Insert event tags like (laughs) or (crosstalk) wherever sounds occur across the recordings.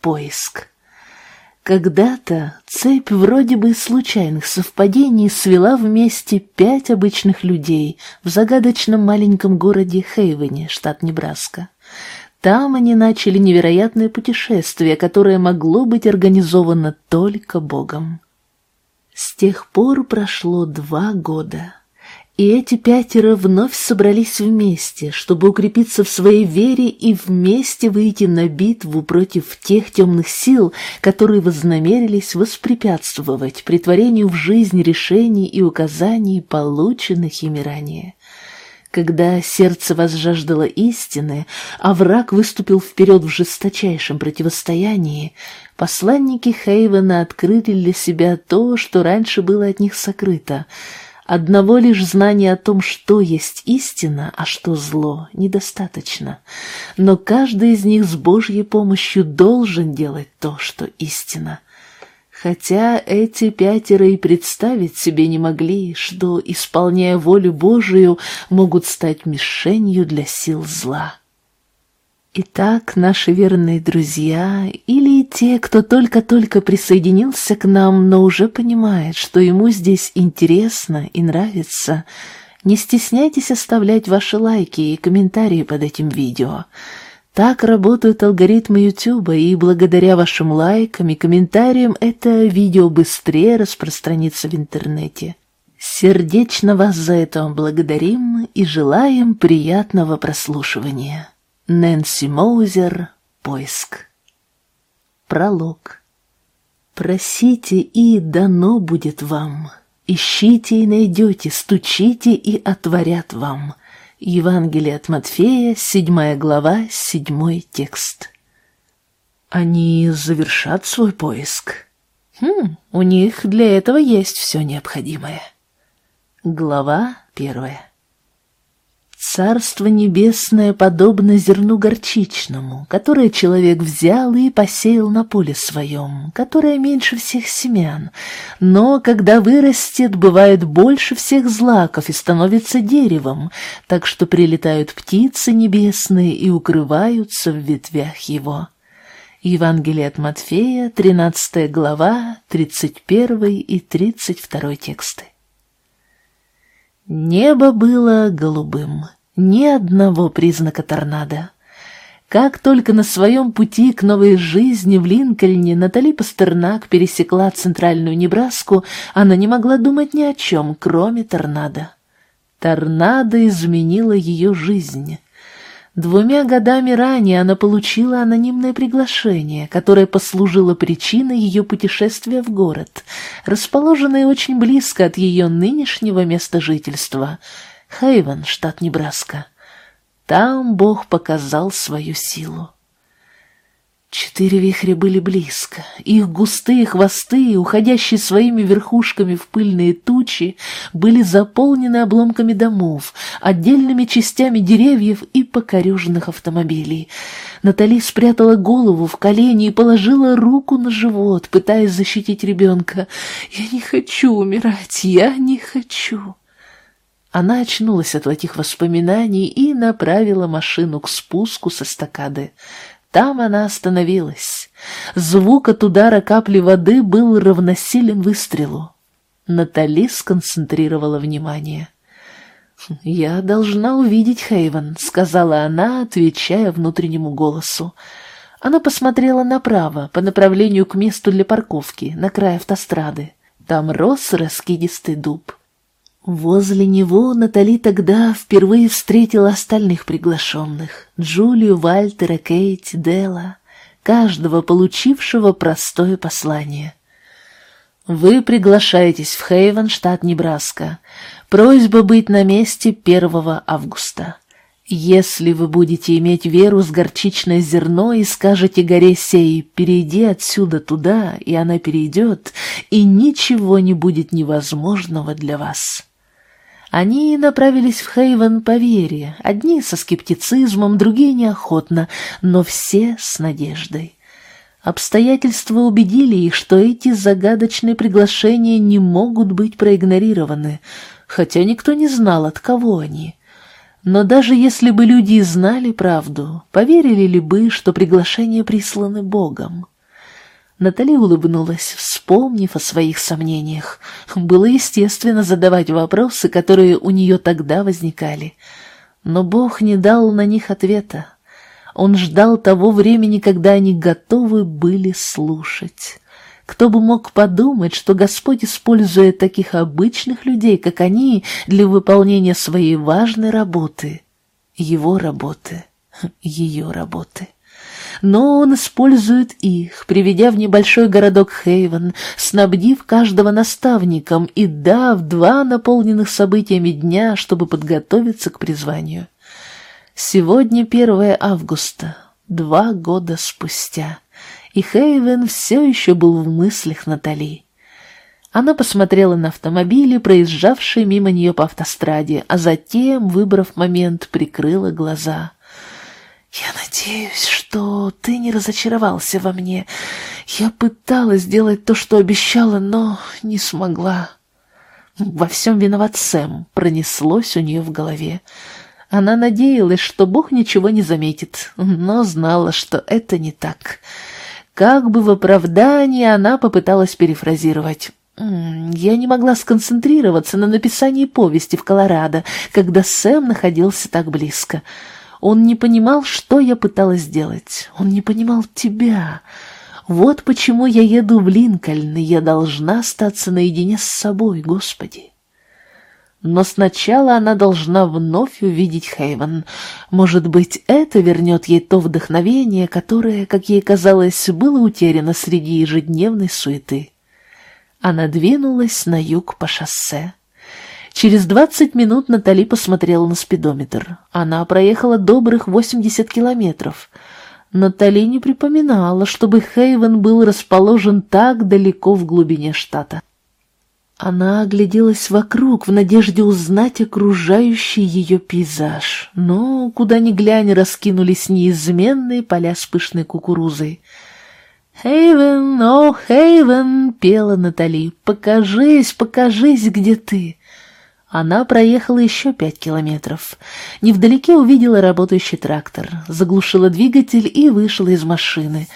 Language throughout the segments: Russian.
Поиск. Когда-то цепь вроде бы случайных совпадений свела вместе пять обычных людей в загадочном маленьком городе Хейвене, штат Небраска. Там они начали невероятное путешествие, которое могло быть организовано только Богом. С тех пор прошло два года. И эти пятеро вновь собрались вместе, чтобы укрепиться в своей вере и вместе выйти на битву против тех темных сил, которые вознамерились воспрепятствовать притворению в жизнь решений и указаний, полученных ими ранее. Когда сердце возжаждало истины, а враг выступил вперед в жесточайшем противостоянии, посланники Хейвена открыли для себя то, что раньше было от них сокрыто — Одного лишь знания о том, что есть истина, а что зло, недостаточно. Но каждый из них с Божьей помощью должен делать то, что истина. Хотя эти пятеро и представить себе не могли, что, исполняя волю Божию, могут стать мишенью для сил зла. Итак, наши верные друзья или те, кто только-только присоединился к нам, но уже понимает, что ему здесь интересно и нравится, не стесняйтесь оставлять ваши лайки и комментарии под этим видео. Так работают алгоритмы YouTube, и благодаря вашим лайкам и комментариям это видео быстрее распространится в интернете. Сердечно вас за это благодарим и желаем приятного прослушивания. Нэнси Моузер «Поиск». Пролог. «Просите, и дано будет вам. Ищите и найдете, стучите и отворят вам». Евангелие от Матфея, седьмая глава, седьмой текст. Они завершат свой поиск. Хм, у них для этого есть все необходимое. Глава первая. Царство небесное подобно зерну горчичному, которое человек взял и посеял на поле своем, которое меньше всех семян, но, когда вырастет, бывает больше всех злаков и становится деревом, так что прилетают птицы небесные и укрываются в ветвях его. Евангелие от Матфея, 13 глава, 31 и 32 тексты. Небо было голубым, ни одного признака торнадо. Как только на своем пути к новой жизни в Линкольне Натали Пастернак пересекла центральную Небраску, она не могла думать ни о чем, кроме торнадо. Торнадо изменило ее жизнь. Двумя годами ранее она получила анонимное приглашение, которое послужило причиной ее путешествия в город, расположенный очень близко от ее нынешнего места жительства — Хейвен, штат Небраска. Там Бог показал свою силу. Четыре вихря были близко. Их густые хвосты, уходящие своими верхушками в пыльные тучи, были заполнены обломками домов, отдельными частями деревьев и покореженных автомобилей. Натали спрятала голову в колени и положила руку на живот, пытаясь защитить ребенка. «Я не хочу умирать, я не хочу!» Она очнулась от этих воспоминаний и направила машину к спуску со стакады. Там она остановилась. Звук от удара капли воды был равносилен выстрелу. Натали сконцентрировала внимание. «Я должна увидеть Хейвен», — сказала она, отвечая внутреннему голосу. Она посмотрела направо, по направлению к месту для парковки, на край автострады. Там рос раскидистый дуб. Возле него Натали тогда впервые встретила остальных приглашенных — Джулию, Вальтера, Кейт, Дела, каждого получившего простое послание. «Вы приглашаетесь в Хейвен, штат Небраска. Просьба быть на месте 1 августа. Если вы будете иметь веру с горчичное зерно и скажете горе сей, перейди отсюда туда, и она перейдет, и ничего не будет невозможного для вас». Они направились в Хейвен по вере, одни со скептицизмом, другие неохотно, но все с надеждой. Обстоятельства убедили их, что эти загадочные приглашения не могут быть проигнорированы, хотя никто не знал, от кого они. Но даже если бы люди знали правду, поверили ли бы, что приглашения присланы Богом? Натали улыбнулась, вспомнив о своих сомнениях. Было естественно задавать вопросы, которые у нее тогда возникали. Но Бог не дал на них ответа. Он ждал того времени, когда они готовы были слушать. Кто бы мог подумать, что Господь использует таких обычных людей, как они, для выполнения своей важной работы, его работы, (laughs) ее работы но он использует их, приведя в небольшой городок Хейвен, снабдив каждого наставником и дав два наполненных событиями дня, чтобы подготовиться к призванию. Сегодня 1 августа, два года спустя, и Хейвен все еще был в мыслях Натали. Она посмотрела на автомобили, проезжавшие мимо нее по автостраде, а затем, выбрав момент, прикрыла глаза — «Я надеюсь, что ты не разочаровался во мне. Я пыталась сделать то, что обещала, но не смогла». Во всем виноват Сэм, пронеслось у нее в голове. Она надеялась, что Бог ничего не заметит, но знала, что это не так. Как бы в оправдании она попыталась перефразировать. Я не могла сконцентрироваться на написании повести в Колорадо, когда Сэм находился так близко. Он не понимал, что я пыталась сделать. Он не понимал тебя. Вот почему я еду в Линкольн, и я должна остаться наедине с собой, Господи. Но сначала она должна вновь увидеть Хейвен. Может быть, это вернет ей то вдохновение, которое, как ей казалось, было утеряно среди ежедневной суеты. Она двинулась на юг по шоссе. Через двадцать минут Натали посмотрела на спидометр. Она проехала добрых восемьдесят километров. Натали не припоминала, чтобы Хейвен был расположен так далеко в глубине штата. Она огляделась вокруг в надежде узнать окружающий ее пейзаж, но куда ни глянь раскинулись неизменные поля с пышной кукурузой. «Хейвен, о, Хейвен!» — пела Натали. «Покажись, покажись, где ты!» Она проехала еще пять километров. Невдалеке увидела работающий трактор, заглушила двигатель и вышла из машины.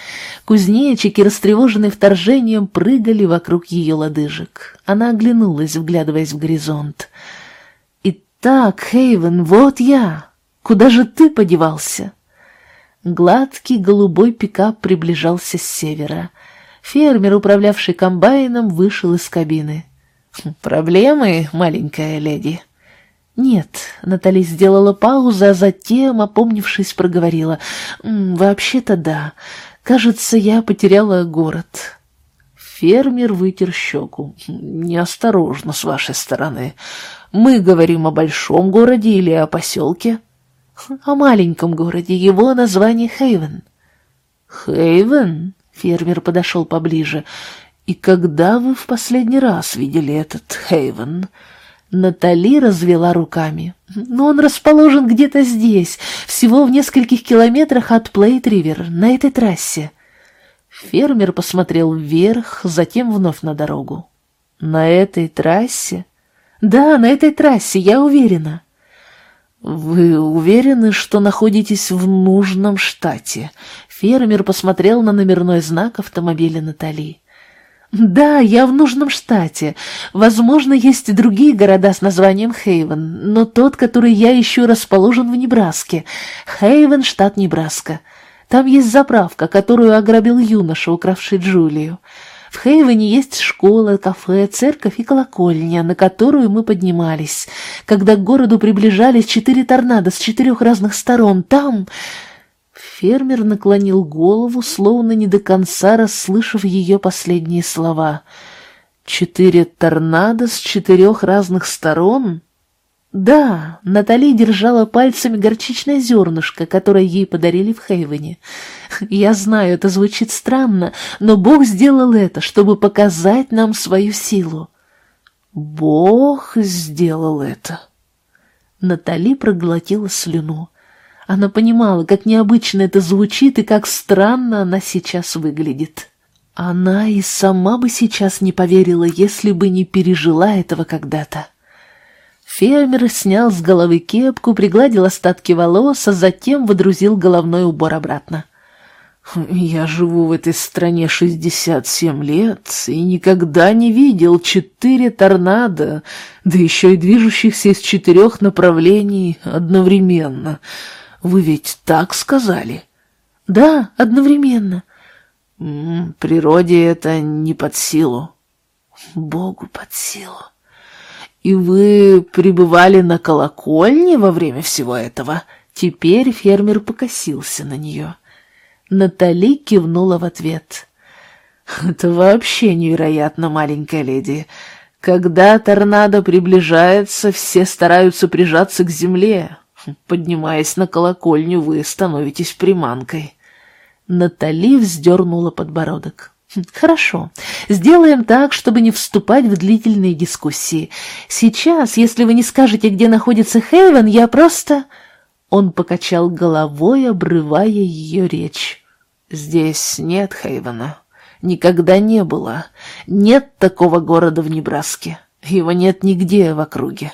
Кузнечики, растревоженные вторжением, прыгали вокруг ее лодыжек. Она оглянулась, вглядываясь в горизонт. «Итак, Хейвен, вот я! Куда же ты подевался?» Гладкий голубой пикап приближался с севера. Фермер, управлявший комбайном, вышел из кабины. «Проблемы, маленькая леди?» «Нет», — Натали сделала паузу, а затем, опомнившись, проговорила. «Вообще-то да. Кажется, я потеряла город». Фермер вытер щеку. «Неосторожно с вашей стороны. Мы говорим о большом городе или о поселке?» «О маленьком городе. Его название Хейвен». «Хейвен?» — фермер подошел поближе. «И когда вы в последний раз видели этот Хейвен?» Натали развела руками. «Но он расположен где-то здесь, всего в нескольких километрах от Плейт-Ривер, на этой трассе». Фермер посмотрел вверх, затем вновь на дорогу. «На этой трассе?» «Да, на этой трассе, я уверена». «Вы уверены, что находитесь в нужном штате?» Фермер посмотрел на номерной знак автомобиля Натали. «Да, я в нужном штате. Возможно, есть и другие города с названием Хейвен, но тот, который я ищу, расположен в Небраске. Хейвен, штат Небраска. Там есть заправка, которую ограбил юноша, укравший Джулию. В Хейвене есть школа, кафе, церковь и колокольня, на которую мы поднимались. Когда к городу приближались четыре торнадо с четырех разных сторон, там... Фермер наклонил голову, словно не до конца расслышав ее последние слова. «Четыре торнадо с четырех разных сторон?» «Да», — Натали держала пальцами горчичное зернышко, которое ей подарили в Хейвене. «Я знаю, это звучит странно, но Бог сделал это, чтобы показать нам свою силу». «Бог сделал это». Натали проглотила слюну. Она понимала, как необычно это звучит и как странно она сейчас выглядит. Она и сама бы сейчас не поверила, если бы не пережила этого когда-то. Фермер снял с головы кепку, пригладил остатки волос, а затем водрузил головной убор обратно. «Я живу в этой стране шестьдесят семь лет и никогда не видел четыре торнадо, да еще и движущихся из четырех направлений одновременно. Вы ведь так сказали?» «Да, одновременно». М -м, «Природе это не под силу». «Богу под силу». «И вы пребывали на колокольне во время всего этого?» Теперь фермер покосился на нее. Натали кивнула в ответ. «Это вообще невероятно, маленькая леди. Когда торнадо приближается, все стараются прижаться к земле. Поднимаясь на колокольню, вы становитесь приманкой». Натали вздернула подбородок. Хорошо. Сделаем так, чтобы не вступать в длительные дискуссии. Сейчас, если вы не скажете, где находится Хейвен, я просто... Он покачал головой, обрывая ее речь. Здесь нет Хейвена. Никогда не было. Нет такого города в Небраске. Его нет нигде в округе.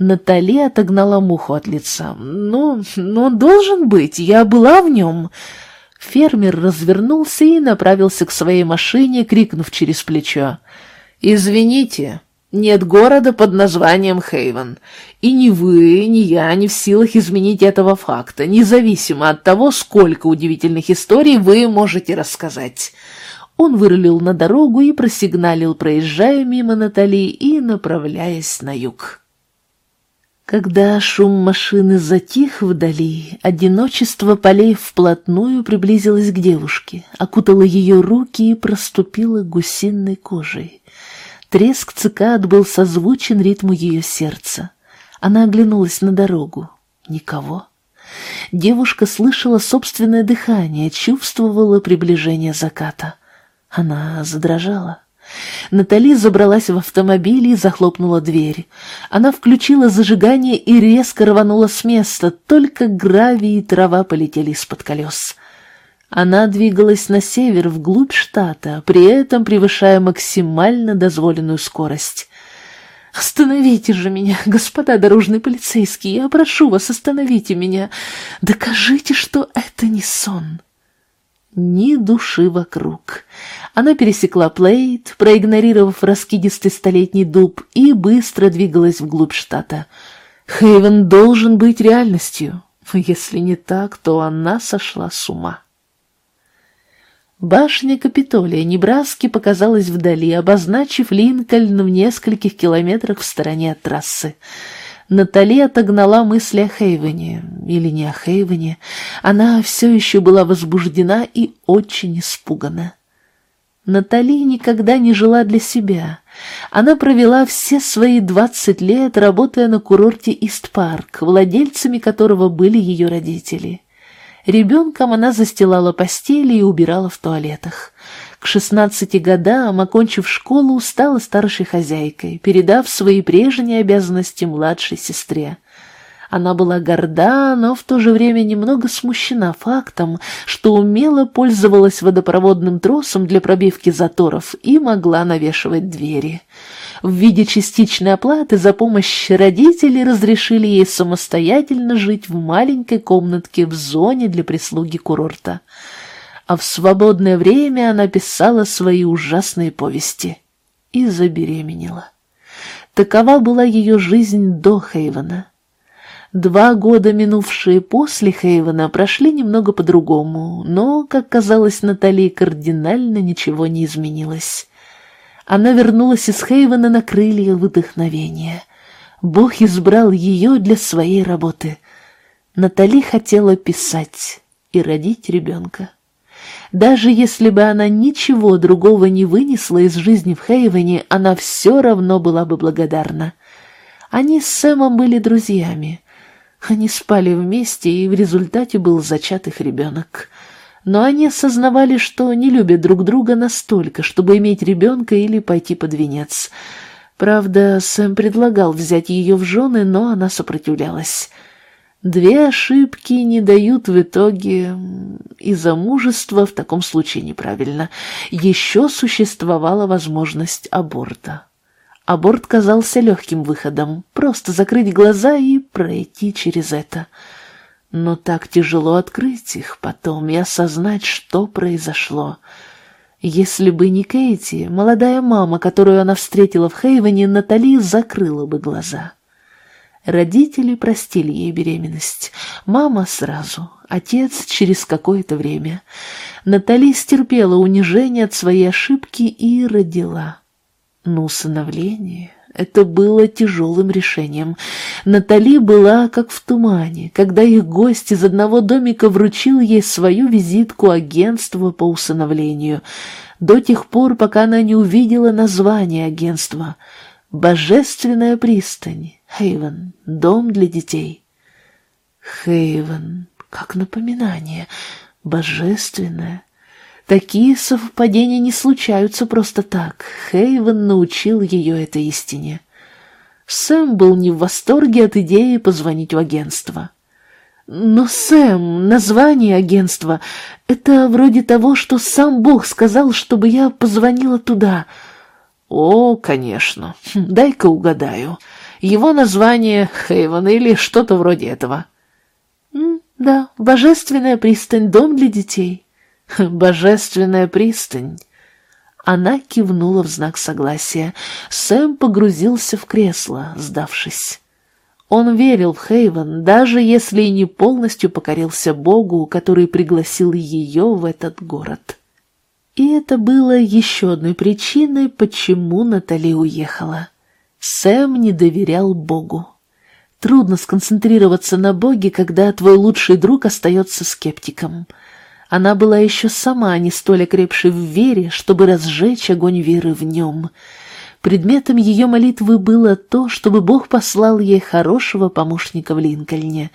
Натали отогнала муху от лица. «Ну, ну, он должен быть. Я была в нем. Фермер развернулся и направился к своей машине, крикнув через плечо. «Извините, нет города под названием Хейвен, и ни вы, ни я не в силах изменить этого факта, независимо от того, сколько удивительных историй вы можете рассказать». Он вырулил на дорогу и просигналил, проезжая мимо Натали и направляясь на юг. Когда шум машины затих вдали, одиночество полей вплотную приблизилось к девушке, окутало ее руки и проступило гусиной кожей. Треск цикад был созвучен ритму ее сердца. Она оглянулась на дорогу. Никого. Девушка слышала собственное дыхание, чувствовала приближение заката. Она задрожала. Натали забралась в автомобиль и захлопнула дверь. Она включила зажигание и резко рванула с места, только гравий и трава полетели из-под колес. Она двигалась на север, вглубь штата, при этом превышая максимально дозволенную скорость. «Остановите же меня, господа дорожные полицейские, я прошу вас, остановите меня. Докажите, что это не сон». Ни души вокруг. Она пересекла Плейт, проигнорировав раскидистый столетний дуб, и быстро двигалась вглубь штата. Хейвен должен быть реальностью. Если не так, то она сошла с ума. Башня Капитолия Небраски показалась вдали, обозначив Линкольн в нескольких километрах в стороне от трассы. Натали отогнала мысли о Хейвене, или не о Хейвене. Она все еще была возбуждена и очень испугана. Натали никогда не жила для себя. Она провела все свои двадцать лет, работая на курорте Ист-Парк, владельцами которого были ее родители. Ребенком она застилала постели и убирала в туалетах. К шестнадцати годам, окончив школу, стала старшей хозяйкой, передав свои прежние обязанности младшей сестре. Она была горда, но в то же время немного смущена фактом, что умело пользовалась водопроводным тросом для пробивки заторов и могла навешивать двери. В виде частичной оплаты за помощь родители разрешили ей самостоятельно жить в маленькой комнатке в зоне для прислуги курорта а в свободное время она писала свои ужасные повести и забеременела. Такова была ее жизнь до Хейвена. Два года, минувшие после Хейвена, прошли немного по-другому, но, как казалось Натали, кардинально ничего не изменилось. Она вернулась из Хейвена на крылья вдохновения. Бог избрал ее для своей работы. Натали хотела писать и родить ребенка. Даже если бы она ничего другого не вынесла из жизни в Хейвене, она все равно была бы благодарна. Они с Сэмом были друзьями. Они спали вместе, и в результате был зачат их ребенок. Но они осознавали, что не любят друг друга настолько, чтобы иметь ребенка или пойти под венец. Правда, Сэм предлагал взять ее в жены, но она сопротивлялась. Две ошибки не дают в итоге и замужество в таком случае неправильно. Еще существовала возможность аборта. Аборт казался легким выходом, просто закрыть глаза и пройти через это. Но так тяжело открыть их потом и осознать, что произошло. Если бы не Кейти, молодая мама, которую она встретила в Хейвене, Натали закрыла бы глаза. Родители простили ей беременность. Мама сразу, отец через какое-то время. Натали стерпела унижение от своей ошибки и родила. Но усыновление — это было тяжелым решением. Натали была как в тумане, когда их гость из одного домика вручил ей свою визитку агентства по усыновлению, до тех пор, пока она не увидела название агентства — Божественная пристань, Хейвен, дом для детей. Хейвен, как напоминание, божественное. Такие совпадения не случаются просто так. Хейвен научил ее этой истине. Сэм был не в восторге от идеи позвонить в агентство. «Но, Сэм, название агентства — это вроде того, что сам Бог сказал, чтобы я позвонила туда», «О, конечно. Дай-ка угадаю. Его название Хейвен или что-то вроде этого». «Да, Божественная пристань, дом для детей». (laughs) «Божественная пристань». Она кивнула в знак согласия. Сэм погрузился в кресло, сдавшись. Он верил в Хейвен, даже если и не полностью покорился Богу, который пригласил ее в этот город. И это было еще одной причиной, почему Натали уехала. Сэм не доверял Богу. Трудно сконцентрироваться на Боге, когда твой лучший друг остается скептиком. Она была еще сама не столь окрепшей в вере, чтобы разжечь огонь веры в нем. Предметом ее молитвы было то, чтобы Бог послал ей хорошего помощника в Линкольне,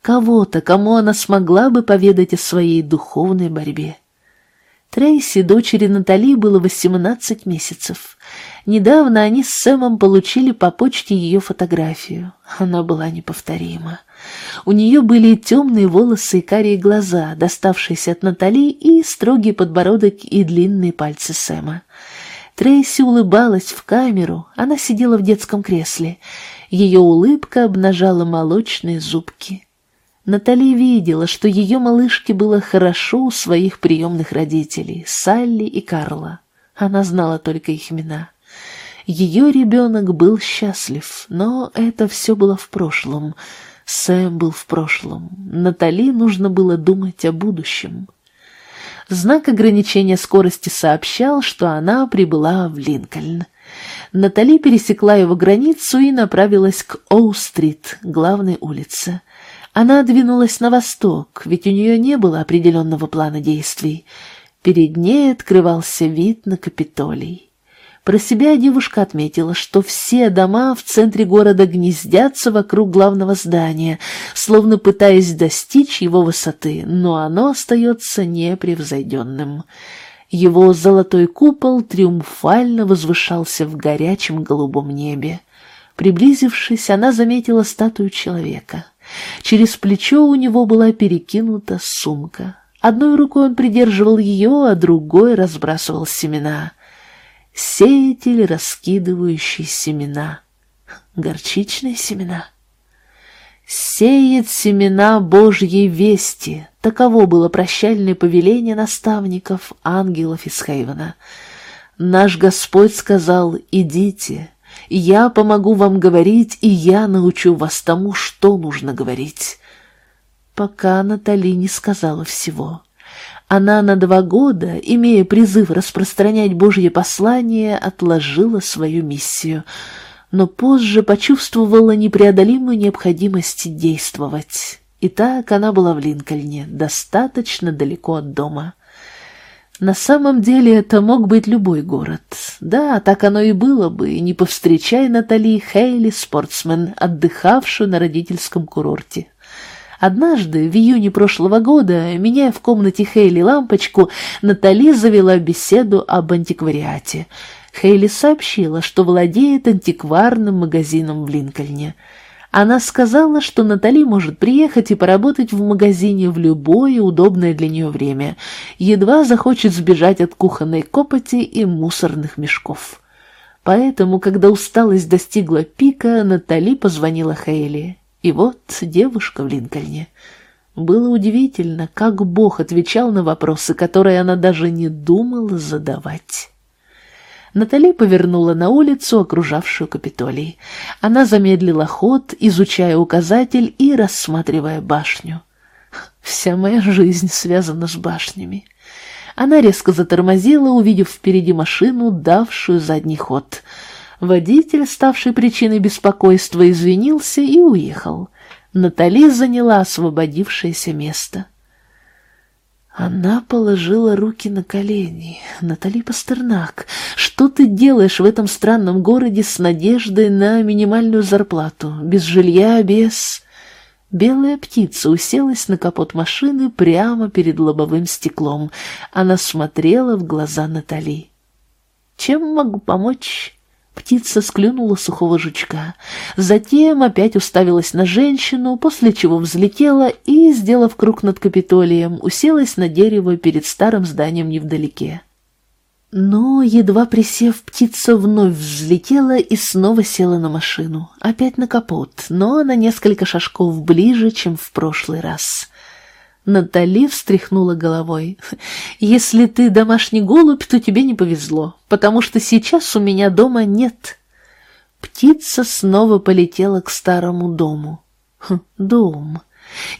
кого-то, кому она смогла бы поведать о своей духовной борьбе. Трейси, дочери Натали, было 18 месяцев. Недавно они с Сэмом получили по почте ее фотографию. Она была неповторима. У нее были темные волосы и карие глаза, доставшиеся от Натали, и строгий подбородок и длинные пальцы Сэма. Трейси улыбалась в камеру, она сидела в детском кресле. Ее улыбка обнажала молочные зубки. Натали видела, что ее малышке было хорошо у своих приемных родителей, Салли и Карла. Она знала только их имена. Ее ребенок был счастлив, но это все было в прошлом. Сэм был в прошлом. Натали нужно было думать о будущем. Знак ограничения скорости сообщал, что она прибыла в Линкольн. Натали пересекла его границу и направилась к Оу-стрит, главной улице. Она двинулась на восток, ведь у нее не было определенного плана действий. Перед ней открывался вид на Капитолий. Про себя девушка отметила, что все дома в центре города гнездятся вокруг главного здания, словно пытаясь достичь его высоты, но оно остается непревзойденным. Его золотой купол триумфально возвышался в горячем голубом небе. Приблизившись, она заметила статую человека — Через плечо у него была перекинута сумка. Одной рукой он придерживал ее, а другой разбрасывал семена. Сеятель, раскидывающий семена. Горчичные семена. «Сеет семена Божьей вести» — таково было прощальное повеление наставников, ангелов из Хейвена. Наш Господь сказал «Идите, я помогу вам говорить, и я научу вас тому, что нужно говорить. Пока Натали не сказала всего. Она на два года, имея призыв распространять Божье послание, отложила свою миссию, но позже почувствовала непреодолимую необходимость действовать. И так она была в Линкольне, достаточно далеко от дома. На самом деле это мог быть любой город. Да, так оно и было бы, не повстречай Натали Хейли, спортсмен, отдыхавшую на родительском курорте. Однажды, в июне прошлого года, меняя в комнате Хейли лампочку, Натали завела беседу об антиквариате. Хейли сообщила, что владеет антикварным магазином в Линкольне – она сказала, что Натали может приехать и поработать в магазине в любое удобное для нее время, едва захочет сбежать от кухонной копоти и мусорных мешков. Поэтому, когда усталость достигла пика, Натали позвонила Хейли. И вот девушка в Линкольне. Было удивительно, как Бог отвечал на вопросы, которые она даже не думала задавать. Натали повернула на улицу, окружавшую Капитолий. Она замедлила ход, изучая указатель и рассматривая башню. Вся моя жизнь связана с башнями. Она резко затормозила, увидев впереди машину, давшую задний ход. Водитель, ставший причиной беспокойства, извинился и уехал. Натали заняла освободившееся место. Она положила руки на колени. «Натали Пастернак, что ты делаешь в этом странном городе с надеждой на минимальную зарплату? Без жилья, без...» Белая птица уселась на капот машины прямо перед лобовым стеклом. Она смотрела в глаза Натали. «Чем могу помочь?» Птица склюнула сухого жучка. Затем опять уставилась на женщину, после чего взлетела и, сделав круг над Капитолием, уселась на дерево перед старым зданием невдалеке. Но, едва присев, птица вновь взлетела и снова села на машину, опять на капот, но на несколько шажков ближе, чем в прошлый раз. Натали встряхнула головой. «Если ты домашний голубь, то тебе не повезло, потому что сейчас у меня дома нет». Птица снова полетела к старому дому. Хм, дом.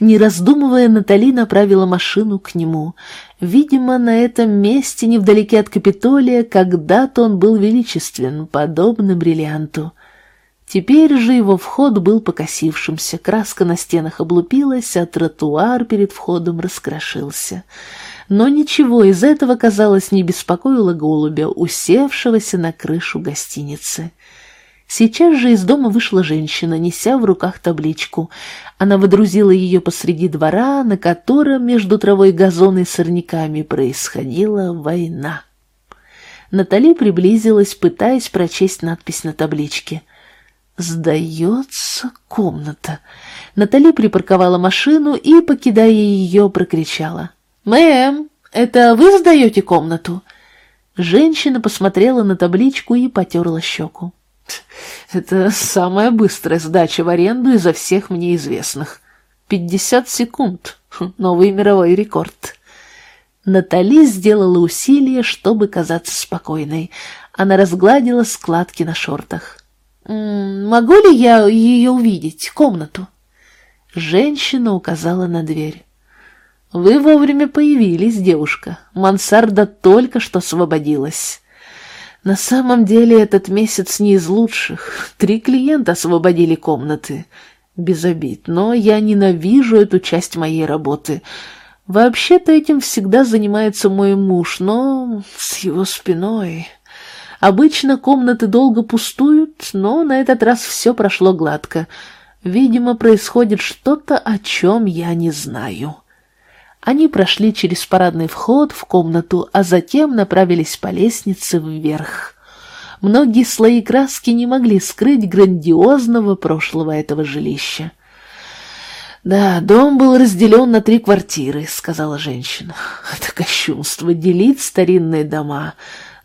Не раздумывая, Натали направила машину к нему. Видимо, на этом месте, невдалеке от Капитолия, когда-то он был величествен, подобно бриллианту. Теперь же его вход был покосившимся, краска на стенах облупилась, а тротуар перед входом раскрошился. Но ничего из этого, казалось, не беспокоило голубя, усевшегося на крышу гостиницы. Сейчас же из дома вышла женщина, неся в руках табличку. Она водрузила ее посреди двора, на котором между травой газоной и сорняками происходила война. Натали приблизилась, пытаясь прочесть надпись на табличке. «Сдается комната». Натали припарковала машину и, покидая ее, прокричала. «Мэм, это вы сдаете комнату?» Женщина посмотрела на табличку и потерла щеку. Это самая быстрая сдача в аренду изо всех мне известных. Пятьдесят секунд. Новый мировой рекорд. Натали сделала усилие, чтобы казаться спокойной. Она разгладила складки на шортах. «Могу ли я ее увидеть, комнату?» Женщина указала на дверь. «Вы вовремя появились, девушка. Мансарда только что освободилась. На самом деле этот месяц не из лучших. Три клиента освободили комнаты. Без обид, но я ненавижу эту часть моей работы. Вообще-то этим всегда занимается мой муж, но с его спиной... Обычно комнаты долго пустуют, но на этот раз все прошло гладко. Видимо, происходит что-то, о чем я не знаю. Они прошли через парадный вход в комнату, а затем направились по лестнице вверх. Многие слои краски не могли скрыть грандиозного прошлого этого жилища. «Да, дом был разделен на три квартиры», — сказала женщина. «Это кощунство — делить старинные дома.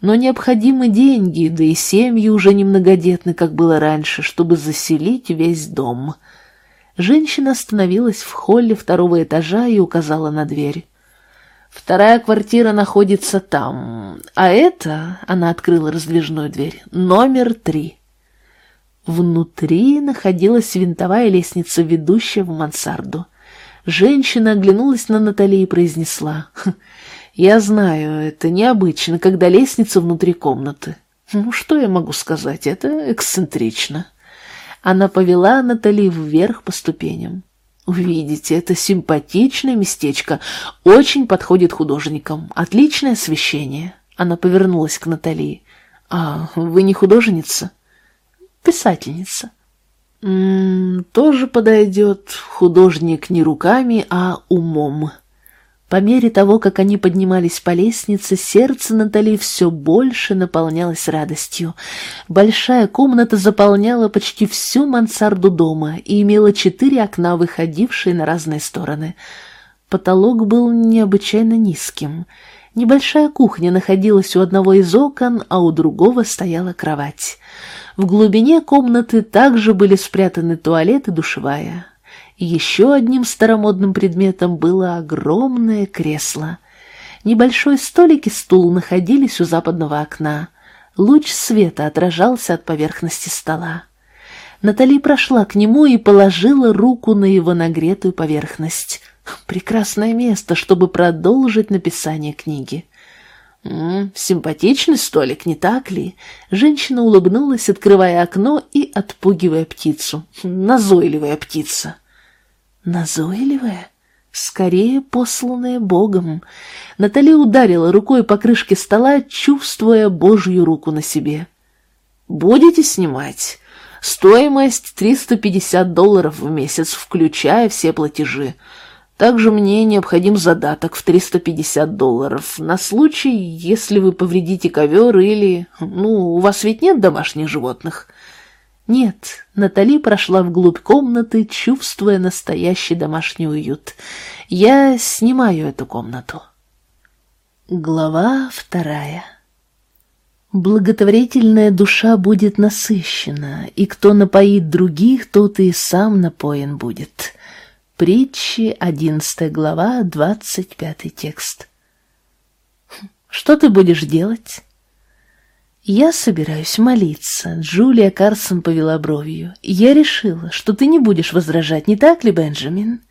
Но необходимы деньги, да и семьи уже не многодетны, как было раньше, чтобы заселить весь дом». Женщина остановилась в холле второго этажа и указала на дверь. «Вторая квартира находится там, а это...» — она открыла раздвижную дверь. «Номер три». Внутри находилась винтовая лестница, ведущая в мансарду. Женщина оглянулась на Натали и произнесла. «Хм, «Я знаю, это необычно, когда лестница внутри комнаты. Ну, что я могу сказать, это эксцентрично». Она повела Натали вверх по ступеням. Увидите, это симпатичное местечко, очень подходит художникам, отличное освещение. Она повернулась к Натали. А вы не художница? Писательница. М -м, тоже подойдет художник не руками, а умом. По мере того, как они поднимались по лестнице, сердце Натали все больше наполнялось радостью. Большая комната заполняла почти всю мансарду дома и имела четыре окна, выходившие на разные стороны. Потолок был необычайно низким. Небольшая кухня находилась у одного из окон, а у другого стояла кровать. В глубине комнаты также были спрятаны туалет и душевая. Еще одним старомодным предметом было огромное кресло. Небольшой столик и стул находились у западного окна. Луч света отражался от поверхности стола. Натали прошла к нему и положила руку на его нагретую поверхность. Прекрасное место, чтобы продолжить написание книги. «М -м, «Симпатичный столик, не так ли?» Женщина улыбнулась, открывая окно и отпугивая птицу. «Назойливая птица!» Назойливая? Скорее посланная Богом. Натали ударила рукой по крышке стола, чувствуя Божью руку на себе. «Будете снимать? Стоимость 350 долларов в месяц, включая все платежи. Также мне необходим задаток в 350 долларов на случай, если вы повредите ковер или... Ну, у вас ведь нет домашних животных?» Нет, Натали прошла вглубь комнаты, чувствуя настоящий домашний уют. Я снимаю эту комнату. Глава вторая Благотворительная душа будет насыщена, и кто напоит других, тот и сам напоен будет. Притчи, одиннадцатая глава, двадцать пятый текст. Что ты будешь делать? «Я собираюсь молиться», — Джулия Карсон повела бровью. «Я решила, что ты не будешь возражать, не так ли, Бенджамин?»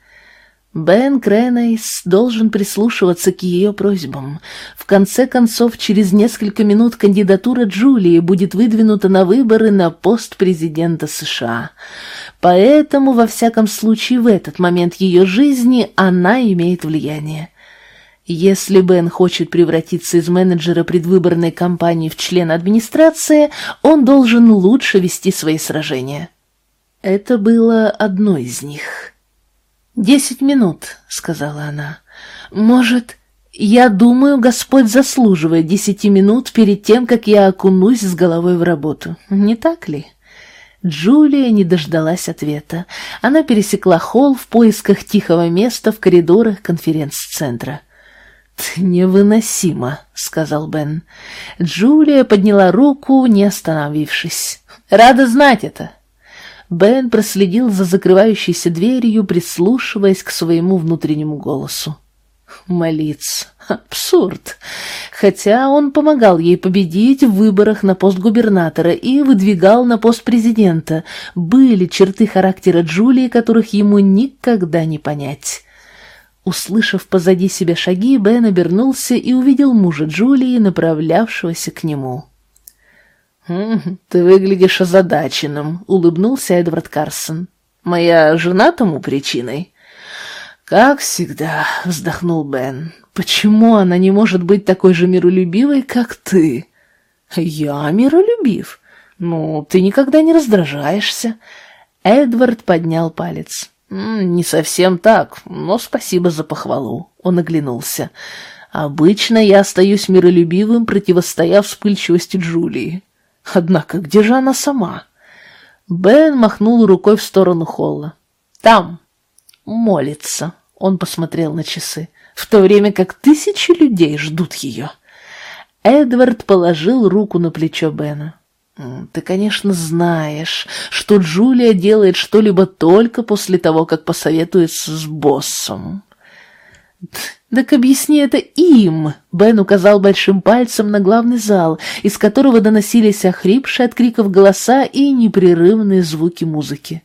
Бен Кренейс должен прислушиваться к ее просьбам. В конце концов, через несколько минут кандидатура Джулии будет выдвинута на выборы на пост президента США. Поэтому, во всяком случае, в этот момент ее жизни она имеет влияние. Если Бен хочет превратиться из менеджера предвыборной кампании в члена администрации, он должен лучше вести свои сражения. Это было одно из них. «Десять минут», — сказала она. «Может, я думаю, Господь заслуживает десяти минут перед тем, как я окунусь с головой в работу. Не так ли?» Джулия не дождалась ответа. Она пересекла холл в поисках тихого места в коридорах конференц-центра. «Невыносимо», — сказал Бен. Джулия подняла руку, не остановившись. «Рада знать это». Бен проследил за закрывающейся дверью, прислушиваясь к своему внутреннему голосу. Молиться. Абсурд. Хотя он помогал ей победить в выборах на пост губернатора и выдвигал на пост президента, были черты характера Джулии, которых ему никогда не понять. Услышав позади себя шаги, Бен обернулся и увидел мужа Джулии, направлявшегося к нему. «Ты выглядишь озадаченным», — улыбнулся Эдвард Карсон. «Моя жена тому причиной?» «Как всегда», — вздохнул Бен. «Почему она не может быть такой же миролюбивой, как ты?» «Я миролюбив. Ну, ты никогда не раздражаешься». Эдвард поднял палец. «Не совсем так, но спасибо за похвалу», — он оглянулся. «Обычно я остаюсь миролюбивым, противостояв вспыльчивости Джулии. Однако где же она сама?» Бен махнул рукой в сторону холла. «Там. Молится», — он посмотрел на часы, «в то время как тысячи людей ждут ее». Эдвард положил руку на плечо Бена. Ты, конечно, знаешь, что Джулия делает что-либо только после того, как посоветуется с боссом. Так объясни это им. Бен указал большим пальцем на главный зал, из которого доносились охрипшие от криков голоса и непрерывные звуки музыки.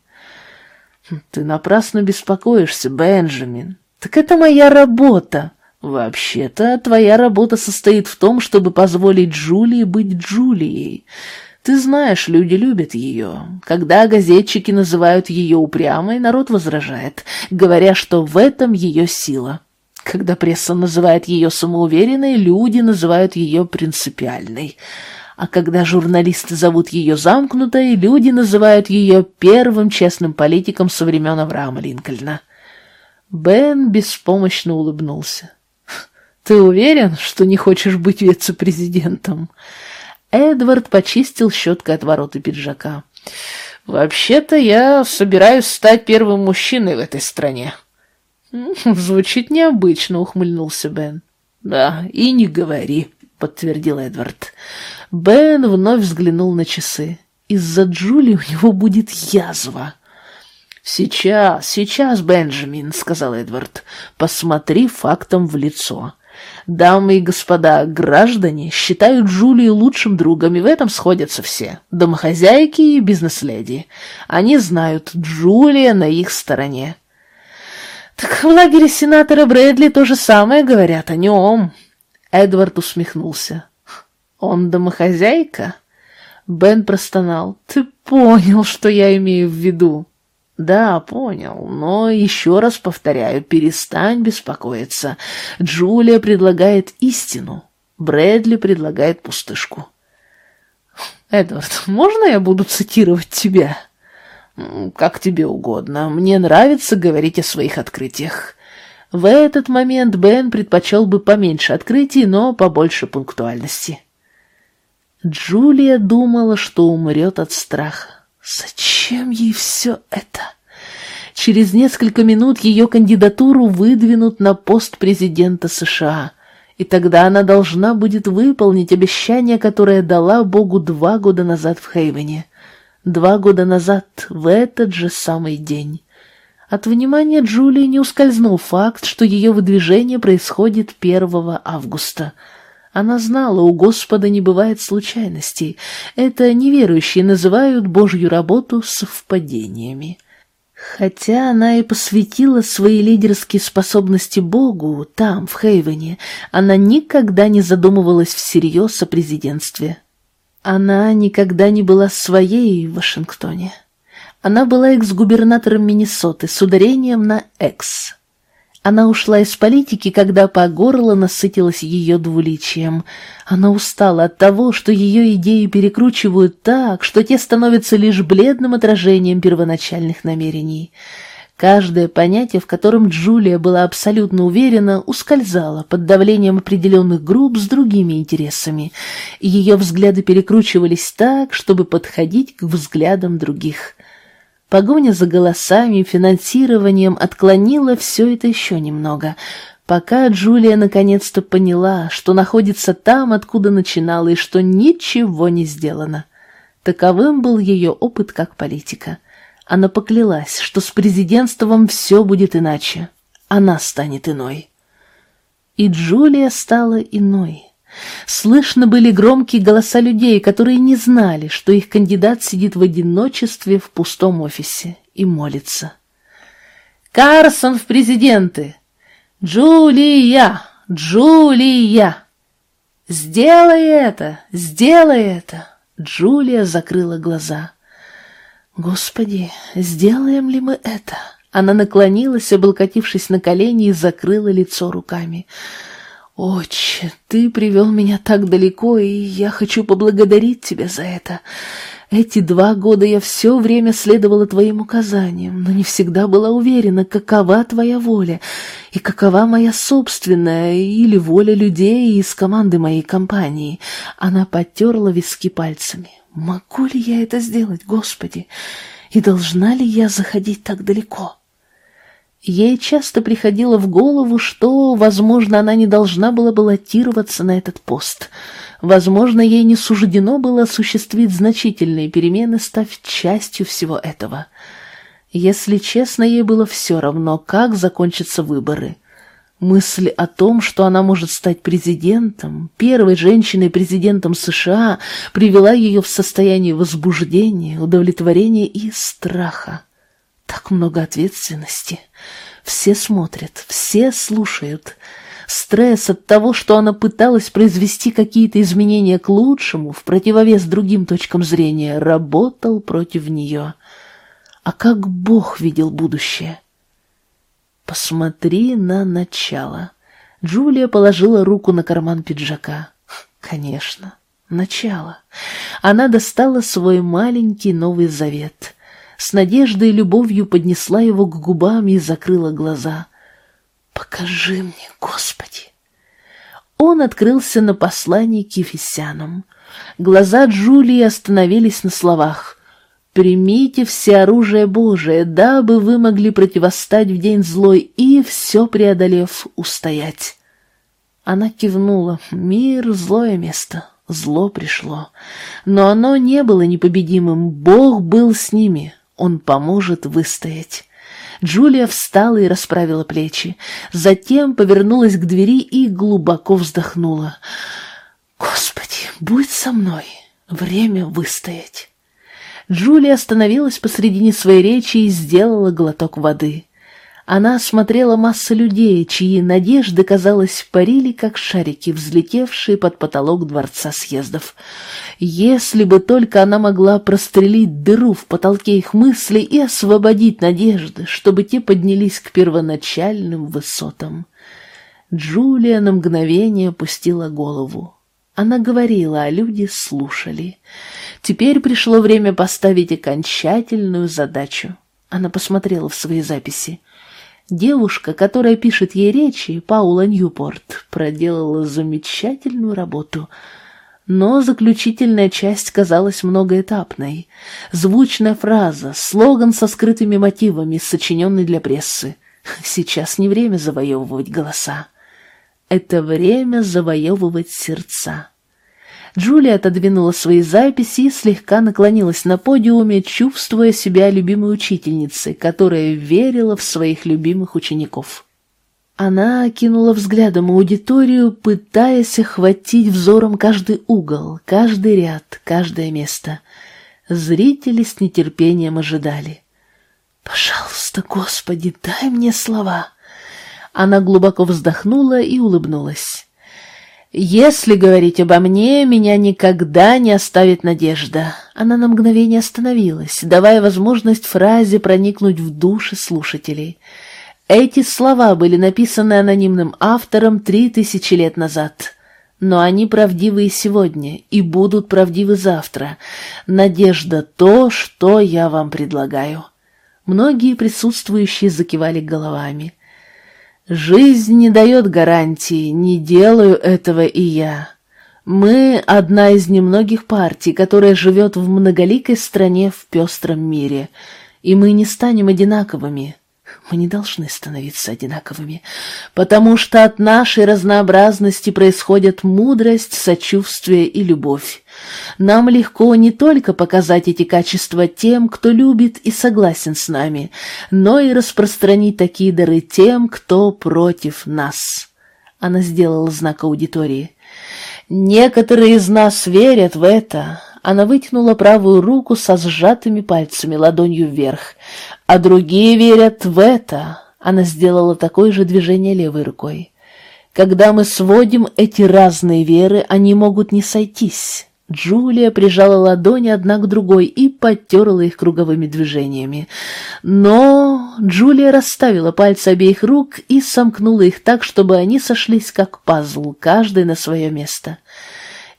Ты напрасно беспокоишься, Бенджамин. Так это моя работа. Вообще-то, твоя работа состоит в том, чтобы позволить Джулии быть Джулией. Ты знаешь, люди любят ее. Когда газетчики называют ее упрямой, народ возражает, говоря, что в этом ее сила. Когда пресса называет ее самоуверенной, люди называют ее принципиальной. А когда журналисты зовут ее замкнутой, люди называют ее первым честным политиком со времен Авраама Линкольна. Бен беспомощно улыбнулся. «Ты уверен, что не хочешь быть вице-президентом?» Эдвард почистил щеткой от ворота пиджака. «Вообще-то я собираюсь стать первым мужчиной в этой стране». «Звучит необычно», — ухмыльнулся Бен. Да, и не говори, подтвердил Эдвард. Бен вновь взглянул на часы. Из-за Джули у него будет язва. «Сейчас, сейчас, Бенджамин», — сказал Эдвард, — «посмотри фактом в лицо. Дамы и господа, граждане считают Джулию лучшим другом, и в этом сходятся все. Домохозяйки и бизнес-леди. Они знают, Джулия на их стороне. Так в лагере сенатора Брэдли то же самое говорят о нем. Эдвард усмехнулся. Он домохозяйка? Бен простонал. Ты понял, что я имею в виду? «Да, понял, но еще раз повторяю, перестань беспокоиться. Джулия предлагает истину, Брэдли предлагает пустышку». «Эдвард, можно я буду цитировать тебя?» «Как тебе угодно. Мне нравится говорить о своих открытиях». В этот момент Бен предпочел бы поменьше открытий, но побольше пунктуальности. Джулия думала, что умрет от страха. Зачем ей все это? Через несколько минут ее кандидатуру выдвинут на пост президента США, и тогда она должна будет выполнить обещание, которое дала Богу два года назад в Хейвене. Два года назад, в этот же самый день. От внимания Джулии не ускользнул факт, что ее выдвижение происходит 1 августа — она знала, у Господа не бывает случайностей. Это неверующие называют Божью работу совпадениями. Хотя она и посвятила свои лидерские способности Богу там, в Хейвене, она никогда не задумывалась всерьез о президентстве. Она никогда не была своей в Вашингтоне. Она была экс-губернатором Миннесоты с ударением на «экс». Она ушла из политики, когда по горло насытилась ее двуличием. Она устала от того, что ее идеи перекручивают так, что те становятся лишь бледным отражением первоначальных намерений. Каждое понятие, в котором Джулия была абсолютно уверена, ускользало под давлением определенных групп с другими интересами, ее взгляды перекручивались так, чтобы подходить к взглядам других. Погоня за голосами и финансированием отклонила все это еще немного, пока Джулия наконец-то поняла, что находится там, откуда начинала, и что ничего не сделано. Таковым был ее опыт как политика. Она поклялась, что с президентством все будет иначе. Она станет иной. И Джулия стала иной. Слышно были громкие голоса людей, которые не знали, что их кандидат сидит в одиночестве в пустом офисе и молится. «Карсон в президенты! Джулия! Джулия! Сделай это! Сделай это!» Джулия закрыла глаза. «Господи, сделаем ли мы это?» Она наклонилась, облокотившись на колени, и закрыла лицо руками. «Отче, ты привел меня так далеко, и я хочу поблагодарить тебя за это. Эти два года я все время следовала твоим указаниям, но не всегда была уверена, какова твоя воля и какова моя собственная или воля людей из команды моей компании». Она потерла виски пальцами. «Могу ли я это сделать, Господи? И должна ли я заходить так далеко?» Ей часто приходило в голову, что, возможно, она не должна была баллотироваться на этот пост. Возможно, ей не суждено было осуществить значительные перемены, став частью всего этого. Если честно, ей было все равно, как закончатся выборы. Мысль о том, что она может стать президентом, первой женщиной-президентом США, привела ее в состояние возбуждения, удовлетворения и страха. Так много ответственности. Все смотрят, все слушают. Стресс от того, что она пыталась произвести какие-то изменения к лучшему, в противовес другим точкам зрения, работал против нее. А как Бог видел будущее? Посмотри на начало. Джулия положила руку на карман пиджака. Конечно, начало. Она достала свой маленький Новый Завет — с надеждой и любовью поднесла его к губам и закрыла глаза. «Покажи мне, Господи!» Он открылся на послании к Ефесянам. Глаза Джулии остановились на словах «Примите все оружие Божие, дабы вы могли противостать в день злой и, все преодолев, устоять». Она кивнула. Мир — злое место. Зло пришло. Но оно не было непобедимым. Бог был с ними. Он поможет выстоять. Джулия встала и расправила плечи. Затем повернулась к двери и глубоко вздохнула. «Господи, будь со мной! Время выстоять!» Джулия остановилась посредине своей речи и сделала глоток воды. Она осмотрела массу людей, чьи надежды, казалось, парили, как шарики, взлетевшие под потолок дворца съездов. Если бы только она могла прострелить дыру в потолке их мыслей и освободить надежды, чтобы те поднялись к первоначальным высотам. Джулия на мгновение опустила голову. Она говорила, а люди слушали. Теперь пришло время поставить окончательную задачу. Она посмотрела в свои записи. Девушка, которая пишет ей речи, Паула Ньюпорт, проделала замечательную работу. Но заключительная часть казалась многоэтапной. Звучная фраза, слоган со скрытыми мотивами, сочиненный для прессы. Сейчас не время завоевывать голоса. Это время завоевывать сердца. Джулия отодвинула свои записи и слегка наклонилась на подиуме, чувствуя себя любимой учительницей, которая верила в своих любимых учеников. Она окинула взглядом аудиторию, пытаясь охватить взором каждый угол, каждый ряд, каждое место. Зрители с нетерпением ожидали. «Пожалуйста, Господи, дай мне слова!» Она глубоко вздохнула и улыбнулась. «Если говорить обо мне, меня никогда не оставит надежда». Она на мгновение остановилась, давая возможность фразе проникнуть в души слушателей. Эти слова были написаны анонимным автором три тысячи лет назад. Но они правдивы и сегодня, и будут правдивы завтра. Надежда — то, что я вам предлагаю. Многие присутствующие закивали головами. Жизнь не дает гарантии, не делаю этого и я. Мы — одна из немногих партий, которая живет в многоликой стране в пестром мире, и мы не станем одинаковыми. Мы не должны становиться одинаковыми, потому что от нашей разнообразности происходят мудрость, сочувствие и любовь. Нам легко не только показать эти качества тем, кто любит и согласен с нами, но и распространить такие дары тем, кто против нас. Она сделала знак аудитории. Некоторые из нас верят в это. Она вытянула правую руку со сжатыми пальцами ладонью вверх а другие верят в это. Она сделала такое же движение левой рукой. Когда мы сводим эти разные веры, они могут не сойтись. Джулия прижала ладони одна к другой и подтерла их круговыми движениями. Но Джулия расставила пальцы обеих рук и сомкнула их так, чтобы они сошлись как пазл, каждый на свое место.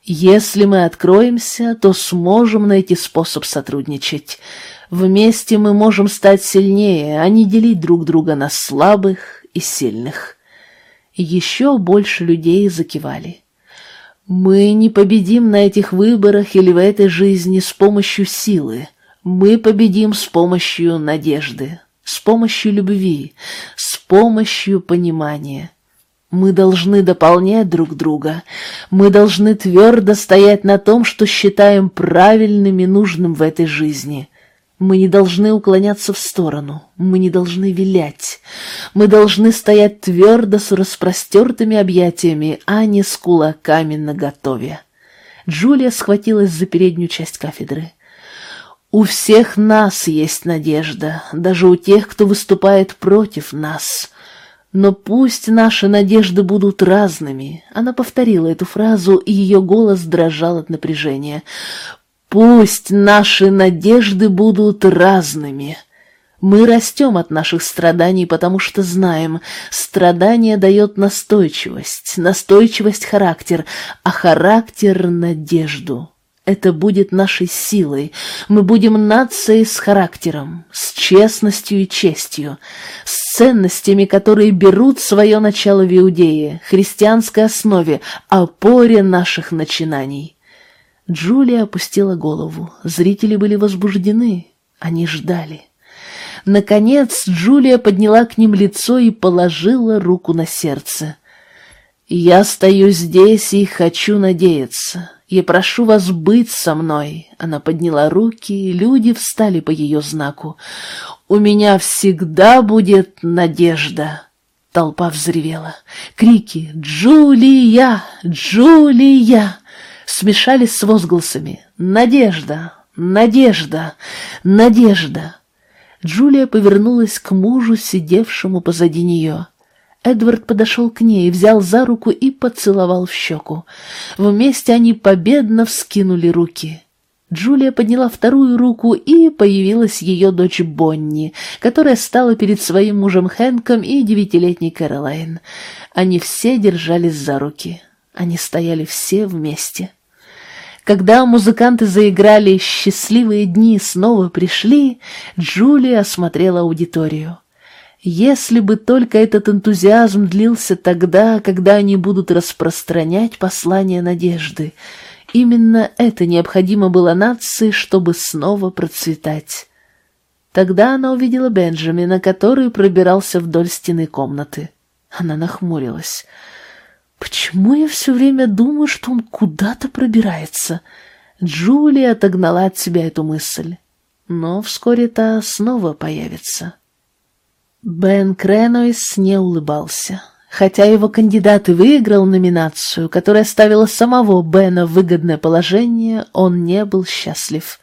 Если мы откроемся, то сможем найти способ сотрудничать. Вместе мы можем стать сильнее, а не делить друг друга на слабых и сильных. Еще больше людей закивали. Мы не победим на этих выборах или в этой жизни с помощью силы. Мы победим с помощью надежды, с помощью любви, с помощью понимания. Мы должны дополнять друг друга. Мы должны твердо стоять на том, что считаем правильным и нужным в этой жизни. Мы не должны уклоняться в сторону, мы не должны вилять. Мы должны стоять твердо с распростертыми объятиями, а не с кулаками наготове. Джулия схватилась за переднюю часть кафедры. У всех нас есть надежда, даже у тех, кто выступает против нас. Но пусть наши надежды будут разными. Она повторила эту фразу, и ее голос дрожал от напряжения. Пусть наши надежды будут разными. Мы растем от наших страданий, потому что знаем, страдание дает настойчивость, настойчивость — характер, а характер — надежду. Это будет нашей силой. Мы будем нацией с характером, с честностью и честью, с ценностями, которые берут свое начало в Иудее, христианской основе, опоре наших начинаний. Джулия опустила голову. Зрители были возбуждены. Они ждали. Наконец Джулия подняла к ним лицо и положила руку на сердце. Я стою здесь и хочу надеяться. Я прошу вас быть со мной. Она подняла руки, и люди встали по ее знаку. У меня всегда будет надежда. Толпа взревела. Крики «Джулия! Джулия!» Смешались с возгласами «Надежда! Надежда! Надежда!» Джулия повернулась к мужу, сидевшему позади нее. Эдвард подошел к ней, взял за руку и поцеловал в щеку. Вместе они победно вскинули руки. Джулия подняла вторую руку, и появилась ее дочь Бонни, которая стала перед своим мужем Хэнком и девятилетней Кэролайн. Они все держались за руки. Они стояли все вместе. Когда музыканты заиграли «Счастливые дни» снова пришли, Джулия осмотрела аудиторию. Если бы только этот энтузиазм длился тогда, когда они будут распространять послание надежды. Именно это необходимо было нации, чтобы снова процветать. Тогда она увидела Бенджамина, который пробирался вдоль стены комнаты. Она нахмурилась. «Почему я все время думаю, что он куда-то пробирается?» Джулия отогнала от себя эту мысль. Но вскоре та снова появится. Бен Кренойс не улыбался. Хотя его кандидат и выиграл номинацию, которая ставила самого Бена в выгодное положение, он не был счастлив.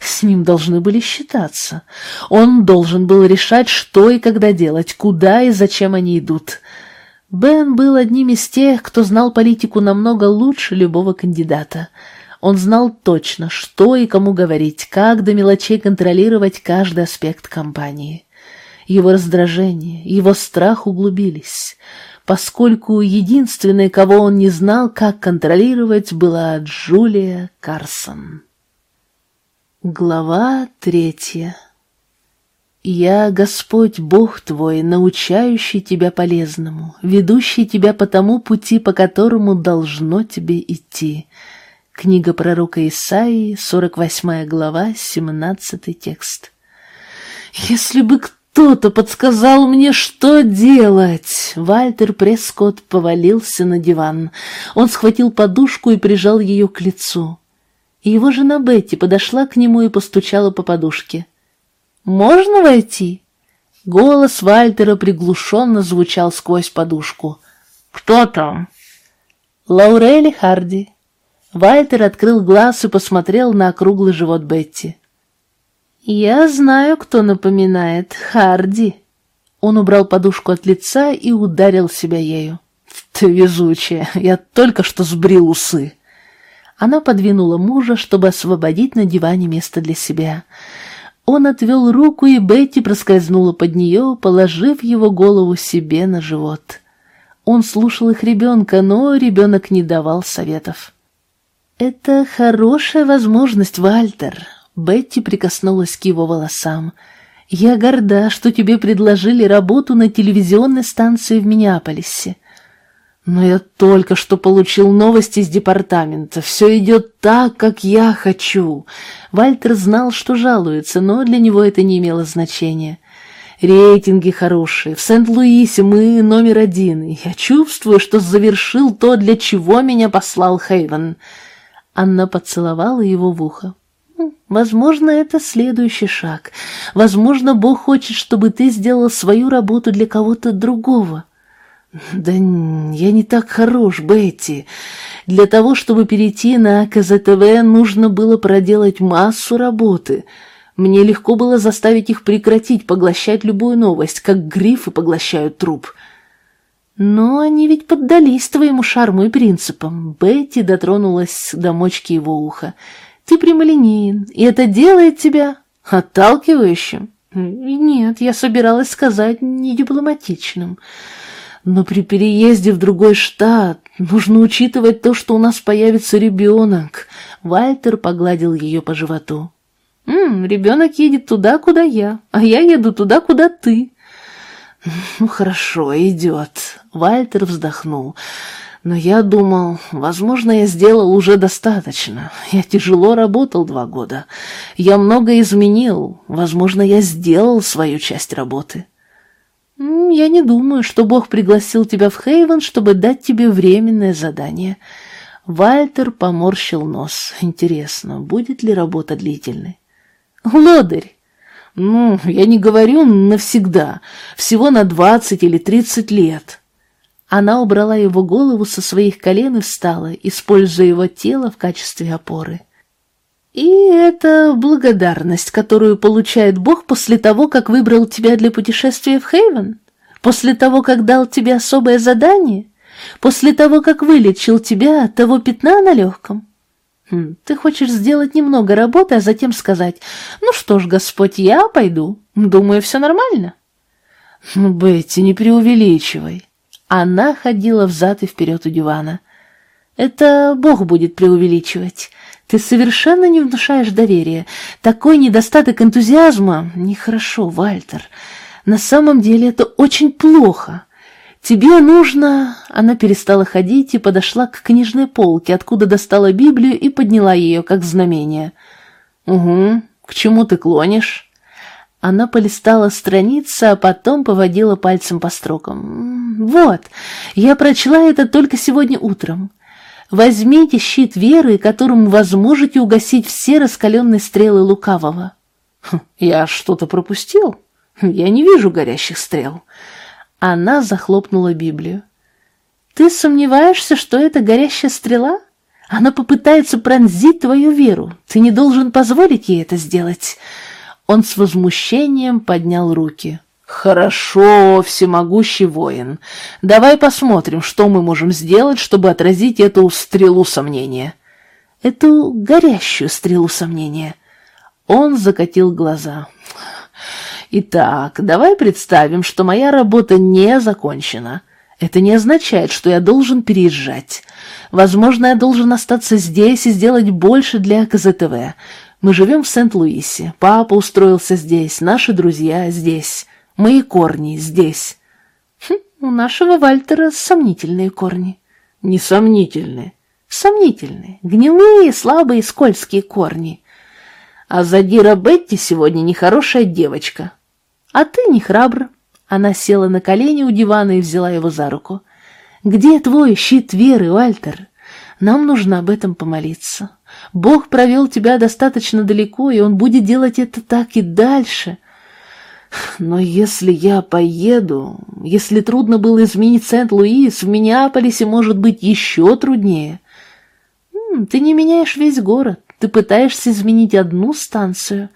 С ним должны были считаться. Он должен был решать, что и когда делать, куда и зачем они идут. Бен был одним из тех, кто знал политику намного лучше любого кандидата. Он знал точно, что и кому говорить, как до мелочей контролировать каждый аспект кампании. Его раздражение, его страх углубились, поскольку единственной, кого он не знал, как контролировать, была Джулия Карсон. Глава третья «Я, Господь Бог твой, научающий тебя полезному, ведущий тебя по тому пути, по которому должно тебе идти». Книга пророка Исаии, 48 глава, 17 текст. «Если бы кто кто-то подсказал мне, что делать. Вальтер Прескотт повалился на диван. Он схватил подушку и прижал ее к лицу. его жена Бетти подошла к нему и постучала по подушке. «Можно войти?» Голос Вальтера приглушенно звучал сквозь подушку. «Кто там?» «Лаурели Харди». Вальтер открыл глаз и посмотрел на округлый живот Бетти. «Я знаю, кто напоминает. Харди». Он убрал подушку от лица и ударил себя ею. «Ты везучая, я только что сбрил усы». Она подвинула мужа, чтобы освободить на диване место для себя. Он отвел руку, и Бетти проскользнула под нее, положив его голову себе на живот. Он слушал их ребенка, но ребенок не давал советов. «Это хорошая возможность, Вальтер. Бетти прикоснулась к его волосам. «Я горда, что тебе предложили работу на телевизионной станции в Миннеаполисе. Но я только что получил новости из департамента. Все идет так, как я хочу». Вальтер знал, что жалуется, но для него это не имело значения. Рейтинги хорошие. В Сент-Луисе мы номер один. Я чувствую, что завершил то, для чего меня послал Хейвен. Анна поцеловала его в ухо. Возможно, это следующий шаг. Возможно, Бог хочет, чтобы ты сделал свою работу для кого-то другого. Да я не так хорош, Бетти. Для того, чтобы перейти на КЗТВ, нужно было проделать массу работы. Мне легко было заставить их прекратить поглощать любую новость, как грифы поглощают труп. Но они ведь поддались твоему шарму и принципам. Бетти дотронулась до мочки его уха. Ты прямолинеен, и это делает тебя отталкивающим. Нет, я собиралась сказать недипломатичным. Но при переезде в другой штат нужно учитывать то, что у нас появится ребенок. Вальтер погладил ее по животу. «М, ребенок едет туда, куда я, а я еду туда, куда ты. Ну, хорошо, идет. Вальтер вздохнул. Но я думал, возможно, я сделал уже достаточно. Я тяжело работал два года. Я много изменил. Возможно, я сделал свою часть работы. «Я не думаю, что Бог пригласил тебя в Хейвен, чтобы дать тебе временное задание». Вальтер поморщил нос. Интересно, будет ли работа длительной? «Лодырь!» «Ну, я не говорю навсегда, всего на двадцать или тридцать лет». Она убрала его голову со своих колен и встала, используя его тело в качестве опоры. И это благодарность, которую получает Бог после того, как выбрал тебя для путешествия в Хейвен? После того, как дал тебе особое задание? После того, как вылечил тебя от того пятна на легком? Хм, ты хочешь сделать немного работы, а затем сказать, ну что ж, Господь, я пойду. Думаю, все нормально. Ну, Бетти, не преувеличивай. Она ходила взад и вперед у дивана. Это Бог будет преувеличивать. Ты совершенно не внушаешь доверия. Такой недостаток энтузиазма нехорошо, Вальтер. На самом деле это очень плохо. Тебе нужно... Она перестала ходить и подошла к книжной полке, откуда достала Библию и подняла ее, как знамение. Угу, к чему ты клонишь? Она полистала страницы, а потом поводила пальцем по строкам. «Вот, я прочла это только сегодня утром. Возьмите щит веры, которым вы сможете угасить все раскаленные стрелы лукавого». Хм, «Я что-то пропустил? Я не вижу горящих стрел». Она захлопнула Библию. «Ты сомневаешься, что это горящая стрела? Она попытается пронзить твою веру. Ты не должен позволить ей это сделать». Он с возмущением поднял руки. «Хорошо, всемогущий воин. Давай посмотрим, что мы можем сделать, чтобы отразить эту стрелу сомнения». «Эту горящую стрелу сомнения». Он закатил глаза. «Итак, давай представим, что моя работа не закончена. Это не означает, что я должен переезжать. Возможно, я должен остаться здесь и сделать больше для КЗТВ. Мы живем в Сент-Луисе. Папа устроился здесь, наши друзья здесь. Мои корни здесь. Хм, у нашего Вальтера сомнительные корни. Несомнительные. Сомнительные. Гнилые, слабые, скользкие корни. А Задира Бетти сегодня нехорошая девочка. А ты не храбр. Она села на колени у дивана и взяла его за руку. Где твой щит веры, Вальтер? Нам нужно об этом помолиться. Бог провел тебя достаточно далеко, и Он будет делать это так и дальше. Но если я поеду, если трудно было изменить Сент-Луис, в Миннеаполисе может быть еще труднее. Ты не меняешь весь город, ты пытаешься изменить одну станцию.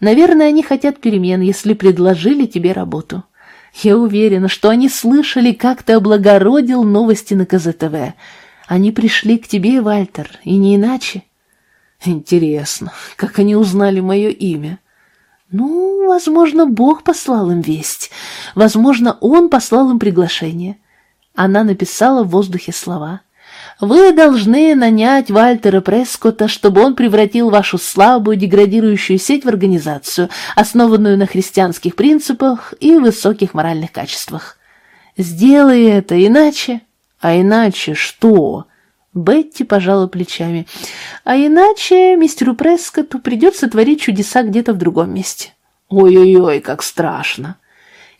Наверное, они хотят перемен, если предложили тебе работу. Я уверена, что они слышали, как ты облагородил новости на КЗТВ. Они пришли к тебе, Вальтер, и не иначе. Интересно, как они узнали мое имя? Ну, возможно, Бог послал им весть. Возможно, Он послал им приглашение. Она написала в воздухе слова. «Вы должны нанять Вальтера Прескота, чтобы он превратил вашу слабую, деградирующую сеть в организацию, основанную на христианских принципах и высоких моральных качествах. Сделай это, иначе...» «А иначе что?» Бетти пожала плечами. «А иначе мистеру Прескоту придется творить чудеса где-то в другом месте». «Ой-ой-ой, как страшно!»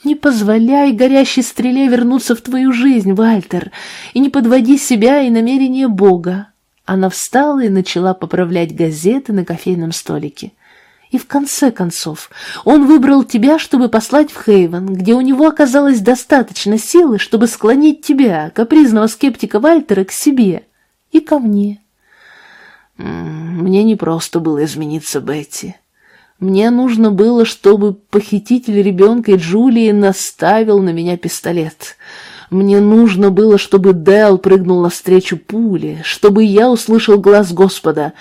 «Не позволяй горящей стреле вернуться в твою жизнь, Вальтер, и не подводи себя и намерение Бога». Она встала и начала поправлять газеты на кофейном столике. И в конце концов, он выбрал тебя, чтобы послать в Хейвен, где у него оказалось достаточно силы, чтобы склонить тебя, капризного скептика Вальтера, к себе и ко мне. Мне не просто было измениться, Бетти. Мне нужно было, чтобы похититель ребенка Джулии наставил на меня пистолет. Мне нужно было, чтобы Дэл прыгнул навстречу пуле, чтобы я услышал глаз Господа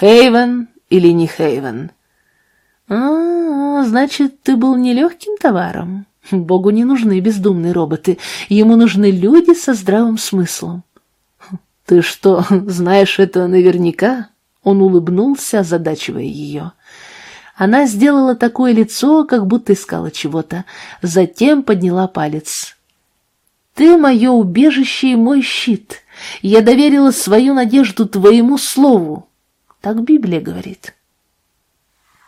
«Хейвен или не Хейвен?» «А, значит, ты был нелегким товаром. Богу не нужны бездумные роботы, ему нужны люди со здравым смыслом. «Ты что, (laughs) знаешь это наверняка?» Он улыбнулся, озадачивая ее. Она сделала такое лицо, как будто искала чего-то, затем подняла палец. «Ты мое убежище и мой щит. Я доверила свою надежду твоему слову». Так Библия говорит.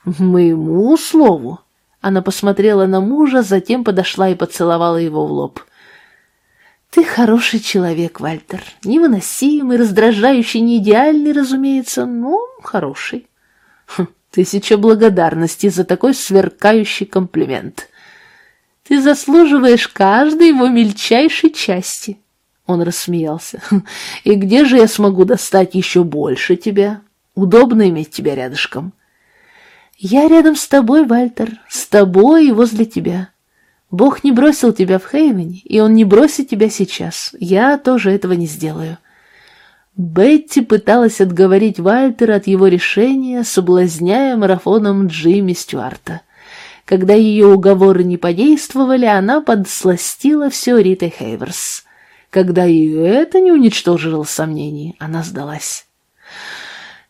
«Моему слову?» Она посмотрела на мужа, затем подошла и поцеловала его в лоб. «Ты хороший человек, Вальтер. Невыносимый, раздражающий, не идеальный, разумеется, но хороший. Хм, тысяча благодарностей за такой сверкающий комплимент. Ты заслуживаешь каждой его мельчайшей части». Он рассмеялся. «Хм, «И где же я смогу достать еще больше тебя? Удобно иметь тебя рядышком». «Я рядом с тобой, Вальтер, с тобой и возле тебя. Бог не бросил тебя в Хейвене, и Он не бросит тебя сейчас. Я тоже этого не сделаю». Бетти пыталась отговорить Вальтера от его решения, соблазняя марафоном Джимми Стюарта. Когда ее уговоры не подействовали, она подсластила все Ритой Хейверс. Когда ее это не уничтожило сомнений, она сдалась.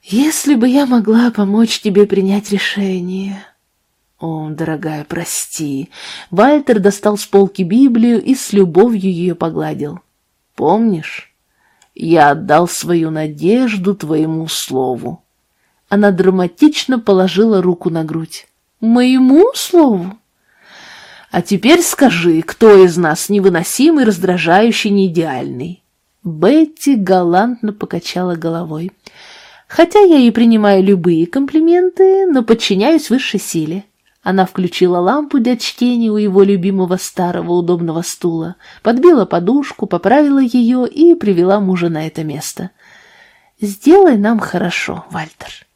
«Если бы я могла помочь тебе принять решение...» «О, дорогая, прости». Вальтер достал с полки Библию и с любовью ее погладил. «Помнишь? Я отдал свою надежду твоему слову». Она драматично положила руку на грудь. «Моему слову?» «А теперь скажи, кто из нас невыносимый, раздражающий, неидеальный?» Бетти галантно покачала головой. «Хотя я и принимаю любые комплименты, но подчиняюсь высшей силе. Она включила лампу для чтения у его любимого старого удобного стула, подбила подушку, поправила ее и привела мужа на это место. «Сделай нам хорошо, Вальтер».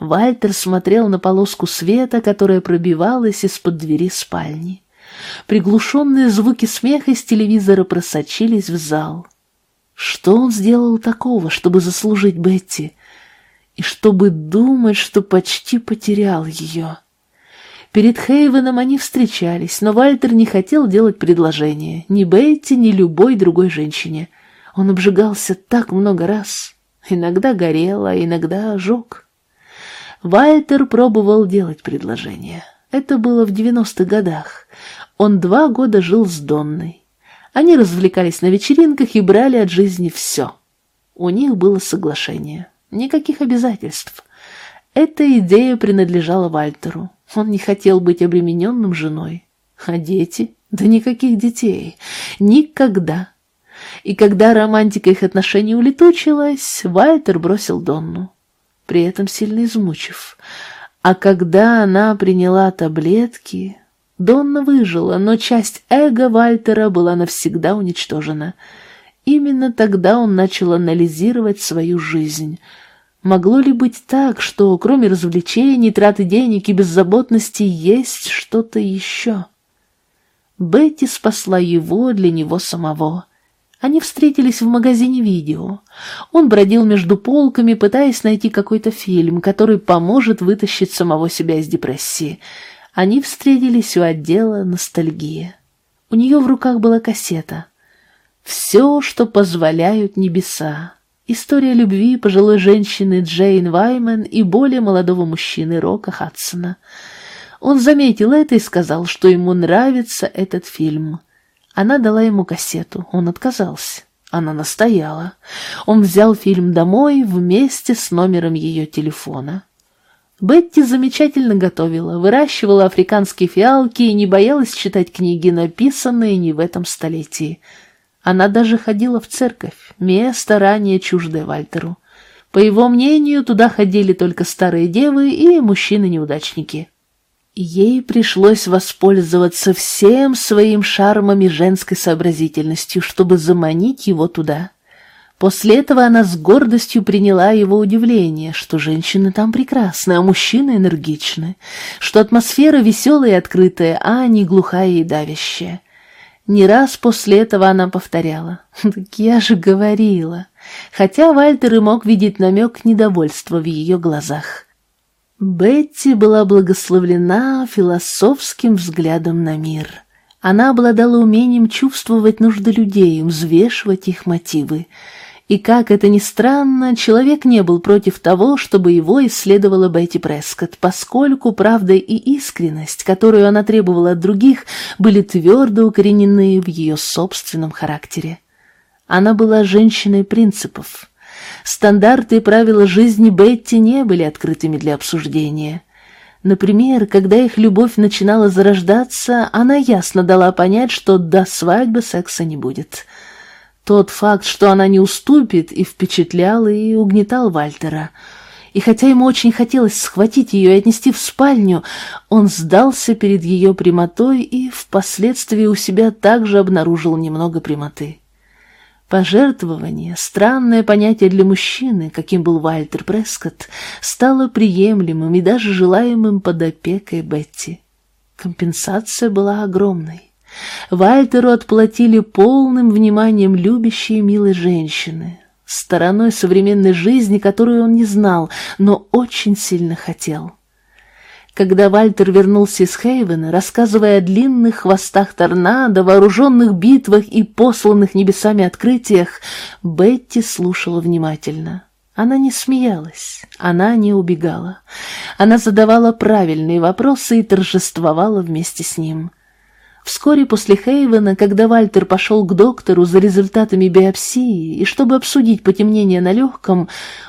Вальтер смотрел на полоску света, которая пробивалась из-под двери спальни. Приглушенные звуки смеха из телевизора просочились в зал. Что он сделал такого, чтобы заслужить Бетти? И чтобы думать, что почти потерял ее? Перед Хейвеном они встречались, но Вальтер не хотел делать предложение ни Бетти, ни любой другой женщине. Он обжигался так много раз. Иногда горел, а иногда ожег. Вальтер пробовал делать предложение. Это было в девяностых годах. Он два года жил с Донной. Они развлекались на вечеринках и брали от жизни все. У них было соглашение. Никаких обязательств. Эта идея принадлежала Вальтеру. Он не хотел быть обремененным женой. А дети? Да никаких детей. Никогда. И когда романтика их отношений улетучилась, Вальтер бросил Донну, при этом сильно измучив. А когда она приняла таблетки, Донна выжила, но часть эго Вальтера была навсегда уничтожена. Именно тогда он начал анализировать свою жизнь — Могло ли быть так, что кроме развлечений, траты денег и беззаботности есть что-то еще? Бетти спасла его для него самого. Они встретились в магазине видео. Он бродил между полками, пытаясь найти какой-то фильм, который поможет вытащить самого себя из депрессии. Они встретились у отдела «Ностальгия». У нее в руках была кассета. «Все, что позволяют небеса». История любви пожилой женщины Джейн Ваймен и более молодого мужчины Рока Хадсона. Он заметил это и сказал, что ему нравится этот фильм. Она дала ему кассету, он отказался. Она настояла. Он взял фильм домой вместе с номером ее телефона. Бетти замечательно готовила, выращивала африканские фиалки и не боялась читать книги, написанные не в этом столетии – она даже ходила в церковь, место ранее чуждое Вальтеру. По его мнению, туда ходили только старые девы и мужчины-неудачники. Ей пришлось воспользоваться всем своим шармом и женской сообразительностью, чтобы заманить его туда. После этого она с гордостью приняла его удивление, что женщины там прекрасны, а мужчины энергичны, что атмосфера веселая и открытая, а не глухая и давящая. Не раз после этого она повторяла. «Так я же говорила». Хотя Вальтер и мог видеть намек недовольства в ее глазах. Бетти была благословлена философским взглядом на мир. Она обладала умением чувствовать нужды людей, взвешивать их мотивы. И, как это ни странно, человек не был против того, чтобы его исследовала Бетти Прескотт, поскольку правда и искренность, которую она требовала от других, были твердо укоренены в ее собственном характере. Она была женщиной принципов. Стандарты и правила жизни Бетти не были открытыми для обсуждения. Например, когда их любовь начинала зарождаться, она ясно дала понять, что до свадьбы секса не будет. Тот факт, что она не уступит, и впечатлял, и угнетал Вальтера. И хотя ему очень хотелось схватить ее и отнести в спальню, он сдался перед ее прямотой и впоследствии у себя также обнаружил немного прямоты. Пожертвование, странное понятие для мужчины, каким был Вальтер Прескотт, стало приемлемым и даже желаемым под опекой Бетти. Компенсация была огромной. Вальтеру отплатили полным вниманием любящей и милой женщины, стороной современной жизни, которую он не знал, но очень сильно хотел. Когда Вальтер вернулся из Хейвена, рассказывая о длинных хвостах торнадо, вооруженных битвах и посланных небесами открытиях, Бетти слушала внимательно. Она не смеялась, она не убегала. Она задавала правильные вопросы и торжествовала вместе с ним. Вскоре после Хейвена, когда Вальтер пошел к доктору за результатами биопсии и чтобы обсудить потемнение на легком,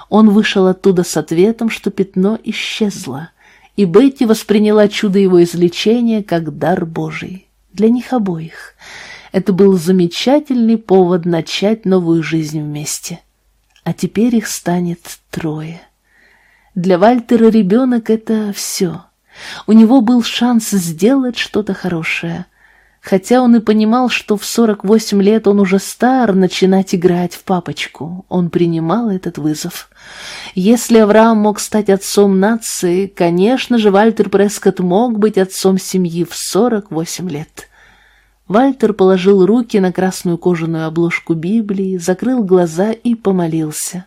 он вышел оттуда с ответом, что пятно исчезло и Бетти восприняла чудо его излечения как дар Божий. Для них обоих. Это был замечательный повод начать новую жизнь вместе. А теперь их станет трое. Для Вальтера ребенок — это все. У него был шанс сделать что-то хорошее — Хотя он и понимал, что в 48 лет он уже стар начинать играть в папочку, он принимал этот вызов. Если Авраам мог стать отцом нации, конечно же, Вальтер Прескотт мог быть отцом семьи в 48 лет. Вальтер положил руки на красную кожаную обложку Библии, закрыл глаза и помолился.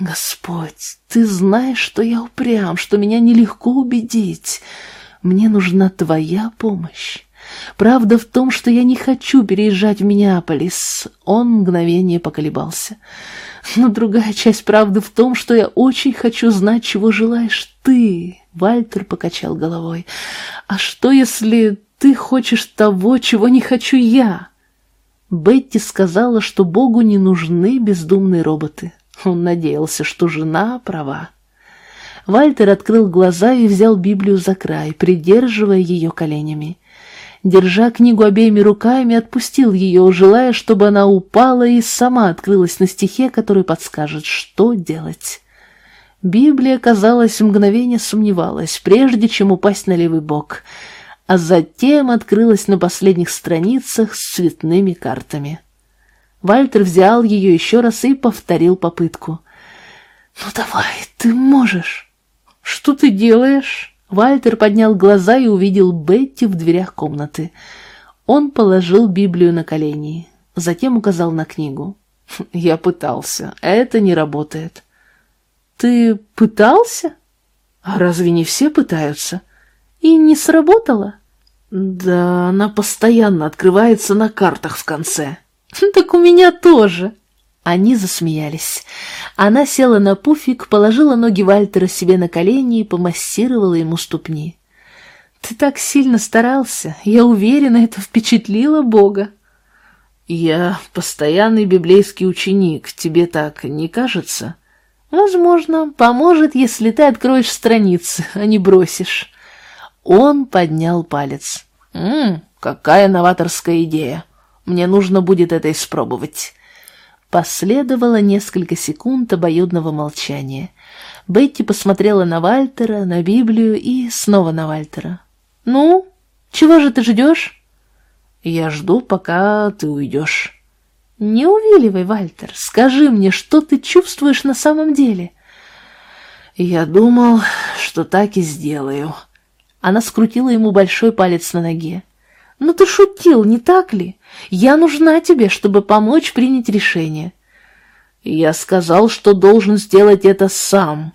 «Господь, ты знаешь, что я упрям, что меня нелегко убедить. Мне нужна твоя помощь. Правда в том, что я не хочу переезжать в Миннеаполис. Он мгновение поколебался. Но другая часть правды в том, что я очень хочу знать, чего желаешь ты. Вальтер покачал головой. А что, если ты хочешь того, чего не хочу я? Бетти сказала, что Богу не нужны бездумные роботы. Он надеялся, что жена права. Вальтер открыл глаза и взял Библию за край, придерживая ее коленями держа книгу обеими руками, отпустил ее, желая, чтобы она упала и сама открылась на стихе, который подскажет, что делать. Библия, казалось, мгновение сомневалась, прежде чем упасть на левый бок, а затем открылась на последних страницах с цветными картами. Вальтер взял ее еще раз и повторил попытку. «Ну давай, ты можешь!» «Что ты делаешь?» Вальтер поднял глаза и увидел Бетти в дверях комнаты. Он положил Библию на колени, затем указал на книгу. (laughs) «Я пытался. Это не работает». «Ты пытался? А разве не все пытаются? И не сработало?» «Да, она постоянно открывается на картах в конце». (laughs) «Так у меня тоже». Они засмеялись. Она села на пуфик, положила ноги Вальтера себе на колени и помассировала ему ступни. «Ты так сильно старался. Я уверена, это впечатлило Бога». «Я постоянный библейский ученик. Тебе так не кажется?» «Возможно, поможет, если ты откроешь страницы, а не бросишь». Он поднял палец. «Ммм, какая новаторская идея. Мне нужно будет это испробовать». Последовало несколько секунд обоюдного молчания. Бетти посмотрела на Вальтера, на Библию и снова на Вальтера. «Ну, чего же ты ждешь?» «Я жду, пока ты уйдешь». «Не увиливай, Вальтер, скажи мне, что ты чувствуешь на самом деле?» «Я думал, что так и сделаю». Она скрутила ему большой палец на ноге. «Ну ты шутил, не так ли? Я нужна тебе, чтобы помочь принять решение». «Я сказал, что должен сделать это сам».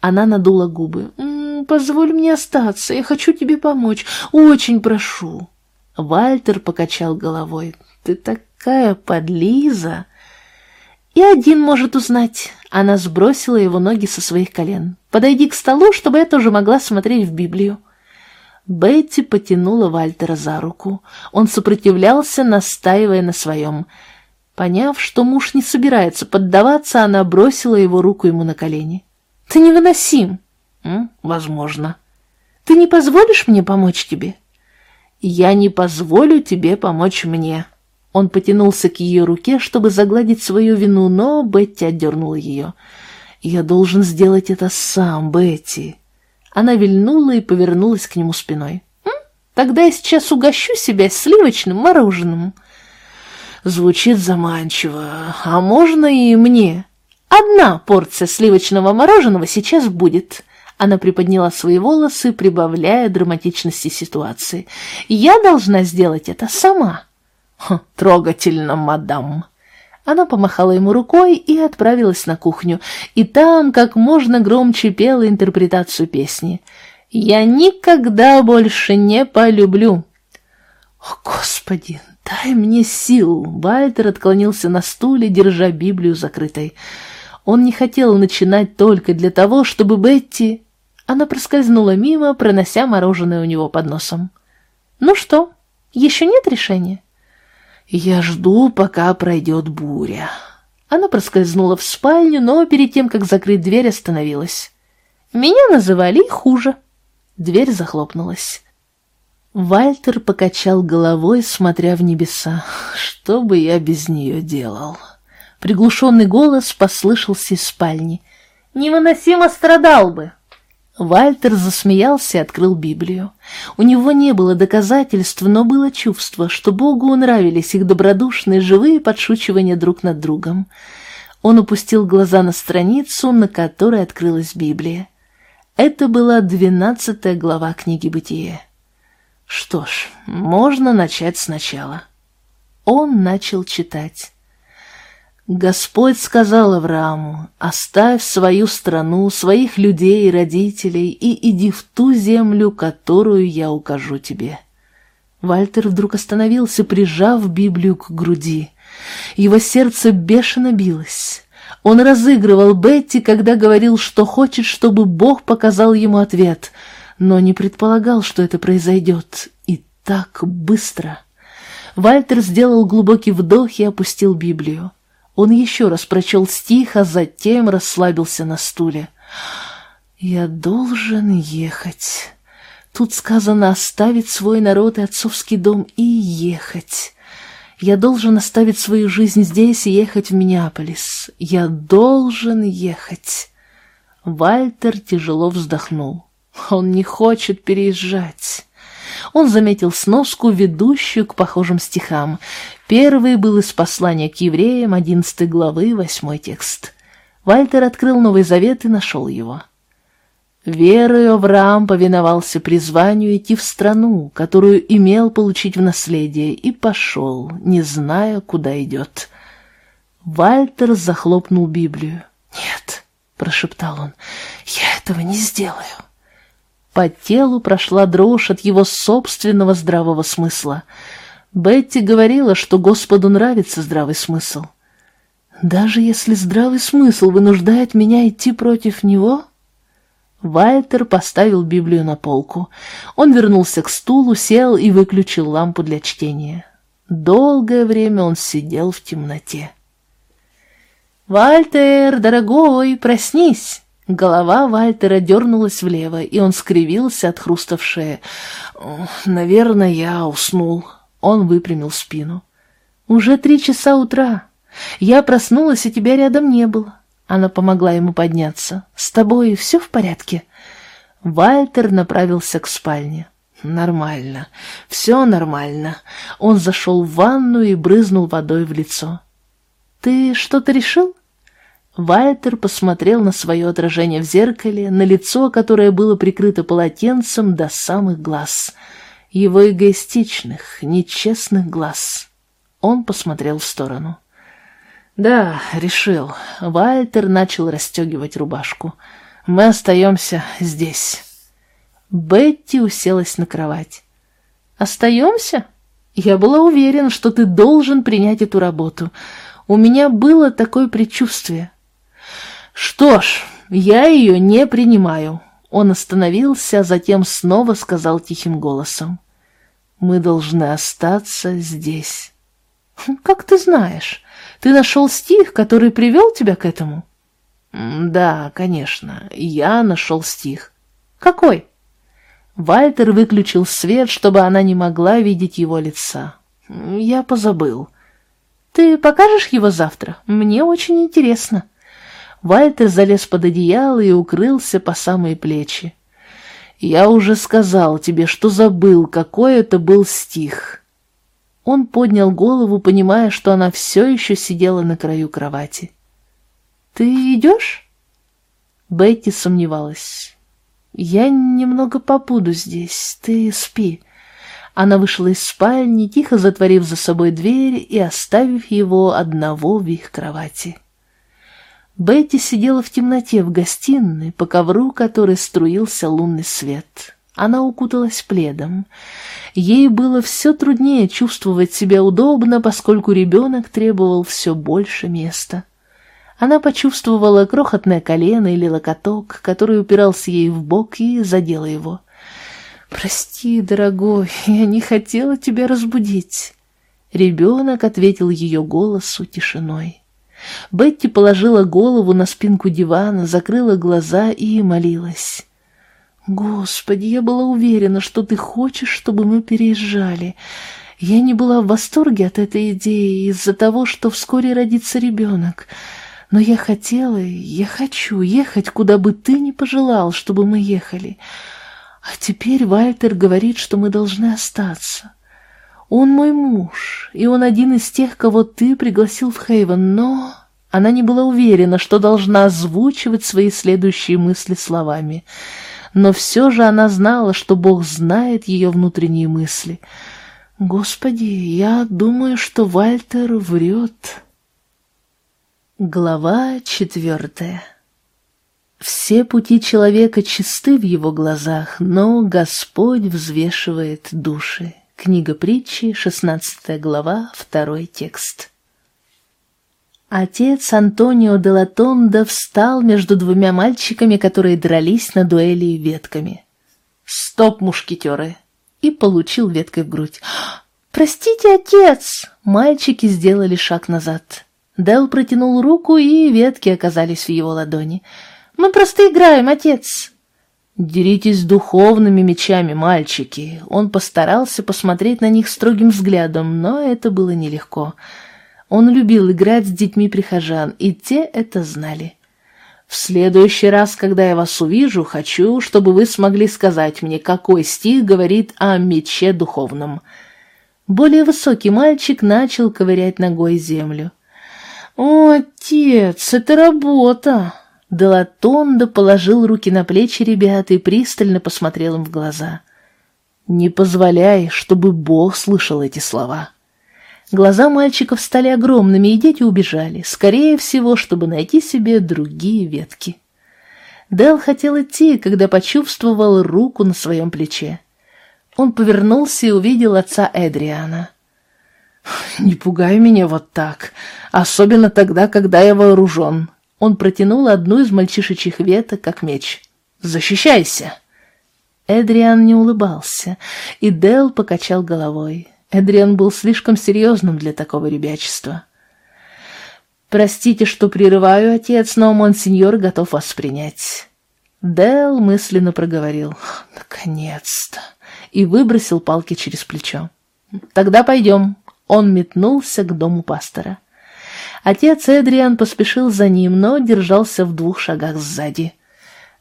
Она надула губы. «М -м, «Позволь мне остаться, я хочу тебе помочь, очень прошу». Вальтер покачал головой. «Ты такая подлиза!» «И один может узнать». Она сбросила его ноги со своих колен. «Подойди к столу, чтобы я тоже могла смотреть в Библию». Бетти потянула Вальтера за руку. Он сопротивлялся, настаивая на своем. Поняв, что муж не собирается поддаваться, она бросила его руку ему на колени. «Ты невыносим!» «Возможно». Ты не позволишь мне помочь тебе?» «Я не позволю тебе помочь мне». Он потянулся к ее руке, чтобы загладить свою вину, но Бетти отдернула ее. «Я должен сделать это сам, Бетти». Она вильнула и повернулась к нему спиной. «М? «Тогда я сейчас угощу себя сливочным мороженым». Звучит заманчиво. А можно и мне? Одна порция сливочного мороженого сейчас будет. Она приподняла свои волосы, прибавляя драматичности ситуации. «Я должна сделать это сама». Хм, «Трогательно, мадам». Она помахала ему рукой и отправилась на кухню, и там как можно громче пела интерпретацию песни. «Я никогда больше не полюблю». «О, Господи, дай мне сил!» Вальтер отклонился на стуле, держа Библию закрытой. Он не хотел начинать только для того, чтобы Бетти она проскользнула мимо, пронося мороженое у него под носом. «Ну что, еще нет решения?» «Я жду, пока пройдет буря». Она проскользнула в спальню, но перед тем, как закрыть дверь, остановилась. «Меня называли и хуже». Дверь захлопнулась. Вальтер покачал головой, смотря в небеса. «Что бы я без нее делал?» Приглушенный голос послышался из спальни. «Невыносимо страдал бы!» Вальтер засмеялся и открыл Библию. У него не было доказательств, но было чувство, что Богу нравились их добродушные живые подшучивания друг над другом. Он упустил глаза на страницу, на которой открылась Библия. Это была двенадцатая глава книги «Бытие». Что ж, можно начать сначала. Он начал читать. Господь сказал Аврааму, «Оставь свою страну, своих людей и родителей и иди в ту землю, которую я укажу тебе». Вальтер вдруг остановился, прижав Библию к груди. Его сердце бешено билось. Он разыгрывал Бетти, когда говорил, что хочет, чтобы Бог показал ему ответ, но не предполагал, что это произойдет. И так быстро. Вальтер сделал глубокий вдох и опустил Библию. Он еще раз прочел стих, а затем расслабился на стуле. «Я должен ехать. Тут сказано оставить свой народ и отцовский дом и ехать. Я должен оставить свою жизнь здесь и ехать в Миннеаполис. Я должен ехать». Вальтер тяжело вздохнул. Он не хочет переезжать. Он заметил сноску, ведущую к похожим стихам. Первый был из послания к евреям, одиннадцатой главы, восьмой текст. Вальтер открыл Новый Завет и нашел его. Верою Авраам повиновался призванию идти в страну, которую имел получить в наследие, и пошел, не зная, куда идет. Вальтер захлопнул Библию. «Нет», — прошептал он, — «я этого не сделаю». По телу прошла дрожь от его собственного здравого смысла. Бетти говорила, что Господу нравится здравый смысл. Даже если здравый смысл вынуждает меня идти против него... Вальтер поставил Библию на полку. Он вернулся к стулу, сел и выключил лампу для чтения. Долгое время он сидел в темноте. «Вальтер, дорогой, проснись!» Голова Вальтера дернулась влево, и он скривился от хруста в шее. «Наверное, я уснул». Он выпрямил спину. «Уже три часа утра. Я проснулась, и тебя рядом не было». Она помогла ему подняться. «С тобой все в порядке?» Вальтер направился к спальне. «Нормально. Все нормально». Он зашел в ванну и брызнул водой в лицо. «Ты что-то решил?» Вальтер посмотрел на свое отражение в зеркале, на лицо, которое было прикрыто полотенцем до самых глаз. Его эгоистичных, нечестных глаз. Он посмотрел в сторону. «Да, решил». Вальтер начал расстегивать рубашку. «Мы остаемся здесь». Бетти уселась на кровать. «Остаемся? Я была уверена, что ты должен принять эту работу. У меня было такое предчувствие». «Что ж, я ее не принимаю». Он остановился, затем снова сказал тихим голосом. «Мы должны остаться здесь». «Хм, «Как ты знаешь? Ты нашел стих, который привел тебя к этому?» «Да, конечно, я нашел стих». «Какой?» Вальтер выключил свет, чтобы она не могла видеть его лица. «Я позабыл». «Ты покажешь его завтра? Мне очень интересно». Вальтер залез под одеяло и укрылся по самые плечи. «Я уже сказал тебе, что забыл, какой это был стих». Он поднял голову, понимая, что она все еще сидела на краю кровати. «Ты идешь?» Бетти сомневалась. «Я немного побуду здесь, ты спи». Она вышла из спальни, тихо затворив за собой дверь и оставив его одного в их кровати. Бетти сидела в темноте в гостиной, по ковру который струился лунный свет. Она укуталась пледом. Ей было все труднее чувствовать себя удобно, поскольку ребенок требовал все больше места. Она почувствовала крохотное колено или локоток, который упирался ей в бок и задела его. «Прости, дорогой, (laughs) я не хотела тебя разбудить». Ребенок ответил ее голосу тишиной. Бетти положила голову на спинку дивана, закрыла глаза и молилась. «Господи, я была уверена, что ты хочешь, чтобы мы переезжали. Я не была в восторге от этой идеи из-за того, что вскоре родится ребенок. Но я хотела, я хочу ехать, куда бы ты ни пожелал, чтобы мы ехали. А теперь Вальтер говорит, что мы должны остаться. Он мой муж, и он один из тех, кого ты пригласил в Хейвен, но...» Она не была уверена, что должна озвучивать свои следующие мысли словами. Но все же она знала, что Бог знает ее внутренние мысли. «Господи, я думаю, что Вальтер врет». Глава четвертая Все пути человека чисты в его глазах, но Господь взвешивает души. Книга притчи, 16 глава, второй текст. Отец Антонио де Латонда встал между двумя мальчиками, которые дрались на дуэли ветками. «Стоп, мушкетеры!» и получил веткой в грудь. «Простите, отец!» Мальчики сделали шаг назад. Дел протянул руку, и ветки оказались в его ладони. «Мы просто играем, отец!» «Деритесь духовными мечами, мальчики!» Он постарался посмотреть на них строгим взглядом, но это было нелегко. Он любил играть с детьми прихожан, и те это знали. «В следующий раз, когда я вас увижу, хочу, чтобы вы смогли сказать мне, какой стих говорит о мече духовном». Более высокий мальчик начал ковырять ногой землю. «О, отец, это работа!» Делатондо положил руки на плечи ребят и пристально посмотрел им в глаза. «Не позволяй, чтобы Бог слышал эти слова». Глаза мальчиков стали огромными, и дети убежали, скорее всего, чтобы найти себе другие ветки. Дэл хотел идти, когда почувствовал руку на своем плече. Он повернулся и увидел отца Эдриана. «Не пугай меня вот так, особенно тогда, когда я вооружен». Он протянул одну из мальчишечьих веток, как меч. «Защищайся!» Эдриан не улыбался, и Дэл покачал головой. Эдриан был слишком серьезным для такого ребячества. «Простите, что прерываю, отец, но монсеньор готов вас принять». Дэл мысленно проговорил «Наконец-то!» и выбросил палки через плечо. «Тогда пойдем». Он метнулся к дому пастора. Отец Эдриан поспешил за ним, но держался в двух шагах сзади.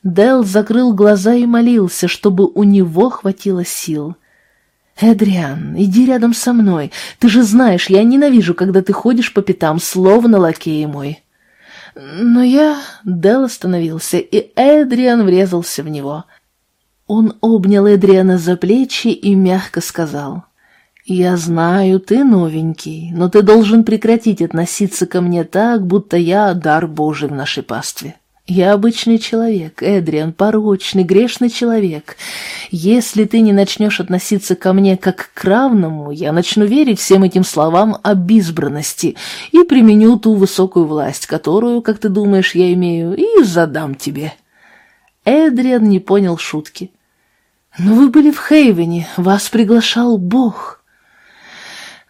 Дэл закрыл глаза и молился, чтобы у него хватило сил — «Эдриан, иди рядом со мной. Ты же знаешь, я ненавижу, когда ты ходишь по пятам, словно лакей мой». Но я... Дел остановился, и Эдриан врезался в него. Он обнял Эдриана за плечи и мягко сказал. «Я знаю, ты новенький, но ты должен прекратить относиться ко мне так, будто я дар Божий в нашей пастве». Я обычный человек, Эдриан, порочный, грешный человек. Если ты не начнешь относиться ко мне как к равному, я начну верить всем этим словам об избранности и применю ту высокую власть, которую, как ты думаешь, я имею, и задам тебе». Эдриан не понял шутки. «Но вы были в Хейвене, вас приглашал Бог».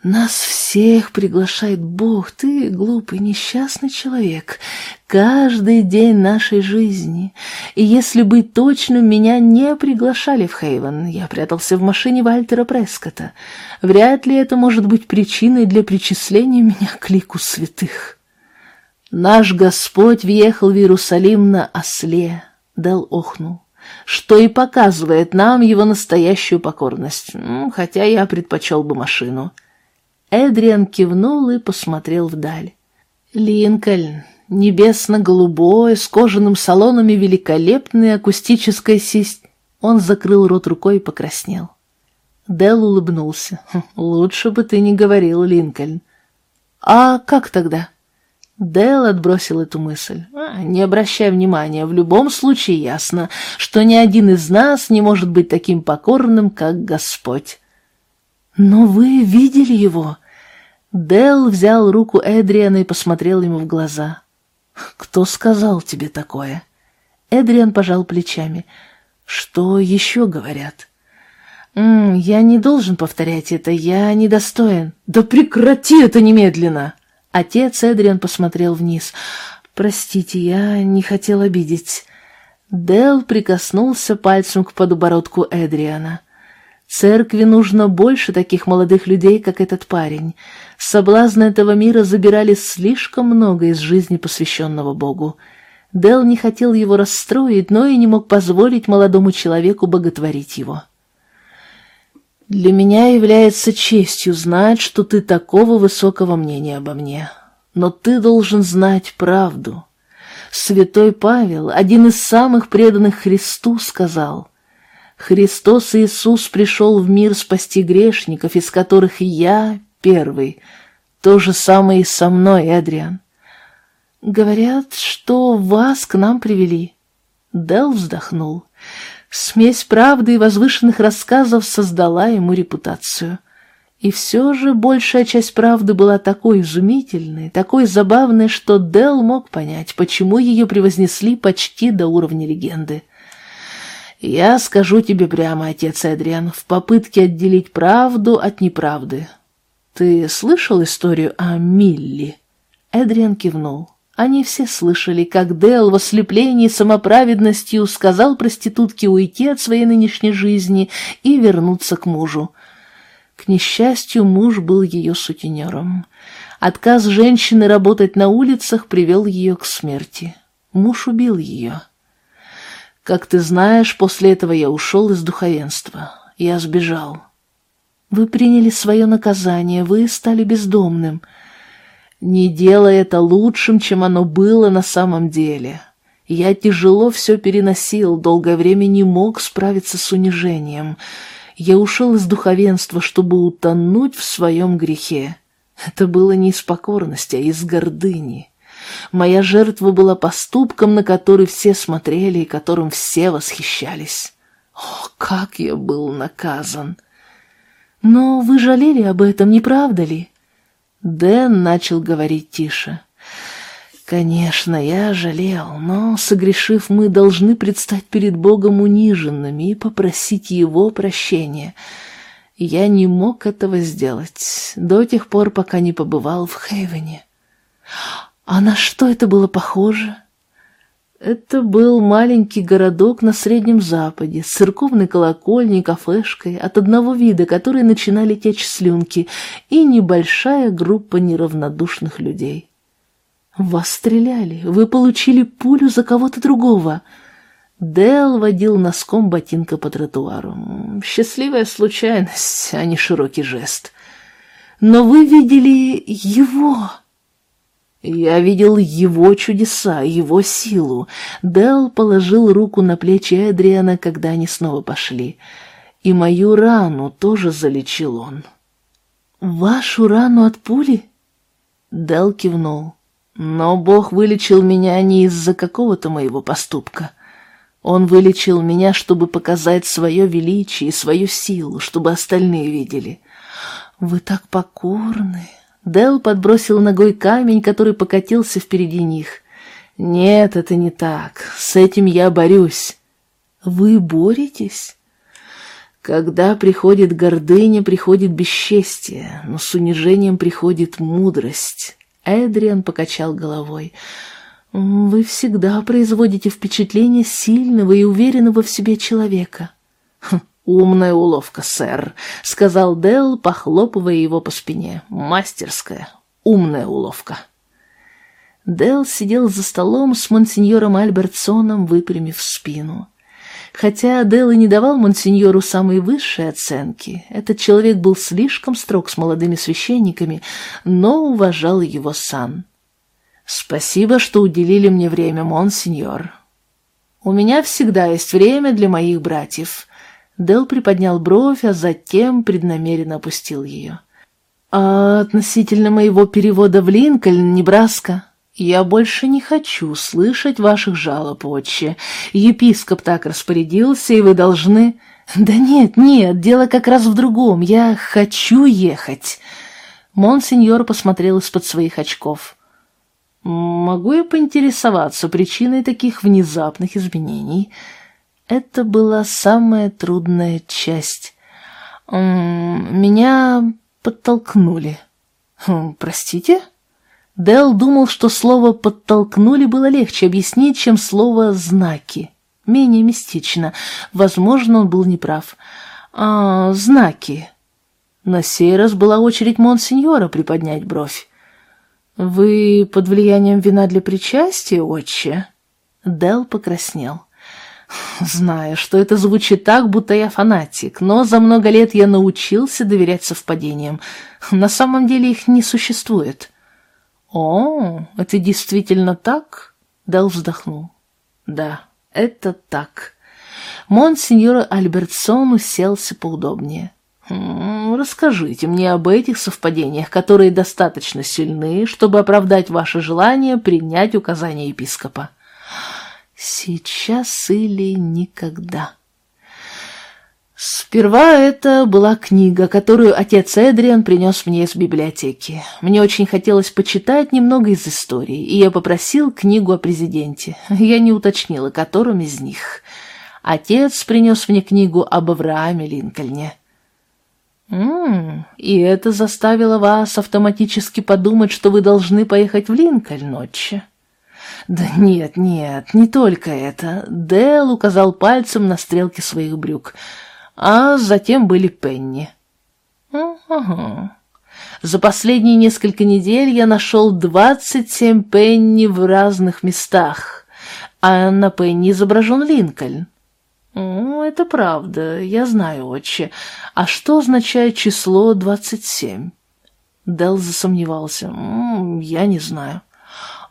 Нас всех приглашает Бог, ты глупый, несчастный человек, каждый день нашей жизни. И если быть точным, меня не приглашали в Хейвен, я прятался в машине Вальтера Прескота. Вряд ли это может быть причиной для причисления меня к лику святых. Наш Господь въехал в Иерусалим на осле, дал охнул что и показывает нам его настоящую покорность, хотя я предпочел бы машину. Эдриан кивнул и посмотрел вдаль. Линкольн, небесно-голубой, с кожаным салонами великолепной акустической сист... Он закрыл рот рукой и покраснел. Дел улыбнулся. «Хм, «Лучше бы ты не говорил, Линкольн». «А как тогда?» Дэл отбросил эту мысль. А, «Не обращай внимания, в любом случае ясно, что ни один из нас не может быть таким покорным, как Господь». «Но вы видели его?» Дэл взял руку Эдриана и посмотрел ему в глаза. «Кто сказал тебе такое?» Эдриан пожал плечами. «Что еще говорят?» «М «Я не должен повторять это, я недостоин». «Да прекрати это немедленно!» Отец Эдриан посмотрел вниз. «Простите, я не хотел обидеть». Дэл прикоснулся пальцем к подбородку Эдриана. Церкви нужно больше таких молодых людей, как этот парень. Соблазны этого мира забирали слишком много из жизни, посвященного Богу. Дэл не хотел его расстроить, но и не мог позволить молодому человеку боготворить его. «Для меня является честью знать, что ты такого высокого мнения обо мне. Но ты должен знать правду. Святой Павел, один из самых преданных Христу, сказал — Христос Иисус пришел в мир спасти грешников, из которых и я первый. То же самое и со мной, Эдриан. Говорят, что вас к нам привели. Дел вздохнул. Смесь правды и возвышенных рассказов создала ему репутацию. И все же большая часть правды была такой изумительной, такой забавной, что Дел мог понять, почему ее превознесли почти до уровня легенды. Я скажу тебе прямо, отец Эдриан, в попытке отделить правду от неправды. Ты слышал историю о Милли? Эдриан кивнул. Они все слышали, как Дэл в ослеплении самоправедностью сказал проститутке уйти от своей нынешней жизни и вернуться к мужу. К несчастью, муж был ее сутенером. Отказ женщины работать на улицах привел ее к смерти. Муж убил ее. Как ты знаешь, после этого я ушел из духовенства. Я сбежал. Вы приняли свое наказание, вы стали бездомным. Не делай это лучшим, чем оно было на самом деле. Я тяжело все переносил, долгое время не мог справиться с унижением. Я ушел из духовенства, чтобы утонуть в своем грехе. Это было не из покорности, а из гордыни. Моя жертва была поступком, на который все смотрели и которым все восхищались. О, как я был наказан! Но вы жалели об этом, не правда ли? Дэн начал говорить тише. Конечно, я жалел, но, согрешив, мы должны предстать перед Богом униженными и попросить Его прощения. Я не мог этого сделать до тех пор, пока не побывал в Хейвене. А на что это было похоже? Это был маленький городок на Среднем Западе с церковной колокольней, кафешкой, от одного вида, которые начинали течь слюнки, и небольшая группа неравнодушных людей. Вас стреляли, вы получили пулю за кого-то другого. Дэл водил носком ботинка по тротуару. Счастливая случайность, а не широкий жест. Но вы видели его... Я видел его чудеса, его силу. Дэл положил руку на плечи Эдриана, когда они снова пошли. И мою рану тоже залечил он. «Вашу рану от пули?» Дэл кивнул. «Но Бог вылечил меня не из-за какого-то моего поступка. Он вылечил меня, чтобы показать свое величие и свою силу, чтобы остальные видели. Вы так покорны, Дел подбросил ногой камень, который покатился впереди них. «Нет, это не так. С этим я борюсь». «Вы боретесь?» Когда приходит гордыня, приходит бесчестие, но с унижением приходит мудрость. Эдриан покачал головой. Вы всегда производите впечатление сильного и уверенного в себе человека. Хм, «Умная уловка, сэр», — сказал Дэл, похлопывая его по спине. «Мастерская, умная уловка». Дэл сидел за столом с монсеньором Альбертсоном, выпрямив спину. Хотя Дэл и не давал монсеньору самые высшие оценки, этот человек был слишком строг с молодыми священниками, но уважал его сан. «Спасибо, что уделили мне время, монсеньор. У меня всегда есть время для моих братьев». Дэл приподнял бровь, а затем преднамеренно опустил ее. «А относительно моего перевода в Линкольн, Небраска?» «Я больше не хочу слышать ваших жалоб, отче. Епископ так распорядился, и вы должны...» «Да нет, нет, дело как раз в другом. Я хочу ехать». Монсеньор посмотрел из-под своих очков. «Могу я поинтересоваться причиной таких внезапных изменений?» Это была самая трудная часть. «Меня подтолкнули». «Хм, «Простите?» Дэл думал, что слово «подтолкнули» было легче объяснить, чем слово «знаки». Менее мистично. Возможно, он был неправ. «А, знаки». На сей раз была очередь монсеньора приподнять бровь. «Вы под влиянием вина для причастия, отче?» Дэл покраснел. Знаю, что это звучит так, будто я фанатик, но за много лет я научился доверять совпадениям. На самом деле их не существует. «О, это действительно так?» Дал вздохнул. «Да, это так». Монсеньор Альбертсон уселся поудобнее. «Расскажите мне об этих совпадениях, которые достаточно сильны, чтобы оправдать ваше желание принять указания епископа». «Сейчас или никогда». Сперва это была книга, которую отец Эдриан принес мне из библиотеки. Мне очень хотелось почитать немного из истории, и я попросил книгу о президенте. Я не уточнила, которым из них. Отец принес мне книгу об Аврааме Линкольне. «М-м, и это заставило вас автоматически подумать, что вы должны поехать в Линкольн ночью?» «Да нет, нет, не только это». Дэл указал пальцем на стрелки своих брюк – а затем были пенни. Ага. За последние несколько недель я нашел двадцать семь пенни в разных местах, а на пенни изображен Линкольн. «Это правда, я знаю, отче. А что означает число двадцать семь?» Дел засомневался. «Я не знаю».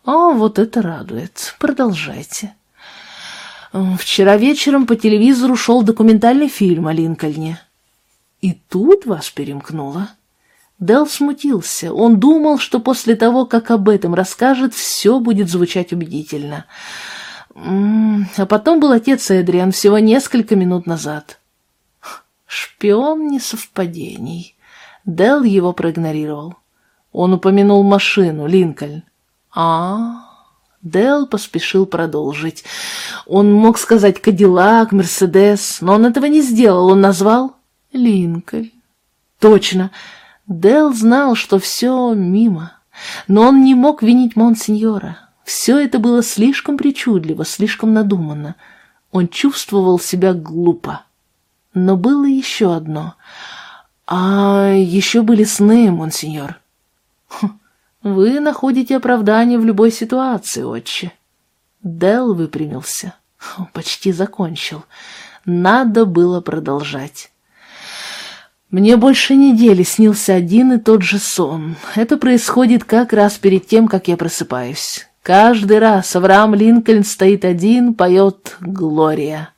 «А вот это радует. Продолжайте». Вчера вечером по телевизору шел документальный фильм о Линкольне. И тут вас перемкнуло. Дэл смутился. Он думал, что после того, как об этом расскажет, все будет звучать убедительно. А потом был отец Эдриан всего несколько минут назад. Шпион несовпадений. Дэл его проигнорировал. Он упомянул машину, Линкольн. А, Дэл поспешил продолжить. Он мог сказать «Кадиллак», «Мерседес», но он этого не сделал. Он назвал «Линкольн». Точно. Дэл знал, что все мимо. Но он не мог винить Монсеньора. Все это было слишком причудливо, слишком надуманно. Он чувствовал себя глупо. Но было еще одно. А еще были сны, Монсеньор. Хм. Вы находите оправдание в любой ситуации, отче. Дел выпрямился. Почти закончил. Надо было продолжать. Мне больше недели снился один и тот же сон. Это происходит как раз перед тем, как я просыпаюсь. Каждый раз Авраам Линкольн стоит один, поет «Глория».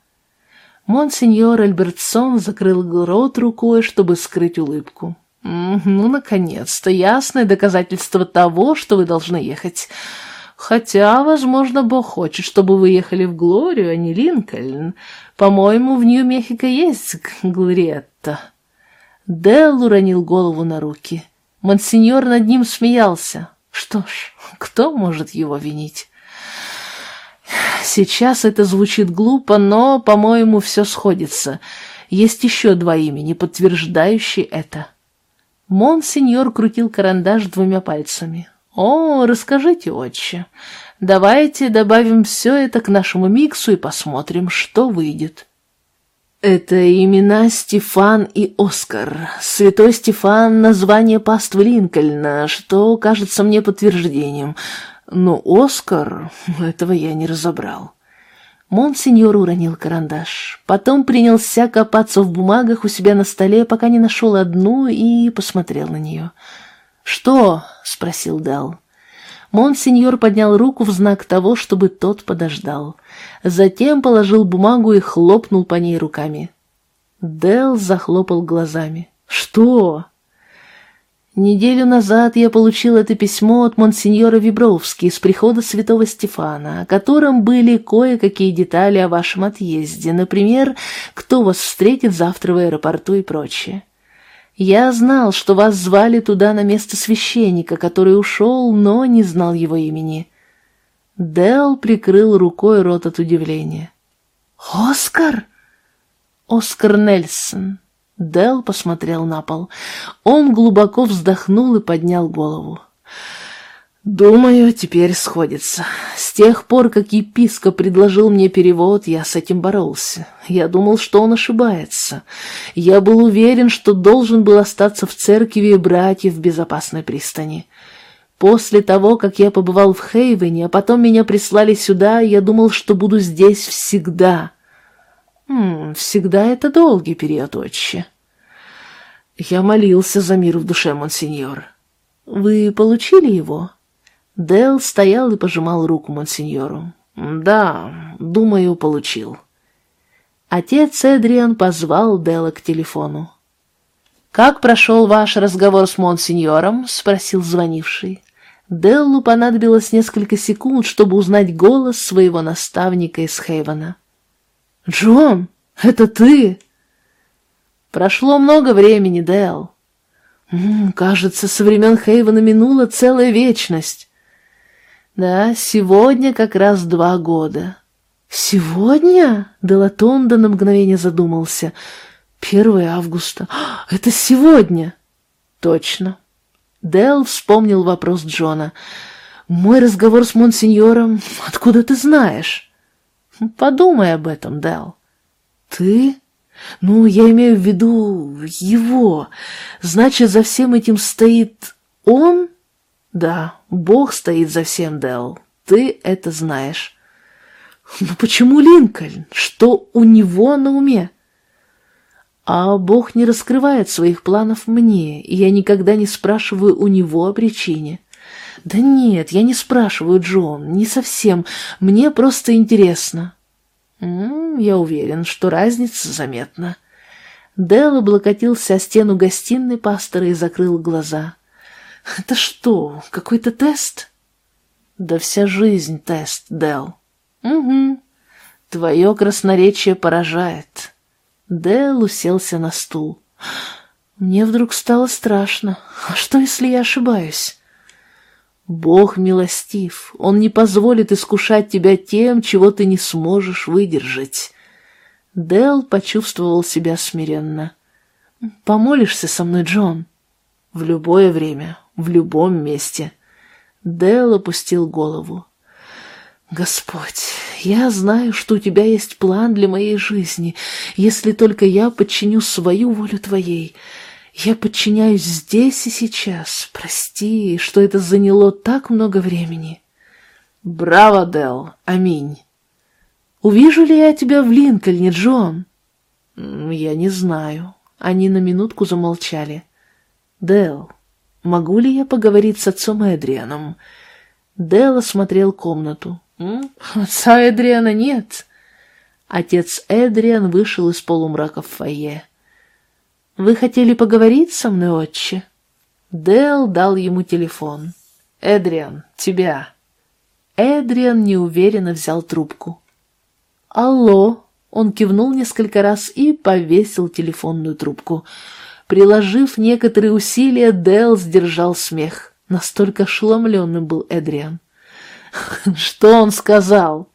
Монсеньор Альбертсон закрыл рот рукой, чтобы скрыть улыбку. «Ну, наконец-то, ясное доказательство того, что вы должны ехать. Хотя, возможно, Бог хочет, чтобы вы ехали в Глорию, а не Линкольн. По-моему, в Нью-Мехико есть Глориетта». Дэл уронил голову на руки. Монсеньор над ним смеялся. Что ж, кто может его винить? Сейчас это звучит глупо, но, по-моему, все сходится. Есть еще два имени, подтверждающие это. Монсеньор крутил карандаш двумя пальцами. «О, расскажите, отче. Давайте добавим все это к нашему миксу и посмотрим, что выйдет». Это имена Стефан и Оскар. Святой Стефан — название паствы Линкольна, что кажется мне подтверждением. Но Оскар... этого я не разобрал. Монсеньор уронил карандаш. Потом принялся копаться в бумагах у себя на столе, пока не нашел одну и посмотрел на нее. «Что?» — спросил Дал. Монсеньор поднял руку в знак того, чтобы тот подождал. Затем положил бумагу и хлопнул по ней руками. Дел захлопал глазами. «Что?» Неделю назад я получил это письмо от монсеньора Вибровски из прихода святого Стефана, о котором были кое-какие детали о вашем отъезде, например, кто вас встретит завтра в аэропорту и прочее. Я знал, что вас звали туда на место священника, который ушел, но не знал его имени. Дел прикрыл рукой рот от удивления. «Оскар?» «Оскар Нельсон». Дел посмотрел на пол. Он глубоко вздохнул и поднял голову. Думаю, теперь сходится. С тех пор, как епископ предложил мне перевод, я с этим боролся. Я думал, что он ошибается. Я был уверен, что должен был остаться в церкви и братьев в безопасной пристани. После того, как я побывал в Хейвене, а потом меня прислали сюда, я думал, что буду здесь всегда. Хм, всегда это долгий период, отче. Я молился за мир в душе, монсеньор. Вы получили его? Дел стоял и пожимал руку монсеньору. «Да, думаю, получил». Отец Эдриан позвал Дела к телефону. «Как прошел ваш разговор с монсеньором?» — спросил звонивший. Деллу понадобилось несколько секунд, чтобы узнать голос своего наставника из Хейвена. «Джон, это ты?» «Прошло много времени, Дел. «Кажется, со времен Хейвена минула целая вечность». Да, сегодня как раз два года. Сегодня? Делатонда на мгновение задумался. Первое августа. Это сегодня. Точно. Дел вспомнил вопрос Джона. Мой разговор с монсеньором. Откуда ты знаешь? Подумай об этом, Дел. Ты? Ну, я имею в виду его. Значит, за всем этим стоит он? Да, Бог стоит за всем, Дэл. Ты это знаешь. Но почему Линкольн? Что у него на уме? А Бог не раскрывает своих планов мне, и я никогда не спрашиваю у него о причине. Да нет, я не спрашиваю, Джон, не совсем. Мне просто интересно. М -м, я уверен, что разница заметна. Дэл облокотился о стену гостиной пастора и закрыл глаза. Это что, какой-то тест? Да вся жизнь тест, Дел. Угу. Твое красноречие поражает. Дел уселся на стул. Мне вдруг стало страшно. А что, если я ошибаюсь? Бог милостив, Он не позволит искушать тебя тем, чего ты не сможешь выдержать. Дел почувствовал себя смиренно. «Помолишься со мной, Джон?» «В любое время, в любом месте. Дэл опустил голову. «Господь, я знаю, что у тебя есть план для моей жизни, если только я подчиню свою волю твоей. Я подчиняюсь здесь и сейчас. Прости, что это заняло так много времени». «Браво, Дэл! Аминь!» «Увижу ли я тебя в Линкольне, Джон?» «Я не знаю». Они на минутку замолчали. «Дэл, Могу ли я поговорить с отцом Эдрианом? Делла смотрел комнату. Отца Эдриана нет. Отец Эдриан вышел из полумрака в фойе. «Вы хотели поговорить со мной, отче?» Дэл дал ему телефон. «Эдриан, тебя». Эдриан неуверенно взял трубку. «Алло!» Он кивнул несколько раз и повесил телефонную трубку. Приложив некоторые усилия, Дэл сдержал смех. Настолько ошеломленным был Эдриан. (laughs) «Что он сказал?»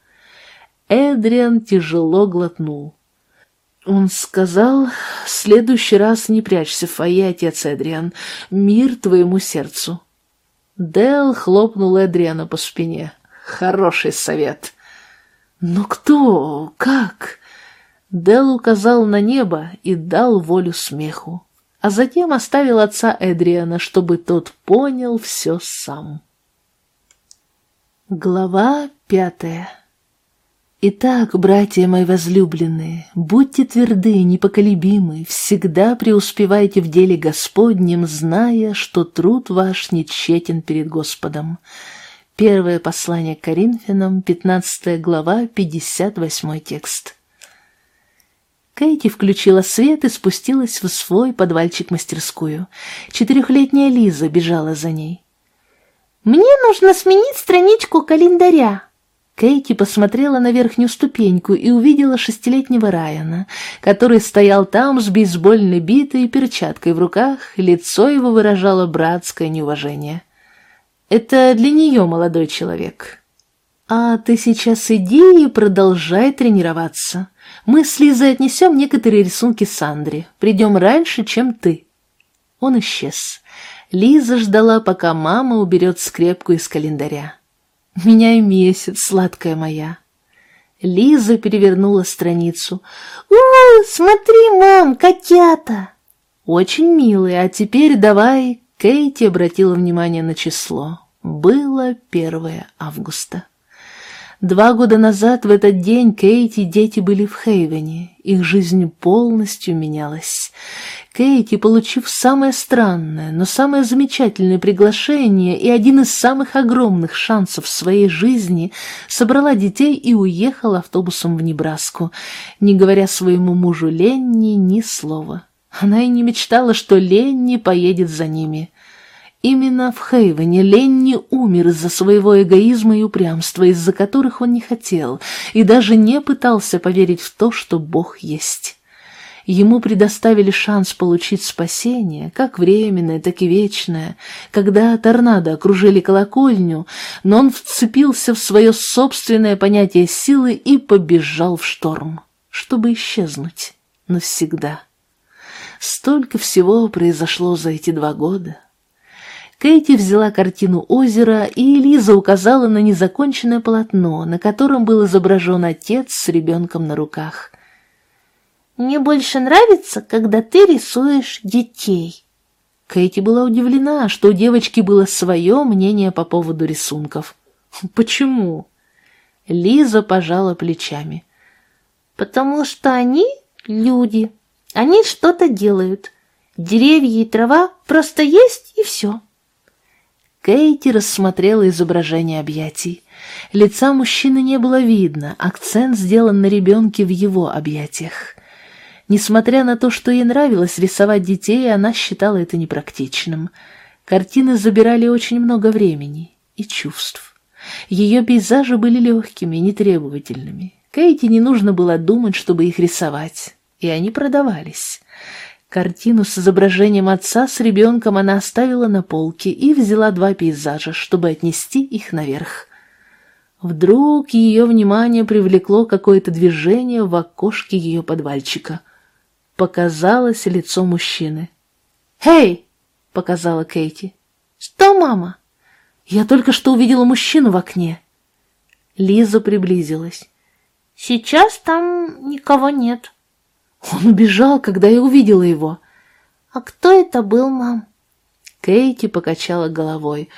Эдриан тяжело глотнул. Он сказал, следующий раз не прячься в отец Эдриан, мир твоему сердцу. Дэл хлопнул Эдриана по спине. Хороший совет. Но кто? Как? Дэл указал на небо и дал волю смеху, а затем оставил отца Эдриана, чтобы тот понял все сам. Глава пятая Итак, братья мои возлюбленные, будьте тверды, непоколебимы, всегда преуспевайте в деле Господнем, зная, что труд ваш не тщетен перед Господом. Первое послание к Коринфянам, 15 глава, 58 текст. Кейти включила свет и спустилась в свой подвальчик-мастерскую. Четырехлетняя Лиза бежала за ней. «Мне нужно сменить страничку календаря», Кейти посмотрела на верхнюю ступеньку и увидела шестилетнего Райана, который стоял там с бейсбольной битой и перчаткой в руках, лицо его выражало братское неуважение. «Это для нее, молодой человек». «А ты сейчас иди и продолжай тренироваться. Мы с Лизой отнесем некоторые рисунки Сандре. Придем раньше, чем ты». Он исчез. Лиза ждала, пока мама уберет скрепку из календаря. (laughs) Меняй месяц, сладкая моя. Лиза перевернула страницу. «О, смотри, мам, котята!» «Очень милые, а теперь давай...» Кейти обратила внимание на число. Было первое августа. Два года назад в этот день Кейти и дети были в Хейвене. Их жизнь полностью менялась. Кейти, получив самое странное, но самое замечательное приглашение и один из самых огромных шансов в своей жизни, собрала детей и уехала автобусом в Небраску, не говоря своему мужу Ленни ни слова. Она и не мечтала, что Ленни поедет за ними. Именно в Хейвене Ленни умер из-за своего эгоизма и упрямства, из-за которых он не хотел и даже не пытался поверить в то, что Бог есть. Ему предоставили шанс получить спасение, как временное, так и вечное, когда торнадо окружили колокольню, но он вцепился в свое собственное понятие силы и побежал в шторм, чтобы исчезнуть навсегда. Столько всего произошло за эти два года. Кэти взяла картину озера, и Элиза указала на незаконченное полотно, на котором был изображен отец с ребенком на руках. «Мне больше нравится, когда ты рисуешь детей». Кэти была удивлена, что у девочки было свое мнение по поводу рисунков. «Почему?» Лиза пожала плечами. «Потому что они люди, они что-то делают. Деревья и трава просто есть и все». Кейти рассмотрела изображение объятий. Лица мужчины не было видно, акцент сделан на ребенке в его объятиях. Несмотря на то, что ей нравилось рисовать детей, она считала это непрактичным. Картины забирали очень много времени и чувств. Ее пейзажи были легкими нетребовательными. Кейти не нужно было думать, чтобы их рисовать, и они продавались. Картину с изображением отца с ребенком она оставила на полке и взяла два пейзажа, чтобы отнести их наверх. Вдруг ее внимание привлекло какое-то движение в окошке ее подвальчика. Показалось лицо мужчины. «Эй!» — показала Кейти. «Что, мама?» «Я только что увидела мужчину в окне». Лиза приблизилась. «Сейчас там никого нет». Он убежал, когда я увидела его. А кто это был, мам? Кейти покачала головой.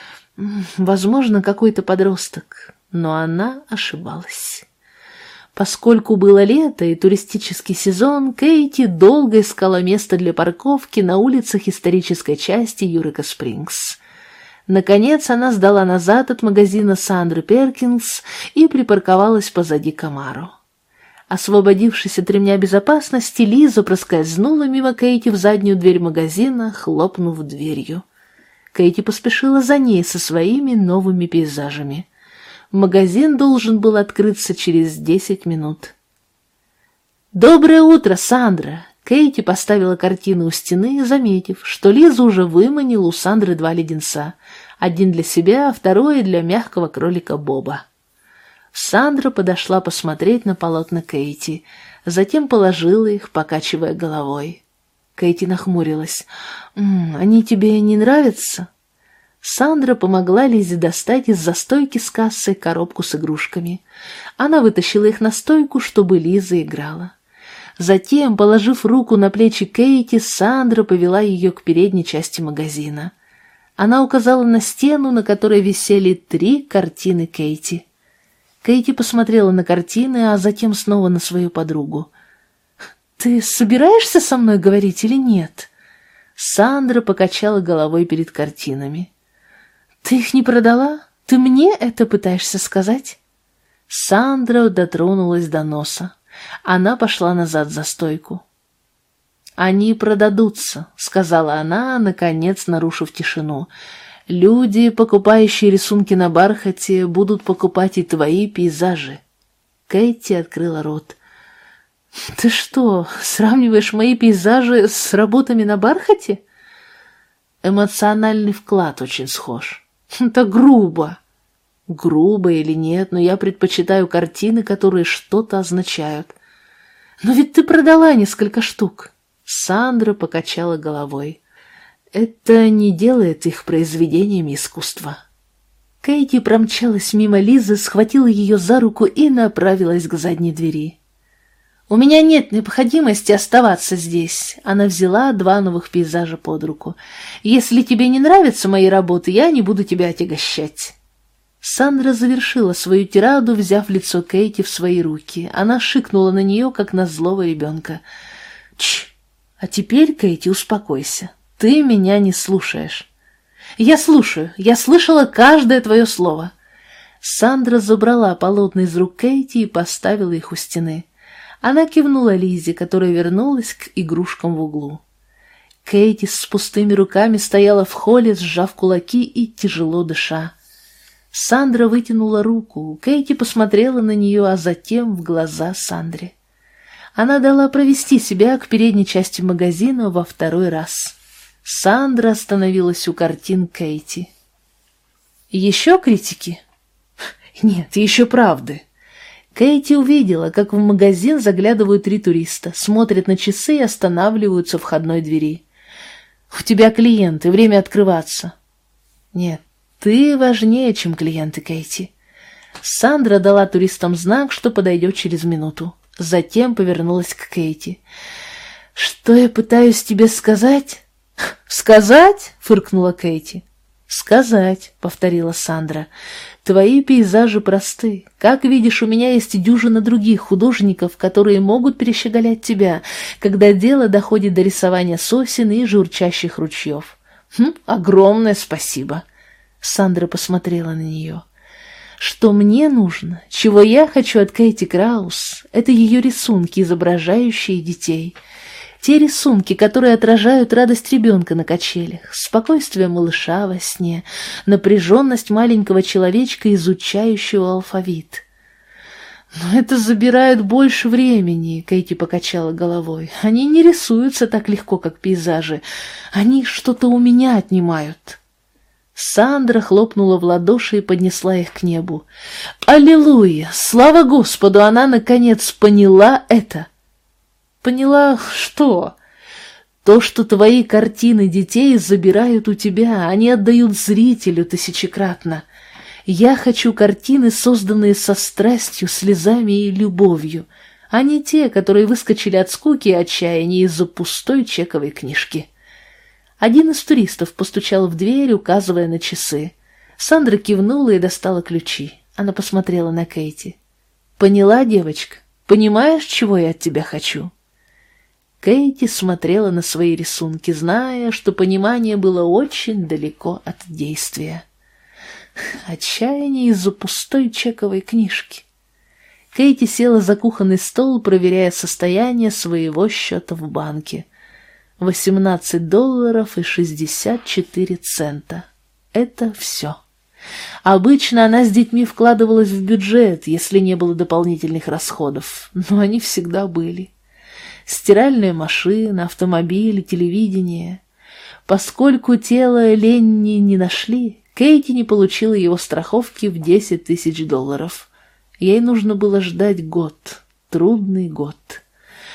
Возможно, какой-то подросток, но она ошибалась. Поскольку было лето и туристический сезон, Кейти долго искала место для парковки на улицах исторической части Юрика Спрингс. Наконец она сдала назад от магазина Сандры Перкинс и припарковалась позади Камаро. Освободившись от ремня безопасности, Лиза проскользнула мимо Кейти в заднюю дверь магазина, хлопнув дверью. Кейти поспешила за ней со своими новыми пейзажами. Магазин должен был открыться через десять минут. «Доброе утро, Сандра!» Кейти поставила картину у стены, заметив, что Лиза уже выманила у Сандры два леденца. Один для себя, а второй для мягкого кролика Боба. Сандра подошла посмотреть на полотна Кейти, затем положила их, покачивая головой. Кейти нахмурилась. «М -м, «Они тебе не нравятся?» Сандра помогла Лизе достать из застойки с кассой коробку с игрушками. Она вытащила их на стойку, чтобы Лиза играла. Затем, положив руку на плечи Кейти, Сандра повела ее к передней части магазина. Она указала на стену, на которой висели три картины Кейти. Кейти посмотрела на картины, а затем снова на свою подругу. «Ты собираешься со мной говорить или нет?» Сандра покачала головой перед картинами. «Ты их не продала? Ты мне это пытаешься сказать?» Сандра дотронулась до носа. Она пошла назад за стойку. «Они продадутся», — сказала она, наконец нарушив тишину. Люди, покупающие рисунки на бархате, будут покупать и твои пейзажи. Кэти открыла рот. Ты что, сравниваешь мои пейзажи с работами на бархате? Эмоциональный вклад очень схож. (laughs) Это грубо. Грубо или нет, но я предпочитаю картины, которые что-то означают. Но ведь ты продала несколько штук. Сандра покачала головой. Это не делает их произведениями искусства. Кейти промчалась мимо Лизы, схватила ее за руку и направилась к задней двери. «У меня нет необходимости оставаться здесь». Она взяла два новых пейзажа под руку. «Если тебе не нравятся мои работы, я не буду тебя отягощать». Сандра завершила свою тираду, взяв лицо Кейти в свои руки. Она шикнула на нее, как на злого ребенка. «Чш! А теперь, Кейти, успокойся. Ты меня не слушаешь. Я слушаю. Я слышала каждое твое слово. Сандра забрала полотна из рук Кейти и поставила их у стены. Она кивнула Лизе, которая вернулась к игрушкам в углу. Кейти с пустыми руками стояла в холле, сжав кулаки и тяжело дыша. Сандра вытянула руку, Кейти посмотрела на нее, а затем в глаза Сандре. Она дала провести себя к передней части магазина во второй раз. Сандра остановилась у картин Кейти. «Еще критики?» «Нет, еще правды». Кейти увидела, как в магазин заглядывают три туриста, смотрят на часы и останавливаются в входной двери. «У тебя клиенты, время открываться». «Нет, ты важнее, чем клиенты, Кейти». Сандра дала туристам знак, что подойдет через минуту. Затем повернулась к Кейти. «Что я пытаюсь тебе сказать?» «Сказать?» — фыркнула Кэти. «Сказать», — повторила Сандра. «Твои пейзажи просты. Как видишь, у меня есть дюжина других художников, которые могут перещеголять тебя, когда дело доходит до рисования сосен и журчащих ручьев». «Хм, огромное спасибо!» Сандра посмотрела на нее. «Что мне нужно, чего я хочу от Кэти Краус, это ее рисунки, изображающие детей». Те рисунки, которые отражают радость ребенка на качелях, спокойствие малыша во сне, напряженность маленького человечка, изучающего алфавит. «Но это забирает больше времени», — Кейти покачала головой. «Они не рисуются так легко, как пейзажи. Они что-то у меня отнимают». Сандра хлопнула в ладоши и поднесла их к небу. «Аллилуйя! Слава Господу! Она, наконец, поняла это!» Поняла что? То, что твои картины детей забирают у тебя, они отдают зрителю тысячекратно. Я хочу картины, созданные со страстью, слезами и любовью, а не те, которые выскочили от скуки и отчаяния из-за пустой чековой книжки. Один из туристов постучал в дверь, указывая на часы. Сандра кивнула и достала ключи. Она посмотрела на Кейти. «Поняла, девочка? Понимаешь, чего я от тебя хочу?» Кейти смотрела на свои рисунки, зная, что понимание было очень далеко от действия. Отчаяние из-за пустой чековой книжки. Кейти села за кухонный стол, проверяя состояние своего счета в банке. Восемнадцать долларов и шестьдесят четыре цента. Это все. Обычно она с детьми вкладывалась в бюджет, если не было дополнительных расходов, но они всегда были стиральная машина, автомобили, телевидение. Поскольку тело Ленни не нашли, Кейти не получила его страховки в 10 тысяч долларов. Ей нужно было ждать год, трудный год.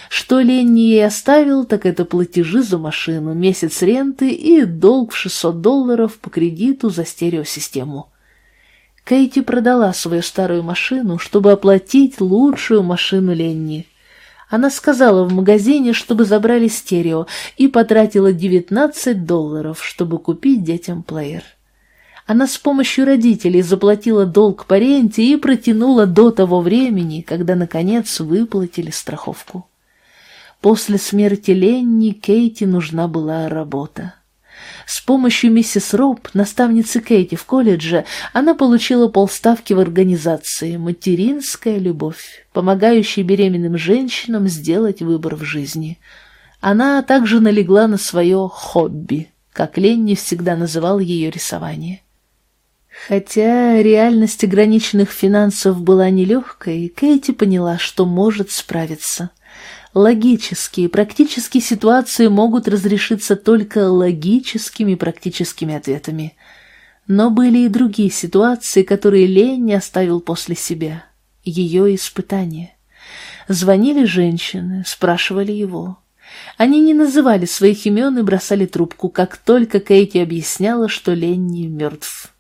Что Ленни ей оставил, так это платежи за машину, месяц ренты и долг в 600 долларов по кредиту за стереосистему. Кейти продала свою старую машину, чтобы оплатить лучшую машину Ленни. Она сказала в магазине, чтобы забрали стерео, и потратила 19 долларов, чтобы купить детям плеер. Она с помощью родителей заплатила долг по ренте и протянула до того времени, когда, наконец, выплатили страховку. После смерти Ленни Кейти нужна была работа. С помощью миссис Роб, наставницы Кейти в колледже, она получила полставки в организации «Материнская любовь», помогающей беременным женщинам сделать выбор в жизни. Она также налегла на свое «хобби», как Ленни всегда называл ее рисование. Хотя реальность ограниченных финансов была нелегкой, Кейти поняла, что может справиться – Логические, практические ситуации могут разрешиться только логическими практическими ответами. Но были и другие ситуации, которые Лень оставил после себя. Ее испытания. Звонили женщины, спрашивали его. Они не называли своих имен и бросали трубку, как только Кейти объясняла, что Ленни мертв.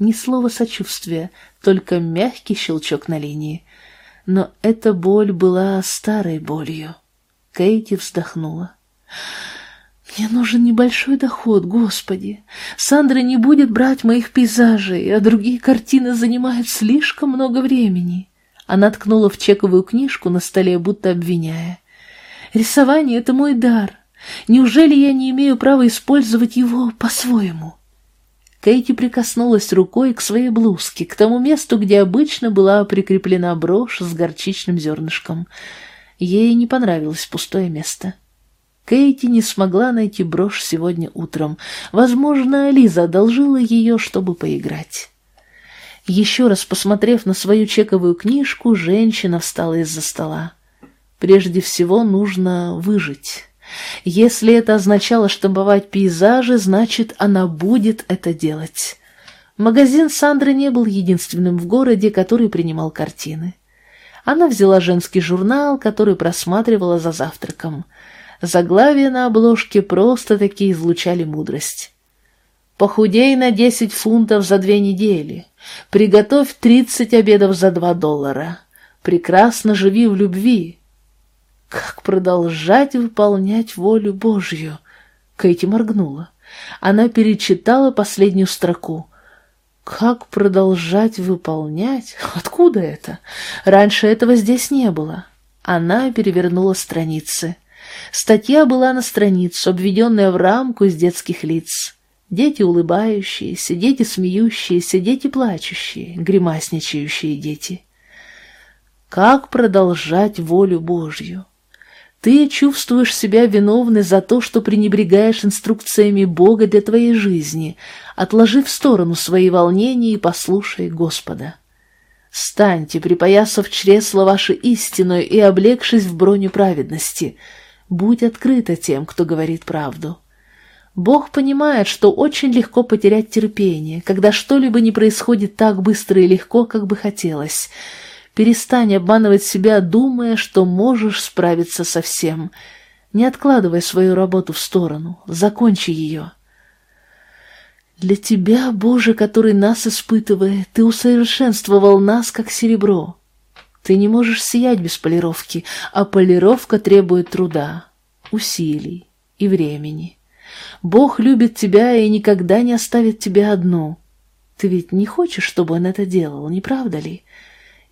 Ни слова сочувствия, только мягкий щелчок на линии — но эта боль была старой болью. Кейти вздохнула. «Мне нужен небольшой доход, Господи. Сандра не будет брать моих пейзажей, а другие картины занимают слишком много времени». Она ткнула в чековую книжку на столе, будто обвиняя. «Рисование — это мой дар. Неужели я не имею права использовать его по-своему?» Кейти прикоснулась рукой к своей блузке, к тому месту, где обычно была прикреплена брошь с горчичным зернышком. Ей не понравилось пустое место. Кейти не смогла найти брошь сегодня утром. Возможно, Лиза одолжила ее, чтобы поиграть. Еще раз посмотрев на свою чековую книжку, женщина встала из-за стола. Прежде всего нужно выжить. Если это означало штамповать пейзажи, значит, она будет это делать. Магазин Сандры не был единственным в городе, который принимал картины. Она взяла женский журнал, который просматривала за завтраком. Заглавия на обложке просто-таки излучали мудрость. «Похудей на десять фунтов за две недели. Приготовь тридцать обедов за два доллара. Прекрасно живи в любви. Как продолжать выполнять волю Божью? Кэти моргнула. Она перечитала последнюю строку. Как продолжать выполнять? Откуда это? Раньше этого здесь не было. Она перевернула страницы. Статья была на страницу, обведенная в рамку из детских лиц. Дети улыбающиеся, дети смеющиеся, дети плачущие, гримасничающие дети. Как продолжать волю Божью? Ты чувствуешь себя виновной за то, что пренебрегаешь инструкциями Бога для твоей жизни. Отложи в сторону свои волнения и послушай Господа. Станьте, припоясав чресло ваше истинную и облегшись в броню праведности. Будь открыта тем, кто говорит правду. Бог понимает, что очень легко потерять терпение, когда что-либо не происходит так быстро и легко, как бы хотелось — Перестань обманывать себя, думая, что можешь справиться со всем. Не откладывай свою работу в сторону, закончи ее. Для тебя, Боже, который нас испытывает, ты усовершенствовал нас, как серебро. Ты не можешь сиять без полировки, а полировка требует труда, усилий и времени. Бог любит тебя и никогда не оставит тебя одну. Ты ведь не хочешь, чтобы он это делал, не правда ли?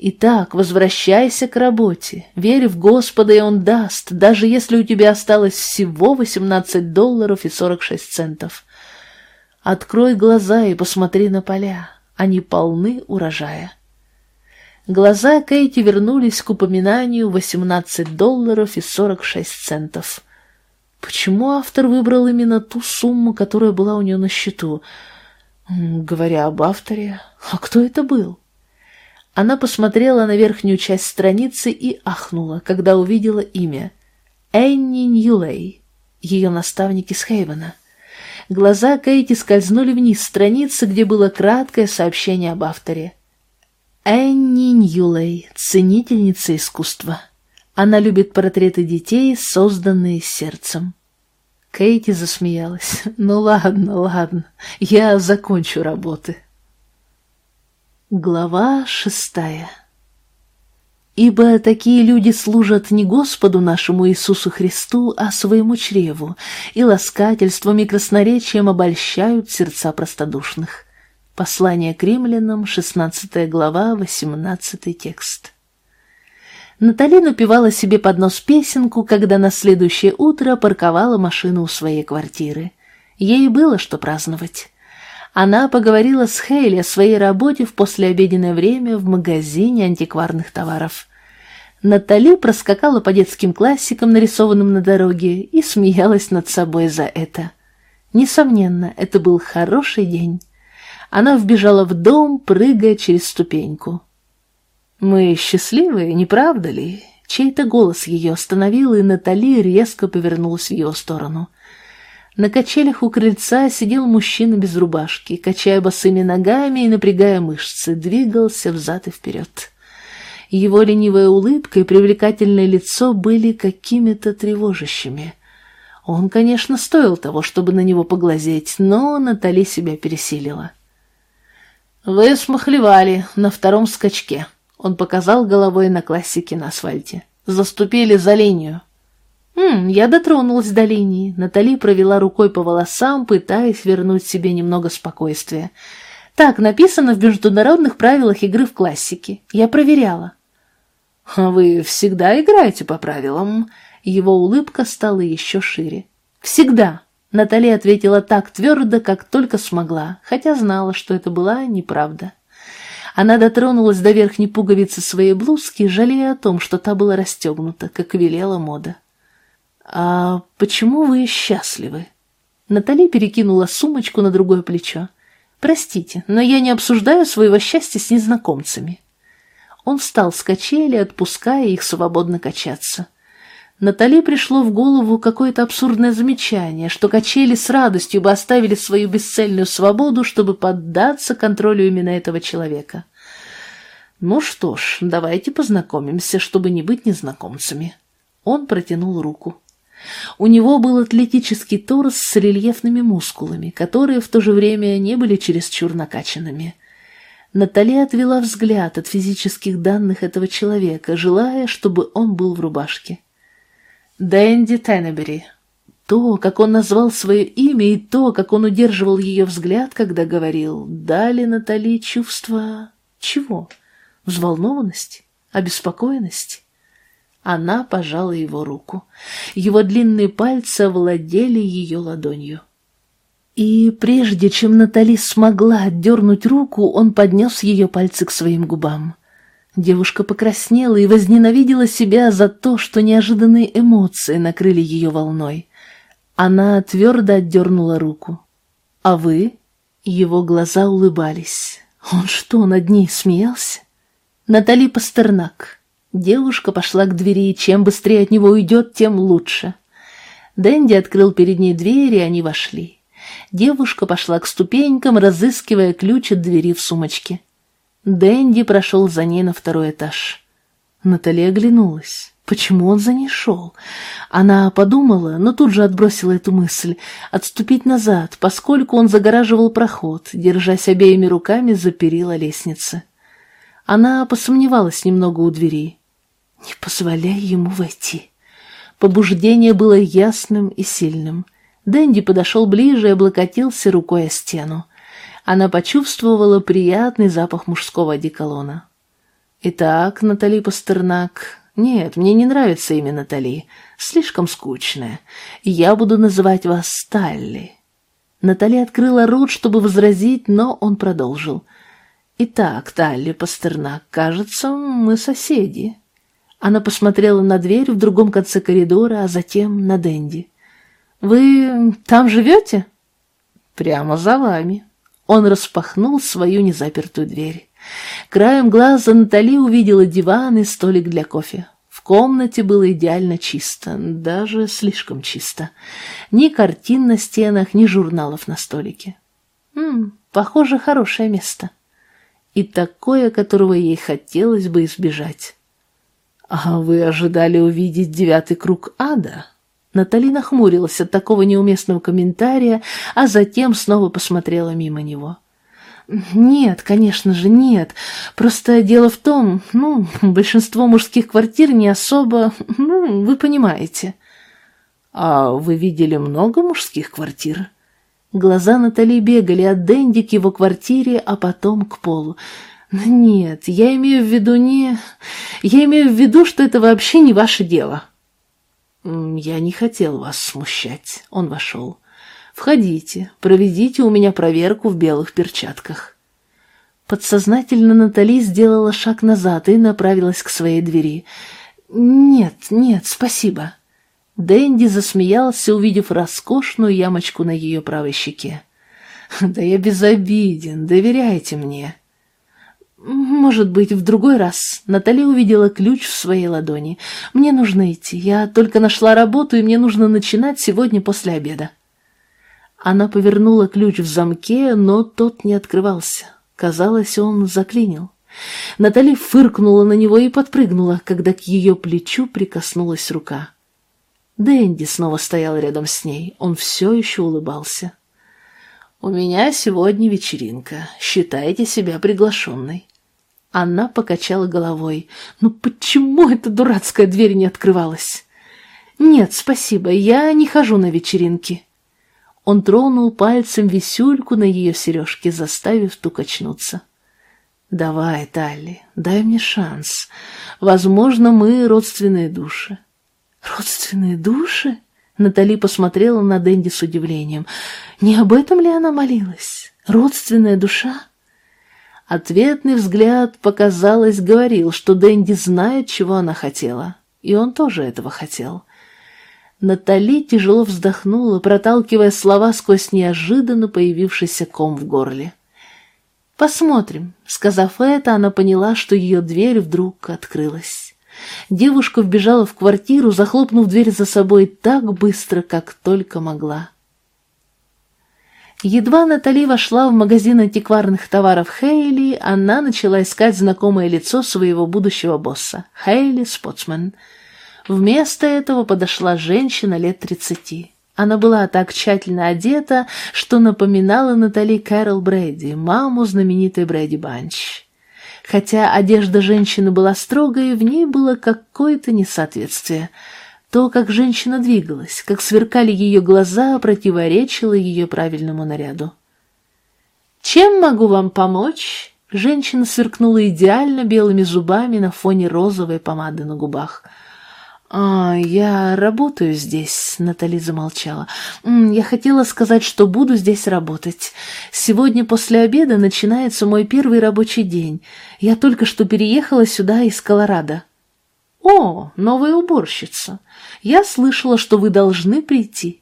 Итак, возвращайся к работе, верь в Господа, и Он даст, даже если у тебя осталось всего 18 долларов и 46 центов. Открой глаза и посмотри на поля, они полны урожая. Глаза Кейти вернулись к упоминанию 18 долларов и 46 центов. Почему автор выбрал именно ту сумму, которая была у нее на счету? Говоря об авторе, а кто это был? Она посмотрела на верхнюю часть страницы и ахнула, когда увидела имя. Энни Ньюлей, ее наставник из Хейвена. Глаза Кейти скользнули вниз страницы, где было краткое сообщение об авторе. Энни Ньюлей, ценительница искусства. Она любит портреты детей, созданные сердцем. Кейти засмеялась. «Ну ладно, ладно, я закончу работы». Глава шестая Ибо такие люди служат не Господу нашему Иисусу Христу, а своему чреву, и ласкательством и красноречием обольщают сердца простодушных. Послание к римлянам, 16 глава, 18 текст. Натали напевала себе под нос песенку, когда на следующее утро парковала машину у своей квартиры. Ей было что праздновать. Она поговорила с Хейли о своей работе в послеобеденное время в магазине антикварных товаров. Натали проскакала по детским классикам, нарисованным на дороге, и смеялась над собой за это. Несомненно, это был хороший день. Она вбежала в дом, прыгая через ступеньку. «Мы счастливые, не правда ли?» Чей-то голос ее остановил, и Натали резко повернулась в его сторону – на качелях у крыльца сидел мужчина без рубашки, качая босыми ногами и напрягая мышцы, двигался взад и вперед. Его ленивая улыбка и привлекательное лицо были какими-то тревожащими. Он, конечно, стоил того, чтобы на него поглазеть, но Натали себя пересилила. «Вы смахлевали на втором скачке», — он показал головой на классике на асфальте. «Заступили за линию». «М, я дотронулась до линии. Натали провела рукой по волосам, пытаясь вернуть себе немного спокойствия. Так написано в международных правилах игры в классике. Я проверяла. «А «Вы всегда играете по правилам?» Его улыбка стала еще шире. «Всегда!» Натали ответила так твердо, как только смогла, хотя знала, что это была неправда. Она дотронулась до верхней пуговицы своей блузки, жалея о том, что та была расстегнута, как велела мода. «А почему вы счастливы?» Натали перекинула сумочку на другое плечо. «Простите, но я не обсуждаю своего счастья с незнакомцами». Он встал с качели, отпуская их свободно качаться. Натали пришло в голову какое-то абсурдное замечание, что качели с радостью бы оставили свою бесцельную свободу, чтобы поддаться контролю именно этого человека. «Ну что ж, давайте познакомимся, чтобы не быть незнакомцами». Он протянул руку. У него был атлетический торс с рельефными мускулами, которые в то же время не были чересчур накачанными. Натали отвела взгляд от физических данных этого человека, желая, чтобы он был в рубашке. Дэнди Теннебери. То, как он назвал свое имя, и то, как он удерживал ее взгляд, когда говорил, дали Натали чувство... чего? Взволнованность? Обеспокоенность? Она пожала его руку. Его длинные пальцы овладели ее ладонью. И прежде чем Натали смогла отдернуть руку, он поднес ее пальцы к своим губам. Девушка покраснела и возненавидела себя за то, что неожиданные эмоции накрыли ее волной. Она твердо отдернула руку. «А вы?» Его глаза улыбались. Он что, над ней смеялся? Натали Пастернак. Девушка пошла к двери, и чем быстрее от него уйдет, тем лучше. Дэнди открыл перед ней дверь, и они вошли. Девушка пошла к ступенькам, разыскивая ключ от двери в сумочке. Дэнди прошел за ней на второй этаж. Наталья оглянулась. Почему он за ней шел? Она подумала, но тут же отбросила эту мысль. Отступить назад, поскольку он загораживал проход, держась обеими руками за перила лестницы. Она посомневалась немного у двери. Не позволяй ему войти. Побуждение было ясным и сильным. Дэнди подошел ближе и облокотился рукой о стену. Она почувствовала приятный запах мужского одеколона. «Итак, Натали Пастернак...» «Нет, мне не нравится имя Натали. Слишком скучное. Я буду называть вас Талли». Натали открыла рот, чтобы возразить, но он продолжил. «Итак, Талли Пастернак, кажется, мы соседи». Она посмотрела на дверь в другом конце коридора, а затем на Дэнди. «Вы там живете?» «Прямо за вами». Он распахнул свою незапертую дверь. Краем глаза Натали увидела диван и столик для кофе. В комнате было идеально чисто, даже слишком чисто. Ни картин на стенах, ни журналов на столике. «М -м, похоже, хорошее место». и такое, которого ей хотелось бы избежать. «А вы ожидали увидеть девятый круг ада?» Натали нахмурилась от такого неуместного комментария, а затем снова посмотрела мимо него. «Нет, конечно же, нет. Просто дело в том, ну, большинство мужских квартир не особо... Ну, вы понимаете». «А вы видели много мужских квартир?» Глаза Натали бегали от Дэнди к его квартире, а потом к полу. «Нет, я имею в виду не... Я имею в виду, что это вообще не ваше дело». «Я не хотел вас смущать». Он вошел. «Входите, проведите у меня проверку в белых перчатках». Подсознательно Натали сделала шаг назад и направилась к своей двери. «Нет, нет, спасибо». Дэнди засмеялся, увидев роскошную ямочку на ее правой щеке. (laughs) «Да я безобиден, доверяйте мне». «Может быть, в другой раз». Натали увидела ключ в своей ладони. «Мне нужно идти. Я только нашла работу, и мне нужно начинать сегодня после обеда». Она повернула ключ в замке, но тот не открывался. Казалось, он заклинил. Натали фыркнула на него и подпрыгнула, когда к ее плечу прикоснулась рука. Дэнди снова стоял рядом с ней. Он все еще улыбался. «У меня сегодня вечеринка. Считайте себя приглашенной». Она покачала головой. «Ну почему эта дурацкая дверь не открывалась?» «Нет, спасибо, я не хожу на вечеринки». Он тронул пальцем висюльку на ее сережке, заставив ту качнуться. «Давай, Талли, дай мне шанс. Возможно, мы родственные души. «Родственные души?» Натали посмотрела на Дэнди с удивлением. «Не об этом ли она молилась? Родственная душа?» Ответный взгляд, показалось, говорил, что Дэнди знает, чего она хотела. И он тоже этого хотел. Натали тяжело вздохнула, проталкивая слова сквозь неожиданно появившийся ком в горле. «Посмотрим». Сказав это, она поняла, что ее дверь вдруг открылась. Девушка вбежала в квартиру, захлопнув дверь за собой так быстро, как только могла. Едва Натали вошла в магазин антикварных товаров Хейли, она начала искать знакомое лицо своего будущего босса, Хейли Спотсман. Вместо этого подошла женщина лет тридцати. Она была так тщательно одета, что напоминала Натали Кэрол Брэди, маму знаменитой Брэди Банч. Хотя одежда женщины была строгой, в ней было какое-то несоответствие. То, как женщина двигалась, как сверкали ее глаза, противоречило ее правильному наряду. «Чем могу вам помочь?» Женщина сверкнула идеально белыми зубами на фоне розовой помады на губах – «А, я работаю здесь», — Натали замолчала. «Я хотела сказать, что буду здесь работать. Сегодня после обеда начинается мой первый рабочий день. Я только что переехала сюда из Колорадо». «О, новая уборщица. Я слышала, что вы должны прийти».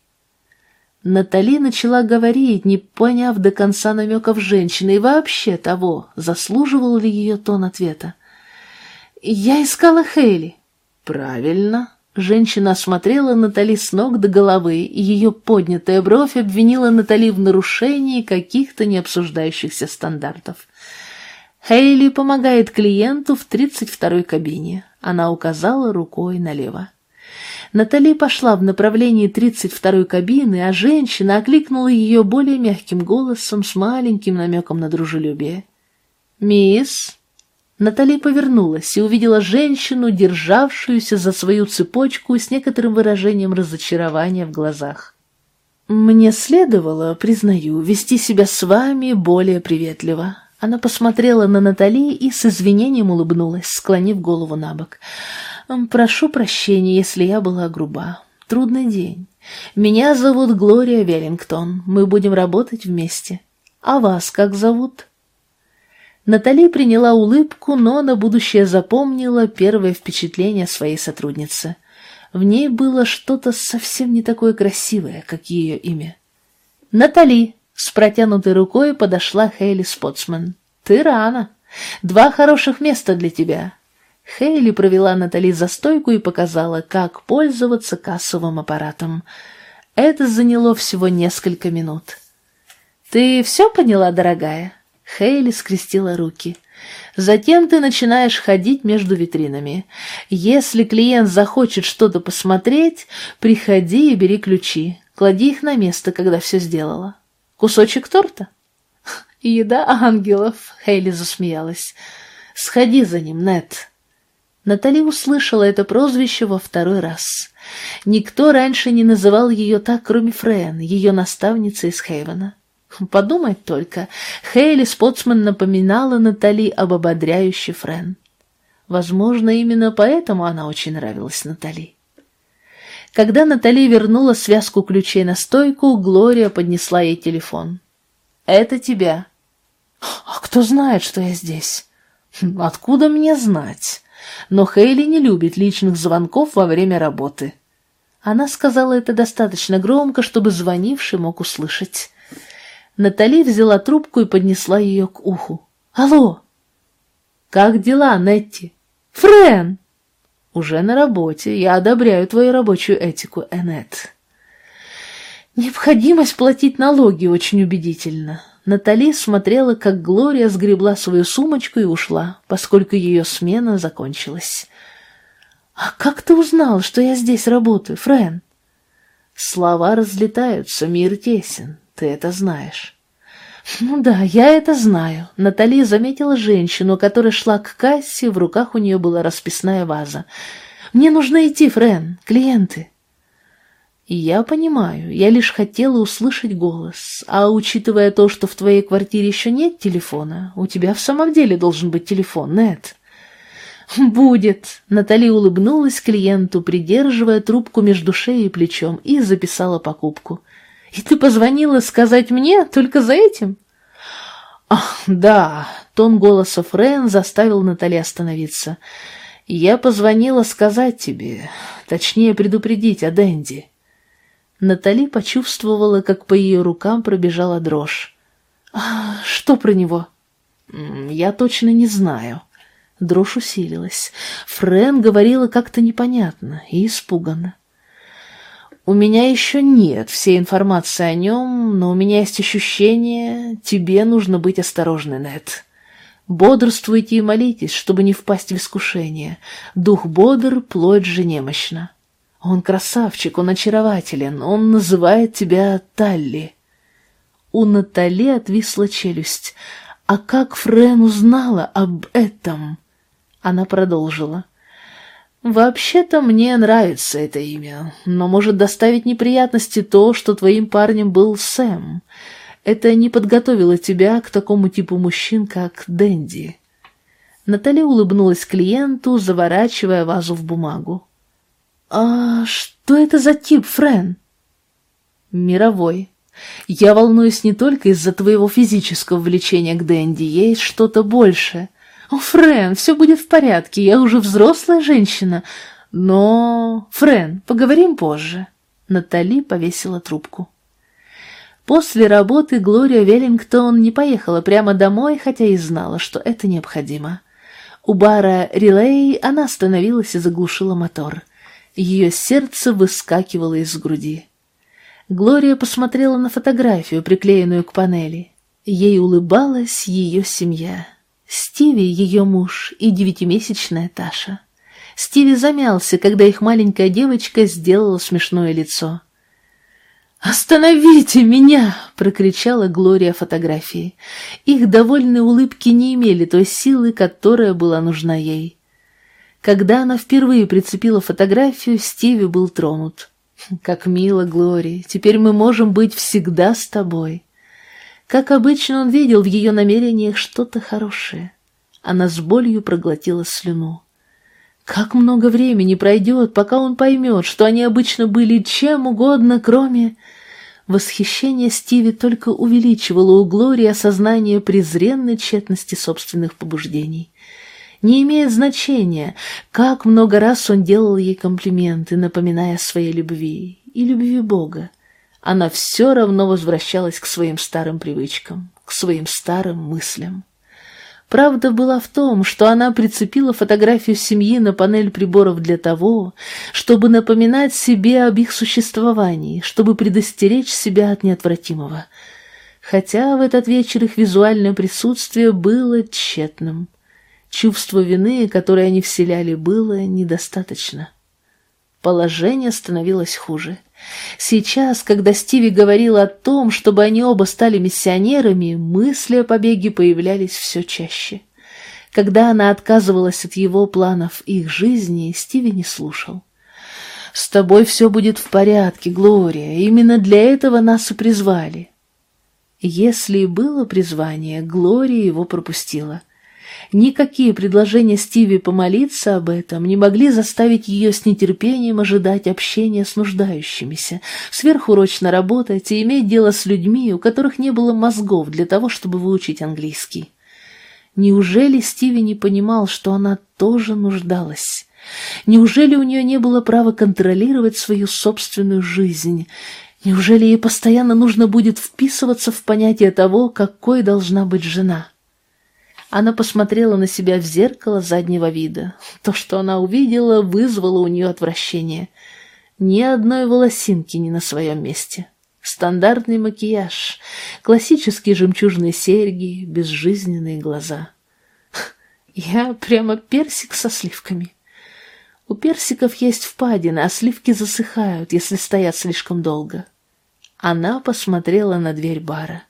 Натали начала говорить, не поняв до конца намеков женщины и вообще того, заслуживал ли ее тон ответа. «Я искала Хейли». «Правильно». Женщина осмотрела Натали с ног до головы, и ее поднятая бровь обвинила Натали в нарушении каких-то необсуждающихся стандартов. Хейли помогает клиенту в 32-й кабине. Она указала рукой налево. Натали пошла в направлении 32-й кабины, а женщина окликнула ее более мягким голосом с маленьким намеком на дружелюбие. «Мисс, Натали повернулась и увидела женщину, державшуюся за свою цепочку с некоторым выражением разочарования в глазах. «Мне следовало, признаю, вести себя с вами более приветливо». Она посмотрела на Натали и с извинением улыбнулась, склонив голову на бок. «Прошу прощения, если я была груба. Трудный день. Меня зовут Глория Веллингтон. Мы будем работать вместе. А вас как зовут?» Натали приняла улыбку, но на будущее запомнила первое впечатление своей сотрудницы. В ней было что-то совсем не такое красивое, как ее имя. «Натали!» — с протянутой рукой подошла Хейли Спотсман. «Ты рано. Два хороших места для тебя». Хейли провела Натали за стойку и показала, как пользоваться кассовым аппаратом. Это заняло всего несколько минут. «Ты все поняла, дорогая?» Хейли скрестила руки. Затем ты начинаешь ходить между витринами. Если клиент захочет что-то посмотреть, приходи и бери ключи. Клади их на место, когда все сделала. Кусочек торта? Еда ангелов, Хейли засмеялась. Сходи за ним, Нет. Натали услышала это прозвище во второй раз. Никто раньше не называл ее так, кроме Френ, ее наставницы из Хейвена. Подумать только, Хейли Спотсман напоминала Натали об ободряющей Френ. Возможно, именно поэтому она очень нравилась Натали. Когда Натали вернула связку ключей на стойку, Глория поднесла ей телефон. «Это тебя». «А кто знает, что я здесь?» «Откуда мне знать?» Но Хейли не любит личных звонков во время работы. Она сказала это достаточно громко, чтобы звонивший мог услышать. Натали взяла трубку и поднесла ее к уху. «Алло!» «Как дела, Нетти?» «Френ!» «Уже на работе. Я одобряю твою рабочую этику, Энет». Необходимость платить налоги очень убедительно. Натали смотрела, как Глория сгребла свою сумочку и ушла, поскольку ее смена закончилась. «А как ты узнал, что я здесь работаю, Френ?» «Слова разлетаются, мир тесен. Ты это знаешь. Ну да, я это знаю. Натали заметила женщину, которая шла к кассе, в руках у нее была расписная ваза. Мне нужно идти, Френ, клиенты. Я понимаю, я лишь хотела услышать голос, а учитывая то, что в твоей квартире еще нет телефона, у тебя в самом деле должен быть телефон, нет? «Будет!» — Натали улыбнулась клиенту, придерживая трубку между шеей и плечом, и записала покупку. И ты позвонила сказать мне только за этим? Ах, да, тон голоса Френ заставил Натали остановиться. Я позвонила сказать тебе, точнее предупредить о Дэнди. Натали почувствовала, как по ее рукам пробежала дрожь. «А, что про него?» «Я точно не знаю». Дрожь усилилась. Френ говорила как-то непонятно и испуганно. У меня еще нет всей информации о нем, но у меня есть ощущение, тебе нужно быть осторожной, Нед. Бодрствуйте и молитесь, чтобы не впасть в искушение. Дух бодр, плоть же немощна. Он красавчик, он очарователен, он называет тебя Талли. У Натали отвисла челюсть. А как Френ узнала об этом? Она продолжила. «Вообще-то мне нравится это имя, но может доставить неприятности то, что твоим парнем был Сэм. Это не подготовило тебя к такому типу мужчин, как Дэнди». Наталья улыбнулась клиенту, заворачивая вазу в бумагу. «А что это за тип, Френ?» «Мировой. Я волнуюсь не только из-за твоего физического влечения к Дэнди, есть что-то большее». «О, Френ, все будет в порядке, я уже взрослая женщина. Но... Френ, поговорим позже». Натали повесила трубку. После работы Глория Веллингтон не поехала прямо домой, хотя и знала, что это необходимо. У бара «Релей» она остановилась и заглушила мотор. Ее сердце выскакивало из груди. Глория посмотрела на фотографию, приклеенную к панели. Ей улыбалась ее семья. Стиви — ее муж и девятимесячная Таша. Стиви замялся, когда их маленькая девочка сделала смешное лицо. «Остановите меня!» — прокричала Глория фотографии. Их довольные улыбки не имели той силы, которая была нужна ей. Когда она впервые прицепила фотографию, Стиви был тронут. «Как мило, Глория, теперь мы можем быть всегда с тобой». Как обычно, он видел в ее намерениях что-то хорошее. Она с болью проглотила слюну. Как много времени пройдет, пока он поймет, что они обычно были чем угодно, кроме... Восхищение Стиви только увеличивало у Глории осознание презренной тщетности собственных побуждений. Не имеет значения, как много раз он делал ей комплименты, напоминая о своей любви и любви Бога она все равно возвращалась к своим старым привычкам, к своим старым мыслям. Правда была в том, что она прицепила фотографию семьи на панель приборов для того, чтобы напоминать себе об их существовании, чтобы предостеречь себя от неотвратимого. хотя в этот вечер их визуальное присутствие было тщетным. Чувство вины, которое они вселяли, было недостаточно. Положение становилось хуже. Сейчас, когда Стиви говорила о том, чтобы они оба стали миссионерами, мысли о побеге появлялись все чаще. Когда она отказывалась от его планов их жизни, Стиви не слушал. «С тобой все будет в порядке, Глория, именно для этого нас и призвали». Если и было призвание, Глория его пропустила — Никакие предложения Стиви помолиться об этом не могли заставить ее с нетерпением ожидать общения с нуждающимися, сверхурочно работать и иметь дело с людьми, у которых не было мозгов для того, чтобы выучить английский. Неужели Стиви не понимал, что она тоже нуждалась? Неужели у нее не было права контролировать свою собственную жизнь? Неужели ей постоянно нужно будет вписываться в понятие того, какой должна быть жена? Она посмотрела на себя в зеркало заднего вида. То, что она увидела, вызвало у нее отвращение. Ни одной волосинки не на своем месте. Стандартный макияж, классические жемчужные серьги, безжизненные глаза. Я прямо персик со сливками. У персиков есть впадины, а сливки засыхают, если стоят слишком долго. Она посмотрела на дверь бара.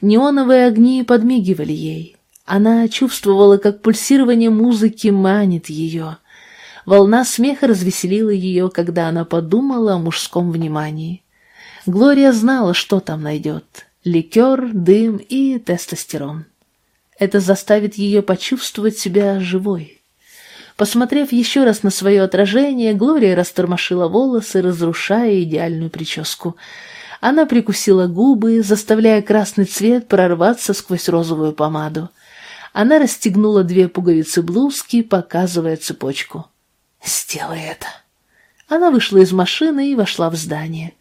Неоновые огни подмигивали ей. Она чувствовала, как пульсирование музыки манит ее. Волна смеха развеселила ее, когда она подумала о мужском внимании. Глория знала, что там найдет — ликер, дым и тестостерон. Это заставит ее почувствовать себя живой. Посмотрев еще раз на свое отражение, Глория растормошила волосы, разрушая идеальную прическу. Она прикусила губы, заставляя красный цвет прорваться сквозь розовую помаду. Она расстегнула две пуговицы блузки, показывая цепочку. «Сделай это!» Она вышла из машины и вошла в здание.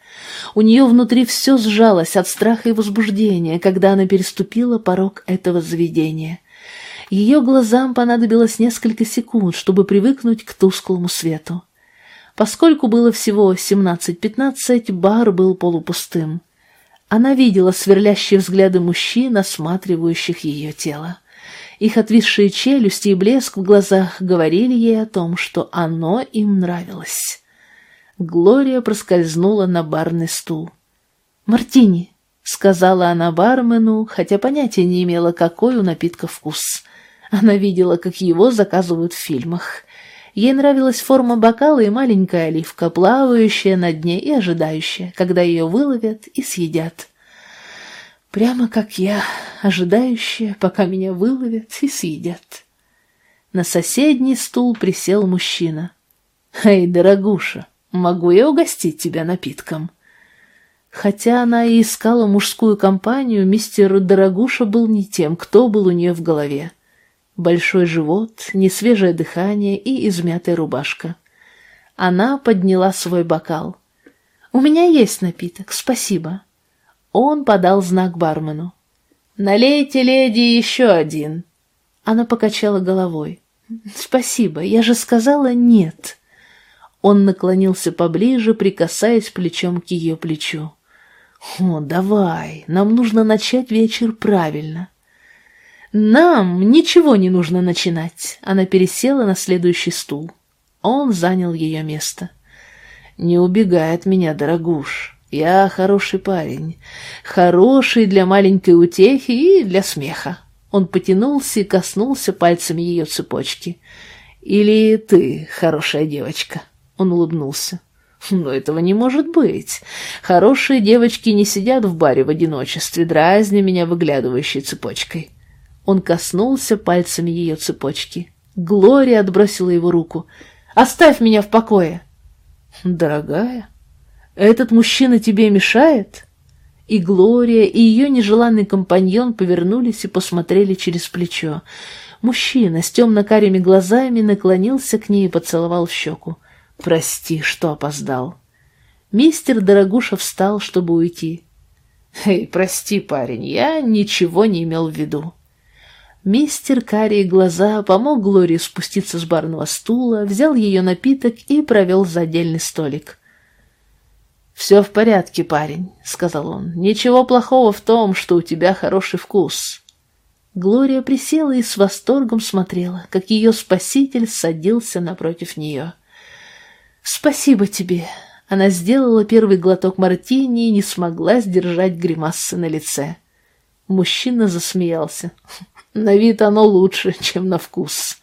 У нее внутри все сжалось от страха и возбуждения, когда она переступила порог этого заведения. Ее глазам понадобилось несколько секунд, чтобы привыкнуть к тусклому свету. Поскольку было всего 17-15, бар был полупустым. Она видела сверлящие взгляды мужчин, осматривающих ее тело. Их отвисшие челюсти и блеск в глазах говорили ей о том, что оно им нравилось. Глория проскользнула на барный стул. «Мартини», — сказала она бармену, хотя понятия не имела, какой у напитка вкус. Она видела, как его заказывают в фильмах. Ей нравилась форма бокала и маленькая оливка, плавающая на дне и ожидающая, когда ее выловят и съедят. Прямо как я, ожидающая, пока меня выловят и съедят. На соседний стул присел мужчина. «Эй, дорогуша, могу я угостить тебя напитком?» Хотя она и искала мужскую компанию, мистер Дорогуша был не тем, кто был у нее в голове. Большой живот, несвежее дыхание и измятая рубашка. Она подняла свой бокал. «У меня есть напиток, спасибо». Он подал знак бармену. «Налейте, леди, еще один». Она покачала головой. «Спасибо, я же сказала нет». Он наклонился поближе, прикасаясь плечом к ее плечу. «О, давай, нам нужно начать вечер правильно». «Нам ничего не нужно начинать», — она пересела на следующий стул. Он занял ее место. «Не убегай от меня, дорогуш. Я хороший парень, хороший для маленькой утехи и для смеха. Он потянулся и коснулся пальцами ее цепочки. «Или ты, хорошая девочка?» Он улыбнулся. «Но этого не может быть. Хорошие девочки не сидят в баре в одиночестве, дразня меня выглядывающей цепочкой». Он коснулся пальцами ее цепочки. Глория отбросила его руку. «Оставь меня в покое!» «Дорогая?» Этот мужчина тебе мешает?» И Глория, и ее нежеланный компаньон повернулись и посмотрели через плечо. Мужчина с темно-карими глазами наклонился к ней и поцеловал в щеку. «Прости, что опоздал». Мистер Дорогуша встал, чтобы уйти. «Эй, прости, парень, я ничего не имел в виду». Мистер Карие глаза помог Глории спуститься с барного стула, взял ее напиток и провел за отдельный столик. «Все в порядке, парень», — сказал он. «Ничего плохого в том, что у тебя хороший вкус». Глория присела и с восторгом смотрела, как ее спаситель садился напротив нее. «Спасибо тебе!» Она сделала первый глоток мартини и не смогла сдержать гримасы на лице. Мужчина засмеялся. (laughs) «На вид оно лучше, чем на вкус».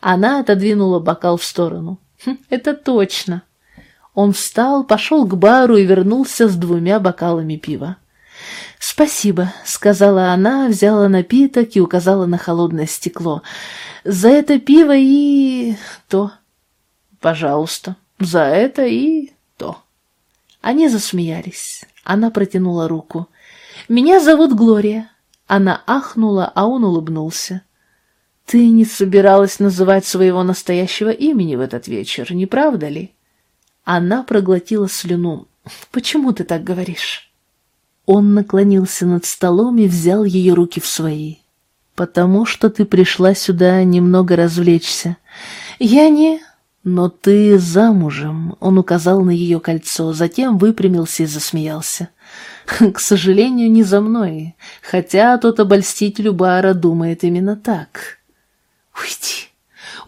Она отодвинула бокал в сторону. «Хм, «Это точно!» Он встал, пошел к бару и вернулся с двумя бокалами пива. «Спасибо», — сказала она, взяла напиток и указала на холодное стекло. «За это пиво и... то». «Пожалуйста, за это и то». Они засмеялись. Она протянула руку. «Меня зовут Глория». Она ахнула, а он улыбнулся. «Ты не собиралась называть своего настоящего имени в этот вечер, не правда ли?» Она проглотила слюну. «Почему ты так говоришь?» Он наклонился над столом и взял ее руки в свои. «Потому что ты пришла сюда немного развлечься. Я не...» «Но ты замужем», — он указал на ее кольцо, затем выпрямился и засмеялся. «К сожалению, не за мной, хотя тот обольститель Бара думает именно так». «Уйди,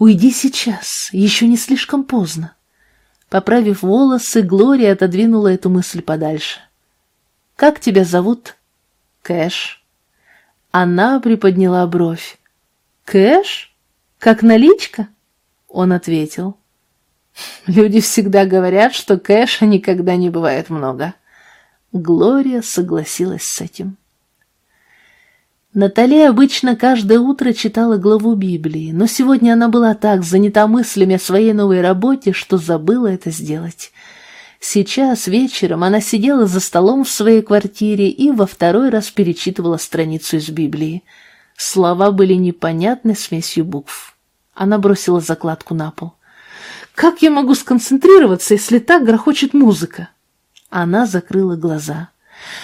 уйди сейчас, еще не слишком поздно». Поправив волосы, Глория отодвинула эту мысль подальше. «Как тебя зовут?» «Кэш». Она приподняла бровь. «Кэш? Как наличка?» Он ответил. «Люди всегда говорят, что кэша никогда не бывает много». Глория согласилась с этим. Натали обычно каждое утро читала главу Библии, но сегодня она была так занята мыслями о своей новой работе, что забыла это сделать. Сейчас вечером она сидела за столом в своей квартире и во второй раз перечитывала страницу из Библии. Слова были непонятны смесью букв. Она бросила закладку на пол. «Как я могу сконцентрироваться, если так грохочет музыка?» Она закрыла глаза.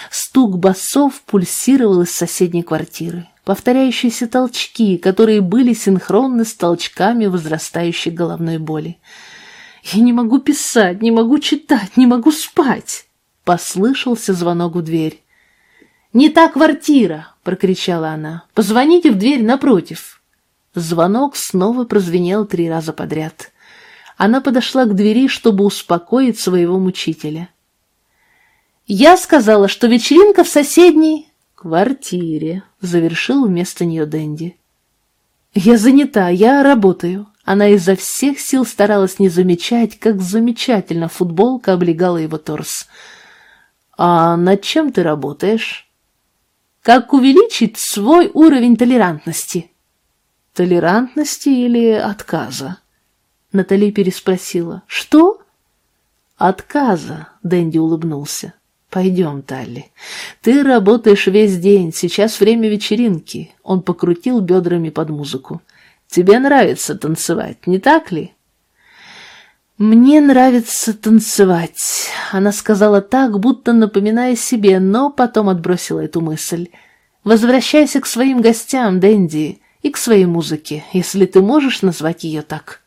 Стук басов пульсировал из соседней квартиры. Повторяющиеся толчки, которые были синхронны с толчками возрастающей головной боли. «Я не могу писать, не могу читать, не могу спать!» Послышался звонок в дверь. «Не та квартира!» — прокричала она. «Позвоните в дверь напротив!» Звонок снова прозвенел три раза подряд. Она подошла к двери, чтобы успокоить своего мучителя. «Я сказала, что вечеринка в соседней квартире», — завершил вместо нее Дэнди. «Я занята, я работаю», она изо всех сил старалась не замечать, как замечательно футболка облегала его торс. «А над чем ты работаешь?» «Как увеличить свой уровень толерантности?» «Толерантности или отказа?» Натали переспросила. «Что?» «Отказа», — Дэнди улыбнулся. «Пойдем, Талли. Ты работаешь весь день, сейчас время вечеринки». Он покрутил бедрами под музыку. Тебе нравится танцевать, не так ли?» «Мне нравится танцевать», — она сказала так, будто напоминая себе, но потом отбросила эту мысль. «Возвращайся к своим гостям, Дэнди, и к своей музыке, если ты можешь назвать ее так».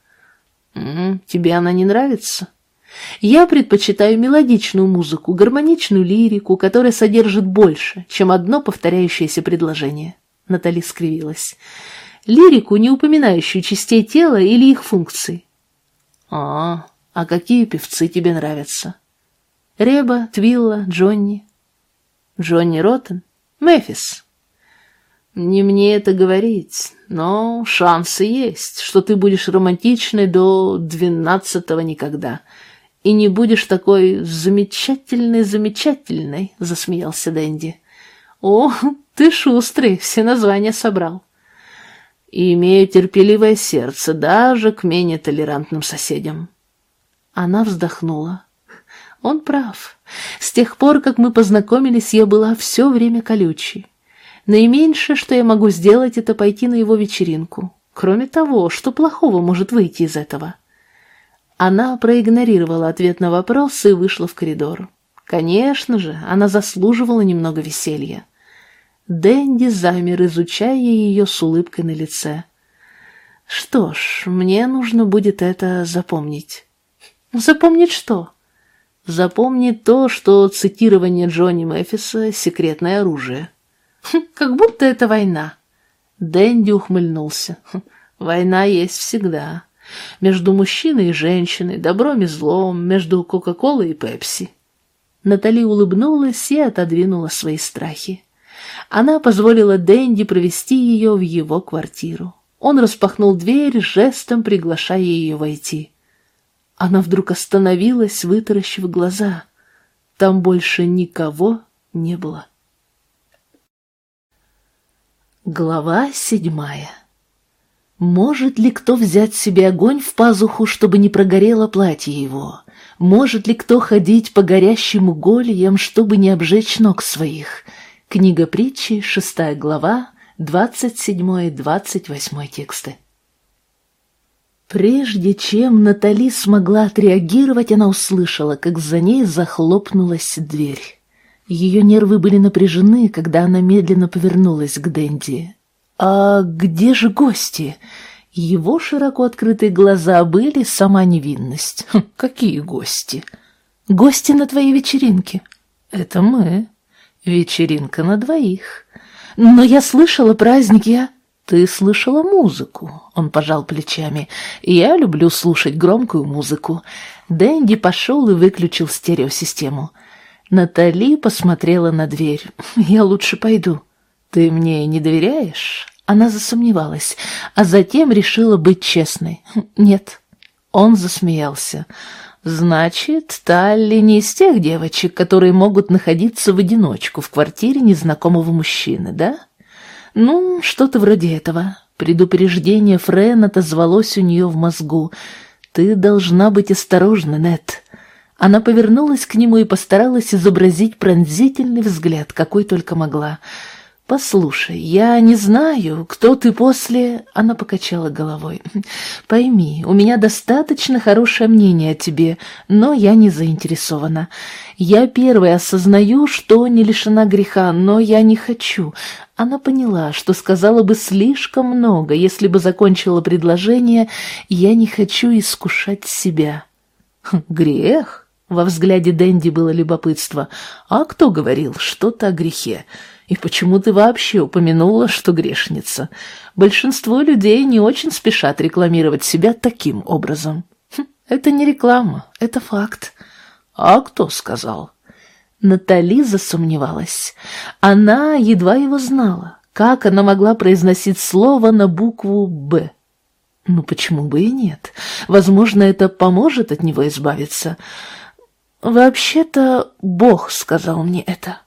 «М тебе она не нравится?» «Я предпочитаю мелодичную музыку, гармоничную лирику, которая содержит больше, чем одно повторяющееся предложение». Натали скривилась лирику, не упоминающую частей тела или их функций. А, а какие певцы тебе нравятся? Реба, Твилла, Джонни. Джонни Роттен? Мефис. Не мне это говорить, но шансы есть, что ты будешь романтичной до двенадцатого никогда. И не будешь такой замечательной-замечательной, засмеялся Дэнди. О, (laughs) ты шустрый, все названия собрал и имею терпеливое сердце даже к менее толерантным соседям. Она вздохнула. Он прав. С тех пор, как мы познакомились, я была все время колючей. Наименьшее, что я могу сделать, это пойти на его вечеринку. Кроме того, что плохого может выйти из этого? Она проигнорировала ответ на вопрос и вышла в коридор. Конечно же, она заслуживала немного веселья. Дэнди замер, изучая ее с улыбкой на лице. «Что ж, мне нужно будет это запомнить». «Запомнить что?» Запомни то, что цитирование Джонни Мэфиса — секретное оружие. Хм, как будто это война. Дэнди ухмыльнулся. Хм, война есть всегда. Между мужчиной и женщиной, добром и злом, между Кока-Колой и Пепси. Натали улыбнулась и отодвинула свои страхи. Она позволила Дэнди провести ее в его квартиру. Он распахнул дверь, жестом приглашая ее войти. Она вдруг остановилась, вытаращив глаза. Там больше никого не было. Глава седьмая Может ли кто взять себе огонь в пазуху, чтобы не прогорело платье его? Может ли кто ходить по горящим угольям, чтобы не обжечь ног своих? Книга притчи, шестая глава, двадцать седьмой, двадцать восьмой тексты. Прежде чем Натали смогла отреагировать, она услышала, как за ней захлопнулась дверь. Ее нервы были напряжены, когда она медленно повернулась к Дэнди. «А где же гости?» Его широко открытые глаза были сама невинность. Хм, «Какие гости?» «Гости на твоей вечеринке». «Это мы. Вечеринка на двоих». «Но я слышала праздник, я...» «Ты слышала музыку?» — он пожал плечами. «Я люблю слушать громкую музыку». Дэнди пошел и выключил стереосистему. Натали посмотрела на дверь. «Я лучше пойду». «Ты мне не доверяешь?» Она засомневалась, а затем решила быть честной. «Нет». Он засмеялся. «Значит, Талли не из тех девочек, которые могут находиться в одиночку в квартире незнакомого мужчины, да?» Ну, что-то вроде этого. Предупреждение Френ отозвалось у нее в мозгу. «Ты должна быть осторожна, Нет. Она повернулась к нему и постаралась изобразить пронзительный взгляд, какой только могла. «Послушай, я не знаю, кто ты после...» Она покачала головой. (laughs) «Пойми, у меня достаточно хорошее мнение о тебе, но я не заинтересована. Я первой осознаю, что не лишена греха, но я не хочу. Она поняла, что сказала бы слишком много, если бы закончила предложение «я не хочу искушать себя». Хм, «Грех?» — во взгляде Дэнди было любопытство. «А кто говорил что-то о грехе? И почему ты вообще упомянула, что грешница? Большинство людей не очень спешат рекламировать себя таким образом». Хм, «Это не реклама, это факт». «А кто сказал?» Натали засомневалась. Она едва его знала. Как она могла произносить слово на букву «Б»? Ну, почему бы и нет? Возможно, это поможет от него избавиться. Вообще-то Бог сказал мне это.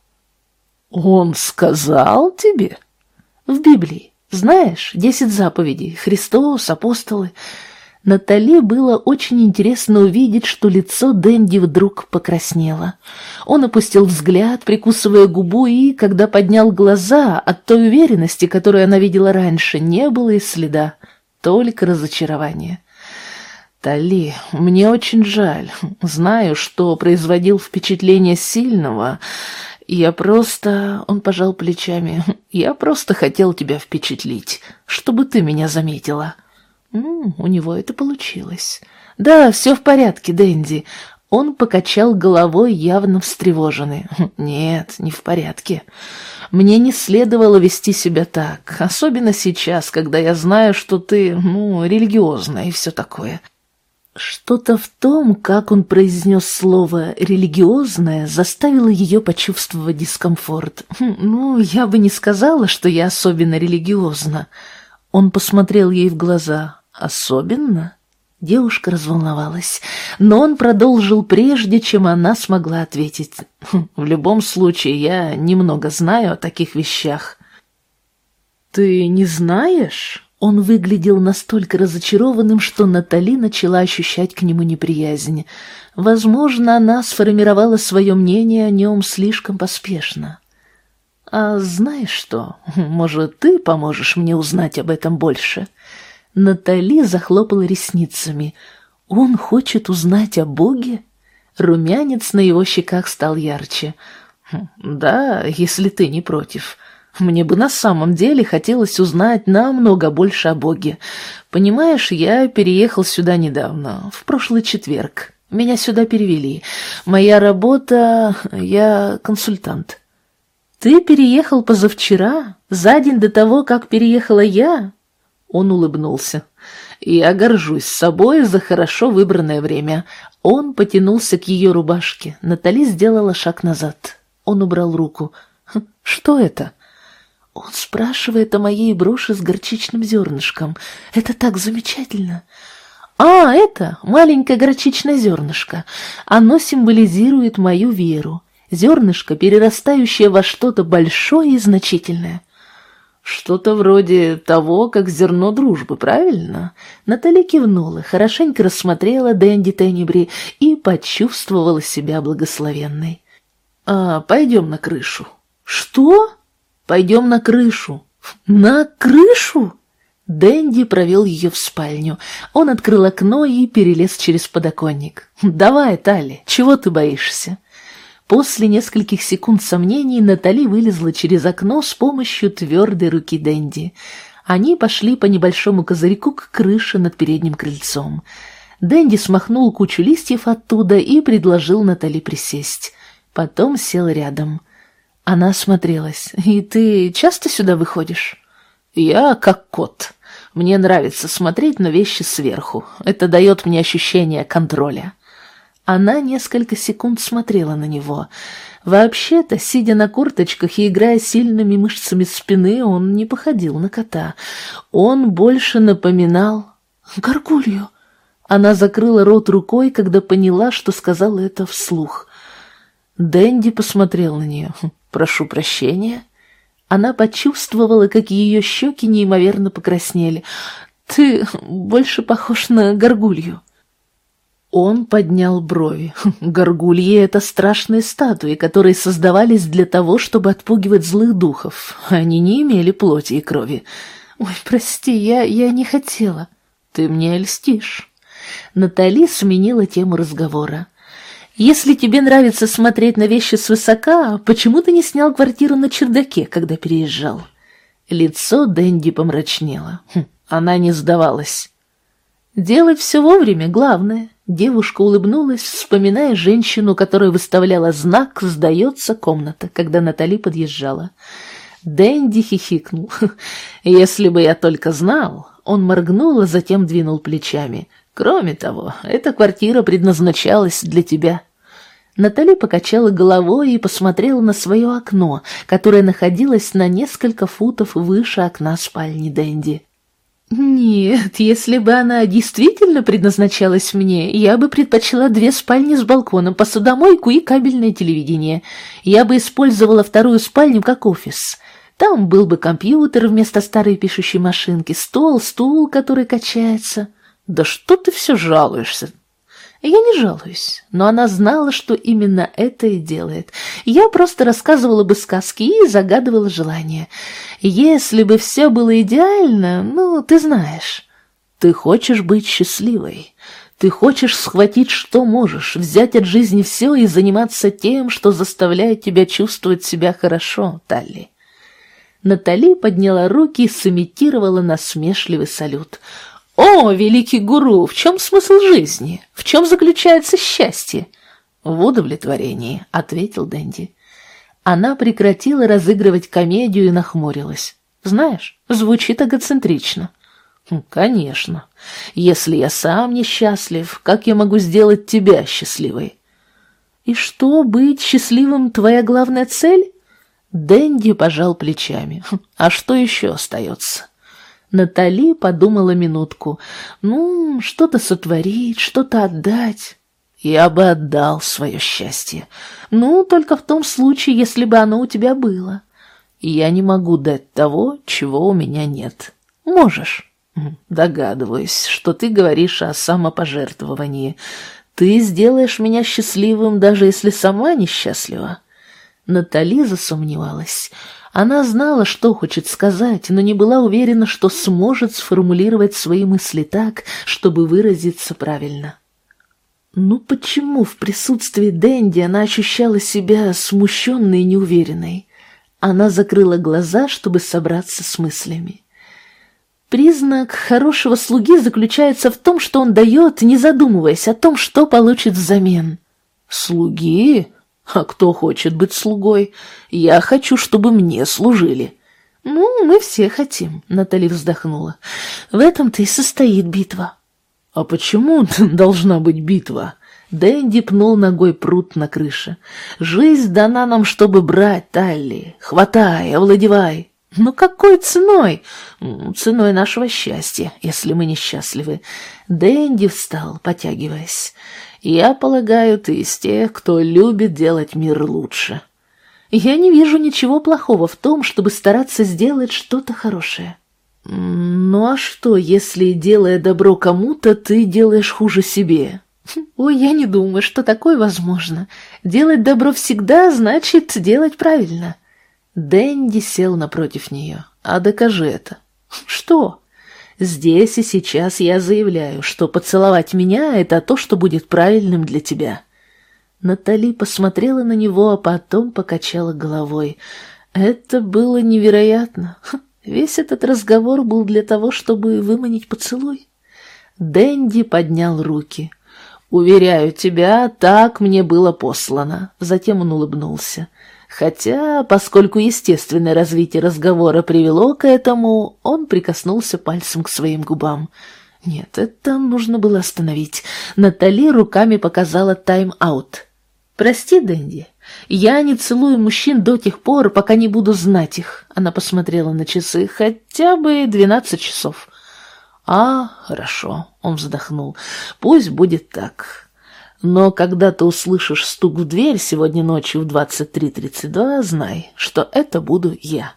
Он сказал тебе? В Библии. Знаешь, десять заповедей, Христос, апостолы. Натали было очень интересно увидеть, что лицо Дэнди вдруг покраснело. Он опустил взгляд, прикусывая губу, и, когда поднял глаза, от той уверенности, которую она видела раньше, не было и следа, только разочарование. «Тали, мне очень жаль. Знаю, что производил впечатление сильного. Я просто...» — он пожал плечами. (laughs) «Я просто хотел тебя впечатлить, чтобы ты меня заметила». М у него это получилось. Да, все в порядке, Дэнди. Он покачал головой, явно встревоженный. (laughs) Нет, не в порядке. Мне не следовало вести себя так, особенно сейчас, когда я знаю, что ты, ну, религиозная и все такое. Что-то в том, как он произнес слово «религиозное», заставило ее почувствовать дискомфорт. Хм, ну, я бы не сказала, что я особенно религиозна. Он посмотрел ей в глаза. Особенно? Девушка разволновалась, но он продолжил прежде, чем она смогла ответить. «Хм, «В любом случае, я немного знаю о таких вещах». «Ты не знаешь?» Он выглядел настолько разочарованным, что Натали начала ощущать к нему неприязнь. Возможно, она сформировала свое мнение о нем слишком поспешно. «А знаешь что? Может, ты поможешь мне узнать об этом больше?» Натали захлопала ресницами. «Он хочет узнать о Боге?» Румянец на его щеках стал ярче. «Хм, «Да, если ты не против. Мне бы на самом деле хотелось узнать намного больше о Боге. Понимаешь, я переехал сюда недавно, в прошлый четверг. Меня сюда перевели. Моя работа... Я консультант. Ты переехал позавчера, за день до того, как переехала я? Он улыбнулся. Я горжусь собой за хорошо выбранное время. Он потянулся к ее рубашке. Натали сделала шаг назад. Он убрал руку. «Хм, «Что это?» Он спрашивает о моей броши с горчичным зернышком. Это так замечательно. А, это маленькое горчичное зернышко. Оно символизирует мою веру. Зернышко, перерастающее во что-то большое и значительное. Что-то вроде того, как зерно дружбы, правильно? Натали кивнула, хорошенько рассмотрела Дэнди Теннибри и почувствовала себя благословенной. «А, пойдем на крышу». «Что?» Пойдем на крышу». «На крышу?» Дэнди провел ее в спальню. Он открыл окно и перелез через подоконник. «Давай, Тали, чего ты боишься?» После нескольких секунд сомнений Натали вылезла через окно с помощью твердой руки Дэнди. Они пошли по небольшому козырьку к крыше над передним крыльцом. Дэнди смахнул кучу листьев оттуда и предложил Натали присесть. Потом сел рядом. Она осмотрелась. «И ты часто сюда выходишь?» «Я как кот. Мне нравится смотреть на вещи сверху. Это дает мне ощущение контроля». Она несколько секунд смотрела на него. Вообще-то, сидя на курточках и играя сильными мышцами спины, он не походил на кота. Он больше напоминал горгулью. Она закрыла рот рукой, когда поняла, что сказала это вслух. Дэнди посмотрел на нее. «Прошу прощения». Она почувствовала, как ее щеки неимоверно покраснели. «Ты больше похож на горгулью». Он поднял брови. Горгульи — это страшные статуи, которые создавались для того, чтобы отпугивать злых духов. Они не имели плоти и крови. «Ой, прости, я, я не хотела». «Ты мне льстишь». Натали сменила тему разговора. Если тебе нравится смотреть на вещи свысока, почему ты не снял квартиру на чердаке, когда переезжал?» Лицо Дэнди помрачнело. Хм, она не сдавалась. «Делать все вовремя — главное». Девушка улыбнулась, вспоминая женщину, которая выставляла знак «Сдается комната», когда Натали подъезжала. Дэнди хихикнул. (laughs) «Если бы я только знал...» Он моргнул, а затем двинул плечами. «Кроме того, эта квартира предназначалась для тебя». Натали покачала головой и посмотрела на свое окно, которое находилось на несколько футов выше окна спальни Дэнди. «Нет, если бы она действительно предназначалась мне, я бы предпочла две спальни с балконом, посудомойку и кабельное телевидение. Я бы использовала вторую спальню как офис. Там был бы компьютер вместо старой пишущей машинки, стол, стул, который качается. Да что ты все жалуешься? Я не жалуюсь, но она знала, что именно это и делает. Я просто рассказывала бы сказки и загадывала желания. Если бы все было идеально, ну, ты знаешь. Ты хочешь быть счастливой. Ты хочешь схватить, что можешь, взять от жизни все и заниматься тем, что заставляет тебя чувствовать себя хорошо, Талли. Натали подняла руки и сымитировала насмешливый салют — «О, великий гуру, в чем смысл жизни? В чем заключается счастье?» «В удовлетворении», — ответил Дэнди. Она прекратила разыгрывать комедию и нахмурилась. «Знаешь, звучит эгоцентрично». «Хм, «Конечно. Если я сам несчастлив, как я могу сделать тебя счастливой?» «И что, быть счастливым — твоя главная цель?» Дэнди пожал плечами. «Хм, «А что еще остается?» Натали подумала минутку. «Ну, что-то сотворить, что-то отдать». «Я бы отдал свое счастье. Ну, только в том случае, если бы оно у тебя было. Я не могу дать того, чего у меня нет. Можешь». «Догадываюсь, что ты говоришь о самопожертвовании. Ты сделаешь меня счастливым, даже если сама несчастлива». Натали засомневалась. Она знала, что хочет сказать, но не была уверена, что сможет сформулировать свои мысли так, чтобы выразиться правильно. Ну почему в присутствии Дэнди она ощущала себя смущенной и неуверенной? Она закрыла глаза, чтобы собраться с мыслями. Признак хорошего слуги заключается в том, что он дает, не задумываясь о том, что получит взамен. Слуги? А кто хочет быть слугой? Я хочу, чтобы мне служили. Ну, мы все хотим, Натали вздохнула. В этом-то и состоит битва. А почему (laughs) должна быть битва? Дэнди пнул ногой пруд на крыше. «Жизнь дана нам, чтобы брать, Талли. Хватай, овладевай. Но какой ценой? Ценой нашего счастья, если мы несчастливы». Дэнди встал, потягиваясь. «Я полагаю, ты из тех, кто любит делать мир лучше». «Я не вижу ничего плохого в том, чтобы стараться сделать что-то хорошее». «Ну а что, если, делая добро кому-то, ты делаешь хуже себе?» Ой, я не думаю, что такое возможно. Делать добро всегда значит делать правильно. Дэнди сел напротив нее. А докажи это. Что? Здесь и сейчас я заявляю, что поцеловать меня — это то, что будет правильным для тебя. Натали посмотрела на него, а потом покачала головой. Это было невероятно. Весь этот разговор был для того, чтобы выманить поцелуй. Дэнди поднял руки. «Уверяю тебя, так мне было послано». Затем он улыбнулся. Хотя, поскольку естественное развитие разговора привело к этому, он прикоснулся пальцем к своим губам. Нет, это нужно было остановить. Натали руками показала тайм-аут. «Прости, Дэнди, я не целую мужчин до тех пор, пока не буду знать их». Она посмотрела на часы. «Хотя бы двенадцать часов». «А, хорошо», — он вздохнул, — «пусть будет так. Но когда ты услышишь стук в дверь сегодня ночью в 23.32, знай, что это буду я».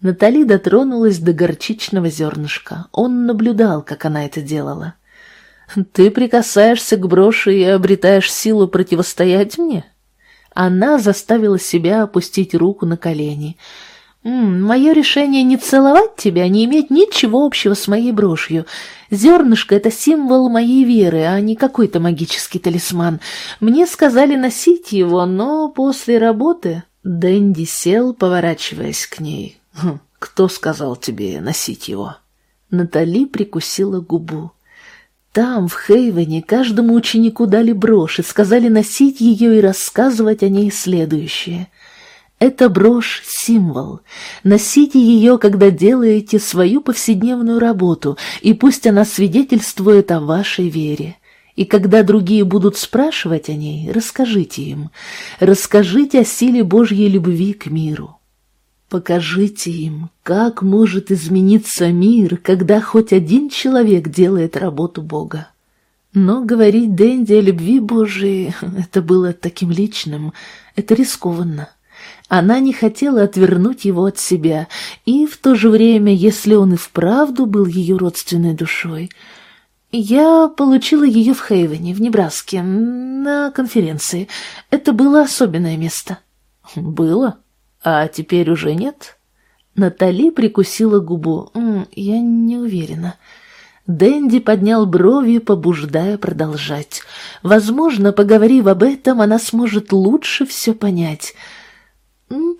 Натали дотронулась до горчичного зернышка. Он наблюдал, как она это делала. «Ты прикасаешься к броши и обретаешь силу противостоять мне?» Она заставила себя опустить руку на колени — «Мое решение не целовать тебя не имеет ничего общего с моей брошью. Зернышко — это символ моей веры, а не какой-то магический талисман. Мне сказали носить его, но после работы...» Дэнди сел, поворачиваясь к ней. «Хм, «Кто сказал тебе носить его?» Натали прикусила губу. Там, в Хейвене, каждому ученику дали брошь и сказали носить ее и рассказывать о ней следующее — эта брошь — символ. Носите ее, когда делаете свою повседневную работу, и пусть она свидетельствует о вашей вере. И когда другие будут спрашивать о ней, расскажите им. Расскажите о силе Божьей любви к миру. Покажите им, как может измениться мир, когда хоть один человек делает работу Бога. Но говорить Дэнди о любви Божией — (laughs) это было таким личным, это рискованно. Она не хотела отвернуть его от себя, и в то же время, если он и вправду был ее родственной душой... Я получила ее в Хейвене, в Небраске, на конференции. Это было особенное место. Было? А теперь уже нет? Натали прикусила губу. Я не уверена. Дэнди поднял брови, побуждая продолжать. Возможно, поговорив об этом, она сможет лучше все понять —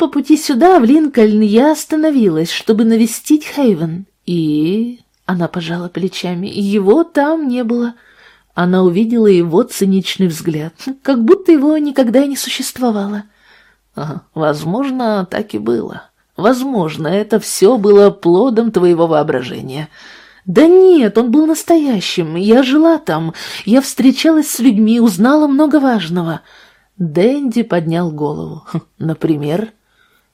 по пути сюда, в Линкольн, я остановилась, чтобы навестить Хейвен. И... Она пожала плечами. Его там не было. Она увидела его циничный взгляд, как будто его никогда и не существовало. Ага, возможно, так и было. Возможно, это все было плодом твоего воображения. Да нет, он был настоящим. Я жила там. Я встречалась с людьми, узнала много важного. Дэнди поднял голову. «Хм, «Например?»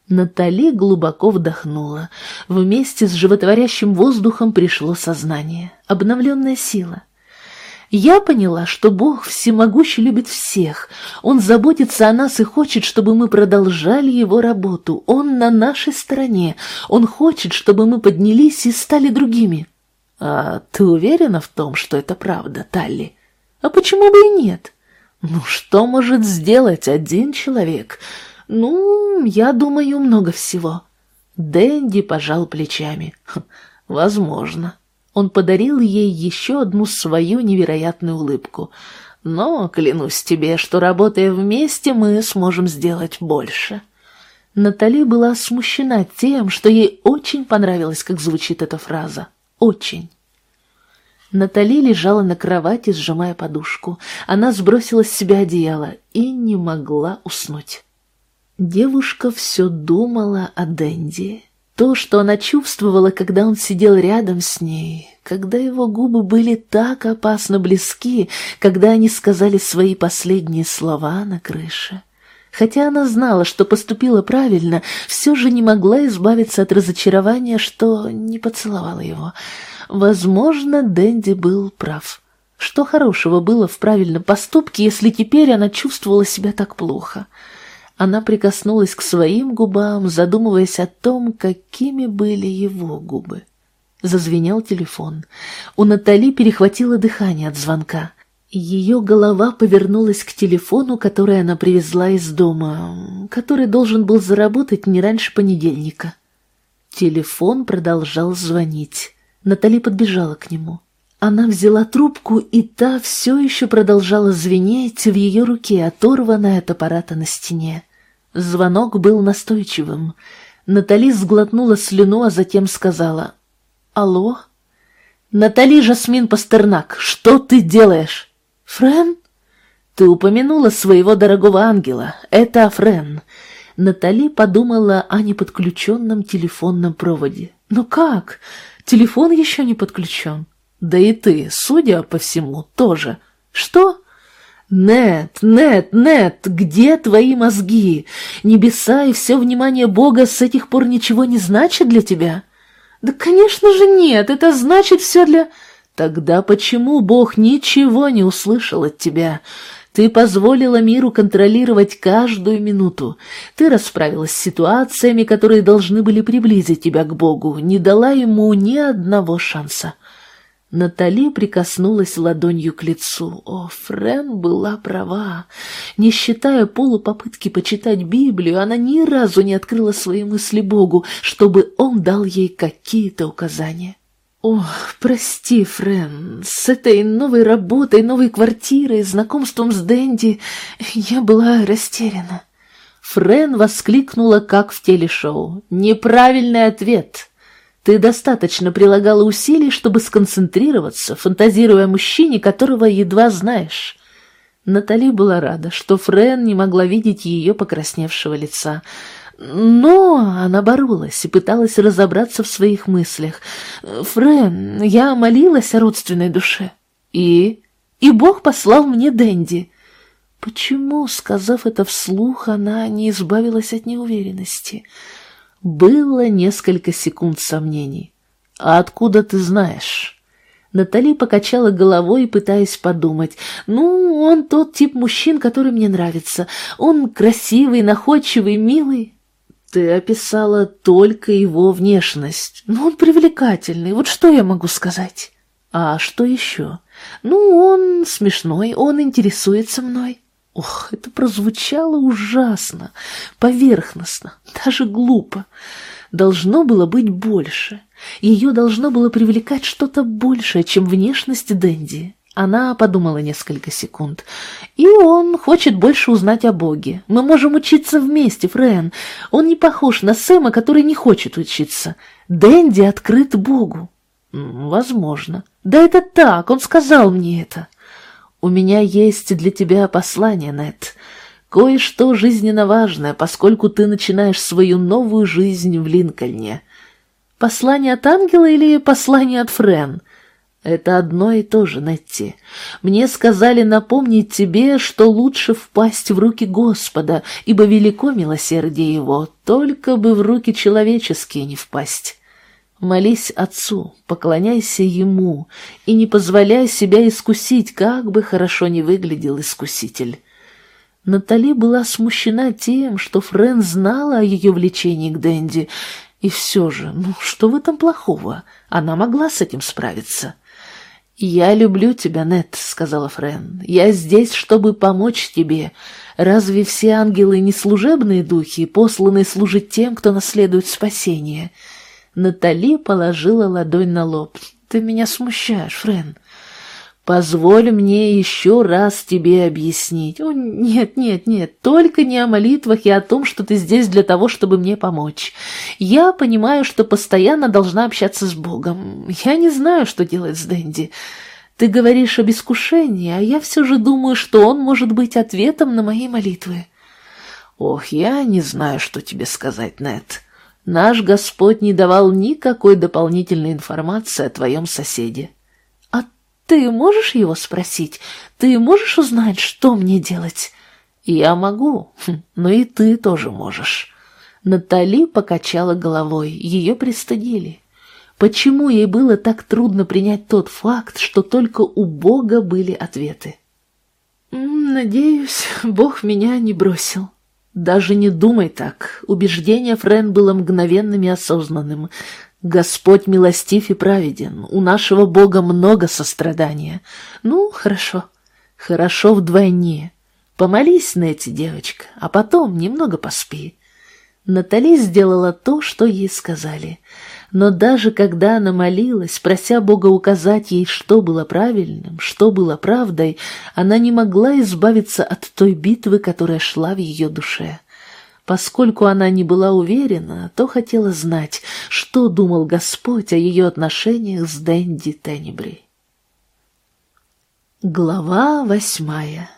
Натали глубоко вдохнула. Вместе с животворящим воздухом пришло сознание, обновленная сила. Я поняла, что Бог всемогущий любит всех. Он заботится о нас и хочет, чтобы мы продолжали Его работу. Он на нашей стороне. Он хочет, чтобы мы поднялись и стали другими. А ты уверена в том, что это правда, Талли? А почему бы и нет? Ну, что может сделать один человек? Ну, я думаю, много всего. Дэнди пожал плечами. «Хм, возможно. Он подарил ей еще одну свою невероятную улыбку. Но клянусь тебе, что, работая вместе, мы сможем сделать больше. Натали была смущена тем, что ей очень понравилось, как звучит эта фраза. Очень. Натали лежала на кровати, сжимая подушку. Она сбросила с себя одеяло и не могла уснуть. Девушка все думала о Дэнди. То, что она чувствовала, когда он сидел рядом с ней, когда его губы были так опасно близки, когда они сказали свои последние слова на крыше. Хотя она знала, что поступила правильно, все же не могла избавиться от разочарования, что не поцеловала его. Возможно, Дэнди был прав. Что хорошего было в правильном поступке, если теперь она чувствовала себя так плохо? — она прикоснулась к своим губам, задумываясь о том, какими были его губы. Зазвенел телефон. У Натали перехватило дыхание от звонка. Ее голова повернулась к телефону, который она привезла из дома, который должен был заработать не раньше понедельника. Телефон продолжал звонить. Натали подбежала к нему. Она взяла трубку, и та все еще продолжала звенеть в ее руке, оторванная от аппарата на стене. Звонок был настойчивым. Натали сглотнула слюну, а затем сказала «Алло?» «Натали Жасмин Пастернак, что ты делаешь?» «Френ?» «Ты упомянула своего дорогого ангела. Это Френ». Натали подумала о неподключенном телефонном проводе. «Но как? Телефон еще не подключен». «Да и ты, судя по всему, тоже». «Что?» «Нет, нет, нет, где твои мозги? Небеса и все внимание Бога с этих пор ничего не значит для тебя?» «Да, конечно же, нет, это значит все для...» «Тогда почему Бог ничего не услышал от тебя?» Ты позволила миру контролировать каждую минуту. Ты расправилась с ситуациями, которые должны были приблизить тебя к Богу, не дала ему ни одного шанса. Натали прикоснулась ладонью к лицу. О, Френ была права. Не считая полупопытки почитать Библию, она ни разу не открыла свои мысли Богу, чтобы он дал ей какие-то указания. О, прости, Френ, с этой новой работой, новой квартирой, знакомством с Дэнди я была растеряна. Френ воскликнула, как в телешоу. «Неправильный ответ!» Ты достаточно прилагала усилий, чтобы сконцентрироваться, фантазируя о мужчине, которого едва знаешь. Натали была рада, что Френ не могла видеть ее покрасневшего лица. Но она боролась и пыталась разобраться в своих мыслях. «Френ, я молилась о родственной душе. И? И Бог послал мне Дэнди». Почему, сказав это вслух, она не избавилась от неуверенности?» Было несколько секунд сомнений. «А откуда ты знаешь?» Натали покачала головой, пытаясь подумать. «Ну, он тот тип мужчин, который мне нравится. Он красивый, находчивый, милый». «Ты описала только его внешность. Ну, он привлекательный, вот что я могу сказать?» «А что еще?» «Ну, он смешной, он интересуется мной». Ох, это прозвучало ужасно, поверхностно, даже глупо. Должно было быть больше. Ее должно было привлекать что-то большее, чем внешность Дэнди. Она подумала несколько секунд. «И он хочет больше узнать о Боге. Мы можем учиться вместе, Френ. Он не похож на Сэма, который не хочет учиться. Дэнди открыт Богу». «Возможно». «Да это так, он сказал мне это». «У меня есть для тебя послание, Нет. Кое-что жизненно важное, поскольку ты начинаешь свою новую жизнь в Линкольне. Послание от ангела или послание от Френ?» Это одно и то же, Нетти. Мне сказали напомнить тебе, что лучше впасть в руки Господа, ибо велико милосердие Его, только бы в руки человеческие не впасть. Молись Отцу, поклоняйся Ему и не позволяй себя искусить, как бы хорошо ни выглядел искуситель. Натали была смущена тем, что Френ знала о ее влечении к Дэнди, и все же, ну что в этом плохого? Она могла с этим справиться. «Я люблю тебя, Нет», — сказала Френ. «Я здесь, чтобы помочь тебе. Разве все ангелы не служебные духи, посланные служить тем, кто наследует спасение?» Натали положила ладонь на лоб. «Ты меня смущаешь, Френ». Позволь мне еще раз тебе объяснить. О, нет, нет, нет, только не о молитвах и о том, что ты здесь для того, чтобы мне помочь. Я понимаю, что постоянно должна общаться с Богом. Я не знаю, что делать с Дэнди. Ты говоришь об искушении, а я все же думаю, что он может быть ответом на мои молитвы. Ох, я не знаю, что тебе сказать, Нет. Наш Господь не давал никакой дополнительной информации о твоем соседе. «Ты можешь его спросить? Ты можешь узнать, что мне делать?» «Я могу, (laughs) но и ты тоже можешь». Натали покачала головой, ее пристыдили. Почему ей было так трудно принять тот факт, что только у Бога были ответы? «Надеюсь, (laughs) Бог меня не бросил». «Даже не думай так». Убеждение Френ было мгновенным и осознанным. Господь милостив и праведен, у нашего Бога много сострадания. Ну, хорошо, хорошо вдвойне. Помолись, Нэти, девочка, а потом немного поспи. Натали сделала то, что ей сказали. Но даже когда она молилась, прося Бога указать ей, что было правильным, что было правдой, она не могла избавиться от той битвы, которая шла в ее душе. Поскольку она не была уверена, то хотела знать, что думал Господь о ее отношениях с Дэнди Теннибри. Глава восьмая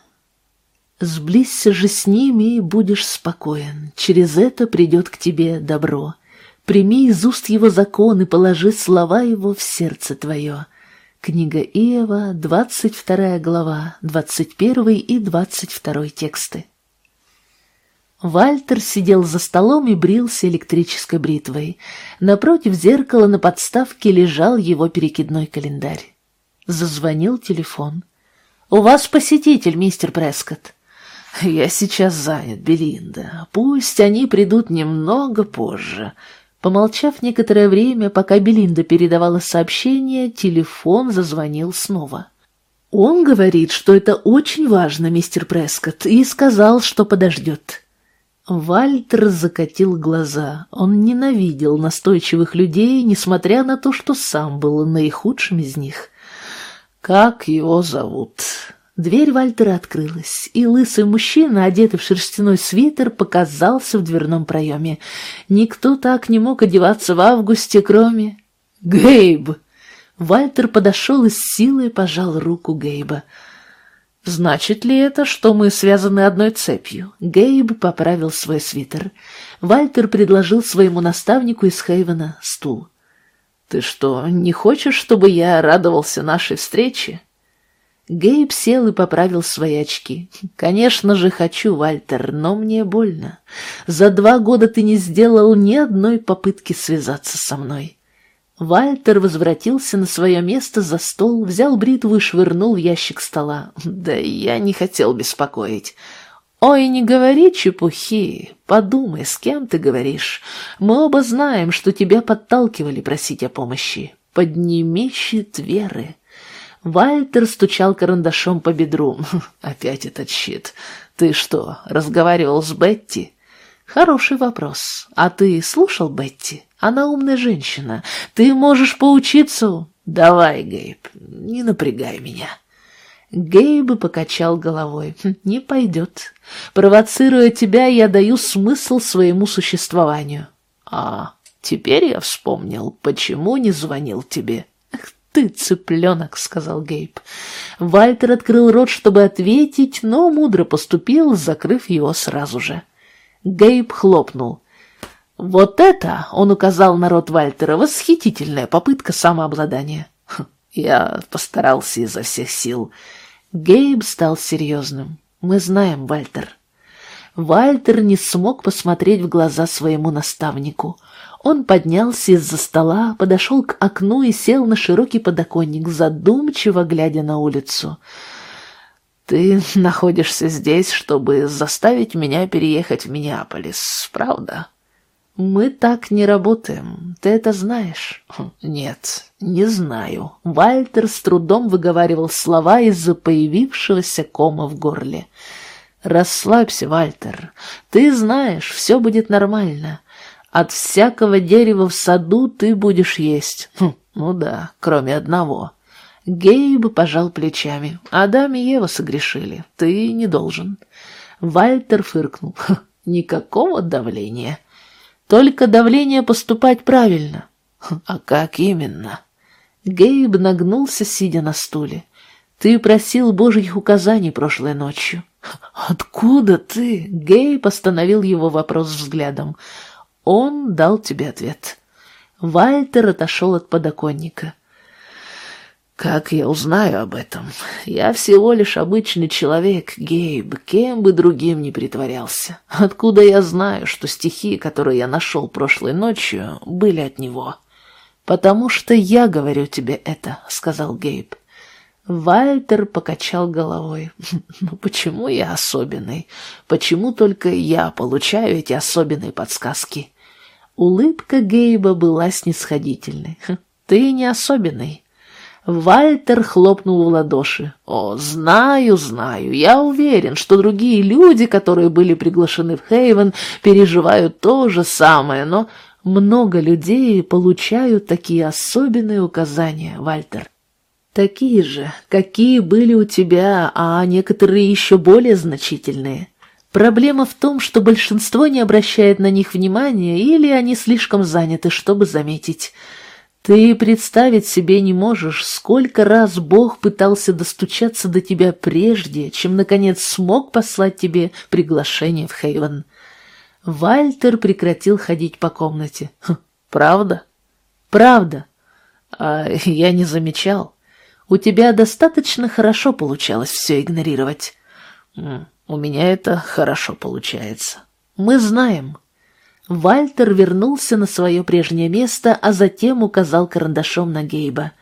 «Сблизься же с ними и будешь спокоен, через это придет к тебе добро. Прими из уст его закон и положи слова его в сердце твое». Книга Иова, 22 глава, 21 и 22 тексты. Вальтер сидел за столом и брился электрической бритвой. Напротив зеркала на подставке лежал его перекидной календарь. Зазвонил телефон. «У вас посетитель, мистер Прескотт». «Я сейчас занят, Белинда. Пусть они придут немного позже». Помолчав некоторое время, пока Белинда передавала сообщение, телефон зазвонил снова. «Он говорит, что это очень важно, мистер Прескотт, и сказал, что подождет». Вальтер закатил глаза. Он ненавидел настойчивых людей, несмотря на то, что сам был наихудшим из них. «Как его зовут?» Дверь Вальтера открылась, и лысый мужчина, одетый в шерстяной свитер, показался в дверном проеме. Никто так не мог одеваться в августе, кроме... «Гейб!» Вальтер подошел и с силой пожал руку Гейба. «Значит ли это, что мы связаны одной цепью?» Гейб поправил свой свитер. Вальтер предложил своему наставнику из Хейвена стул. «Ты что, не хочешь, чтобы я радовался нашей встрече?» Гейб сел и поправил свои очки. «Конечно же хочу, Вальтер, но мне больно. За два года ты не сделал ни одной попытки связаться со мной. Вальтер возвратился на свое место за стол, взял бритву и швырнул в ящик стола. Да я не хотел беспокоить. «Ой, не говори чепухи, подумай, с кем ты говоришь. Мы оба знаем, что тебя подталкивали просить о помощи. Подними щит веры». Вальтер стучал карандашом по бедру. (laughs) «Опять этот щит. Ты что, разговаривал с Бетти?» «Хороший вопрос. А ты слушал Бетти?» Она умная женщина. Ты можешь поучиться. Давай, Гейб, не напрягай меня. Гейб покачал головой. «Хм, «Не пойдет. Провоцируя тебя, я даю смысл своему существованию». «А, теперь я вспомнил, почему не звонил тебе». «Эх ты, цыпленок», — сказал Гейб. Вальтер открыл рот, чтобы ответить, но мудро поступил, закрыв его сразу же. Гейб хлопнул. Вот это, он указал на рот Вальтера, восхитительная попытка самообладания. Хм, я постарался изо всех сил. Гейб стал серьезным. Мы знаем, Вальтер. Вальтер не смог посмотреть в глаза своему наставнику. Он поднялся из-за стола, подошел к окну и сел на широкий подоконник, задумчиво глядя на улицу. «Ты находишься здесь, чтобы заставить меня переехать в Миннеаполис, правда?» «Мы так не работаем, ты это знаешь?» «Нет, не знаю». Вальтер с трудом выговаривал слова из-за появившегося кома в горле. «Расслабься, Вальтер. Ты знаешь, все будет нормально. От всякого дерева в саду ты будешь есть. Хм, ну да, кроме одного». Гейб пожал плечами. Адам и Ева согрешили. Ты не должен. Вальтер фыркнул. Никакого давления. Только давление поступать правильно. А как именно? Гейб нагнулся, сидя на стуле. Ты просил божьих указаний прошлой ночью. Откуда ты? Гейб остановил его вопрос взглядом. Он дал тебе ответ. Вальтер отошел от подоконника. Как я узнаю об этом? Я всего лишь обычный человек, Гейб, кем бы другим ни притворялся. Откуда я знаю, что стихи, которые я нашел прошлой ночью, были от него? Потому что я говорю тебе это, сказал Гейб. Вальтер покачал головой. (laughs) «Ну почему я особенный? Почему только я получаю эти особенные подсказки?» Улыбка Гейба была снисходительной. (laughs) «Ты не особенный. Вальтер хлопнул в ладоши. «О, знаю, знаю. Я уверен, что другие люди, которые были приглашены в Хейвен, переживают то же самое, но много людей получают такие особенные указания, Вальтер. Такие же, какие были у тебя, а некоторые еще более значительные. Проблема в том, что большинство не обращает на них внимания или они слишком заняты, чтобы заметить». Ты представить себе не можешь, сколько раз Бог пытался достучаться до тебя прежде, чем, наконец, смог послать тебе приглашение в Хейвен. Вальтер прекратил ходить по комнате. Хм, правда? Правда. А я не замечал. У тебя достаточно хорошо получалось все игнорировать. У меня это хорошо получается. Мы знаем. Вальтер вернулся на свое прежнее место, а затем указал карандашом на Гейба.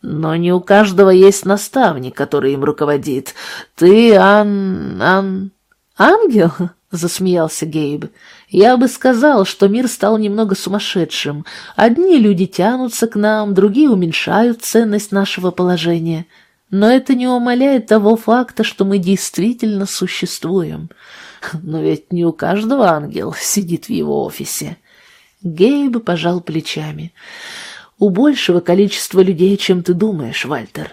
«Но не у каждого есть наставник, который им руководит. Ты, Ан... Ан... Ангел?» — засмеялся Гейб. «Я бы сказал, что мир стал немного сумасшедшим. Одни люди тянутся к нам, другие уменьшают ценность нашего положения. Но это не умаляет того факта, что мы действительно существуем». Но ведь не у каждого ангел сидит в его офисе. Гейб пожал плечами. У большего количества людей, чем ты думаешь, Вальтер.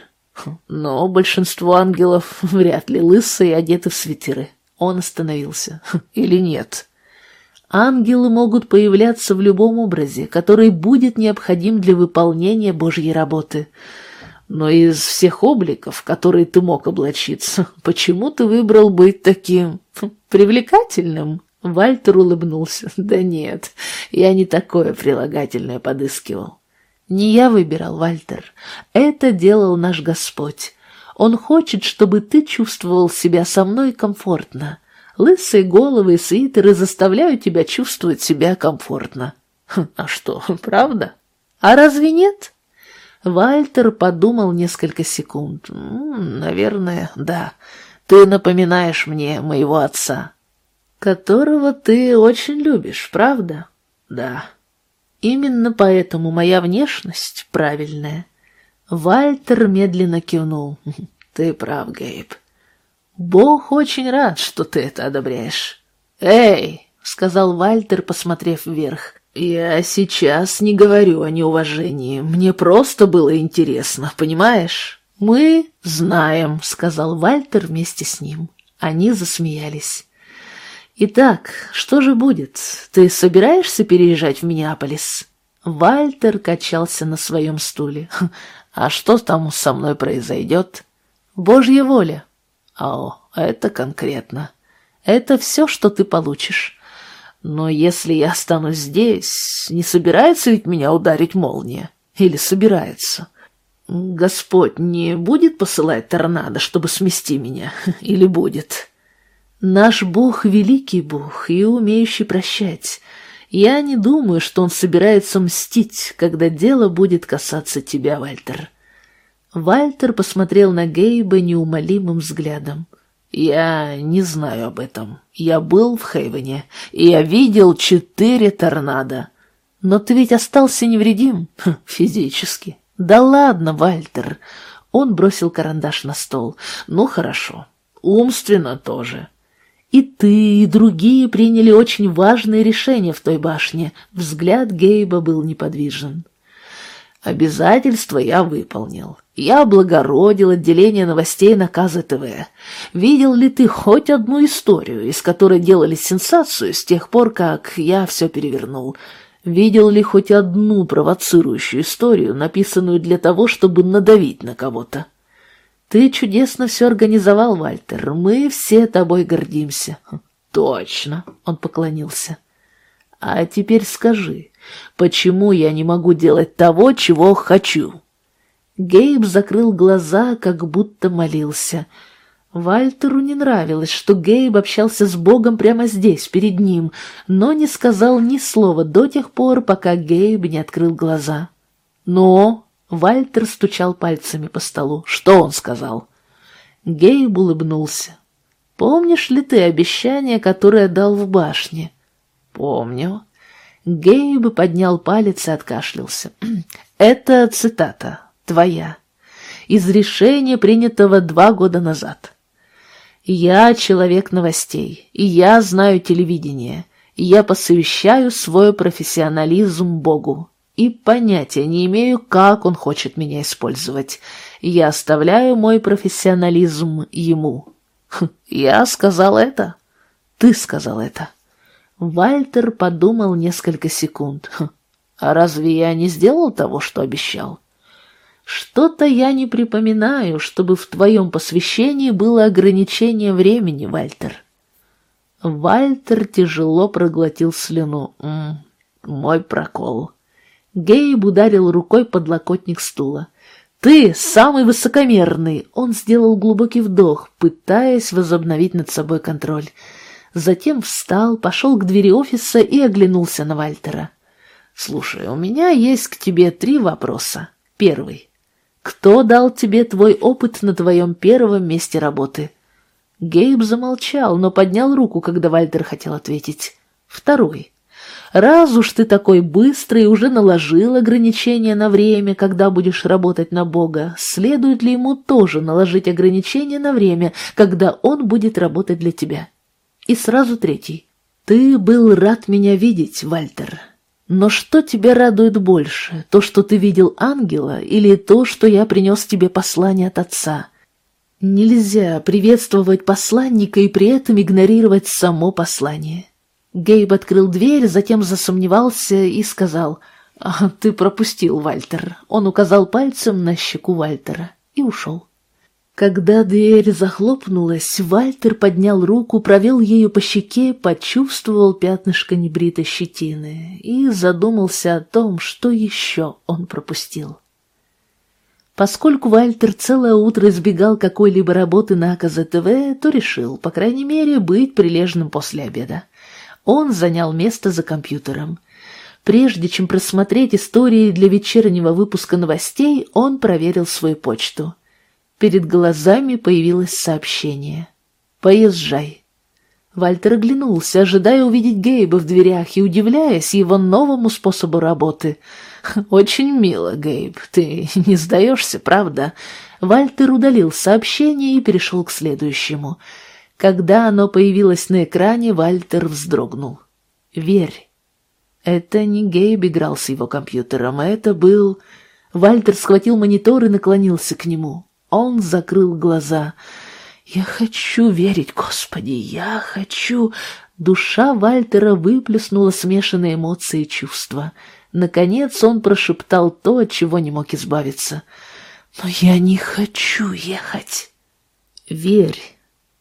Но большинство ангелов вряд ли лысые и одеты в свитеры. Он остановился. Или нет? Ангелы могут появляться в любом образе, который будет необходим для выполнения Божьей работы. Но из всех обликов, которые ты мог облачиться, почему ты выбрал быть таким «Привлекательным?» Вальтер улыбнулся. (laughs) «Да нет, я не такое прилагательное подыскивал». «Не я выбирал, Вальтер. Это делал наш Господь. Он хочет, чтобы ты чувствовал себя со мной комфортно. Лысые головы и свитеры заставляют тебя чувствовать себя комфортно». «Хм, «А что, (laughs) правда? А разве нет?» Вальтер подумал несколько секунд. «Наверное, да». Ты напоминаешь мне моего отца, которого ты очень любишь, правда? Да. Именно поэтому моя внешность правильная. Вальтер медленно кивнул. (laughs) Ты прав, Гейб. Бог очень рад, что ты это одобряешь. Эй, сказал Вальтер, посмотрев вверх. Я сейчас не говорю о неуважении. Мне просто было интересно, понимаешь? «Мы знаем», — сказал Вальтер вместе с ним. Они засмеялись. «Итак, что же будет? Ты собираешься переезжать в Миннеаполис?» Вальтер качался на своем стуле. «А что там со мной произойдет?» «Божья воля». «О, это конкретно. Это все, что ты получишь. Но если я останусь здесь, не собирается ведь меня ударить молния? Или собирается?» Господь не будет посылать торнадо, чтобы смести меня? (laughs) Или будет? Наш Бог — великий Бог и умеющий прощать. Я не думаю, что Он собирается мстить, когда дело будет касаться тебя, Вальтер. Вальтер посмотрел на Гейба неумолимым взглядом. «Я не знаю об этом. Я был в Хейвене, и я видел четыре торнадо. Но ты ведь остался невредим, (laughs) физически. «Да ладно, Вальтер!» Он бросил карандаш на стол. «Ну, хорошо. Умственно тоже». «И ты, и другие приняли очень важные решения в той башне». Взгляд Гейба был неподвижен. Обязательства я выполнил. Я облагородил отделение новостей на КЗТВ. Видел ли ты хоть одну историю, из которой делали сенсацию с тех пор, как я все перевернул? Видел ли хоть одну провоцирующую историю, написанную для того, чтобы надавить на кого-то? Ты чудесно все организовал, Вальтер. Мы все тобой гордимся. Точно, он поклонился. А теперь скажи, почему я не могу делать того, чего хочу? Гейб закрыл глаза, как будто молился. Вальтеру не нравилось, что Гейб общался с Богом прямо здесь, перед ним, но не сказал ни слова до тех пор, пока Гейб не открыл глаза. «Но...» — Вальтер стучал пальцами по столу. «Что он сказал?» Гейб улыбнулся. «Помнишь ли ты обещание, которое дал в башне?» «Помню». Гейб поднял палец и откашлялся. (clears throat) «Это цитата, твоя, из решения, принятого два года назад». Я человек новостей, и я знаю телевидение, и я посвящаю свой профессионализм Богу, и понятия не имею, как он хочет меня использовать. Я оставляю мой профессионализм ему. Хм, я сказал это. Ты сказал это. Вальтер подумал несколько секунд. Хм, а разве я не сделал того, что обещал? Что-то я не припоминаю, чтобы в твоем посвящении было ограничение времени, Вальтер. Вальтер тяжело проглотил слюну. М -м, мой прокол. Гейб ударил рукой подлокотник стула. «Ты самый высокомерный!» Он сделал глубокий вдох, пытаясь возобновить над собой контроль. Затем встал, пошел к двери офиса и оглянулся на Вальтера. «Слушай, у меня есть к тебе три вопроса. Первый. Кто дал тебе твой опыт на твоем первом месте работы?» Гейб замолчал, но поднял руку, когда Вальтер хотел ответить. «Второй. Раз уж ты такой быстрый уже наложил ограничения на время, когда будешь работать на Бога, следует ли ему тоже наложить ограничения на время, когда он будет работать для тебя?» И сразу третий. «Ты был рад меня видеть, Вальтер. Но что тебя радует больше, то, что ты видел ангела, или то, что я принес тебе послание от отца? Нельзя приветствовать посланника и при этом игнорировать само послание. Гейб открыл дверь, затем засомневался и сказал, «А, «Ты пропустил, Вальтер». Он указал пальцем на щеку Вальтера и ушел. Когда дверь захлопнулась, Вальтер поднял руку, провел ею по щеке, почувствовал пятнышко небритой щетины и задумался о том, что еще он пропустил. Поскольку Вальтер целое утро избегал какой-либо работы на КЗТВ, то решил, по крайней мере, быть прилежным после обеда. Он занял место за компьютером. Прежде чем просмотреть истории для вечернего выпуска новостей, он проверил свою почту. Перед глазами появилось сообщение. «Поезжай». Вальтер оглянулся, ожидая увидеть Гейба в дверях и удивляясь его новому способу работы. (laughs) «Очень мило, Гейб, ты (laughs) не сдаешься, правда?» Вальтер удалил сообщение и перешел к следующему. Когда оно появилось на экране, Вальтер вздрогнул. «Верь». Это не Гейб играл с его компьютером, это был... Вальтер схватил монитор и наклонился к нему. Он закрыл глаза. «Я хочу верить, Господи, я хочу...» Душа Вальтера выплеснула смешанные эмоции и чувства. Наконец он прошептал то, от чего не мог избавиться. «Но я не хочу ехать!» «Верь!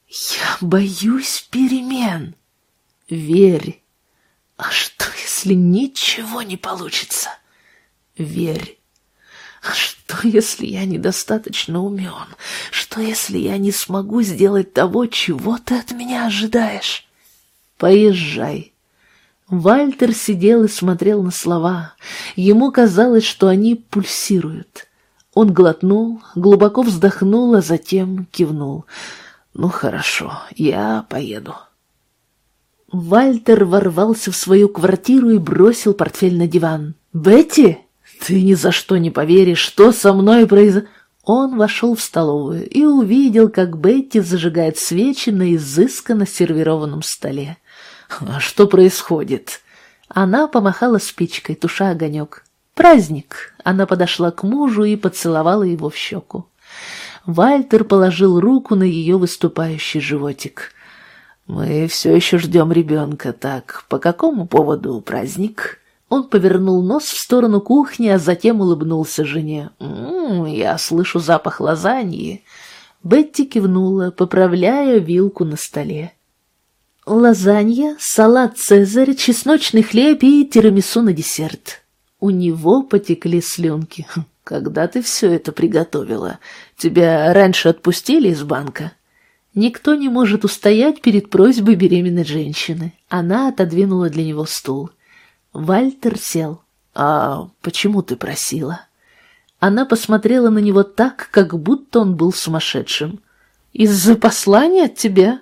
Я боюсь перемен!» «Верь! А что, если ничего не получится?» «Верь! А что, если я недостаточно умен? Что, если я не смогу сделать того, чего ты от меня ожидаешь? Поезжай. Вальтер сидел и смотрел на слова. Ему казалось, что они пульсируют. Он глотнул, глубоко вздохнул, а затем кивнул. «Ну хорошо, я поеду». Вальтер ворвался в свою квартиру и бросил портфель на диван. «Бетти!» «Ты ни за что не поверишь, что со мной произ...» Он вошел в столовую и увидел, как Бетти зажигает свечи на изысканно сервированном столе. «А что происходит?» Она помахала спичкой, туша огонек. «Праздник!» Она подошла к мужу и поцеловала его в щеку. Вальтер положил руку на ее выступающий животик. «Мы все еще ждем ребенка. Так, по какому поводу праздник?» Он повернул нос в сторону кухни, а затем улыбнулся жене. «М -м, «Я слышу запах лазаньи». Бетти кивнула, поправляя вилку на столе. Лазанья, салат «Цезарь», чесночный хлеб и тирамису на десерт. У него потекли слюнки. «Хм, «Когда ты все это приготовила? Тебя раньше отпустили из банка?» Никто не может устоять перед просьбой беременной женщины. Она отодвинула для него стул. Вальтер сел. «А почему ты просила?» Она посмотрела на него так, как будто он был сумасшедшим. «Из-за послания от тебя?»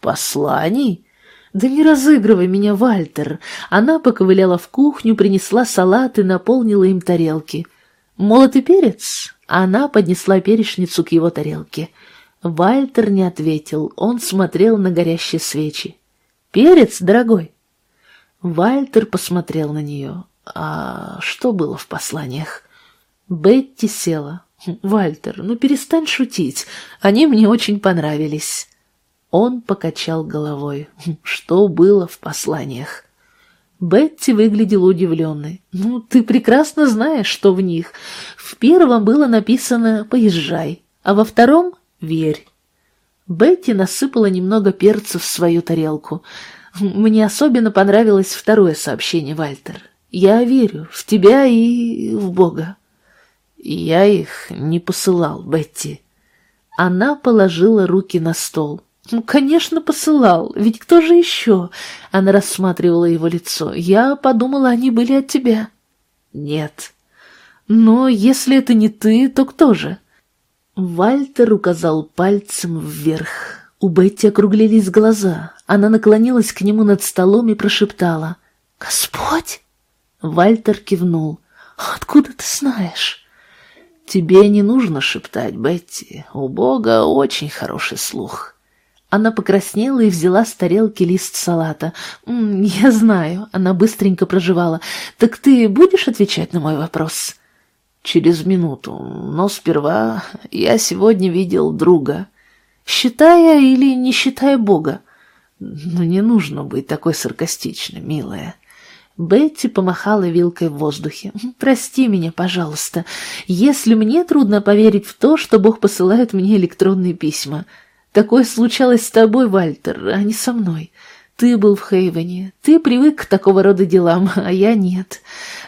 «Посланий?» «Да не разыгрывай меня, Вальтер!» Она поковыляла в кухню, принесла салат и наполнила им тарелки. «Молотый перец?» Она поднесла перечницу к его тарелке. Вальтер не ответил, он смотрел на горящие свечи. «Перец, дорогой?» Вальтер посмотрел на нее. «А что было в посланиях?» Бетти села. «Вальтер, ну перестань шутить, они мне очень понравились». Он покачал головой. Что было в посланиях? Бетти выглядела удивленной. «Ну, ты прекрасно знаешь, что в них. В первом было написано «поезжай», а во втором «верь». Бетти насыпала немного перца в свою тарелку. Мне особенно понравилось второе сообщение, Вальтер. «Я верю в тебя и в Бога». Я их не посылал, Бетти. Она положила руки на стол. «Ну, конечно, посылал. Ведь кто же еще?» Она рассматривала его лицо. «Я подумала, они были от тебя». «Нет». «Но если это не ты, то кто же?» Вальтер указал пальцем вверх. У Бетти округлились глаза. Она наклонилась к нему над столом и прошептала. «Господь!» Вальтер кивнул. «Откуда ты знаешь?» «Тебе не нужно шептать, Бетти. У Бога очень хороший слух». Она покраснела и взяла с тарелки лист салата. «М -м, «Я знаю», — она быстренько проживала. «Так ты будешь отвечать на мой вопрос?» «Через минуту. Но сперва я сегодня видел друга. Считая или не считая Бога? Но не нужно быть такой саркастичной, милая». Бетти помахала вилкой в воздухе. «Прости меня, пожалуйста, если мне трудно поверить в то, что Бог посылает мне электронные письма». Такое случалось с тобой, Вальтер, а не со мной. Ты был в Хейвене, ты привык к такого рода делам, (laughs) а я нет.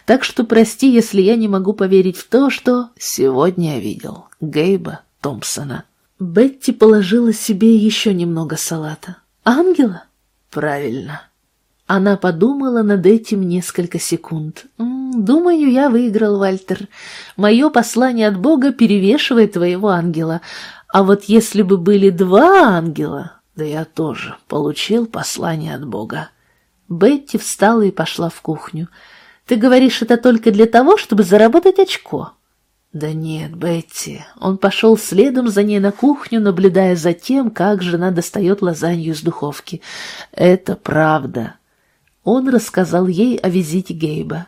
Так что прости, если я не могу поверить в то, что сегодня я видел Гейба Томпсона. Бетти положила себе еще немного салата. Ангела? Правильно. Она подумала над этим несколько секунд. «Думаю, я выиграл, Вальтер. Мое послание от Бога перевешивает твоего ангела, а вот если бы были два ангела, да я тоже получил послание от Бога. Бетти встала и пошла в кухню. Ты говоришь это только для того, чтобы заработать очко? Да нет, Бетти. Он пошел следом за ней на кухню, наблюдая за тем, как жена достает лазанью из духовки. Это правда. Он рассказал ей о визите Гейба.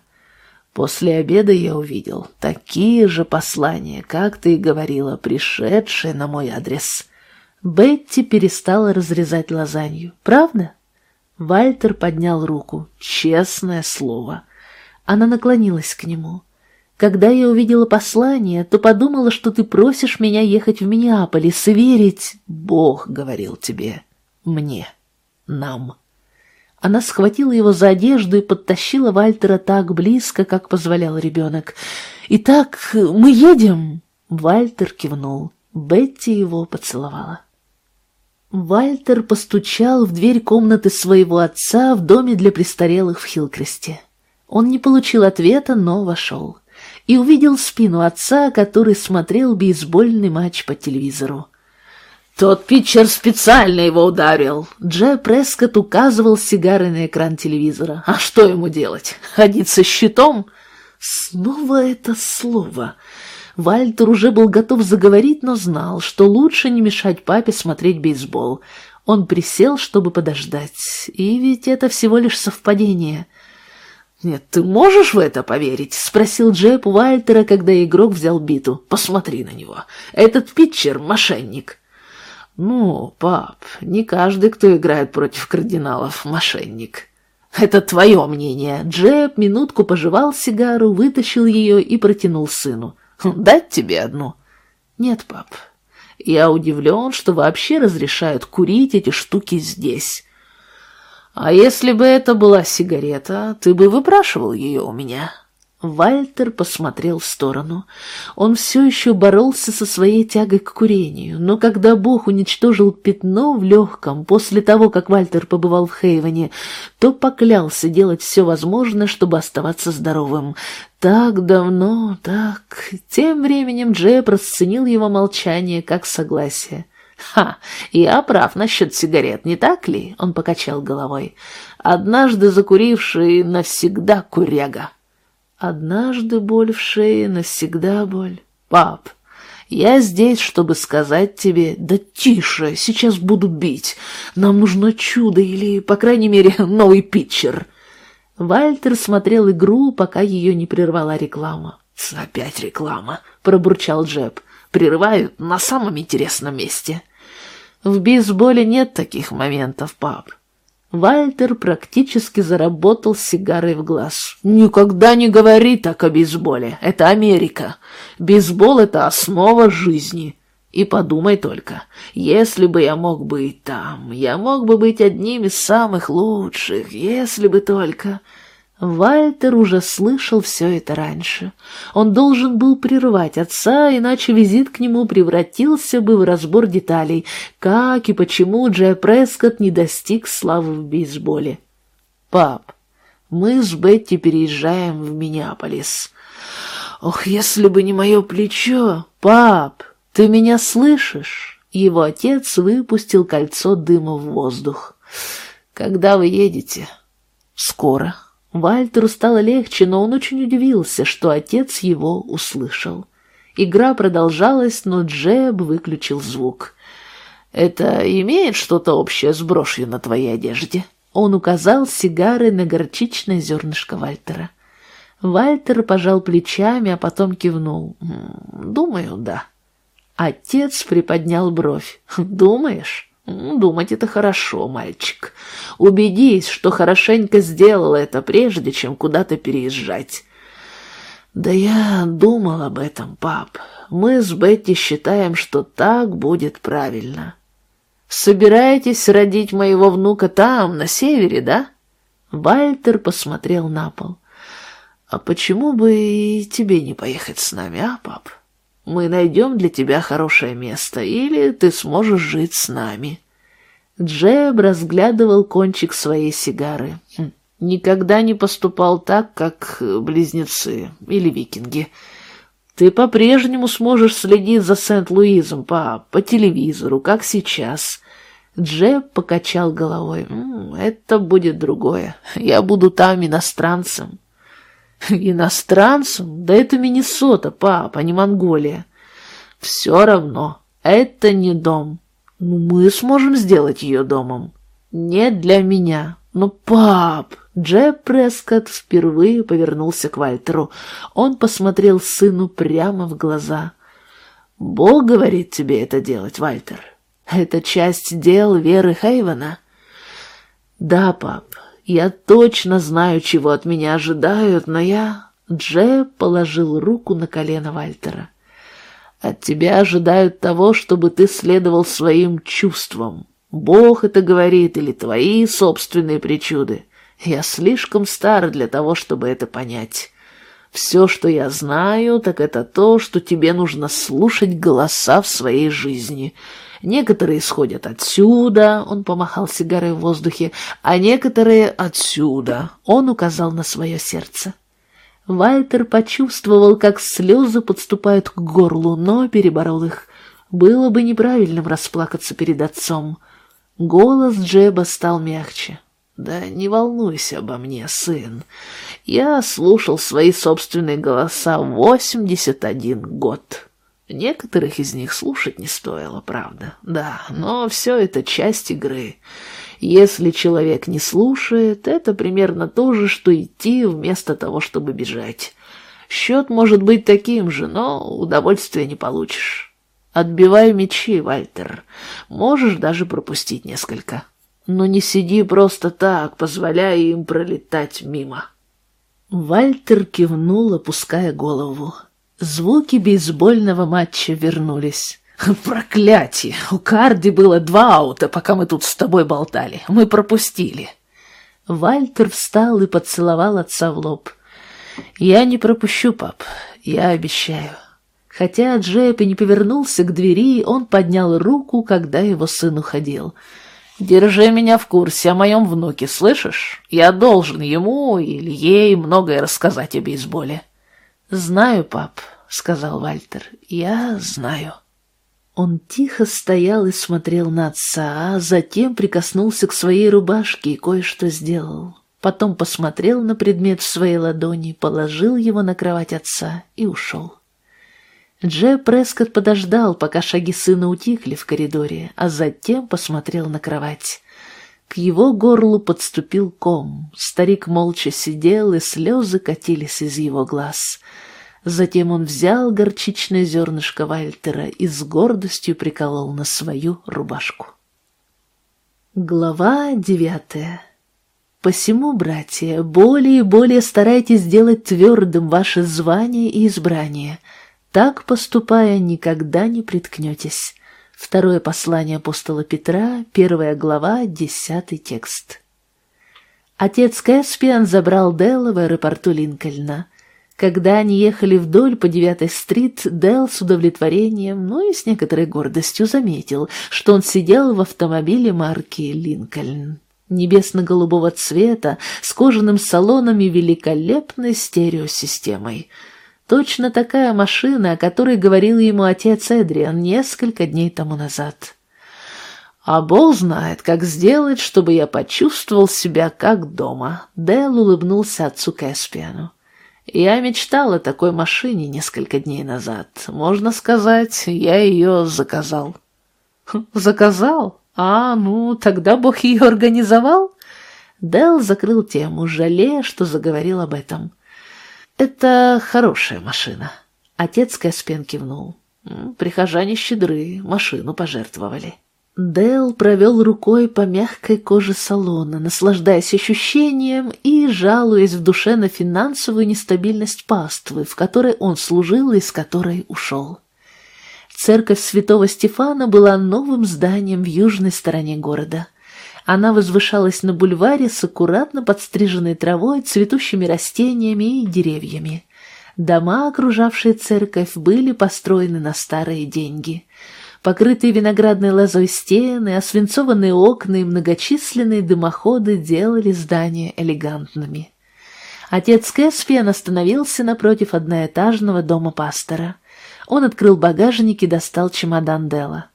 После обеда я увидел такие же послания, как ты и говорила, пришедшие на мой адрес. Бетти перестала разрезать лазанью. Правда? Вальтер поднял руку. Честное слово. Она наклонилась к нему. Когда я увидела послание, то подумала, что ты просишь меня ехать в Миннеаполис и верить. Бог говорил тебе. Мне. Нам. Она схватила его за одежду и подтащила Вальтера так близко, как позволял ребенок. «Итак, мы едем?» Вальтер кивнул. Бетти его поцеловала. Вальтер постучал в дверь комнаты своего отца в доме для престарелых в Хилкресте. Он не получил ответа, но вошел. И увидел спину отца, который смотрел бейсбольный матч по телевизору. «Тот питчер специально его ударил!» Джей Прескотт указывал сигарой на экран телевизора. «А что ему делать? Ходить со щитом?» Снова это слово. Вальтер уже был готов заговорить, но знал, что лучше не мешать папе смотреть бейсбол. Он присел, чтобы подождать. И ведь это всего лишь совпадение. «Нет, ты можешь в это поверить?» — спросил Джеб Уальтера, когда игрок взял биту. «Посмотри на него. Этот питчер — мошенник». «Ну, пап, не каждый, кто играет против кардиналов, мошенник». «Это твое мнение». Джеб минутку пожевал сигару, вытащил ее и протянул сыну. «Дать тебе одну?» «Нет, пап. Я удивлен, что вообще разрешают курить эти штуки здесь». «А если бы это была сигарета, ты бы выпрашивал ее у меня?» Вальтер посмотрел в сторону. Он все еще боролся со своей тягой к курению, но когда Бог уничтожил пятно в легком после того, как Вальтер побывал в Хейвене, то поклялся делать все возможное, чтобы оставаться здоровым. Так давно, так... Тем временем Джеб расценил его молчание как согласие. «Ха, я прав насчет сигарет, не так ли?» — он покачал головой. «Однажды закуривший навсегда куряга». «Однажды боль в шее, навсегда боль. Пап, я здесь, чтобы сказать тебе, да тише, сейчас буду бить. Нам нужно чудо или, по крайней мере, (laughs) новый питчер». Вальтер смотрел игру, пока ее не прервала реклама. «Опять реклама», — пробурчал Джеб. «Прерывают на самом интересном месте». В бейсболе нет таких моментов, пап. Вальтер практически заработал сигарой в глаз. «Никогда не говори так о бейсболе. Это Америка. Бейсбол — это основа жизни. И подумай только, если бы я мог быть там, я мог бы быть одним из самых лучших, если бы только...» Вальтер уже слышал все это раньше. Он должен был прервать отца, иначе визит к нему превратился бы в разбор деталей, как и почему Джей Прескотт не достиг славы в бейсболе. «Пап, мы с Бетти переезжаем в Миннеаполис. Ох, если бы не мое плечо! Пап, ты меня слышишь?» Его отец выпустил кольцо дыма в воздух. «Когда вы едете?» «Скоро». Вальтеру стало легче, но он очень удивился, что отец его услышал. Игра продолжалась, но Джеб выключил звук. «Это имеет что-то общее с брошью на твоей одежде?» Он указал сигары на горчичное зернышко Вальтера. Вальтер пожал плечами, а потом кивнул. «Думаю, да». Отец приподнял бровь. «Думаешь?» «Думать это хорошо, мальчик. Убедись, что хорошенько сделал это, прежде чем куда-то переезжать». «Да я думал об этом, пап. Мы с Бетти считаем, что так будет правильно». «Собираетесь родить моего внука там, на севере, да?» Вальтер посмотрел на пол. «А почему бы и тебе не поехать с нами, а, пап?» Мы найдем для тебя хорошее место, или ты сможешь жить с нами». Джеб разглядывал кончик своей сигары. Хм, «Никогда не поступал так, как близнецы или викинги. Ты по-прежнему сможешь следить за Сент-Луизом по, по телевизору, как сейчас». Джеб покачал головой. «Это будет другое. Я буду там иностранцем». (laughs) Иностранцам? Да это Миннесота, пап, а не Монголия. Все равно, это не дом. Ну, мы сможем сделать ее домом. Не для меня. Но, пап... Джеб Прескотт впервые повернулся к Вальтеру. Он посмотрел сыну прямо в глаза. «Бог говорит тебе это делать, Вальтер. Это часть дел Веры Хейвена». «Да, пап, я точно знаю, чего от меня ожидают, но я...» Джеб положил руку на колено Вальтера. «От тебя ожидают того, чтобы ты следовал своим чувствам. Бог это говорит или твои собственные причуды. Я слишком стар для того, чтобы это понять. Все, что я знаю, так это то, что тебе нужно слушать голоса в своей жизни». Некоторые исходят отсюда, он помахал сигарой в воздухе, а некоторые отсюда, он указал на свое сердце. Вальтер почувствовал, как слезы подступают к горлу, но переборол их. Было бы неправильным расплакаться перед отцом. Голос Джеба стал мягче. «Да не волнуйся обо мне, сын. Я слушал свои собственные голоса восемьдесят один год». Некоторых из них слушать не стоило, правда, да, но все это часть игры. Если человек не слушает, это примерно то же, что идти вместо того, чтобы бежать. Счет может быть таким же, но удовольствия не получишь. Отбивай мячи, Вальтер. Можешь даже пропустить несколько. Но не сиди просто так, позволяя им пролетать мимо. Вальтер кивнул, опуская голову. Звуки бейсбольного матча вернулись. «Проклятие! У Карди было два аута, пока мы тут с тобой болтали. Мы пропустили». Вальтер встал и поцеловал отца в лоб. «Я не пропущу, пап, я обещаю». Хотя Джейп и не повернулся к двери, он поднял руку, когда его сын уходил. «Держи меня в курсе о моем внуке, слышишь? Я должен ему или ей многое рассказать о бейсболе». «Знаю, пап», — сказал Вальтер, — «я знаю». Он тихо стоял и смотрел на отца, а затем прикоснулся к своей рубашке и кое-что сделал. Потом посмотрел на предмет в своей ладони, положил его на кровать отца и ушел. Дже Прескотт подождал, пока шаги сына утихли в коридоре, а затем посмотрел на кровать. К его горлу подступил ком. Старик молча сидел, и слезы катились из его глаз — Затем он взял горчичное зернышко Вальтера и с гордостью приколол на свою рубашку. Глава девятая Посему, братья, более и более старайтесь сделать твердым ваше звание и избрание. Так, поступая, никогда не приткнетесь. Второе послание апостола Петра, первая глава, десятый текст. Отец Кэспиан забрал Делла в аэропорту Линкольна. Когда они ехали вдоль по девятой стрит, Дэл с удовлетворением, но и с некоторой гордостью заметил, что он сидел в автомобиле марки «Линкольн». Небесно-голубого цвета, с кожаным салоном и великолепной стереосистемой. Точно такая машина, о которой говорил ему отец Эдриан несколько дней тому назад. А Бог знает, как сделать, чтобы я почувствовал себя как дома. Дэл улыбнулся отцу Кэспиану. Я мечтал о такой машине несколько дней назад. Можно сказать, я ее заказал. Заказал? А, ну, тогда Бог ее организовал? Дэл закрыл тему, жалея, что заговорил об этом. Это хорошая машина. Отец Каспен кивнул. Прихожане щедры, машину пожертвовали. Дэл провел рукой по мягкой коже салона, наслаждаясь ощущением и жалуясь в душе на финансовую нестабильность паствы, в которой он служил и с которой ушел. Церковь святого Стефана была новым зданием в южной стороне города. Она возвышалась на бульваре с аккуратно подстриженной травой, цветущими растениями и деревьями. Дома, окружавшие церковь, были построены на старые деньги – Покрытые виноградной лозой стены, освинцованные окна и многочисленные дымоходы делали здания элегантными. Отец Кэспиан остановился напротив одноэтажного дома пастора. Он открыл багажник и достал чемодан Дела.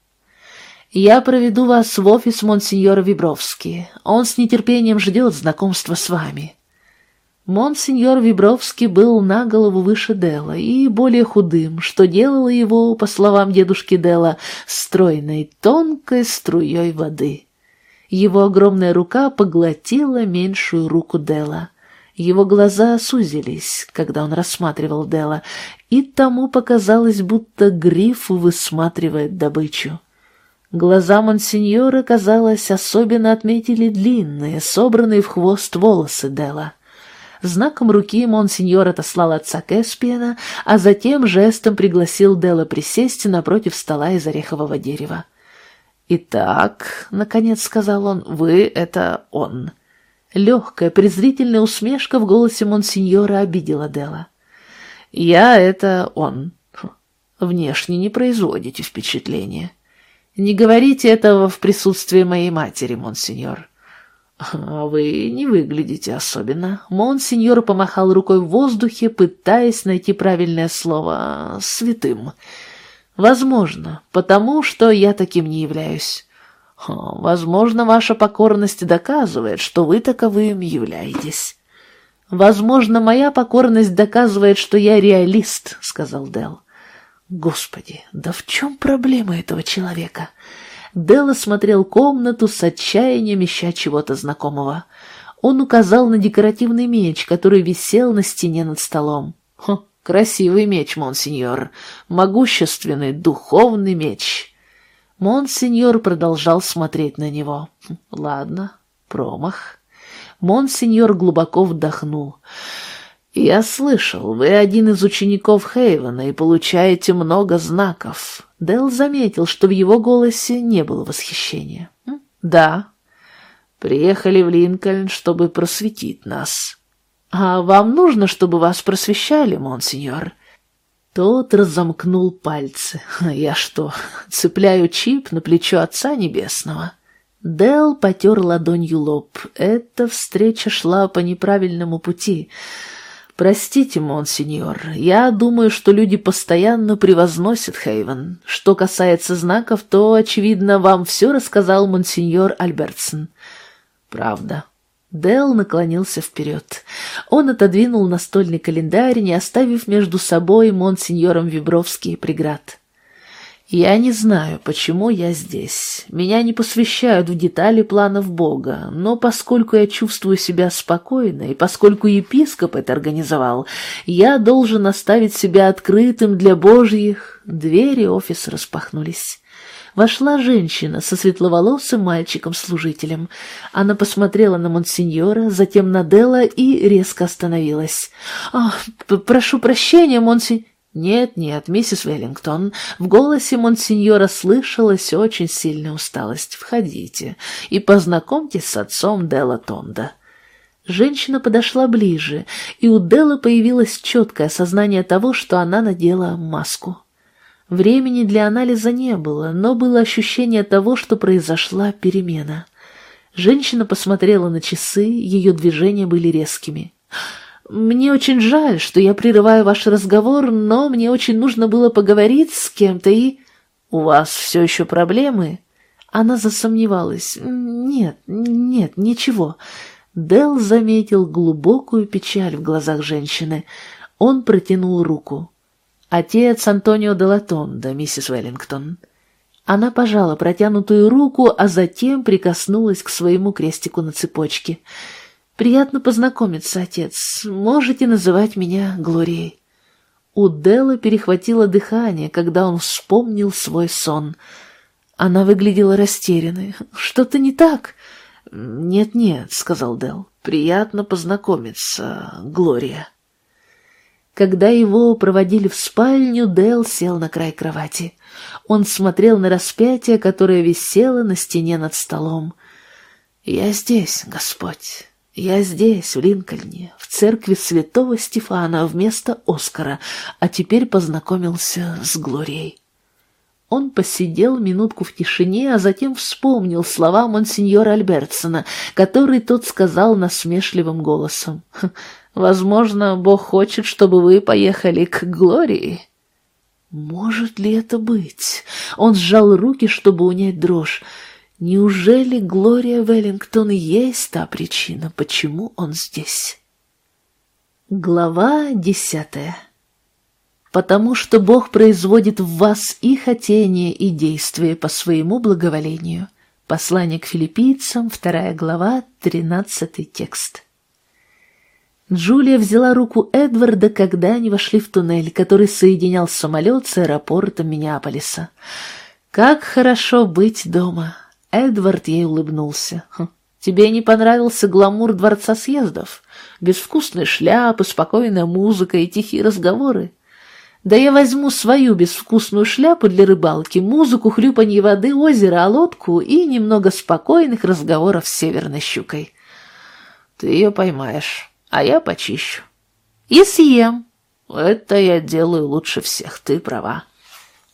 «Я проведу вас в офис монсеньора Вибровски. Он с нетерпением ждет знакомства с вами». Монсеньор Вибровский был на голову выше Дела и более худым, что делало его, по словам дедушки Дела, стройной тонкой струей воды. Его огромная рука поглотила меньшую руку Дела. Его глаза сузились, когда он рассматривал Дела, и тому показалось, будто гриф высматривает добычу. Глаза монсеньора, казалось, особенно отметили длинные, собранные в хвост волосы Дела. Знаком руки монсеньор отослал отца Кэспиена, а затем жестом пригласил Дела присесть напротив стола из орехового дерева. «Итак», — наконец сказал он, — «вы — это он». Легкая, презрительная усмешка в голосе монсеньора обидела Дела. «Я — это он. Внешне не производите впечатления. Не говорите этого в присутствии моей матери, монсеньор. «А вы не выглядите особенно». Монсеньор помахал рукой в воздухе, пытаясь найти правильное слово «святым». «Возможно, потому что я таким не являюсь». «Возможно, ваша покорность доказывает, что вы таковым являетесь». «Возможно, моя покорность доказывает, что я реалист», — сказал Дел. «Господи, да в чем проблема этого человека?» Делла смотрел комнату с отчаянием, ища чего-то знакомого. Он указал на декоративный меч, который висел на стене над столом. «Хм, красивый меч, монсеньор, могущественный духовный меч». Монсеньор продолжал смотреть на него. «Хм, «Ладно, промах». Монсеньор глубоко вдохнул. «Я слышал, вы один из учеников Хейвена и получаете много знаков». Дэл заметил, что в его голосе не было восхищения. «Да, приехали в Линкольн, чтобы просветить нас». «А вам нужно, чтобы вас просвещали, монсеньор?» Тот разомкнул пальцы. (laughs) «Я что, цепляю чип на плечо Отца Небесного?» Дэл потер ладонью лоб. Эта встреча шла по неправильному пути. «Простите, монсеньор, я думаю, что люди постоянно превозносят Хейвен. Что касается знаков, то, очевидно, вам все рассказал монсеньор Альбертсон». «Правда». Дел наклонился вперед. Он отодвинул настольный календарь, не оставив между собой и монсеньором Вибровский преград. Я не знаю, почему я здесь. Меня не посвящают в детали планов Бога, но поскольку я чувствую себя спокойно, и поскольку епископ это организовал, я должен оставить себя открытым для Божьих. Двери офиса распахнулись. Вошла женщина со светловолосым мальчиком-служителем. Она посмотрела на монсеньора, затем на Делла и резко остановилась. «Ах, прошу прощения, монсеньор...» «Нет-нет, миссис Веллингтон, в голосе монсеньора слышалась очень сильная усталость. Входите и познакомьтесь с отцом Делла Тонда». Женщина подошла ближе, и у Делла появилось четкое осознание того, что она надела маску. Времени для анализа не было, но было ощущение того, что произошла перемена. Женщина посмотрела на часы, ее движения были резкими. «Мне очень жаль, что я прерываю ваш разговор, но мне очень нужно было поговорить с кем-то и...» «У вас все еще проблемы?» Она засомневалась. «Нет, нет, ничего». Дел заметил глубокую печаль в глазах женщины. Он протянул руку. «Отец Антонио де Латонда, миссис Веллингтон». Она пожала протянутую руку, а затем прикоснулась к своему крестику на цепочке. «Приятно познакомиться, отец. Можете называть меня Глорией». У Делла перехватило дыхание, когда он вспомнил свой сон. Она выглядела растерянной. «Что-то не так?» «Нет-нет», — сказал Дел. «Приятно познакомиться, Глория». Когда его проводили в спальню, Дел сел на край кровати. Он смотрел на распятие, которое висело на стене над столом. «Я здесь, Господь. Я здесь, в Линкольне, в церкви святого Стефана вместо Оскара, а теперь познакомился с Глорией. Он посидел минутку в тишине, а затем вспомнил слова монсеньора Альбертсона, который тот сказал насмешливым голосом. «Возможно, Бог хочет, чтобы вы поехали к Глории». Может ли это быть? Он сжал руки, чтобы унять дрожь. Неужели Глория Веллингтон и есть та причина, почему он здесь? Глава десятая Потому что Бог производит в вас и хотение, и действие по своему благоволению. Послание к филиппийцам, вторая глава, тринадцатый текст. Джулия взяла руку Эдварда, когда они вошли в туннель, который соединял самолет с аэропортом Миннеаполиса. «Как хорошо быть дома!» Эдвард ей улыбнулся. «Хм, «Тебе не понравился гламур Дворца съездов? Безвкусные шляпы, спокойная музыка и тихие разговоры? Да я возьму свою безвкусную шляпу для рыбалки, музыку, хлюпанье воды, озеро, лодку и немного спокойных разговоров с северной щукой. Ты ее поймаешь, а я почищу. И съем. Это я делаю лучше всех, ты права».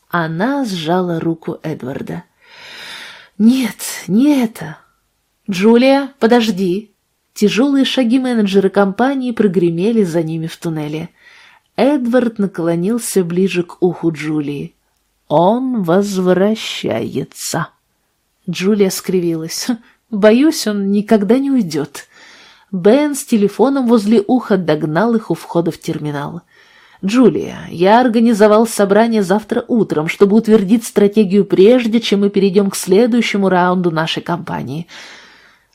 Она сжала руку Эдварда. «Нет, не это!» «Джулия, подожди!» Тяжелые шаги менеджера компании прогремели за ними в туннеле. Эдвард наклонился ближе к уху Джулии. «Он возвращается!» Джулия скривилась. «Боюсь, он никогда не уйдет». Бен с телефоном возле уха догнал их у входа в терминал. «Джулия, я организовал собрание завтра утром, чтобы утвердить стратегию прежде, чем мы перейдем к следующему раунду нашей кампании.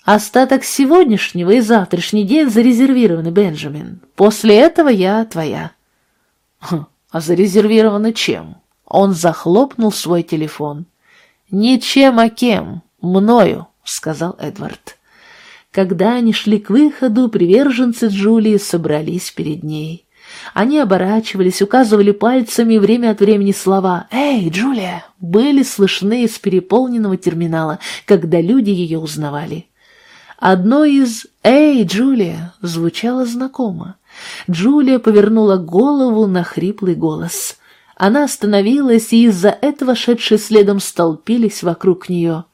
Остаток сегодняшнего и завтрашний день зарезервированы, Бенджамин. После этого я твоя». Хм, «А зарезервированы чем?» Он захлопнул свой телефон. «Ничем, а кем? Мною», — сказал Эдвард. Когда они шли к выходу, приверженцы Джулии собрались перед ней. Они оборачивались, указывали пальцами время от времени слова «Эй, Джулия!» были слышны из переполненного терминала, когда люди ее узнавали. Одно из «Эй, Джулия!» звучало знакомо. Джулия повернула голову на хриплый голос. Она остановилась, и из-за этого шедшие следом столпились вокруг нее.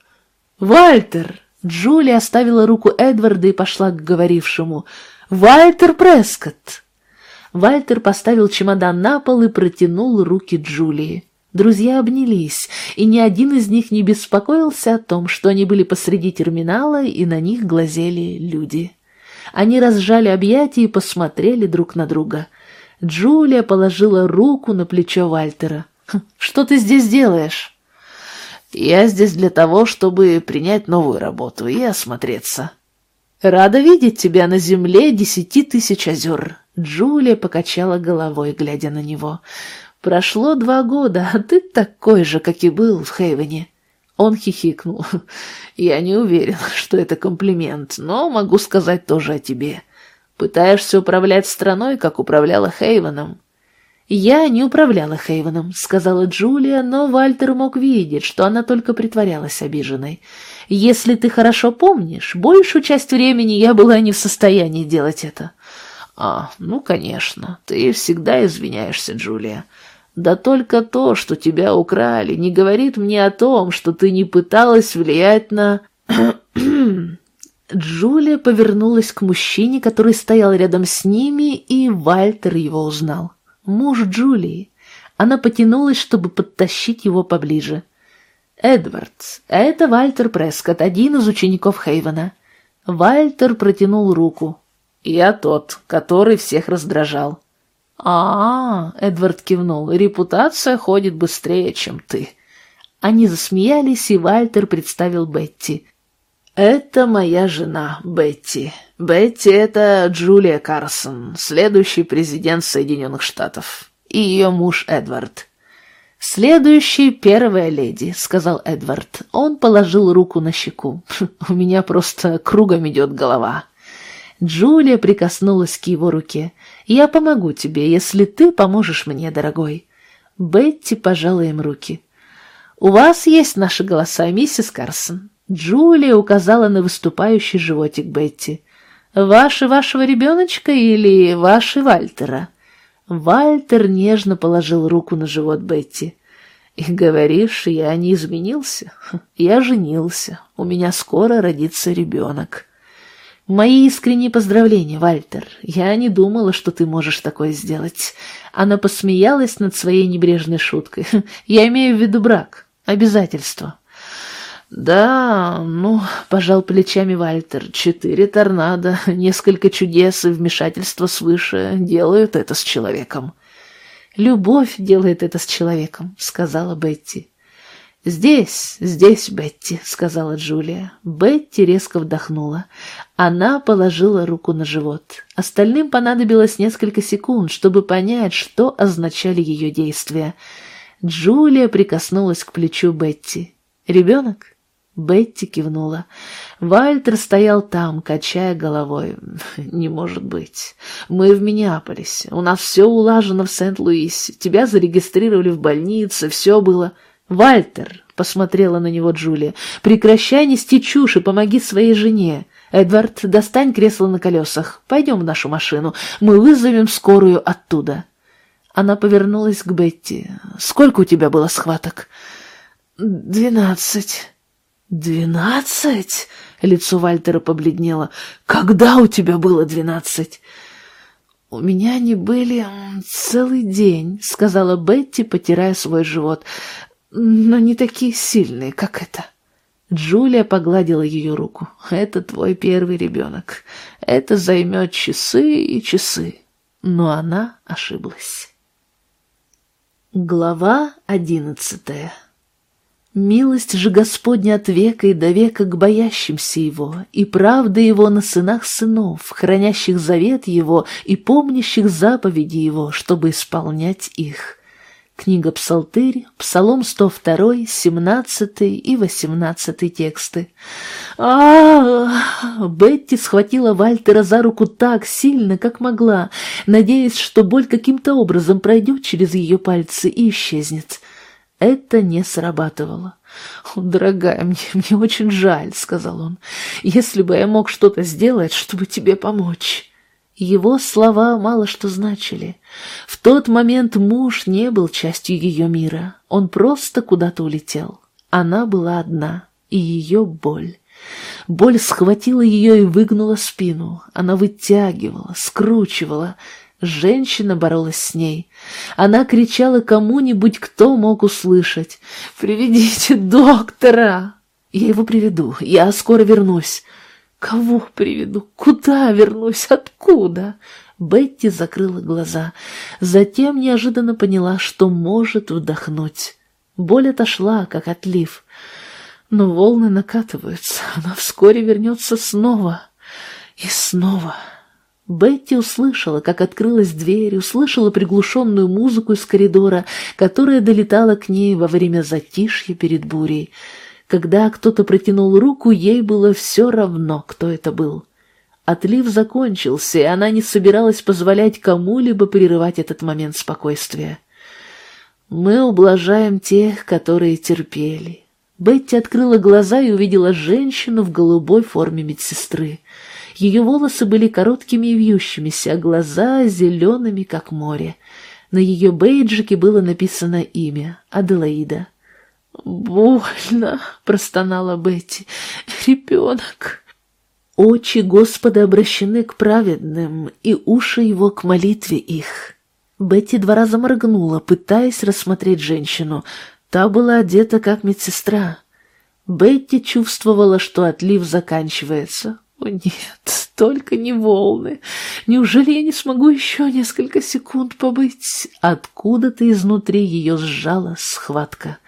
«Вальтер!» Джулия оставила руку Эдварда и пошла к говорившему. «Вальтер Прескотт!» Вальтер поставил чемодан на пол и протянул руки Джулии. Друзья обнялись, и ни один из них не беспокоился о том, что они были посреди терминала, и на них глазели люди. Они разжали объятия и посмотрели друг на друга. Джулия положила руку на плечо Вальтера. «Хм, «Что ты здесь делаешь?» «Я здесь для того, чтобы принять новую работу и осмотреться». «Рада видеть тебя на земле десяти тысяч озер», Джулия покачала головой, глядя на него. «Прошло два года, а ты такой же, как и был в Хейвене». Он хихикнул. «Я не уверен, (laughs) что это комплимент, но могу сказать тоже о тебе. Пытаешься управлять страной, как управляла Хейвеном». «Я не управляла Хейвеном», — сказала Джулия, но Вальтер мог видеть, что она только притворялась обиженной. «Если ты хорошо помнишь, большую часть времени я была не в состоянии делать это». «А, ну, конечно, ты всегда извиняешься, Джулия. Да только то, что тебя украли, не говорит мне о том, что ты не пыталась влиять на...» (clears throat) Джулия повернулась к мужчине, который стоял рядом с ними, и Вальтер его узнал. Муж Джулии. Она потянулась, чтобы подтащить его поближе. «Эдвард, это Вальтер Прескотт, один из учеников Хейвена». Вальтер протянул руку. «Я тот, который всех раздражал». «А, -а, -а Эдвард кивнул, — репутация ходит быстрее, чем ты». Они засмеялись, и Вальтер представил Бетти. «Это моя жена, Бетти. Бетти — это Джулия Карсон, следующий президент Соединенных Штатов, и ее муж Эдвард». «Следующий первая леди», — сказал Эдвард. Он положил руку на щеку. «У меня просто кругом идет голова». Джулия прикоснулась к его руке. «Я помогу тебе, если ты поможешь мне, дорогой». Бетти пожала им руки. «У вас есть наши голоса, миссис Карсон». Джулия указала на выступающий животик Бетти. «Ваши вашего ребеночка или ваши Вальтера?» Вальтер нежно положил руку на живот Бетти. «И говоришь, я не изменился? Я женился. У меня скоро родится ребенок». «Мои искренние поздравления, Вальтер. Я не думала, что ты можешь такое сделать». Она посмеялась над своей небрежной шуткой. (laughs) «Я имею в виду брак. Обязательство». «Да, ну, — пожал плечами Вальтер, — четыре торнадо, (laughs) несколько чудес и вмешательства свыше делают это с человеком». «Любовь делает это с человеком», — сказала Бетти. «Здесь, здесь, Бетти», — сказала Джулия. Бетти резко вдохнула. Она положила руку на живот. Остальным понадобилось несколько секунд, чтобы понять, что означали ее действия. Джулия прикоснулась к плечу Бетти. «Ребенок?» Бетти кивнула. Вальтер стоял там, качая головой. (laughs) «Не может быть. Мы в Миннеаполисе. У нас все улажено в Сент-Луисе. Тебя зарегистрировали в больнице. Все было...» «Вальтер!» — посмотрела на него Джулия. «Прекращай нести чушь и помоги своей жене. Эдвард, достань кресло на колесах. Пойдем в нашу машину. Мы вызовем скорую оттуда». Она повернулась к Бетти. «Сколько у тебя было схваток?» «Двенадцать». «Двенадцать?» — лицо Вальтера побледнело. «Когда у тебя было двенадцать?» «У меня они были целый день», — сказала Бетти, потирая свой живот но не такие сильные, как это. Джулия погладила ее руку. «Это твой первый ребенок. Это займет часы и часы». Но она ошиблась. Глава одиннадцатая Милость же Господня от века и до века к боящимся Его, и правда Его на сынах сынов, хранящих завет Его и помнящих заповеди Его, чтобы исполнять их. Книга Псалтырь, Псалом 102, 17 и 18 тексты. а, Бетти схватила Вальтера за руку так сильно, как могла, надеясь, что боль каким-то образом пройдет через ее пальцы и исчезнет. Это не срабатывало. «Дорогая, мне, мне очень жаль», — сказал он. «Если бы я мог что-то сделать, чтобы тебе помочь». Его слова мало что значили. В тот момент муж не был частью ее мира, он просто куда-то улетел. Она была одна, и ее боль. Боль схватила ее и выгнула спину. Она вытягивала, скручивала. Женщина боролась с ней. Она кричала кому-нибудь, кто мог услышать. «Приведите доктора!» «Я его приведу, я скоро вернусь». Кого приведу? Куда вернусь? Откуда? Бетти закрыла глаза. Затем неожиданно поняла, что может вдохнуть. Боль отошла, как отлив. Но волны накатываются. Она вскоре вернется снова. И снова. Бетти услышала, как открылась дверь, услышала приглушенную музыку из коридора, которая долетала к ней во время затишья перед бурей. Когда кто-то протянул руку, ей было все равно, кто это был. Отлив закончился, и она не собиралась позволять кому-либо прерывать этот момент спокойствия. «Мы ублажаем тех, которые терпели». Бетти открыла глаза и увидела женщину в голубой форме медсестры. Ее волосы были короткими и вьющимися, а глаза зелеными, как море. На ее бейджике было написано имя — Аделаида. «Больно!» — простонала Бетти. «Ребенок!» Очи Господа обращены к праведным, и уши его к молитве их. Бетти два раза моргнула, пытаясь рассмотреть женщину. Та была одета как медсестра. Бетти чувствовала, что отлив заканчивается. О нет, только не волны. Неужели я не смогу еще несколько секунд побыть? Откуда-то изнутри ее сжала схватка.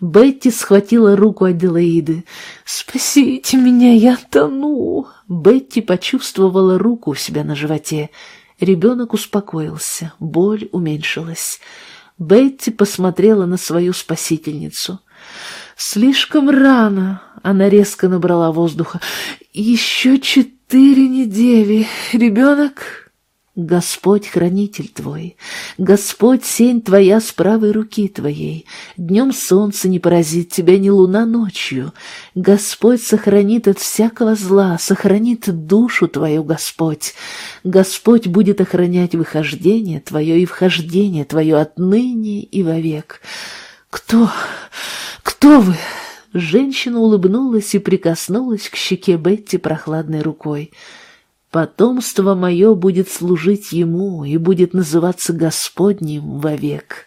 Бетти схватила руку Аделаиды. «Спасите меня, я тону!» Бетти почувствовала руку у себя на животе. Ребенок успокоился, боль уменьшилась. Бетти посмотрела на свою спасительницу. «Слишком рано!» — она резко набрала воздуха. «Еще четыре недели. Ребенок...» Господь хранитель твой, Господь сень твоя с правой руки твоей, Днем солнце не поразит тебя ни луна ночью, Господь сохранит от всякого зла, Сохранит душу твою, Господь. Господь будет охранять выхождение твое и вхождение твое отныне и вовек. Кто? Кто вы? Женщина улыбнулась и прикоснулась к щеке Бетти прохладной рукой. Потомство мое будет служить ему и будет называться Господним вовек.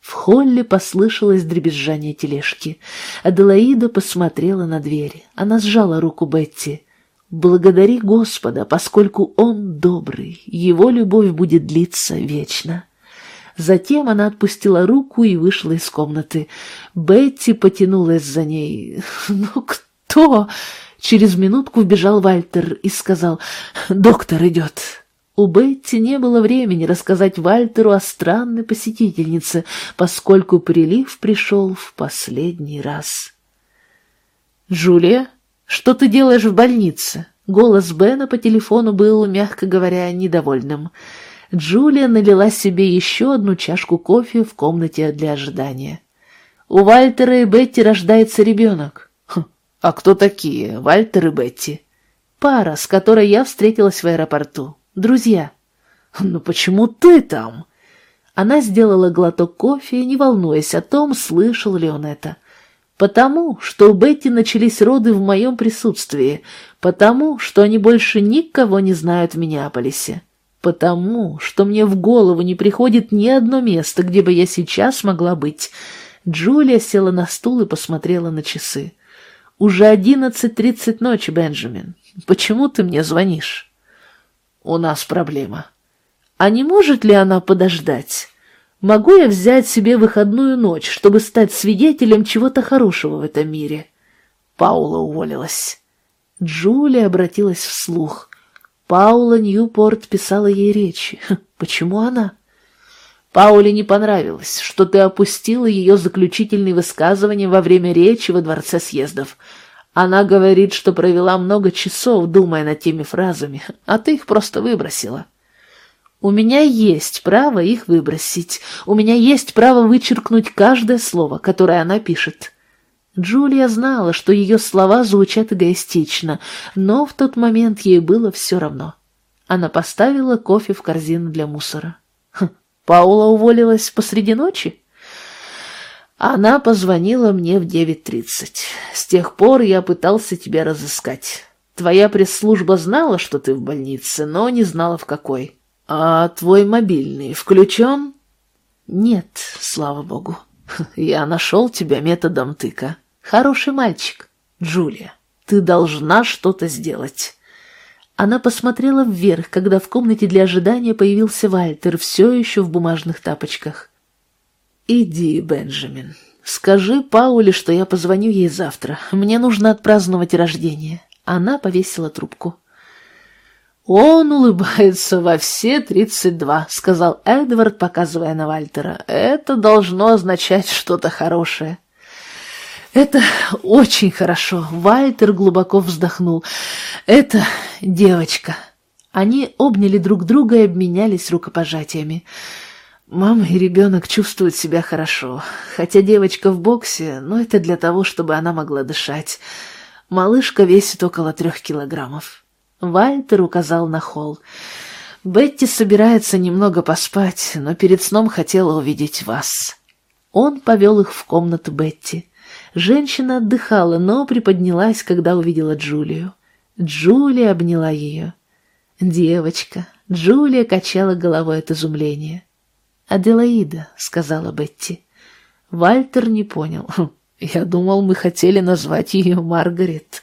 В холле послышалось дребезжание тележки. Аделаида посмотрела на дверь. Она сжала руку Бетти. «Благодари Господа, поскольку Он добрый, Его любовь будет длиться вечно». Затем она отпустила руку и вышла из комнаты. Бетти потянулась за ней. (laughs) «Ну кто?» Через минутку вбежал Вальтер и сказал «Доктор идет». У Бетти не было времени рассказать Вальтеру о странной посетительнице, поскольку прилив пришел в последний раз. «Джулия, что ты делаешь в больнице?» Голос Бена по телефону был, мягко говоря, недовольным. Джулия налила себе еще одну чашку кофе в комнате для ожидания. «У Вальтера и Бетти рождается ребенок. «А кто такие? Вальтер и Бетти?» «Пара, с которой я встретилась в аэропорту. Друзья». «Ну почему ты там?» Она сделала глоток кофе, не волнуясь о том, слышал ли он это. «Потому, что у Бетти начались роды в моем присутствии, потому, что они больше никого не знают в Миннеаполисе, потому, что мне в голову не приходит ни одно место, где бы я сейчас могла быть». Джулия села на стул и посмотрела на часы. «Уже одиннадцать тридцать ночи, Бенджамин. Почему ты мне звонишь?» «У нас проблема». «А не может ли она подождать?» Могу я взять себе выходную ночь, чтобы стать свидетелем чего-то хорошего в этом мире?» Паула уволилась. Джулия обратилась вслух. Паула Ньюпорт писала ей речи. Почему она? Пауле не понравилось, что ты опустила ее заключительные высказывания во время речи во Дворце съездов. Она говорит, что провела много часов, думая над теми фразами, а ты их просто выбросила. У меня есть право их выбросить. У меня есть право вычеркнуть каждое слово, которое она пишет. Джулия знала, что ее слова звучат эгоистично, но в тот момент ей было все равно. Она поставила кофе в корзину для мусора. Хм, Паула уволилась посреди ночи? Она позвонила мне в 9.30. С тех пор я пытался тебя разыскать. Твоя пресс-служба знала, что ты в больнице, но не знала в какой. А твой мобильный включен? Нет, слава богу. (laughs) Я нашел тебя методом тыка. Хороший мальчик. Джулия, ты должна что-то сделать. Она посмотрела вверх, когда в комнате для ожидания появился Вальтер, все еще в бумажных тапочках. «Иди, Бенджамин. Скажи Пауле, что я позвоню ей завтра. Мне нужно отпраздновать рождение». Она повесила трубку. «Он улыбается во все тридцать два», — сказал Эдвард, показывая на Вальтера. «Это должно означать что-то хорошее». «Это очень хорошо», — Вальтер глубоко вздохнул. «Это девочка». Они обняли друг друга и обменялись рукопожатиями. Мама и ребенок чувствуют себя хорошо, хотя девочка в боксе, но это для того, чтобы она могла дышать. Малышка весит около трех килограммов. Вальтер указал на холл. «Бетти собирается немного поспать, но перед сном хотела увидеть вас». Он повел их в комнату Бетти. Женщина отдыхала, но приподнялась, когда увидела Джулию. Джулия обняла ее. «Девочка!» Джулия качала головой от изумления. «Аделаида», — сказала Бетти. Вальтер не понял. «Хм, «Я думал, мы хотели назвать ее Маргарет».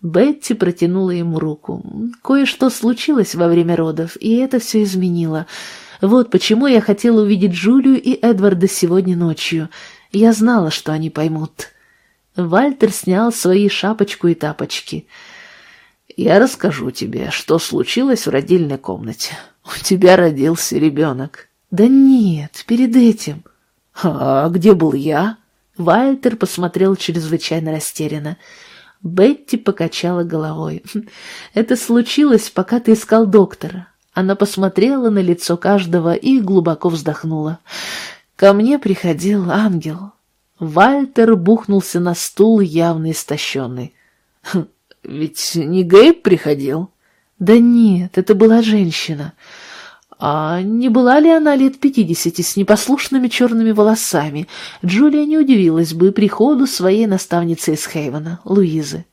Бетти протянула ему руку. Кое-что случилось во время родов, и это все изменило. Вот почему я хотела увидеть Джулию и Эдварда сегодня ночью. Я знала, что они поймут. Вальтер снял свои шапочку и тапочки. «Я расскажу тебе, что случилось в родильной комнате. У тебя родился ребенок». «Да нет, перед этим». «А где был я?» Вальтер посмотрел чрезвычайно растерянно. Бетти покачала головой. «Это случилось, пока ты искал доктора». Она посмотрела на лицо каждого и глубоко вздохнула. «Ко мне приходил ангел». Вальтер бухнулся на стул, явно истощенный. «Хм, «Ведь не Гейб приходил?» «Да нет, это была женщина. А не была ли она лет пятидесяти с непослушными черными волосами? Джулия не удивилась бы приходу своей наставницы из Хейвена, Луизы.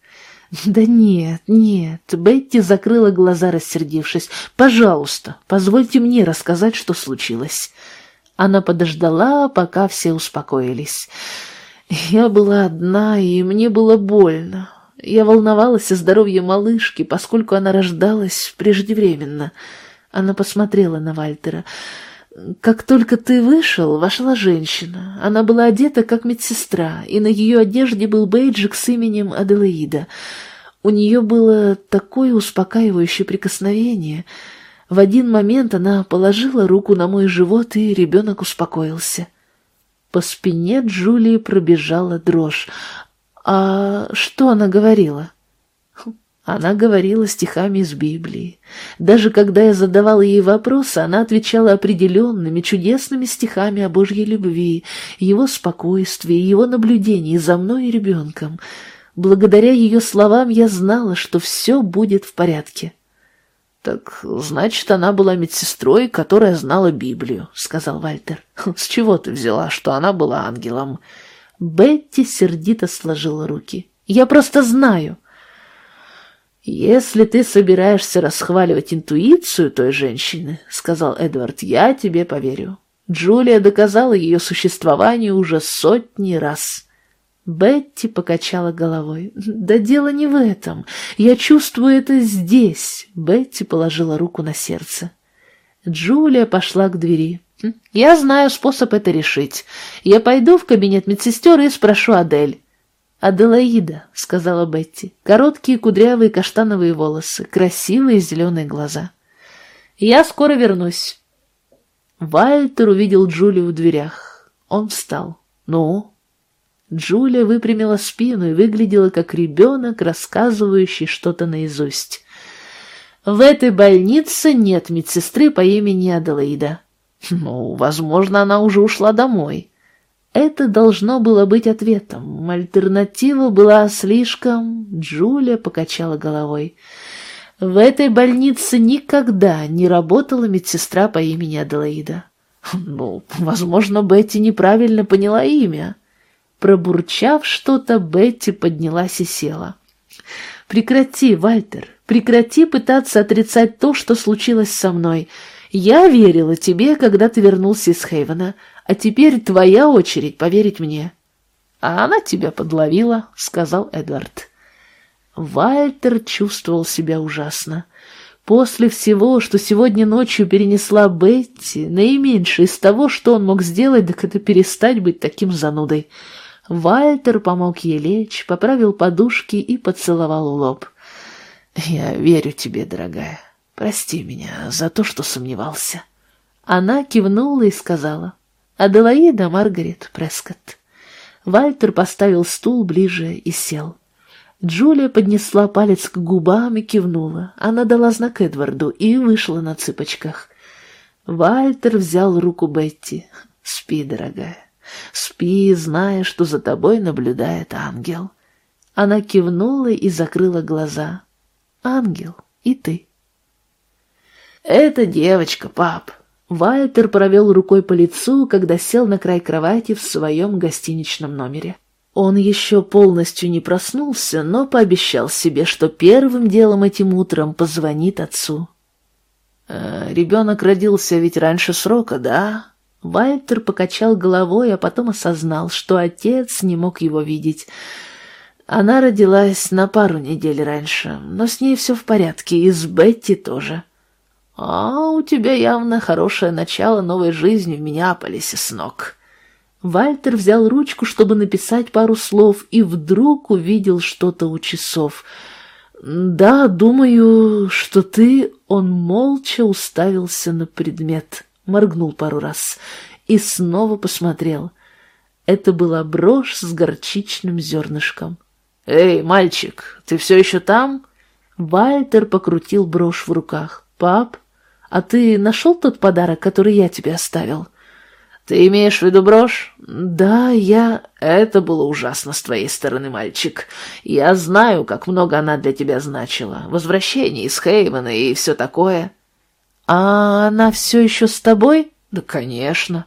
«Да нет, нет», — Бетти закрыла глаза, рассердившись. «Пожалуйста, позвольте мне рассказать, что случилось». Она подождала, пока все успокоились. Я была одна, и мне было больно. Я волновалась о здоровье малышки, поскольку она рождалась преждевременно. Она посмотрела на Вальтера. «Как только ты вышел, вошла женщина. Она была одета как медсестра, и на ее одежде был бейджик с именем Аделаида. У нее было такое успокаивающее прикосновение — в один момент она положила руку на мой живот, и ребенок успокоился. По спине Джулии пробежала дрожь. «А что она говорила?» Она говорила стихами из Библии. Даже когда я задавала ей вопросы, она отвечала определенными, чудесными стихами о Божьей любви, его спокойствии, его наблюдении за мной и ребенком. Благодаря ее словам я знала, что все будет в порядке. «Так, значит, она была медсестрой, которая знала Библию», — сказал Вальтер. «С чего ты взяла, что она была ангелом?» Бетти сердито сложила руки. «Я просто знаю». «Если ты собираешься расхваливать интуицию той женщины, — сказал Эдвард, — я тебе поверю. Джулия доказала ее существование уже сотни раз». Бетти покачала головой. «Да дело не в этом. Я чувствую это здесь». Бетти положила руку на сердце. Джулия пошла к двери. Хм, «Я знаю способ это решить. Я пойду в кабинет медсестер и спрошу Адель». «Аделаида», — сказала Бетти, — короткие кудрявые каштановые волосы, красивые зеленые глаза. «Я скоро вернусь». Вальтер увидел Джулию в дверях. Он встал. «Ну?» Джулия выпрямила спину и выглядела как ребенок, рассказывающий что-то наизусть. «В этой больнице нет медсестры по имени Аделаида». «Ну, возможно, она уже ушла домой». Это должно было быть ответом. Альтернатива была слишком... Джулия покачала головой. В этой больнице никогда не работала медсестра по имени Аделаида. Ну, возможно, Бетти неправильно поняла имя. Пробурчав что-то, Бетти поднялась и села. «Прекрати, Вальтер, прекрати пытаться отрицать то, что случилось со мной. Я верила тебе, когда ты вернулся из Хейвена, а теперь твоя очередь поверить мне». «А она тебя подловила», — сказал Эдвард. Вальтер чувствовал себя ужасно. После всего, что сегодня ночью перенесла Бетти, наименьшее из того, что он мог сделать, так это перестать быть таким занудой. Вальтер помог ей лечь, поправил подушки и поцеловал лоб. «Я верю тебе, дорогая. Прости меня за то, что сомневался». Она кивнула и сказала. «Аделаида Маргарет Прескотт». Вальтер поставил стул ближе и сел. Джулия поднесла палец к губам и кивнула. Она дала знак Эдварду и вышла на цыпочках. Вальтер взял руку Бетти. «Спи, дорогая, спи, зная, что за тобой наблюдает ангел». Она кивнула и закрыла глаза. «Ангел, и ты». «Это девочка, пап». Вальтер провел рукой по лицу, когда сел на край кровати в своем гостиничном номере. Он еще полностью не проснулся, но пообещал себе, что первым делом этим утром позвонит отцу. «Э, «Ребенок родился ведь раньше срока, да?» Вальтер покачал головой, а потом осознал, что отец не мог его видеть. Она родилась на пару недель раньше, но с ней все в порядке, и с Бетти тоже. «А у тебя явно хорошее начало новой жизни в Миннеаполисе, сынок». Вальтер взял ручку, чтобы написать пару слов, и вдруг увидел что-то у часов. «Да, думаю, что ты...» Он молча уставился на предмет, моргнул пару раз и снова посмотрел. Это была брошь с горчичным зернышком. «Эй, мальчик, ты все еще там?» Вальтер покрутил брошь в руках. «Пап, а ты нашел тот подарок, который я тебе оставил?» «Ты имеешь в виду брошь?» «Да, я...» «Это было ужасно с твоей стороны, мальчик. Я знаю, как много она для тебя значила. Возвращение из Хейвена и все такое». «А она все еще с тобой?» «Да, конечно.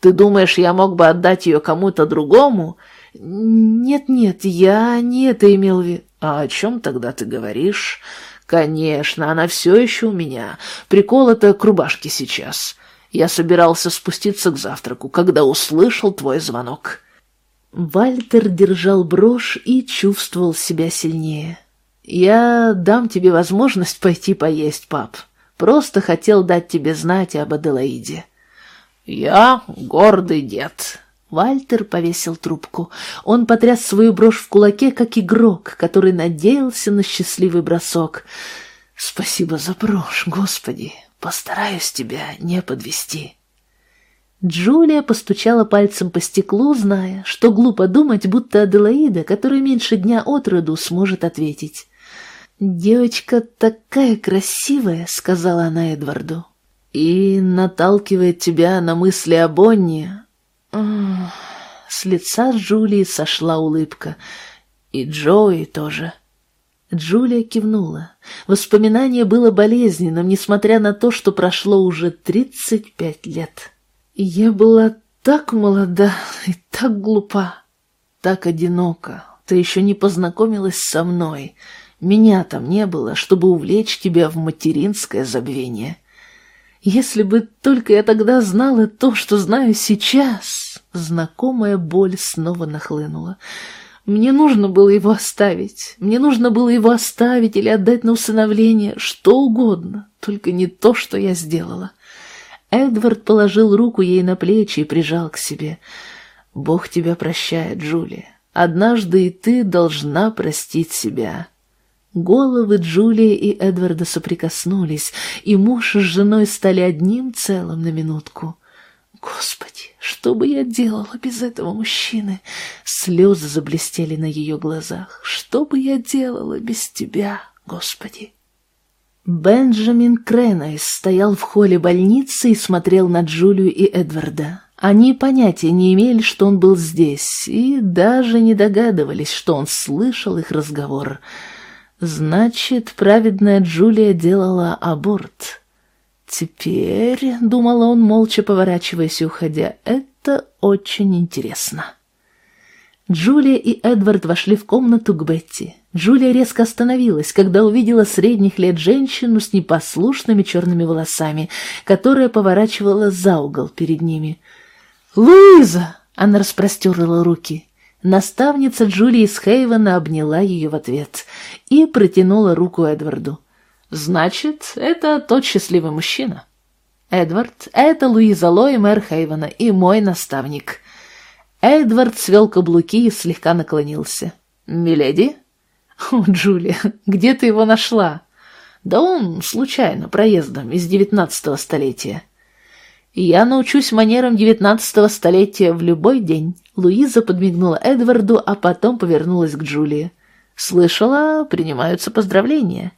Ты думаешь, я мог бы отдать ее кому-то другому?» «Нет-нет, я не это имел в виду». «А о чем тогда ты говоришь?» «Конечно, она все еще у меня. Прикол-то к рубашке сейчас». Я собирался спуститься к завтраку, когда услышал твой звонок». Вальтер держал брошь и чувствовал себя сильнее. «Я дам тебе возможность пойти поесть, пап. Просто хотел дать тебе знать об Аделаиде». «Я гордый дед». Вальтер повесил трубку. Он потряс свою брошь в кулаке, как игрок, который надеялся на счастливый бросок. «Спасибо за брошь, Господи! Постараюсь тебя не подвести. Джулия постучала пальцем по стеклу, зная, что глупо думать, будто Аделаида, которая меньше дня от роду, сможет ответить. «Девочка такая красивая», — сказала она Эдварду, — «и наталкивает тебя на мысли о Бонни». С лица Джулии сошла улыбка, и Джои тоже. Джулия кивнула. Воспоминание было болезненным, несмотря на то, что прошло уже тридцать пять лет. Я была так молода и так глупа, так одинока. Ты еще не познакомилась со мной. Меня там не было, чтобы увлечь тебя в материнское забвение. Если бы только я тогда знала то, что знаю сейчас, знакомая боль снова нахлынула. Мне нужно было его оставить. Мне нужно было его оставить или отдать на усыновление, что угодно, только не то, что я сделала. Эдвард положил руку ей на плечи и прижал к себе. «Бог тебя прощает, Джулия. Однажды и ты должна простить себя». Головы Джулии и Эдварда соприкоснулись, и муж с женой стали одним целым на минутку. Господи, что бы я делала без этого мужчины? Слезы заблестели на ее глазах. Что бы я делала без тебя, Господи? Бенджамин Кренайс стоял в холле больницы и смотрел на Джулию и Эдварда. Они понятия не имели, что он был здесь, и даже не догадывались, что он слышал их разговор. Значит, праведная Джулия делала аборт. Теперь, — думал он, молча поворачиваясь и уходя, — это очень интересно. Джулия и Эдвард вошли в комнату к Бетти. Джулия резко остановилась, когда увидела средних лет женщину с непослушными черными волосами, которая поворачивала за угол перед ними. «Луиза!» — она распростерла руки. Наставница Джулии из Хейвена обняла ее в ответ и протянула руку Эдварду. «Значит, это тот счастливый мужчина». «Эдвард, это Луиза Лой, мэр Хейвена, и мой наставник». Эдвард свел каблуки и слегка наклонился. «Миледи?» «О, Джулия, где ты его нашла?» «Да он случайно, проездом, из девятнадцатого столетия». «Я научусь манерам девятнадцатого столетия в любой день», — Луиза подмигнула Эдварду, а потом повернулась к Джулии. «Слышала, принимаются поздравления».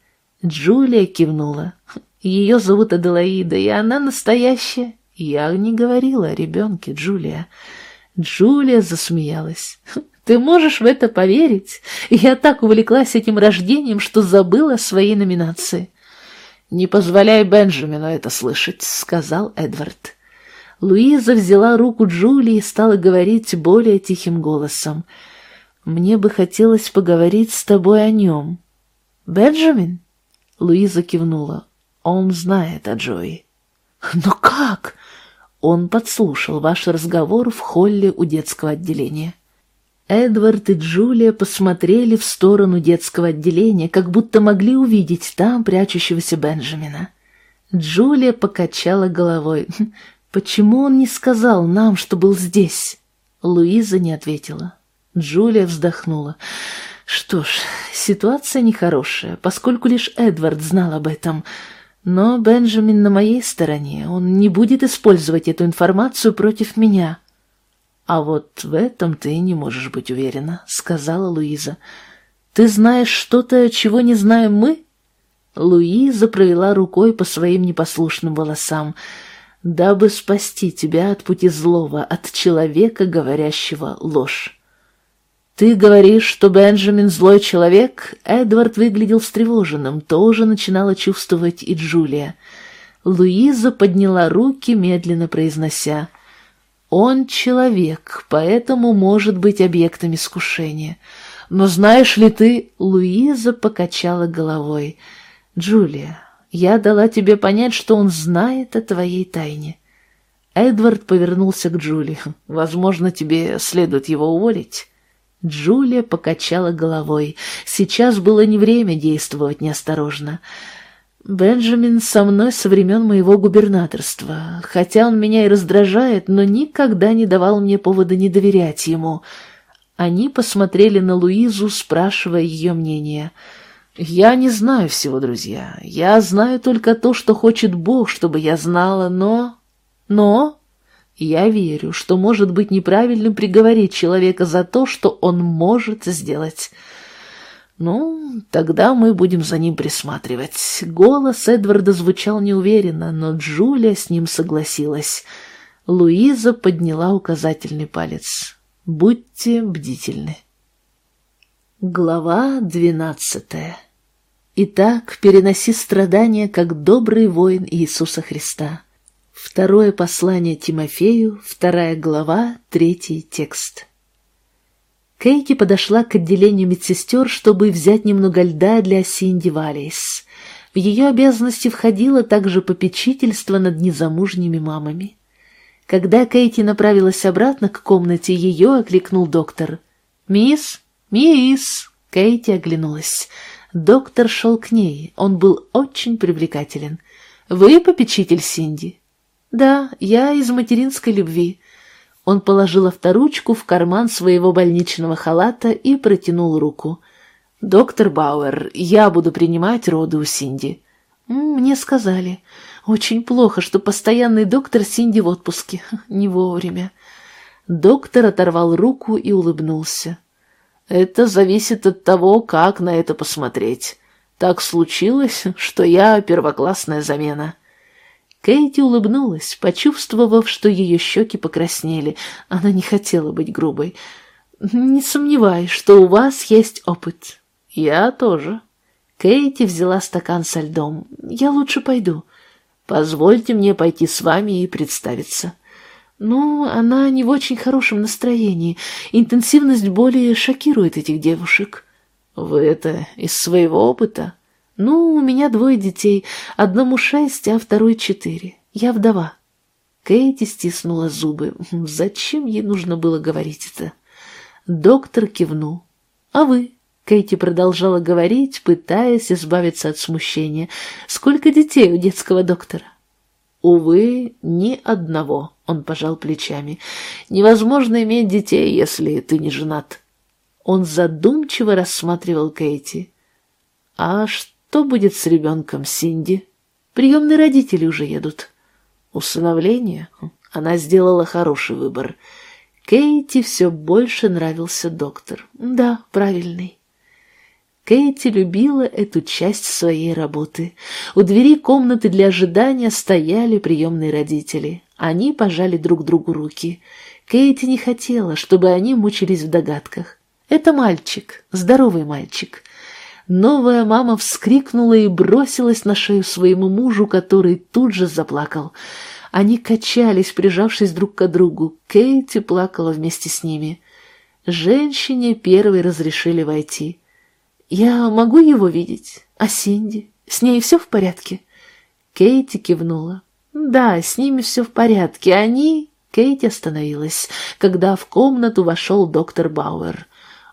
Джулия кивнула. «Ее зовут Аделаида, и она настоящая». «Я не говорила о ребенке, Джулия». Джулия засмеялась. «Ты можешь в это поверить? Я так увлеклась этим рождением, что забыла о своей номинации». «Не позволяй Бенджамину это слышать», — сказал Эдвард. Луиза взяла руку Джулии и стала говорить более тихим голосом. «Мне бы хотелось поговорить с тобой о нем». «Бенджамин?» Луиза кивнула. «Он знает о Джои». «Но как?» «Он подслушал ваш разговор в холле у детского отделения». Эдвард и Джулия посмотрели в сторону детского отделения, как будто могли увидеть там прячущегося Бенджамина. Джулия покачала головой. «Почему он не сказал нам, что был здесь?» Луиза не ответила. Джулия вздохнула. «Что ж, ситуация нехорошая, поскольку лишь Эдвард знал об этом. Но Бенджамин на моей стороне, он не будет использовать эту информацию против меня». «А вот в этом ты не можешь быть уверена», — сказала Луиза. «Ты знаешь что-то, чего не знаем мы?» Луиза провела рукой по своим непослушным волосам, дабы спасти тебя от пути злого, от человека, говорящего ложь. «Ты говоришь, что Бенджамин злой человек?» Эдвард выглядел встревоженным, тоже начинала чувствовать и Джулия. Луиза подняла руки, медленно произнося — он человек, поэтому может быть объектом искушения. Но знаешь ли ты, Луиза покачала головой. Джулия, я дала тебе понять, что он знает о твоей тайне. Эдвард повернулся к Джулии. Возможно, тебе следует его уволить. Джулия покачала головой. Сейчас было не время действовать неосторожно. Бенджамин со мной со времен моего губернаторства, хотя он меня и раздражает, но никогда не давал мне повода не доверять ему. Они посмотрели на Луизу, спрашивая ее мнение. «Я не знаю всего, друзья. Я знаю только то, что хочет Бог, чтобы я знала, но... Но...» Я верю, что может быть неправильным приговорить человека за то, что он может сделать. «Ну, тогда мы будем за ним присматривать». Голос Эдварда звучал неуверенно, но Джулия с ним согласилась. Луиза подняла указательный палец. «Будьте бдительны». Глава двенадцатая Итак, переноси страдания, как добрый воин Иисуса Христа. Второе послание Тимофею, вторая глава, третий текст. Кейти подошла к отделению медсестер, чтобы взять немного льда для Синди Валейс. В ее обязанности входило также попечительство над незамужними мамами. Когда Кейти направилась обратно к комнате, ее окликнул доктор. «Мисс? Мисс!» Кейти оглянулась. Доктор шел к ней, он был очень привлекателен. «Вы попечитель Синди?» «Да, я из материнской любви». Он положил авторучку в карман своего больничного халата и протянул руку. «Доктор Бауэр, я буду принимать роды у Синди». «Мне сказали. Очень плохо, что постоянный доктор Синди в отпуске. (laughs) Не вовремя». Доктор оторвал руку и улыбнулся. «Это зависит от того, как на это посмотреть. Так случилось, что я первоклассная замена». Кейти улыбнулась, почувствовав, что ее щеки покраснели. Она не хотела быть грубой. «Не сомневаюсь, что у вас есть опыт». «Я тоже». Кейти взяла стакан со льдом. «Я лучше пойду. Позвольте мне пойти с вами и представиться». «Ну, она не в очень хорошем настроении. Интенсивность боли шокирует этих девушек». «Вы это из своего опыта?» «Ну, у меня двое детей. Одному шесть, а второй четыре. Я вдова». Кейти стиснула зубы. Зачем ей нужно было говорить это? Доктор кивнул. «А вы?» Кейти продолжала говорить, пытаясь избавиться от смущения. «Сколько детей у детского доктора?» «Увы, ни одного», — он пожал плечами. «Невозможно иметь детей, если ты не женат». Он задумчиво рассматривал Кейти. «А что?» Что будет с ребенком Синди? Приемные родители уже едут. Усыновление? Она сделала хороший выбор. Кейти все больше нравился доктор. Да, правильный. Кейти любила эту часть своей работы. У двери комнаты для ожидания стояли приемные родители. Они пожали друг другу руки. Кейти не хотела, чтобы они мучились в догадках. Это мальчик, здоровый мальчик. Новая мама вскрикнула и бросилась на шею своему мужу, который тут же заплакал. Они качались, прижавшись друг к другу. Кейти плакала вместе с ними. Женщине первой разрешили войти. «Я могу его видеть? А Синди? С ней все в порядке?» Кейти кивнула. «Да, с ними все в порядке. Они...» Кейти остановилась, когда в комнату вошел доктор Бауэр.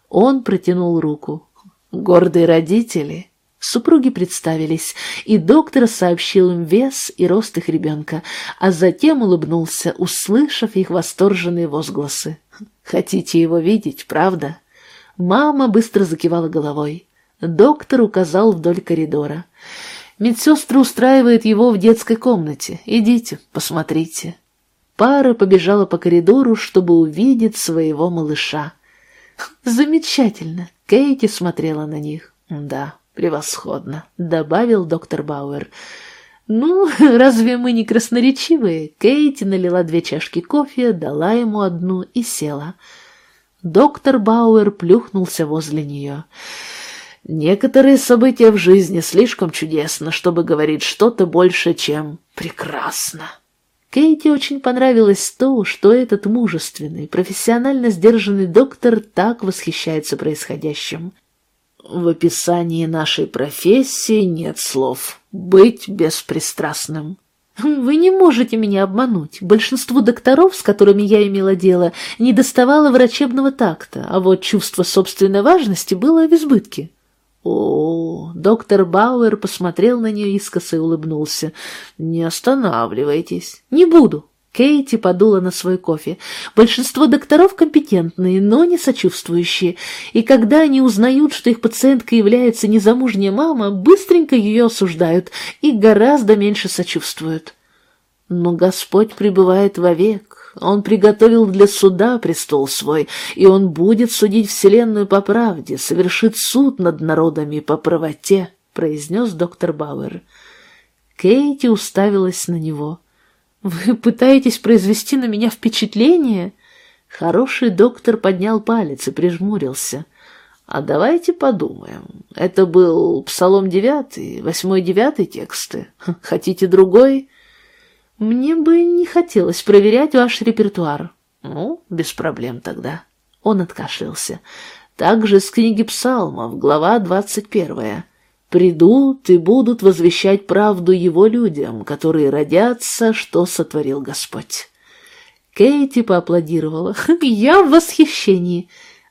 Он протянул руку. Гордые родители. Супруги представились, и доктор сообщил им вес и рост их ребенка, а затем улыбнулся, услышав их восторженные возгласы. «Хотите его видеть, правда?» Мама быстро закивала головой. Доктор указал вдоль коридора. «Медсестра устраивает его в детской комнате. Идите, посмотрите». Пара побежала по коридору, чтобы увидеть своего малыша. «Замечательно!» Кейти смотрела на них. «Да, превосходно», — добавил доктор Бауэр. «Ну, (laughs) разве мы не красноречивые?» Кейти налила две чашки кофе, дала ему одну и села. Доктор Бауэр плюхнулся возле нее. «Некоторые события в жизни слишком чудесны, чтобы говорить что-то больше, чем прекрасно». Кейти очень понравилось то, что этот мужественный, профессионально сдержанный доктор так восхищается происходящим. В описании нашей профессии нет слов «быть беспристрастным». «Вы не можете меня обмануть. Большинству докторов, с которыми я имела дело, не доставало врачебного такта, а вот чувство собственной важности было в избытке». О, доктор Бауэр посмотрел на нее искоса и улыбнулся. Не останавливайтесь. Не буду. Кейти подула на свой кофе. Большинство докторов компетентные, но не сочувствующие, и когда они узнают, что их пациентка является незамужняя мама, быстренько ее осуждают и гораздо меньше сочувствуют. Но Господь пребывает вовек, он приготовил для суда престол свой, и он будет судить вселенную по правде, совершит суд над народами по правоте, произнес доктор Бауэр. Кейти уставилась на него. «Вы пытаетесь произвести на меня впечатление?» Хороший доктор поднял палец и прижмурился. «А давайте подумаем. Это был Псалом девятый, восьмой девятый тексты. Хотите другой?» Мне бы не хотелось проверять ваш репертуар. Ну, без проблем тогда. Он откашлялся. Также с книги псалмов, глава двадцать первая. «Придут и будут возвещать правду его людям, которые родятся, что сотворил Господь». Кейти поаплодировала. (laughs) «Я в восхищении!»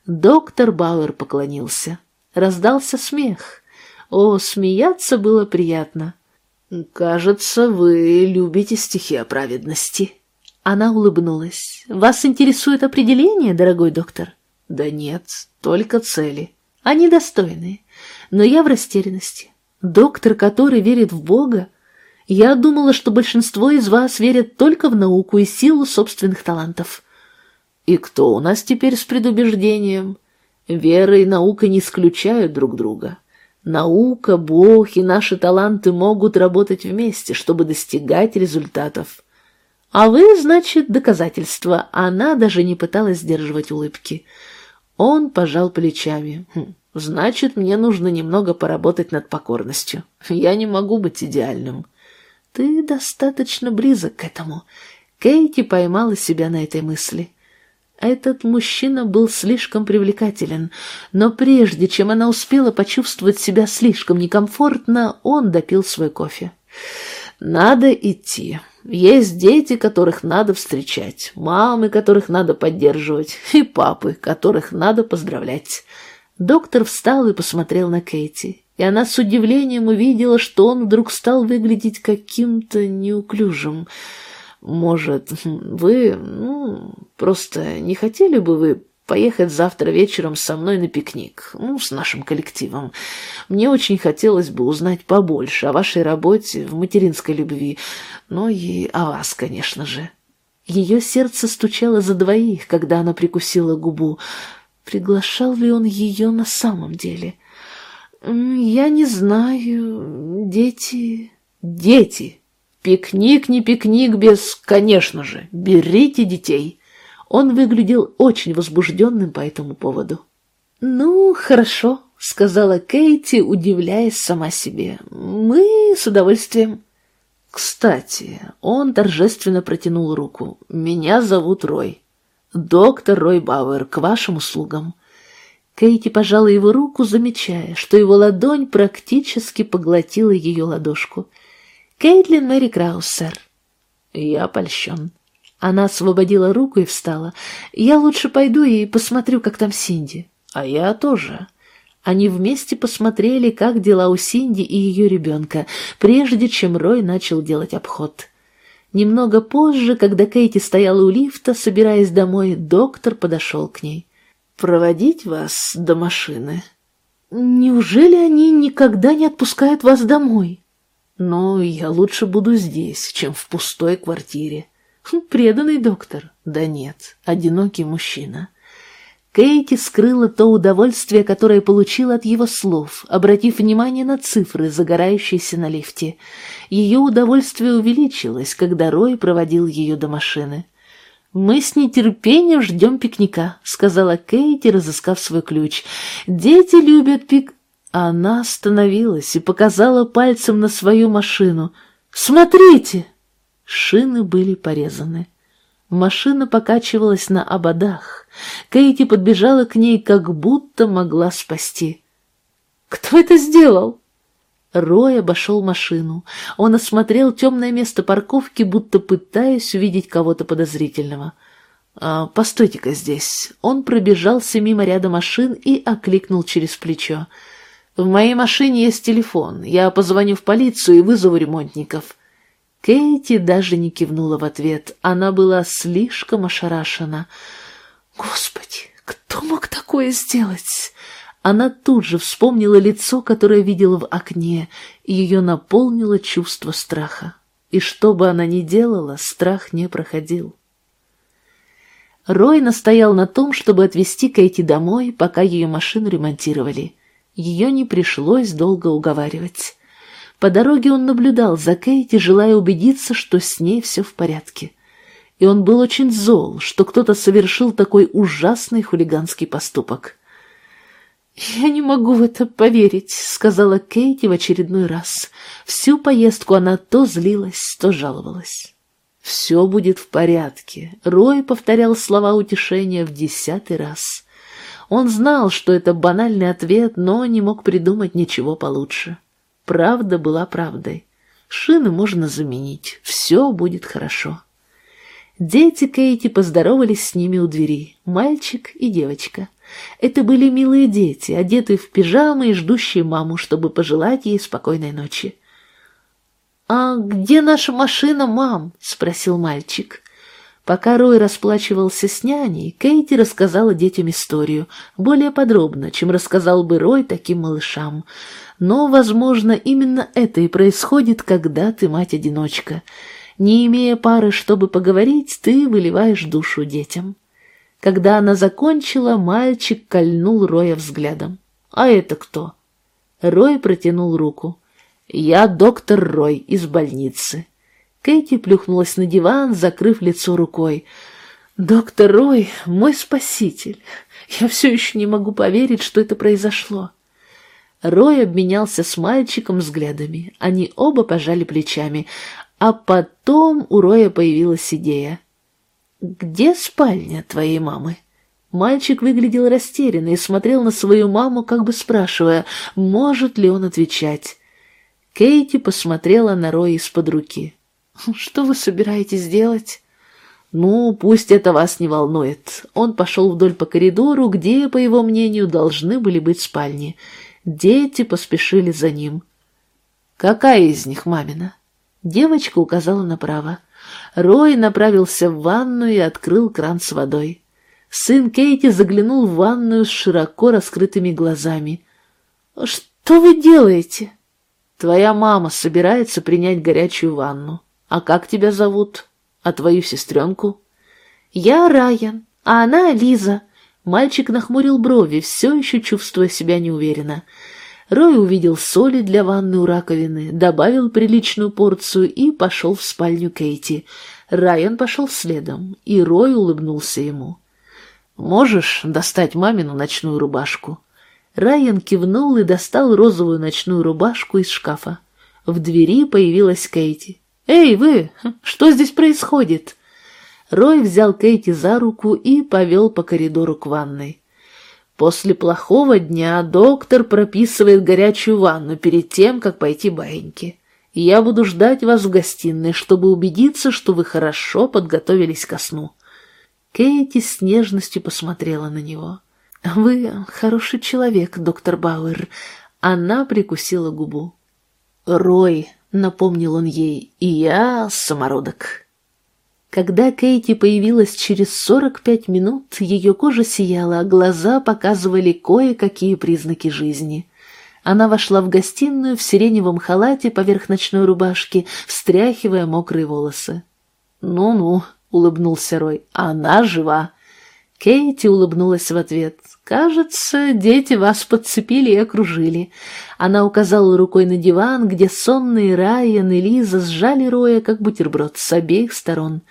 Доктор Бауэр поклонился. Раздался смех. О, смеяться было приятно. «Кажется, вы любите стихи о праведности». Она улыбнулась. «Вас интересует определение, дорогой доктор?» «Да нет, только цели». «Они достойные, но я в растерянности. Доктор, который верит в Бога, я думала, что большинство из вас верят только в науку и силу собственных талантов». «И кто у нас теперь с предубеждением?» «Вера и наука не исключают друг друга». Наука, Бог и наши таланты могут работать вместе, чтобы достигать результатов. А вы, значит, доказательство. Она даже не пыталась сдерживать улыбки. Он пожал плечами. Хм, значит, мне нужно немного поработать над покорностью. Я не могу быть идеальным. Ты достаточно близок к этому. Кейти поймала себя на этой мысли. Этот мужчина был слишком привлекателен, но прежде чем она успела почувствовать себя слишком некомфортно, он допил свой кофе. «Надо идти. Есть дети, которых надо встречать, мамы, которых надо поддерживать, и папы, которых надо поздравлять». Доктор встал и посмотрел на Кейти, и она с удивлением увидела, что он вдруг стал выглядеть каким-то неуклюжим. Может, вы, ну, просто не хотели бы вы поехать завтра вечером со мной на пикник, ну, с нашим коллективом? Мне очень хотелось бы узнать побольше о вашей работе в материнской любви, ну и о вас, конечно же. Ее сердце стучало за двоих, когда она прикусила губу. Приглашал ли он ее на самом деле? Я не знаю, дети... Дети! Пикник не пикник без, конечно же, берите детей. Он выглядел очень возбужденным по этому поводу. «Ну, хорошо», — сказала Кейти, удивляясь сама себе. «Мы с удовольствием». «Кстати, он торжественно протянул руку. Меня зовут Рой. Доктор Рой Бауэр, к вашим услугам». Кейти пожала его руку, замечая, что его ладонь практически поглотила ее ладошку. Кейтлин Мэри Краус, сэр. Я польщен. Она освободила руку и встала. Я лучше пойду и посмотрю, как там Синди. А я тоже. Они вместе посмотрели, как дела у Синди и ее ребенка, прежде чем Рой начал делать обход. Немного позже, когда Кейти стояла у лифта, собираясь домой, доктор подошел к ней. «Проводить вас до машины?» «Неужели они никогда не отпускают вас домой?» Но я лучше буду здесь, чем в пустой квартире. Хм, преданный доктор? Да нет, одинокий мужчина. Кейти скрыла то удовольствие, которое получила от его слов, обратив внимание на цифры, загорающиеся на лифте. Ее удовольствие увеличилось, когда Рой проводил ее до машины. «Мы с нетерпением ждем пикника», — сказала Кейти, разыскав свой ключ. «Дети любят пик...» Она остановилась и показала пальцем на свою машину. «Смотрите!» Шины были порезаны. Машина покачивалась на ободах. Кейти подбежала к ней, как будто могла спасти. «Кто это сделал?» Рой обошел машину. Он осмотрел темное место парковки, будто пытаясь увидеть кого-то подозрительного. «А, «Постойте-ка здесь». Он пробежался мимо ряда машин и окликнул через плечо. В моей машине есть телефон. Я позвоню в полицию и вызову ремонтников». Кейти даже не кивнула в ответ. Она была слишком ошарашена. «Господи, кто мог такое сделать?» Она тут же вспомнила лицо, которое видела в окне, и ее наполнило чувство страха. И что бы она ни делала, страх не проходил. Рой настоял на том, чтобы отвезти Кейти домой, пока ее машину ремонтировали. Ее не пришлось долго уговаривать. По дороге он наблюдал за Кейти, желая убедиться, что с ней все в порядке. И он был очень зол, что кто-то совершил такой ужасный хулиганский поступок. «Я не могу в это поверить», — сказала Кейти в очередной раз. Всю поездку она то злилась, то жаловалась. «Все будет в порядке», — Рой повторял слова утешения в десятый раз. Он знал, что это банальный ответ, но не мог придумать ничего получше. Правда была правдой. Шины можно заменить, все будет хорошо. Дети Кейти поздоровались с ними у двери, мальчик и девочка. Это были милые дети, одетые в пижамы и ждущие маму, чтобы пожелать ей спокойной ночи. «А где наша машина, мам?» — спросил мальчик. Пока Рой расплачивался с няней, Кейти рассказала детям историю, более подробно, чем рассказал бы Рой таким малышам. Но, возможно, именно это и происходит, когда ты мать-одиночка. Не имея пары, чтобы поговорить, ты выливаешь душу детям. Когда она закончила, мальчик кольнул Роя взглядом. «А это кто?» Рой протянул руку. «Я доктор Рой из больницы». Кэти плюхнулась на диван, закрыв лицо рукой. «Доктор Рой, мой спаситель! Я все еще не могу поверить, что это произошло!» Рой обменялся с мальчиком взглядами. Они оба пожали плечами. А потом у Роя появилась идея. «Где спальня твоей мамы?» Мальчик выглядел растерянно и смотрел на свою маму, как бы спрашивая, может ли он отвечать. Кейти посмотрела на Роя из-под руки. «Что вы собираетесь делать?» «Ну, пусть это вас не волнует». Он пошел вдоль по коридору, где, по его мнению, должны были быть спальни. Дети поспешили за ним. «Какая из них мамина?» Девочка указала направо. Рой направился в ванную и открыл кран с водой. Сын Кейти заглянул в ванную с широко раскрытыми глазами. «Что вы делаете?» «Твоя мама собирается принять горячую ванну». «А как тебя зовут? А твою сестренку?» «Я Райан, а она Лиза». Мальчик нахмурил брови, все еще чувствуя себя неуверенно. Рой увидел соли для ванны у раковины, добавил приличную порцию и пошел в спальню Кейти. Райан пошел следом, и Рой улыбнулся ему. «Можешь достать мамину ночную рубашку?» Райан кивнул и достал розовую ночную рубашку из шкафа. В двери появилась Кейти. «Эй, вы! Что здесь происходит?» Рой взял Кейти за руку и повел по коридору к ванной. После плохого дня доктор прописывает горячую ванну перед тем, как пойти баиньки. Я буду ждать вас в гостиной, чтобы убедиться, что вы хорошо подготовились ко сну. Кейти с нежностью посмотрела на него. «Вы хороший человек, доктор Бауэр». Она прикусила губу. «Рой, — напомнил он ей, — «и я самородок». Когда Кейти появилась через сорок пять минут, ее кожа сияла, а глаза показывали кое-какие признаки жизни. Она вошла в гостиную в сиреневом халате поверх ночной рубашки, встряхивая мокрые волосы. «Ну-ну», — улыбнулся Рой, — «она жива». Кейти улыбнулась в ответ. «Кажется, дети вас подцепили и окружили». Она указала рукой на диван, где сонные Райан и Лиза сжали Роя, как бутерброд, с обеих сторон.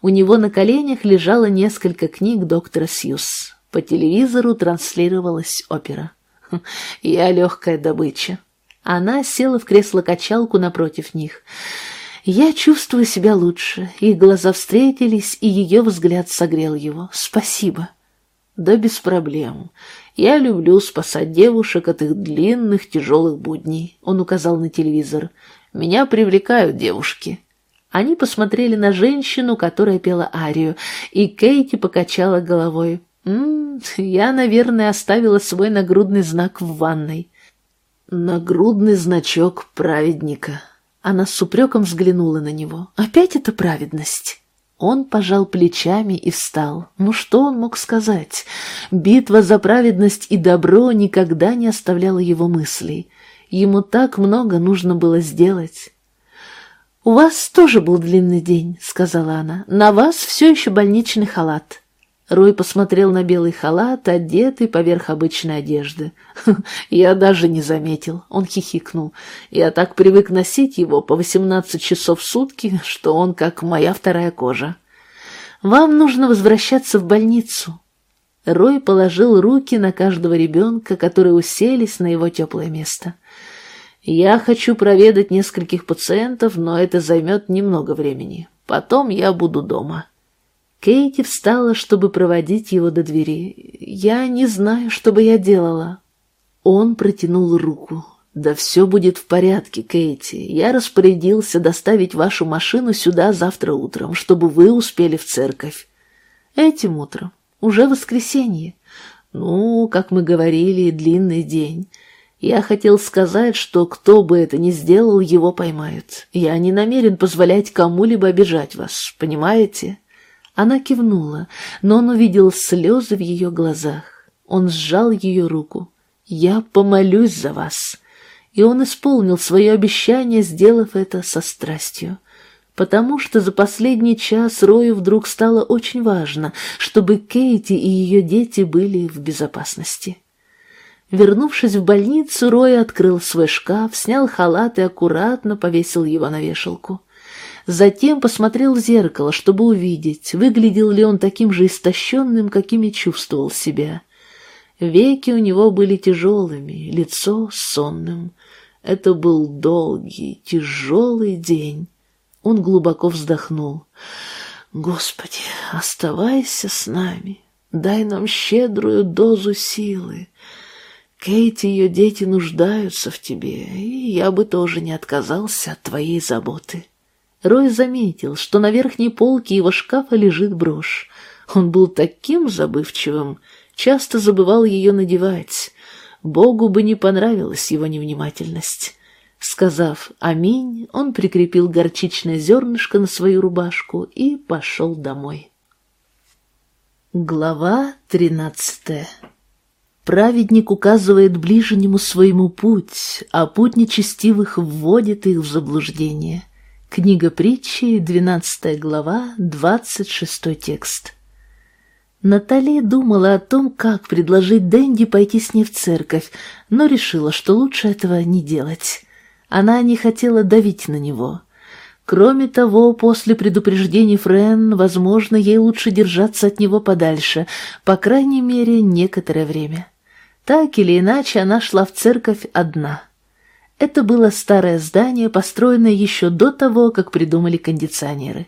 У него на коленях лежало несколько книг доктора Сьюз. По телевизору транслировалась опера. «Хм, «Я легкая добыча». Она села в кресло-качалку напротив них. Я чувствую себя лучше. Их глаза встретились, и ее взгляд согрел его. Спасибо. Да без проблем. Я люблю спасать девушек от их длинных, тяжелых будней. Он указал на телевизор. Меня привлекают девушки. Они посмотрели на женщину, которая пела арию, и Кейти покачала головой. «М -м, я, наверное, оставила свой нагрудный знак в ванной». «Нагрудный значок праведника», она с упреком взглянула на него. «Опять это праведность?» Он пожал плечами и встал. Ну что он мог сказать? Битва за праведность и добро никогда не оставляла его мыслей. Ему так много нужно было сделать. «У вас тоже был длинный день», — сказала она. «На вас все еще больничный халат». Рой посмотрел на белый халат, одетый поверх обычной одежды. (laughs) «Я даже не заметил», — он хихикнул. «Я так привык носить его по восемнадцать часов в сутки, что он как моя вторая кожа». «Вам нужно возвращаться в больницу». Рой положил руки на каждого ребенка, которые уселись на его теплое место. «Я хочу проведать нескольких пациентов, но это займет немного времени. Потом я буду дома». Кейти встала, чтобы проводить его до двери. «Я не знаю, что бы я делала». Он протянул руку. «Да все будет в порядке, Кейти. Я распорядился доставить вашу машину сюда завтра утром, чтобы вы успели в церковь. Этим утром. Уже воскресенье. Ну, как мы говорили, длинный день. Я хотел сказать, что кто бы это ни сделал, его поймают. Я не намерен позволять кому-либо обижать вас, понимаете?» Она кивнула, но он увидел слезы в ее глазах. Он сжал ее руку. «Я помолюсь за вас». И он исполнил свое обещание, сделав это со страстью. Потому что за последний час Рою вдруг стало очень важно, чтобы Кейти и ее дети были в безопасности. Вернувшись в больницу, Рой открыл свой шкаф, снял халат и аккуратно повесил его на вешалку. Затем посмотрел в зеркало, чтобы увидеть, выглядел ли он таким же истощенным, какими чувствовал себя. Веки у него были тяжелыми, лицо сонным. Это был долгий, тяжелый день. Он глубоко вздохнул. «Господи, оставайся с нами, дай нам щедрую дозу силы. Кейти и ее дети нуждаются в тебе, и я бы тоже не отказался от твоей заботы». Рой заметил, что на верхней полке его шкафа лежит брошь. Он был таким забывчивым, часто забывал ее надевать. Богу бы не понравилась его невнимательность. Сказав «Аминь», он прикрепил горчичное зернышко на свою рубашку и пошел домой. Глава тринадцатая Праведник указывает ближнему своему путь, а путь нечестивых вводит их в заблуждение. Книга притчи, двенадцатая глава, двадцать шестой текст. Натали думала о том, как предложить Дэнди пойти с ней в церковь, но решила, что лучше этого не делать. Она не хотела давить на него. Кроме того, после предупреждений Френ, возможно, ей лучше держаться от него подальше, по крайней мере, некоторое время. Так или иначе, она шла в церковь одна. Это было старое здание, построенное еще до того, как придумали кондиционеры.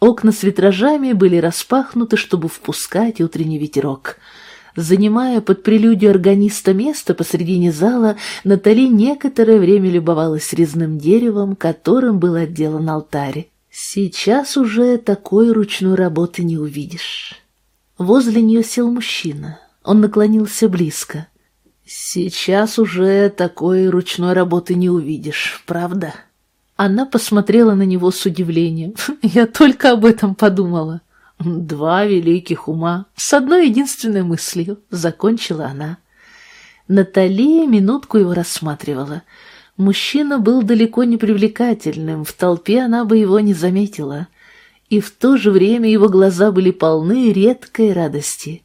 Окна с витражами были распахнуты, чтобы впускать утренний ветерок — Занимая под прелюдию органиста место посредине зала, Натали некоторое время любовалась резным деревом, которым был отделан алтарь. Сейчас уже такой ручной работы не увидишь. Возле нее сел мужчина. Он наклонился близко. Сейчас уже такой ручной работы не увидишь, правда? Она посмотрела на него с удивлением. (laughs) Я только об этом подумала. Два великих ума с одной единственной мыслью, закончила она. Натали минутку его рассматривала. Мужчина был далеко не привлекательным, в толпе она бы его не заметила. И в то же время его глаза были полны редкой радости.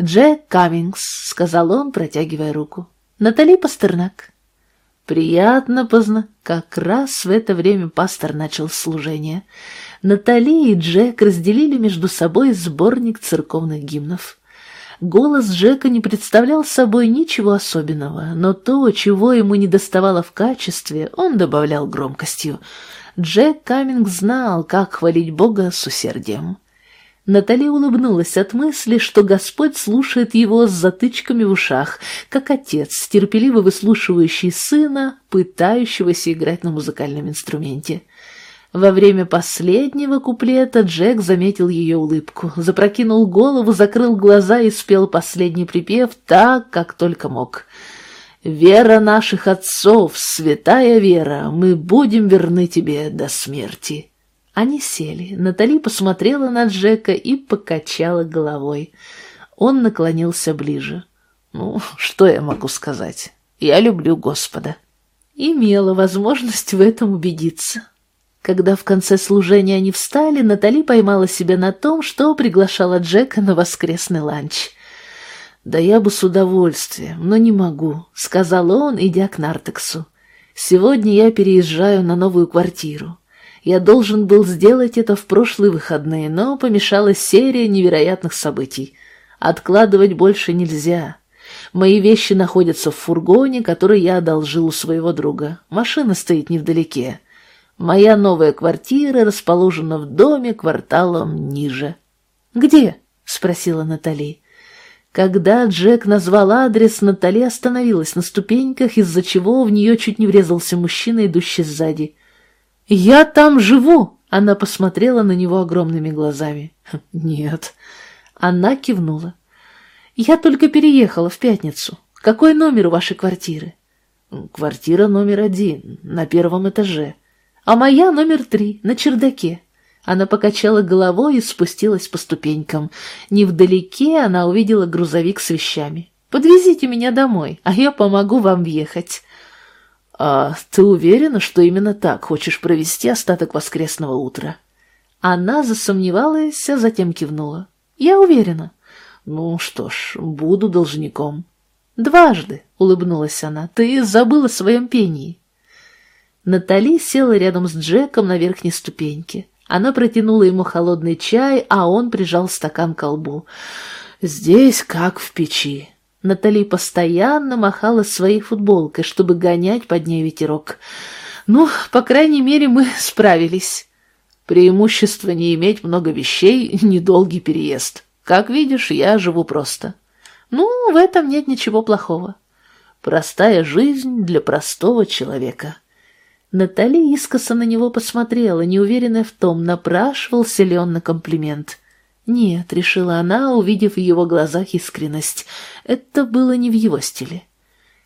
«Джек Каммингс», — сказал он, протягивая руку. «Натали Пастернак». «Приятно позна...» Как раз в это время пастор начал служение. Натали и Джек разделили между собой сборник церковных гимнов. Голос Джека не представлял собой ничего особенного, но то, чего ему не доставало в качестве, он добавлял громкостью. Джек Каминг знал, как хвалить Бога с усердием. Натали улыбнулась от мысли, что Господь слушает его с затычками в ушах, как отец, терпеливо выслушивающий сына, пытающегося играть на музыкальном инструменте. Во время последнего куплета Джек заметил ее улыбку, запрокинул голову, закрыл глаза и спел последний припев так, как только мог. «Вера наших отцов, святая вера, мы будем верны тебе до смерти». Они сели. Натали посмотрела на Джека и покачала головой. Он наклонился ближе. «Ну, что я могу сказать? Я люблю Господа». Имела возможность в этом убедиться. Когда в конце служения они встали, Натали поймала себя на том, что приглашала Джека на воскресный ланч. «Да я бы с удовольствием, но не могу», — сказал он, идя к Нартексу. «Сегодня я переезжаю на новую квартиру. Я должен был сделать это в прошлые выходные, но помешала серия невероятных событий. Откладывать больше нельзя. Мои вещи находятся в фургоне, который я одолжил у своего друга. Машина стоит невдалеке. Моя новая квартира расположена в доме кварталом ниже. «Где?» — спросила Натали. Когда Джек назвал адрес, Натали остановилась на ступеньках, из-за чего в нее чуть не врезался мужчина, идущий сзади. «Я там живу!» — она посмотрела на него огромными глазами. (laughs) «Нет». Она кивнула. «Я только переехала в пятницу. Какой номер у вашей квартиры?» Квартира номер один, на первом этаже. А моя номер три, на чердаке. Она покачала головой и спустилась по ступенькам. Невдалеке она увидела грузовик с вещами. «Подвезите меня домой, а я помогу вам въехать». «А ты уверена, что именно так хочешь провести остаток воскресного утра?» Она засомневалась, а затем кивнула. «Я уверена». «Ну что ж, буду должником». «Дважды», — улыбнулась она, — «ты забыла о своем пении». Натали села рядом с Джеком на верхней ступеньке. Она протянула ему холодный чай, а он прижал стакан к колбу. «Здесь как в печи». Натали постоянно махала своей футболкой, чтобы гонять под ней ветерок. «Ну, по крайней мере, мы (laughs) справились». Преимущество не иметь много вещей — недолгий переезд. Как видишь, я живу просто. Ну, в этом нет ничего плохого. Простая жизнь для простого человека. Натали искоса на него посмотрела, неуверенная в том, напрашивался ли он на комплимент. «Нет», — решила она, увидев в его глазах искренность, — это было не в его стиле.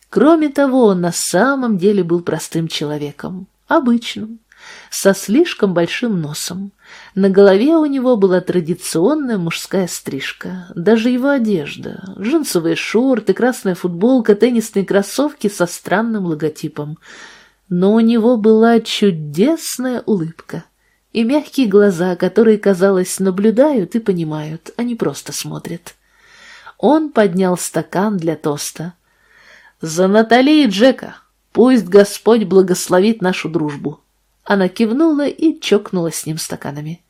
Кроме того, он на самом деле был простым человеком, обычным, со слишком большим носом. На голове у него была традиционная мужская стрижка, даже его одежда, джинсовые шорты, красная футболка, теннисные кроссовки со странным логотипом — но у него была чудесная улыбка и мягкие глаза, которые, казалось, наблюдают и понимают, а не просто смотрят. Он поднял стакан для тоста. «За Натали и Джека! Пусть Господь благословит нашу дружбу!» Она кивнула и чокнула с ним стаканами.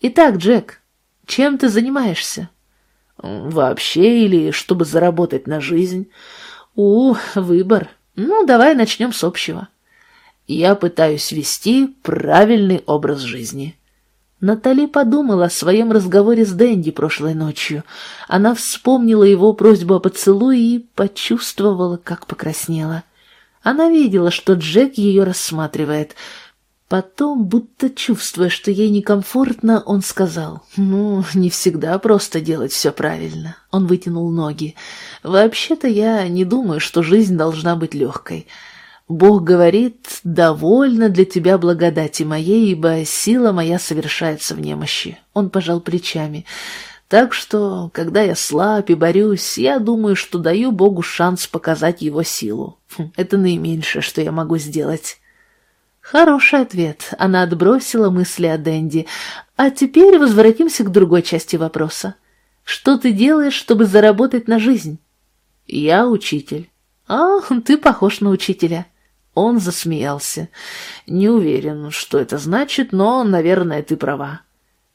«Итак, Джек, чем ты занимаешься?» «Вообще или чтобы заработать на жизнь?» «У, выбор. Ну, давай начнем с общего. Я пытаюсь вести правильный образ жизни. Натали подумала о своем разговоре с Дэнди прошлой ночью. Она вспомнила его просьбу о поцелуе и почувствовала, как покраснела. Она видела, что Джек ее рассматривает. Потом, будто чувствуя, что ей некомфортно, он сказал, «Ну, не всегда просто делать все правильно». Он вытянул ноги. «Вообще-то я не думаю, что жизнь должна быть легкой». Бог говорит, «Довольно для тебя благодати моей, ибо сила моя совершается в немощи». Он пожал плечами. Так что, когда я слаб и борюсь, я думаю, что даю Богу шанс показать его силу. Хм, это наименьшее, что я могу сделать. Хороший ответ. Она отбросила мысли о Дэнди. А теперь возвратимся к другой части вопроса. Что ты делаешь, чтобы заработать на жизнь? Я учитель. А, ты похож на учителя. Он засмеялся. «Не уверен, что это значит, но, наверное, ты права.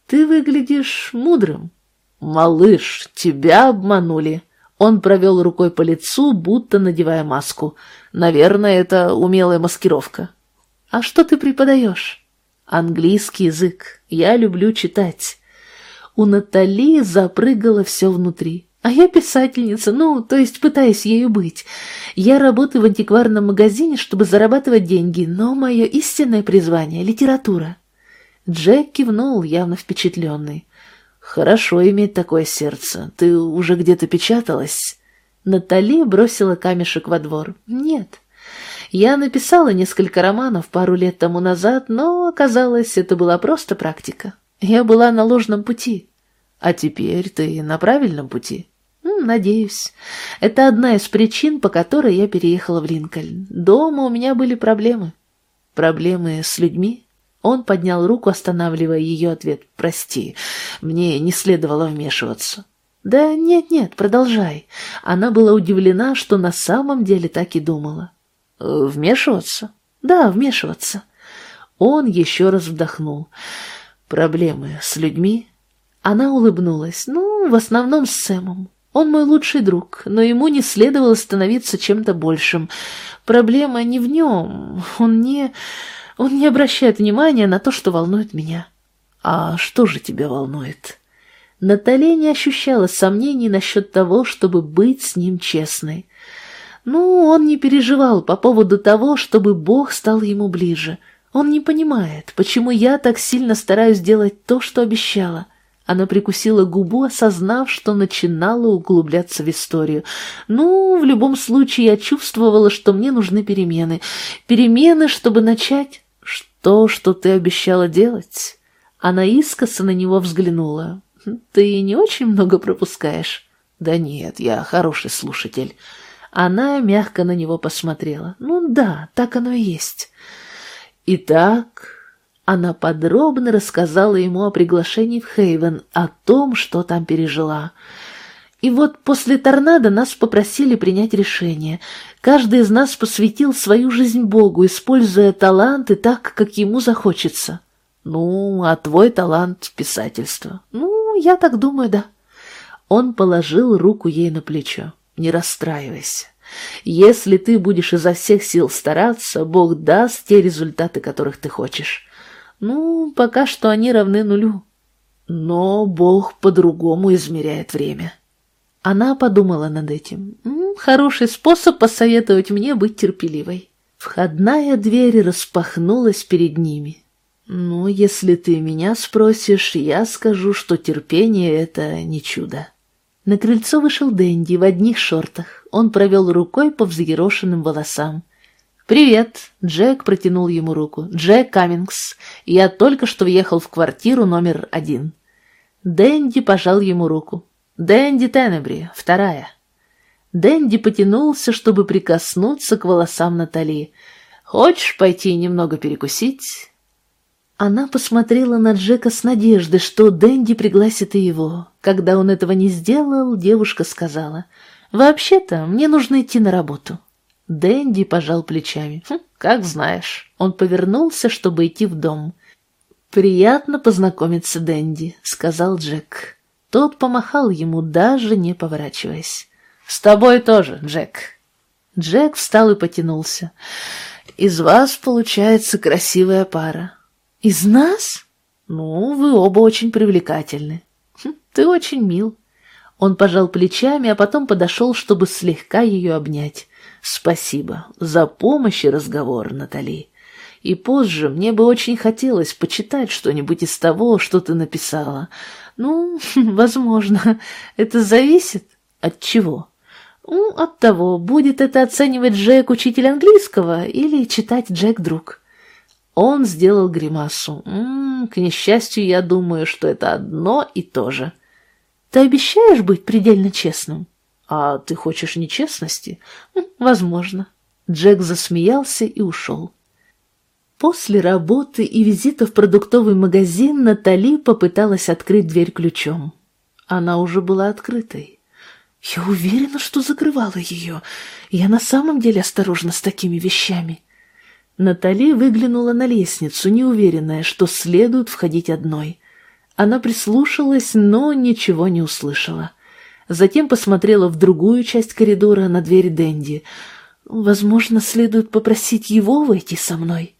Ты выглядишь мудрым». «Малыш, тебя обманули». Он провел рукой по лицу, будто надевая маску. «Наверное, это умелая маскировка». «А что ты преподаешь?» «Английский язык. Я люблю читать». У Натали запрыгало все внутри. А я писательница, ну, то есть пытаюсь ею быть. Я работаю в антикварном магазине, чтобы зарабатывать деньги, но мое истинное призвание — литература. Джек кивнул, явно впечатленный. «Хорошо иметь такое сердце. Ты уже где-то печаталась?» Натали бросила камешек во двор. «Нет. Я написала несколько романов пару лет тому назад, но оказалось, это была просто практика. Я была на ложном пути. А теперь ты на правильном пути?» «Надеюсь. Это одна из причин, по которой я переехала в Линкольн. Дома у меня были проблемы». «Проблемы с людьми?» Он поднял руку, останавливая ее ответ. «Прости, мне не следовало вмешиваться». «Да нет-нет, продолжай». Она была удивлена, что на самом деле так и думала. «Вмешиваться?» «Да, вмешиваться». Он еще раз вдохнул. «Проблемы с людьми?» Она улыбнулась. «Ну, в основном с Сэмом. Он мой лучший друг, но ему не следовало становиться чем-то большим. Проблема не в нем. Он не... Он не обращает внимания на то, что волнует меня. А что же тебя волнует? Наталья не ощущала сомнений насчет того, чтобы быть с ним честной. Ну, он не переживал по поводу того, чтобы Бог стал ему ближе. Он не понимает, почему я так сильно стараюсь делать то, что обещала. Она прикусила губу, осознав, что начинала углубляться в историю. «Ну, в любом случае, я чувствовала, что мне нужны перемены. Перемены, чтобы начать то, что ты обещала делать». Она искоса на него взглянула. «Ты не очень много пропускаешь?» «Да нет, я хороший слушатель». Она мягко на него посмотрела. «Ну да, так оно и есть». «Итак...» Она подробно рассказала ему о приглашении в Хейвен, о том, что там пережила. И вот после торнадо нас попросили принять решение. Каждый из нас посвятил свою жизнь Богу, используя таланты так, как ему захочется. Ну, а твой талант — писательство. Ну, я так думаю, да. Он положил руку ей на плечо. Не расстраивайся. Если ты будешь изо всех сил стараться, Бог даст те результаты, которых ты хочешь. Ну, пока что они равны нулю. Но Бог по-другому измеряет время. Она подумала над этим. М -м, хороший способ посоветовать мне быть терпеливой. Входная дверь распахнулась перед ними. «Ну, если ты меня спросишь, я скажу, что терпение — это не чудо». На крыльцо вышел Дэнди в одних шортах. Он провел рукой по взъерошенным волосам. «Привет!» — Джек протянул ему руку. «Джек Каммингс. Я только что въехал в квартиру номер один». Дэнди пожал ему руку. «Дэнди Теннебри, вторая». Дэнди потянулся, чтобы прикоснуться к волосам Натали. «Хочешь пойти немного перекусить?» Она посмотрела на Джека с надеждой, что Дэнди пригласит и его. Когда он этого не сделал, девушка сказала, «Вообще-то мне нужно идти на работу». Дэнди пожал плечами. «Хм, «Как знаешь». Он повернулся, чтобы идти в дом. «Приятно познакомиться, Дэнди», — сказал Джек. Тот помахал ему, даже не поворачиваясь. «С тобой тоже, Джек». Джек встал и потянулся. «Из вас получается красивая пара». «Из нас?» «Ну, вы оба очень привлекательны». Хм, «Ты очень мил». Он пожал плечами, а потом подошел, чтобы слегка ее обнять. Спасибо за помощь и разговор, Натали. И позже мне бы очень хотелось почитать что-нибудь из того, что ты написала. Ну, (laughs) возможно, это зависит от чего. Ну, от того, будет это оценивать Джек учитель английского или читать Джек друг. Он сделал гримасу. М -м, к несчастью, я думаю, что это одно и то же. Ты обещаешь быть предельно честным? «А ты хочешь нечестности?» «Возможно». Джек засмеялся и ушел. После работы и визита в продуктовый магазин Натали попыталась открыть дверь ключом. Она уже была открытой. Я уверена, что закрывала ее. Я на самом деле осторожна с такими вещами. Натали выглянула на лестницу, неуверенная, что следует входить одной. Она прислушалась, но ничего не услышала. Затем посмотрела в другую часть коридора на дверь Дэнди. «Возможно, следует попросить его войти со мной».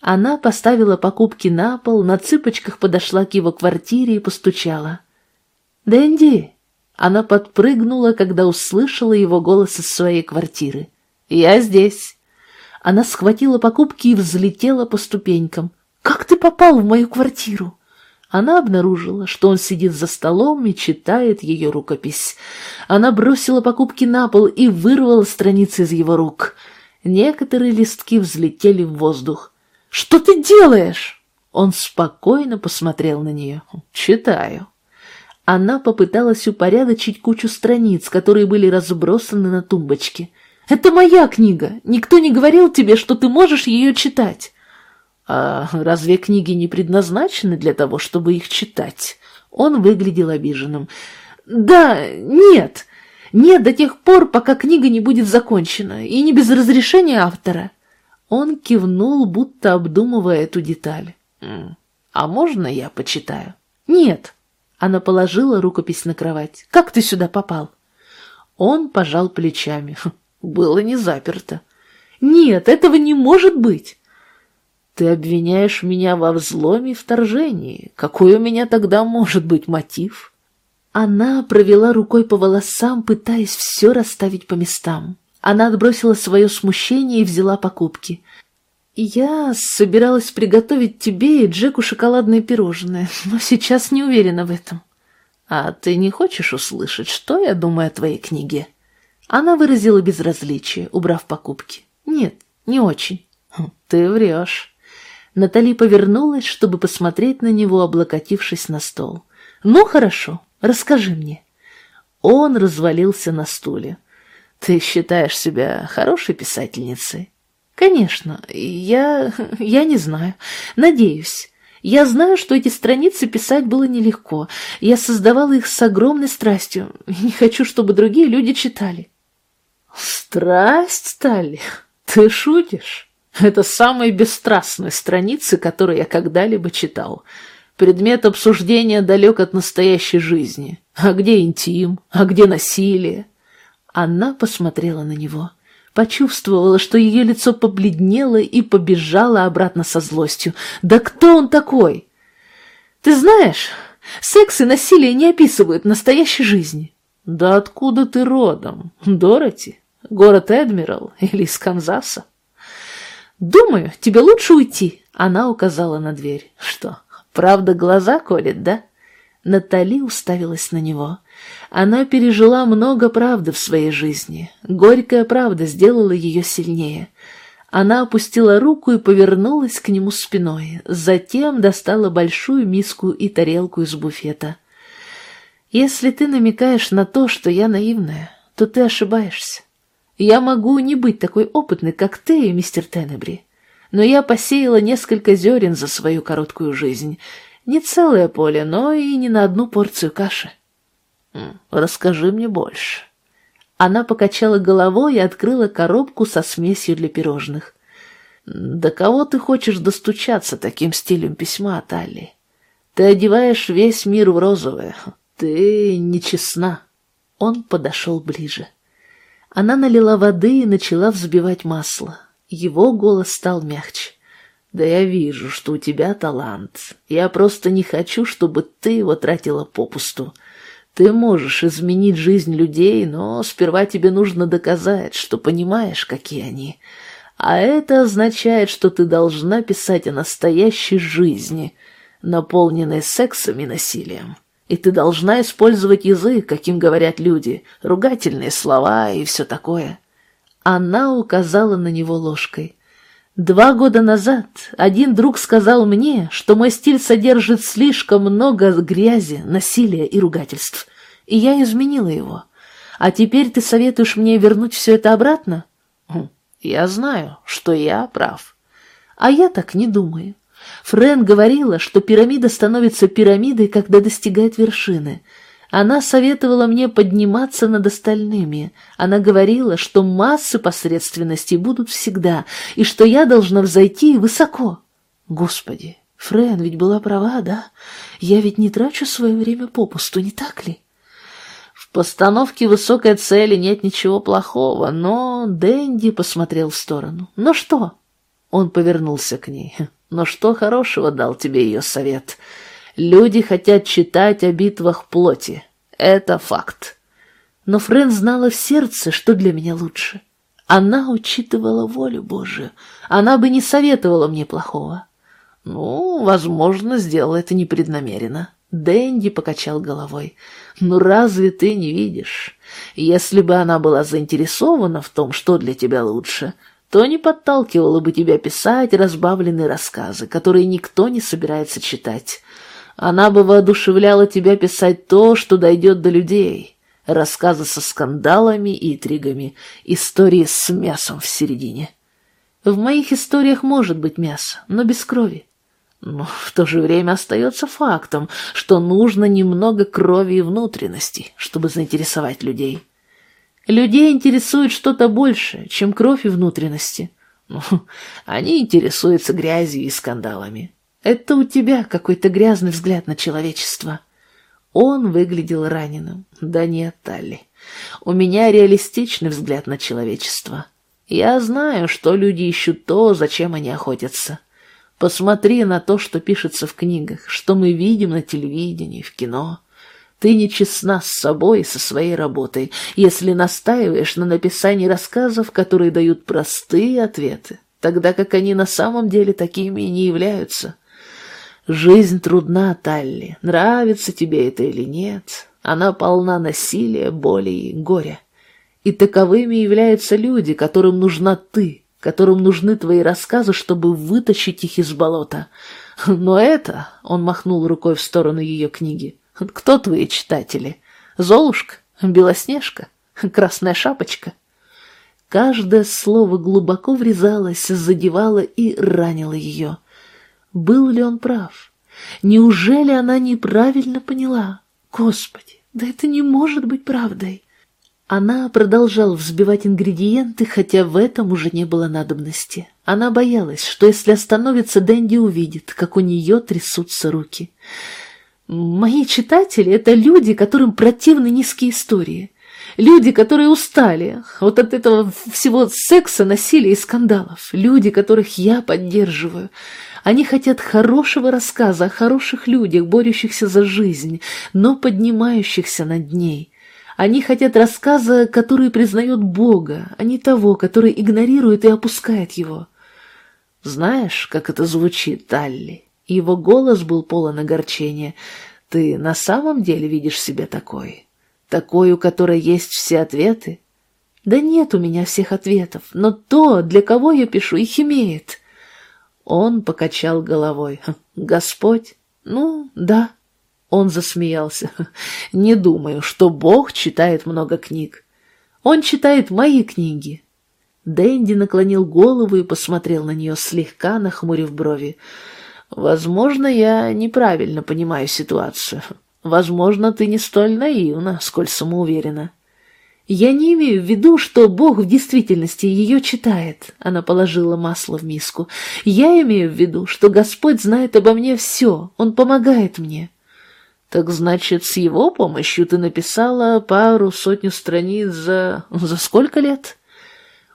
Она поставила покупки на пол, на цыпочках подошла к его квартире и постучала. «Дэнди!» Она подпрыгнула, когда услышала его голос из своей квартиры. «Я здесь!» Она схватила покупки и взлетела по ступенькам. «Как ты попал в мою квартиру?» Она обнаружила, что он сидит за столом и читает ее рукопись. Она бросила покупки на пол и вырвала страницы из его рук. Некоторые листки взлетели в воздух. «Что ты делаешь?» Он спокойно посмотрел на нее. «Читаю». Она попыталась упорядочить кучу страниц, которые были разбросаны на тумбочке. «Это моя книга. Никто не говорил тебе, что ты можешь ее читать». А разве книги не предназначены для того, чтобы их читать? Он выглядел обиженным. Да, нет. Нет до тех пор, пока книга не будет закончена, и не без разрешения автора. Он кивнул, будто обдумывая эту деталь. «А можно я почитаю?» «Нет». Она положила рукопись на кровать. «Как ты сюда попал?» Он пожал плечами. «Было не заперто». «Нет, этого не может быть!» Ты обвиняешь меня во взломе и вторжении. Какой у меня тогда может быть мотив? Она провела рукой по волосам, пытаясь все расставить по местам. Она отбросила свое смущение и взяла покупки. «Я собиралась приготовить тебе и Джеку шоколадные пирожные, но сейчас не уверена в этом». «А ты не хочешь услышать, что я думаю о твоей книге?» Она выразила безразличие, убрав покупки. «Нет, не очень». «Хм, «Ты врешь». Натали повернулась, чтобы посмотреть на него, облокотившись на стол. «Ну, хорошо, расскажи мне». Он развалился на стуле. «Ты считаешь себя хорошей писательницей?» «Конечно. Я... (laughs) я не знаю. Надеюсь. Я знаю, что эти страницы писать было нелегко. Я создавала их с огромной страстью. Не хочу, чтобы другие люди читали». «Страсть, Стали? Ты шутишь? (laughs) Это самые бесстрастные страницы, которые я когда-либо читал. Предмет обсуждения далек от настоящей жизни. А где интим? А где насилие?» Она посмотрела на него, почувствовала, что ее лицо побледнело и побежала обратно со злостью. «Да кто он такой?» «Ты знаешь, секс и насилие не описывают настоящей жизни». «Да откуда ты родом? Дороти? Город Эдмирал или из Канзаса?» «Думаю, тебе лучше уйти», — она указала на дверь. «Что, правда глаза колет, да?» Натали уставилась на него. Она пережила много правды в своей жизни. Горькая правда сделала ее сильнее. Она опустила руку и повернулась к нему спиной, затем достала большую миску и тарелку из буфета. «Если ты намекаешь на то, что я наивная, то ты ошибаешься. Я могу не быть такой опытной, как ты, мистер Теннебри, но я посеяла несколько зерен за свою короткую жизнь. Не целое поле, но и не на одну порцию каши. «Расскажи мне больше». Она покачала головой и открыла коробку со смесью для пирожных. «До кого ты хочешь достучаться таким стилем письма, Талли? Ты одеваешь весь мир в розовое. Ты нечестна». Он подошел ближе. Она налила воды и начала взбивать масло. Его голос стал мягче. «Да я вижу, что у тебя талант. Я просто не хочу, чтобы ты его тратила попусту. Ты можешь изменить жизнь людей, но сперва тебе нужно доказать, что понимаешь, какие они. А это означает, что ты должна писать о настоящей жизни, наполненной сексом и насилием. И ты должна использовать язык, каким говорят люди, ругательные слова и все такое. Она указала на него ложкой. Два года назад один друг сказал мне, что мой стиль содержит слишком много грязи, насилия и ругательств, и я изменила его. А теперь ты советуешь мне вернуть все это обратно? Хм, я знаю, что я прав. А я так не думаю. Френ говорила, что пирамида становится пирамидой, когда достигает вершины — она советовала мне подниматься над остальными. Она говорила, что массы посредственности будут всегда, и что я должна взойти высоко. Господи, Френ ведь была права, да? Я ведь не трачу свое время попусту, не так ли? В постановке высокой цели нет ничего плохого, но Дэнди посмотрел в сторону. «Ну что?» Он повернулся к ней. «Но что хорошего дал тебе ее совет?» Люди хотят читать о битвах плоти. Это факт. Но Френ знала в сердце, что для меня лучше. Она учитывала волю Божию. Она бы не советовала мне плохого. Ну, возможно, сделала это непреднамеренно. Дэнди покачал головой. «Ну разве ты не видишь? Если бы она была заинтересована в том, что для тебя лучше, то не подталкивала бы тебя писать разбавленные рассказы, которые никто не собирается читать. Она бы воодушевляла тебя писать то, что дойдет до людей. Рассказы со скандалами и интригами, истории с мясом в середине. В моих историях может быть мясо, но без крови. Но в то же время остается фактом, что нужно немного крови и внутренности, чтобы заинтересовать людей. Людей интересует что-то больше, чем кровь и внутренности. Ну, они интересуются грязью и скандалами. Это у тебя какой-то грязный взгляд на человечество. Он выглядел раненым. Да нет, Талли. У меня реалистичный взгляд на человечество. Я знаю, что люди ищут то, зачем они охотятся. Посмотри на то, что пишется в книгах, что мы видим на телевидении, в кино. Ты нечестна с собой и со своей работой, если настаиваешь на написании рассказов, которые дают простые ответы, тогда как они на самом деле такими и не являются. Жизнь трудна, Талли, нравится тебе это или нет. Она полна насилия, боли и горя. И таковыми являются люди, которым нужна ты, которым нужны твои рассказы, чтобы вытащить их из болота. Но это, — он махнул рукой в сторону ее книги, — кто твои читатели? Золушка? Белоснежка? Красная шапочка? Каждое слово глубоко врезалось, задевало и ранило ее. Был ли он прав? Неужели она неправильно поняла? Господи, да это не может быть правдой. Она продолжала взбивать ингредиенты, хотя в этом уже не было надобности. Она боялась, что если остановится, Дэнди увидит, как у нее трясутся руки. «Мои читатели — это люди, которым противны низкие истории. Люди, которые устали вот от этого всего секса, насилия и скандалов. Люди, которых я поддерживаю. Они хотят хорошего рассказа о хороших людях, борющихся за жизнь, но поднимающихся над ней. Они хотят рассказа, который признает Бога, а не того, который игнорирует и опускает его. Знаешь, как это звучит, Талли? Его голос был полон огорчения. Ты на самом деле видишь себя такой? Такой, у которой есть все ответы? Да нет у меня всех ответов, но то, для кого я пишу, их имеет. Он покачал головой. Господь? Ну, да. Он засмеялся. Не думаю, что Бог читает много книг. Он читает мои книги. Дэнди наклонил голову и посмотрел на нее, слегка нахмурив брови. «Возможно, я неправильно понимаю ситуацию. Возможно, ты не столь наивна, сколь самоуверена. Я не имею в виду, что Бог в действительности ее читает. Она положила масло в миску. Я имею в виду, что Господь знает обо мне все. Он помогает мне. Так значит, с его помощью ты написала пару сотню страниц за... за сколько лет?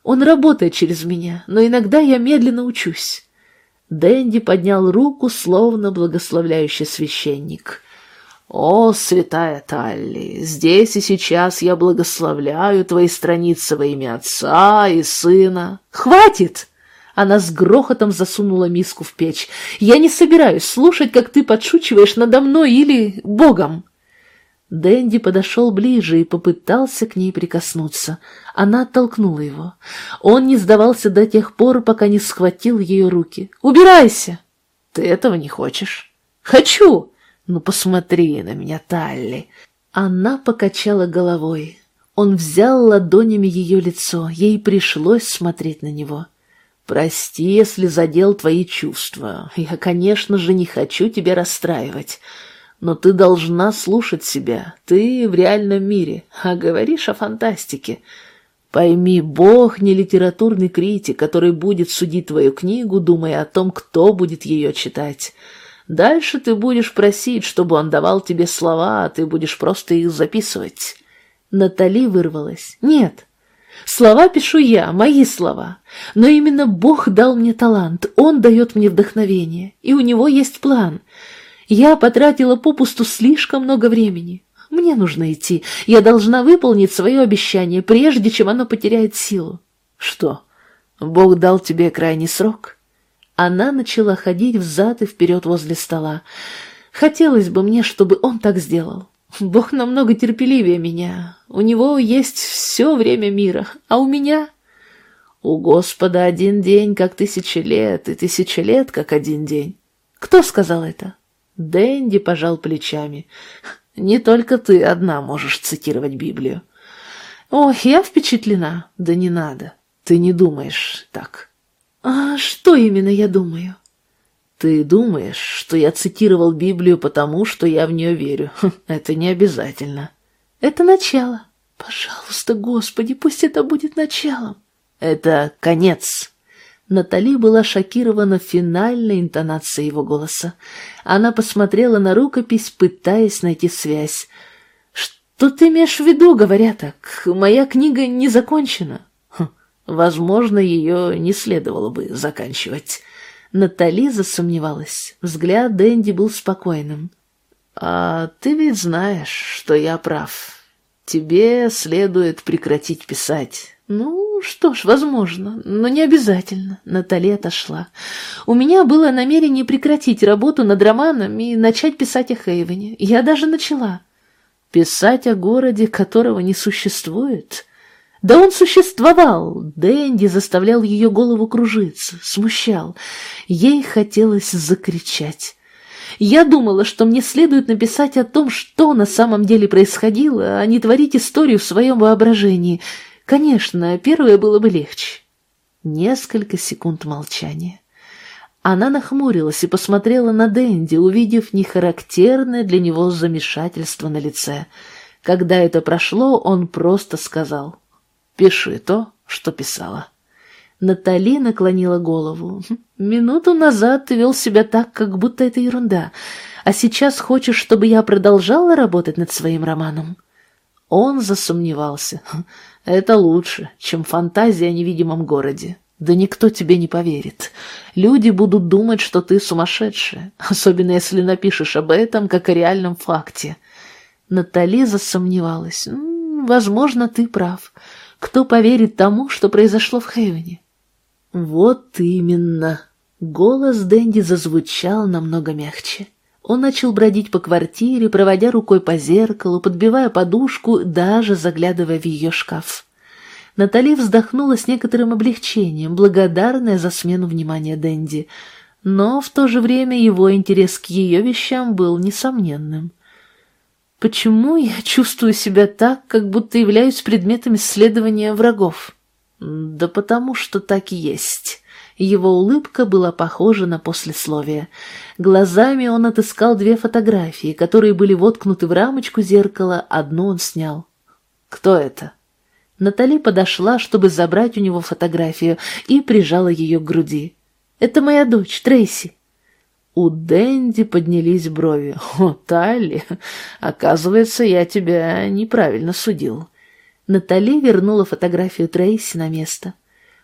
Он работает через меня, но иногда я медленно учусь. Дэнди поднял руку, словно благословляющий священник. «О, святая Талли, здесь и сейчас я благословляю твои страницы во имя Отца и Сына». «Хватит!» Она с грохотом засунула миску в печь. «Я не собираюсь слушать, как ты подшучиваешь надо мной или Богом!» Дэнди подошел ближе и попытался к ней прикоснуться. Она оттолкнула его. Он не сдавался до тех пор, пока не схватил ее руки. «Убирайся!» «Ты этого не хочешь?» «Хочу!» «Ну посмотри на меня, Талли!» Она покачала головой. Он взял ладонями ее лицо, ей пришлось смотреть на него. «Прости, если задел твои чувства. Я, конечно же, не хочу тебя расстраивать. Но ты должна слушать себя. Ты в реальном мире, а говоришь о фантастике. Пойми, Бог не литературный критик, который будет судить твою книгу, думая о том, кто будет ее читать». Дальше ты будешь просить, чтобы он давал тебе слова, а ты будешь просто их записывать. Натали вырвалась. Нет, слова пишу я, мои слова. Но именно Бог дал мне талант, Он дает мне вдохновение, и у Него есть план. Я потратила попусту слишком много времени. Мне нужно идти, я должна выполнить свое обещание, прежде чем оно потеряет силу. Что, Бог дал тебе крайний срок? Она начала ходить взад и вперед возле стола. Хотелось бы мне, чтобы он так сделал. Бог намного терпеливее меня. У него есть все время мира, а у меня... У Господа один день, как тысяча лет, и тысяча лет, как один день. Кто сказал это? Дэнди пожал плечами. Не только ты одна можешь цитировать Библию. Ох, я впечатлена. Да не надо. Ты не думаешь так. «А что именно я думаю?» «Ты думаешь, что я цитировал Библию потому, что я в нее верю? Хм, это не обязательно». «Это начало. Пожалуйста, Господи, пусть это будет началом». «Это конец». Натали была шокирована финальной интонацией его голоса. Она посмотрела на рукопись, пытаясь найти связь. «Что ты имеешь в виду, говоря так? Моя книга не закончена». Возможно, ее не следовало бы заканчивать. Натали засомневалась. Взгляд Дэнди был спокойным. «А ты ведь знаешь, что я прав. Тебе следует прекратить писать. Ну, что ж, возможно, но не обязательно. Натали отошла. У меня было намерение прекратить работу над романом и начать писать о Хейвене. Я даже начала. Писать о городе, которого не существует? Да он существовал. Дэнди заставлял ее голову кружиться, смущал. Ей хотелось закричать. Я думала, что мне следует написать о том, что на самом деле происходило, а не творить историю в своем воображении — Конечно, первое было бы легче. Несколько секунд молчания. Она нахмурилась и посмотрела на Дэнди, увидев нехарактерное для него замешательство на лице. Когда это прошло, он просто сказал «Пиши то, что писала». Натали наклонила голову. «Минуту назад ты вел себя так, как будто это ерунда, а сейчас хочешь, чтобы я продолжала работать над своим романом?» Он засомневался. Это лучше, чем фантазия о невидимом городе. Да никто тебе не поверит. Люди будут думать, что ты сумасшедшая, особенно если напишешь об этом как о реальном факте. Натали засомневалась. возможно, ты прав. Кто поверит тому, что произошло в Хейвене? Вот именно. Голос Дэнди зазвучал намного мягче. Он начал бродить по квартире, проводя рукой по зеркалу, подбивая подушку, даже заглядывая в ее шкаф. Натали вздохнула с некоторым облегчением, благодарная за смену внимания Дэнди, но в то же время его интерес к ее вещам был несомненным. «Почему я чувствую себя так, как будто являюсь предметом исследования врагов?» «Да потому что так и есть». Его улыбка была похожа на послесловие. Глазами он отыскал две фотографии, которые были воткнуты в рамочку зеркала, одну он снял. «Кто это?» Натали подошла, чтобы забрать у него фотографию, и прижала ее к груди. «Это моя дочь, Трейси». У Дэнди поднялись брови. «О, Талли, оказывается, я тебя неправильно судил». Натали вернула фотографию Трейси на место.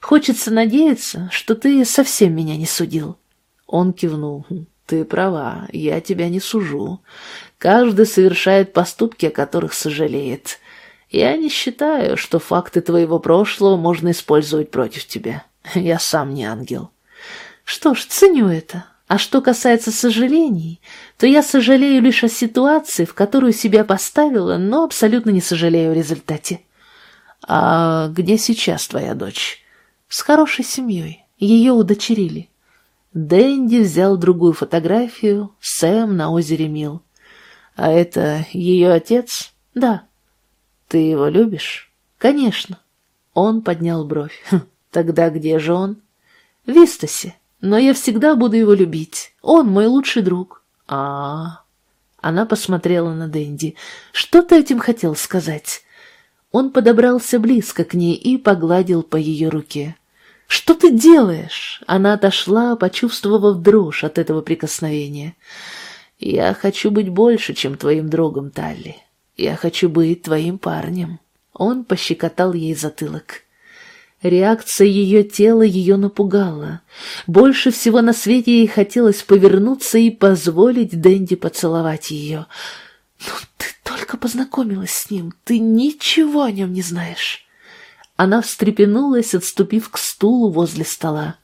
Хочется надеяться, что ты совсем меня не судил. Он кивнул. Ты права, я тебя не сужу. Каждый совершает поступки, о которых сожалеет. Я не считаю, что факты твоего прошлого можно использовать против тебя. Я сам не ангел. Что ж, ценю это. А что касается сожалений, то я сожалею лишь о ситуации, в которую себя поставила, но абсолютно не сожалею о результате. А где сейчас твоя дочь? С хорошей семьей. Ее удочерили. Дэнди взял другую фотографию, Сэм на озере Мил. А это ее отец? Да. Ты его любишь? Конечно. Он поднял бровь. Хм, тогда где же он? В Вистасе. Но я всегда буду его любить. Он мой лучший друг. А, -а, -а. Она посмотрела на Дэнди. Что ты этим хотел сказать? Он подобрался близко к ней и погладил по ее руке. «Что ты делаешь?» Она отошла, почувствовав дрожь от этого прикосновения. «Я хочу быть больше, чем твоим другом, Талли. Я хочу быть твоим парнем». Он пощекотал ей затылок. Реакция ее тела ее напугала. Больше всего на свете ей хотелось повернуться и позволить Дэнди поцеловать ее. «Но ты только познакомилась с ним, ты ничего о нем не знаешь». Она встрепенулась, отступив к стулу возле стола.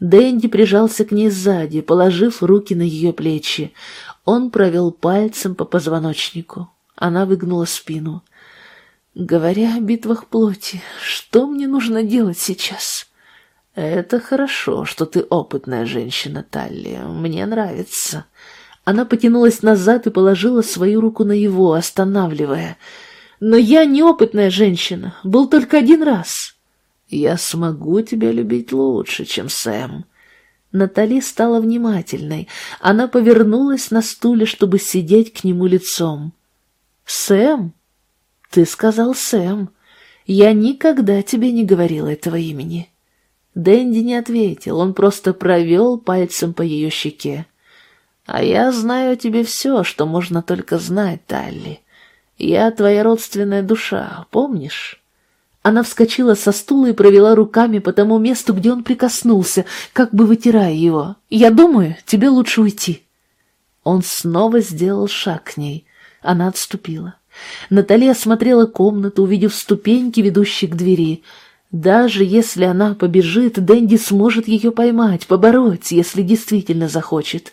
Дэнди прижался к ней сзади, положив руки на ее плечи. Он провел пальцем по позвоночнику. Она выгнула спину. Говоря о битвах плоти, что мне нужно делать сейчас? Это хорошо, что ты опытная женщина, Талли. Мне нравится. Она потянулась назад и положила свою руку на его, останавливая — но я неопытная женщина, был только один раз. Я смогу тебя любить лучше, чем Сэм. Натали стала внимательной. Она повернулась на стуле, чтобы сидеть к нему лицом. «Сэм? Ты сказал Сэм. Я никогда тебе не говорила этого имени». Дэнди не ответил, он просто провел пальцем по ее щеке. «А я знаю тебе все, что можно только знать, Талли. «Я твоя родственная душа, помнишь?» Она вскочила со стула и провела руками по тому месту, где он прикоснулся, как бы вытирая его. «Я думаю, тебе лучше уйти». Он снова сделал шаг к ней. Она отступила. Наталья осмотрела комнату, увидев ступеньки, ведущие к двери. Даже если она побежит, Дэнди сможет ее поймать, побороть, если действительно захочет.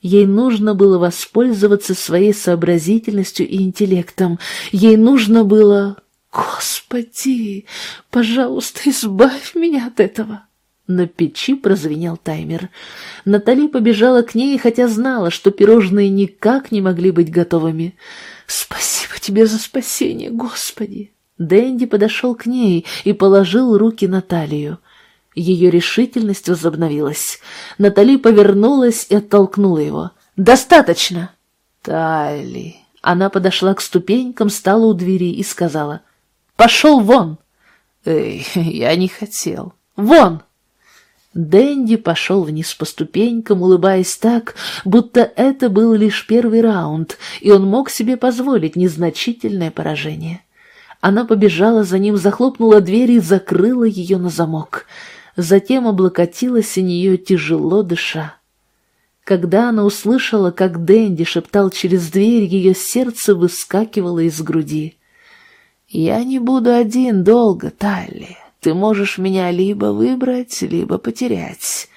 Ей нужно было воспользоваться своей сообразительностью и интеллектом. Ей нужно было... Господи, пожалуйста, избавь меня от этого. На печи прозвенел таймер. Натали побежала к ней, хотя знала, что пирожные никак не могли быть готовыми. «Спасибо тебе за спасение, Господи!» Дэнди подошел к ней и положил руки на талию. Ее решительность возобновилась. Натали повернулась и оттолкнула его. «Достаточно!» «Тайли!» Она подошла к ступенькам, стала у двери и сказала. «Пошел вон!» «Эй, (laughs) я не хотел!» «Вон!» Дэнди пошел вниз по ступенькам, улыбаясь так, будто это был лишь первый раунд, и он мог себе позволить незначительное поражение. Она побежала за ним, захлопнула дверь и закрыла ее на замок. Затем облокотилась о нее, тяжело дыша. Когда она услышала, как Дэнди шептал через дверь, ее сердце выскакивало из груди. «Я не буду один долго, Талли. Ты можешь меня либо выбрать, либо потерять.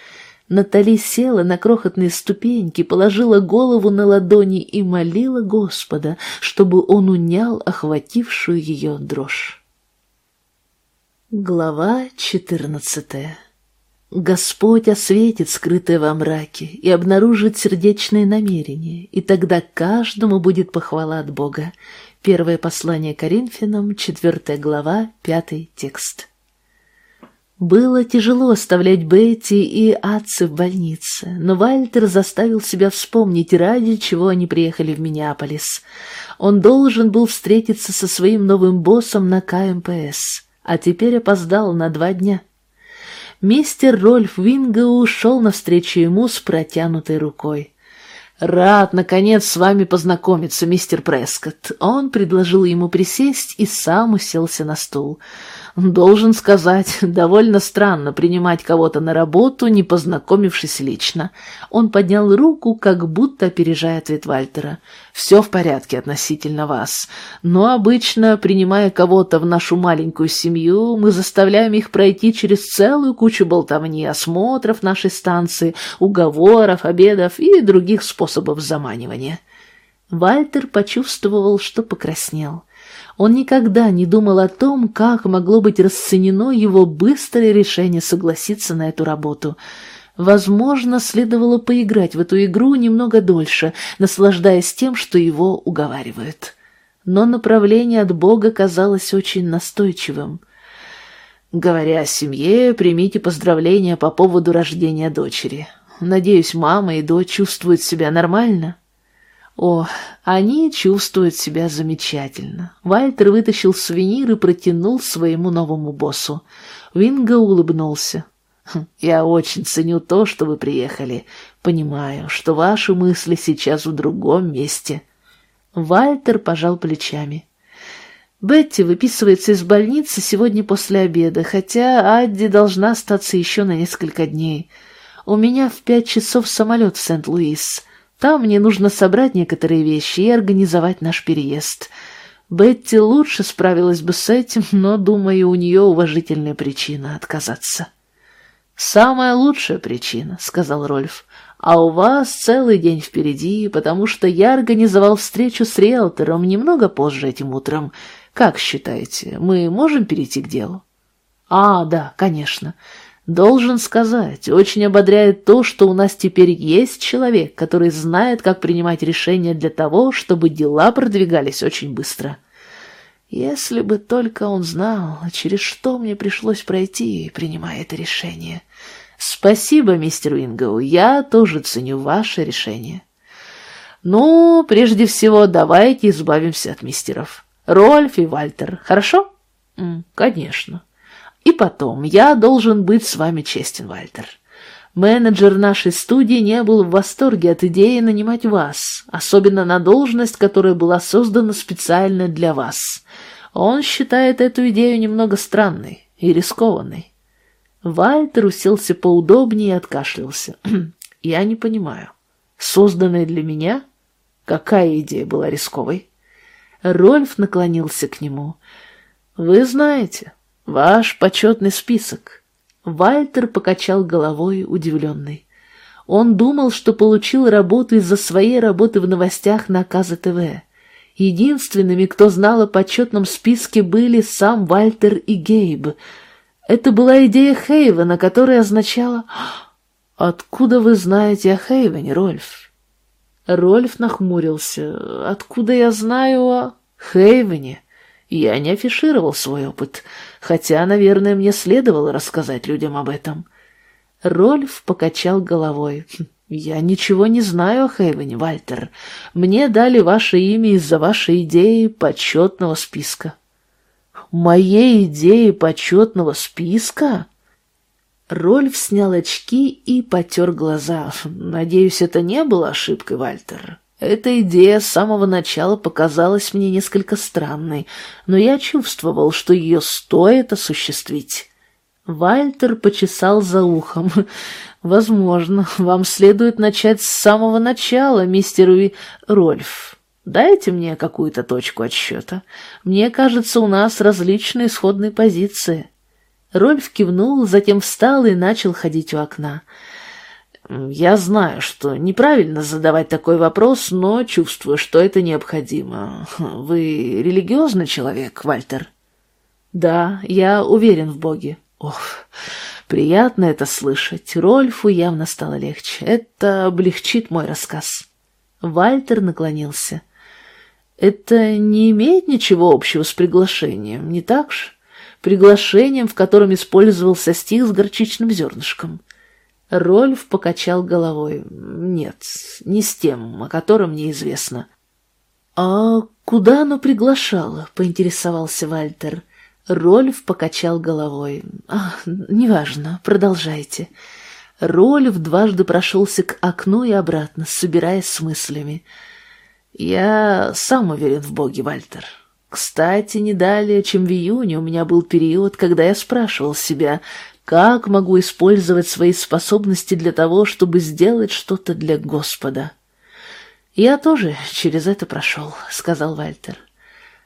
Натали села на крохотные ступеньки, положила голову на ладони и молила Господа, чтобы он унял охватившую ее дрожь. Глава четырнадцатая Господь осветит скрытое во мраке и обнаружит сердечные намерения, и тогда каждому будет похвала от Бога. Первое послание Коринфянам, четвертая глава, пятый текст. Было тяжело оставлять Бетти и Атцы в больнице, но Вальтер заставил себя вспомнить, ради чего они приехали в Миннеаполис. Он должен был встретиться со своим новым боссом на КМПС, а теперь опоздал на два дня. Мистер Рольф Вингоу ушел навстречу ему с протянутой рукой. «Рад, наконец, с вами познакомиться, мистер Прескотт». Он предложил ему присесть и сам уселся на стул. Должен сказать, (laughs) довольно странно принимать кого-то на работу, не познакомившись лично. Он поднял руку, как будто опережая ответ Вальтера. «Все в порядке относительно вас. Но обычно, принимая кого-то в нашу маленькую семью, мы заставляем их пройти через целую кучу болтовни, осмотров нашей станции, уговоров, обедов и других способов заманивания». Вальтер почувствовал, что покраснел. Он никогда не думал о том, как могло быть расценено его быстрое решение согласиться на эту работу. Возможно, следовало поиграть в эту игру немного дольше, наслаждаясь тем, что его уговаривают. Но направление от Бога казалось очень настойчивым. Говоря о семье, примите поздравления по поводу рождения дочери. Надеюсь, мама и дочь чувствуют себя нормально. О, они чувствуют себя замечательно. Вальтер вытащил сувенир и протянул своему новому боссу. Винго улыбнулся. «Хм, «Я очень ценю то, что вы приехали. Понимаю, что ваши мысли сейчас в другом месте». Вальтер пожал плечами. «Бетти выписывается из больницы сегодня после обеда, хотя Адди должна остаться еще на несколько дней. У меня в пять часов самолет в Сент-Луис». Там мне нужно собрать некоторые вещи и организовать наш переезд. Бетти лучше справилась бы с этим, но, думаю, у нее уважительная причина отказаться. «Самая лучшая причина», — сказал Рольф. «А у вас целый день впереди, потому что я организовал встречу с риэлтором немного позже этим утром. Как считаете, мы можем перейти к делу?» «А, да, конечно. Должен сказать, очень ободряет то, что у нас теперь есть человек, который знает, как принимать решения для того, чтобы дела продвигались очень быстро. Если бы только он знал, через что мне пришлось пройти, принимая это решение. Спасибо, мистер Уингоу, я тоже ценю ваше решение. Ну, прежде всего, давайте избавимся от мистеров. Рольф и Вальтер, хорошо? Конечно. И потом, я должен быть с вами честен, Вальтер. Менеджер нашей студии не был в восторге от идеи нанимать вас, особенно на должность, которая была создана специально для вас. Он считает эту идею немного странной и рискованной. Вальтер уселся поудобнее и откашлялся. (clears throat) «Я не понимаю. Созданная для меня? Какая идея была рисковой?» Рольф наклонился к нему. «Вы знаете, Ваш почетный список. Вальтер покачал головой, удивленный. Он думал, что получил работу из-за своей работы в новостях на КЗТВ. Единственными, кто знал о почетном списке, были сам Вальтер и Гейб. Это была идея Хейвена, которая означала «Откуда вы знаете о Хейвене, Рольф?» Рольф нахмурился. «Откуда я знаю о Хейвене?» Я не афишировал свой опыт, хотя, наверное, мне следовало рассказать людям об этом. Рольф покачал головой. «Я ничего не знаю о Хейвене, Вальтер. Мне дали ваше имя из-за вашей идеи почетного списка». «Моей идеи почетного списка?» Рольф снял очки и потер глаза. «Надеюсь, это не было ошибкой, Вальтер. Эта идея с самого начала показалась мне несколько странной, но я чувствовал, что ее стоит осуществить». Вальтер почесал за ухом. (laughs) «Возможно, вам следует начать с самого начала, мистер Уи... Рольф. Дайте мне какую-то точку отсчета. Мне кажется, у нас различные исходные позиции». Рольф кивнул, затем встал и начал ходить у окна. «Я знаю, что неправильно задавать такой вопрос, но чувствую, что это необходимо. (laughs) Вы религиозный человек, Вальтер?» «Да, я уверен в Боге». Ох, приятно это слышать. Рольфу явно стало легче. Это облегчит мой рассказ. Вальтер наклонился. Это не имеет ничего общего с приглашением, не так же? Приглашением, в котором использовался стих с горчичным зернышком. Рольф покачал головой. Нет, не с тем, о котором мне известно. «А куда оно приглашало?» — поинтересовался Вальтер. Рольф покачал головой. «А, неважно, продолжайте». Рольф дважды прошелся к окну и обратно, собираясь с мыслями. «Я сам уверен в Боге, Вальтер. Кстати, не далее, чем в июне у меня был период, когда я спрашивал себя, как могу использовать свои способности для того, чтобы сделать что-то для Господа». «Я тоже через это прошел», — сказал Вальтер.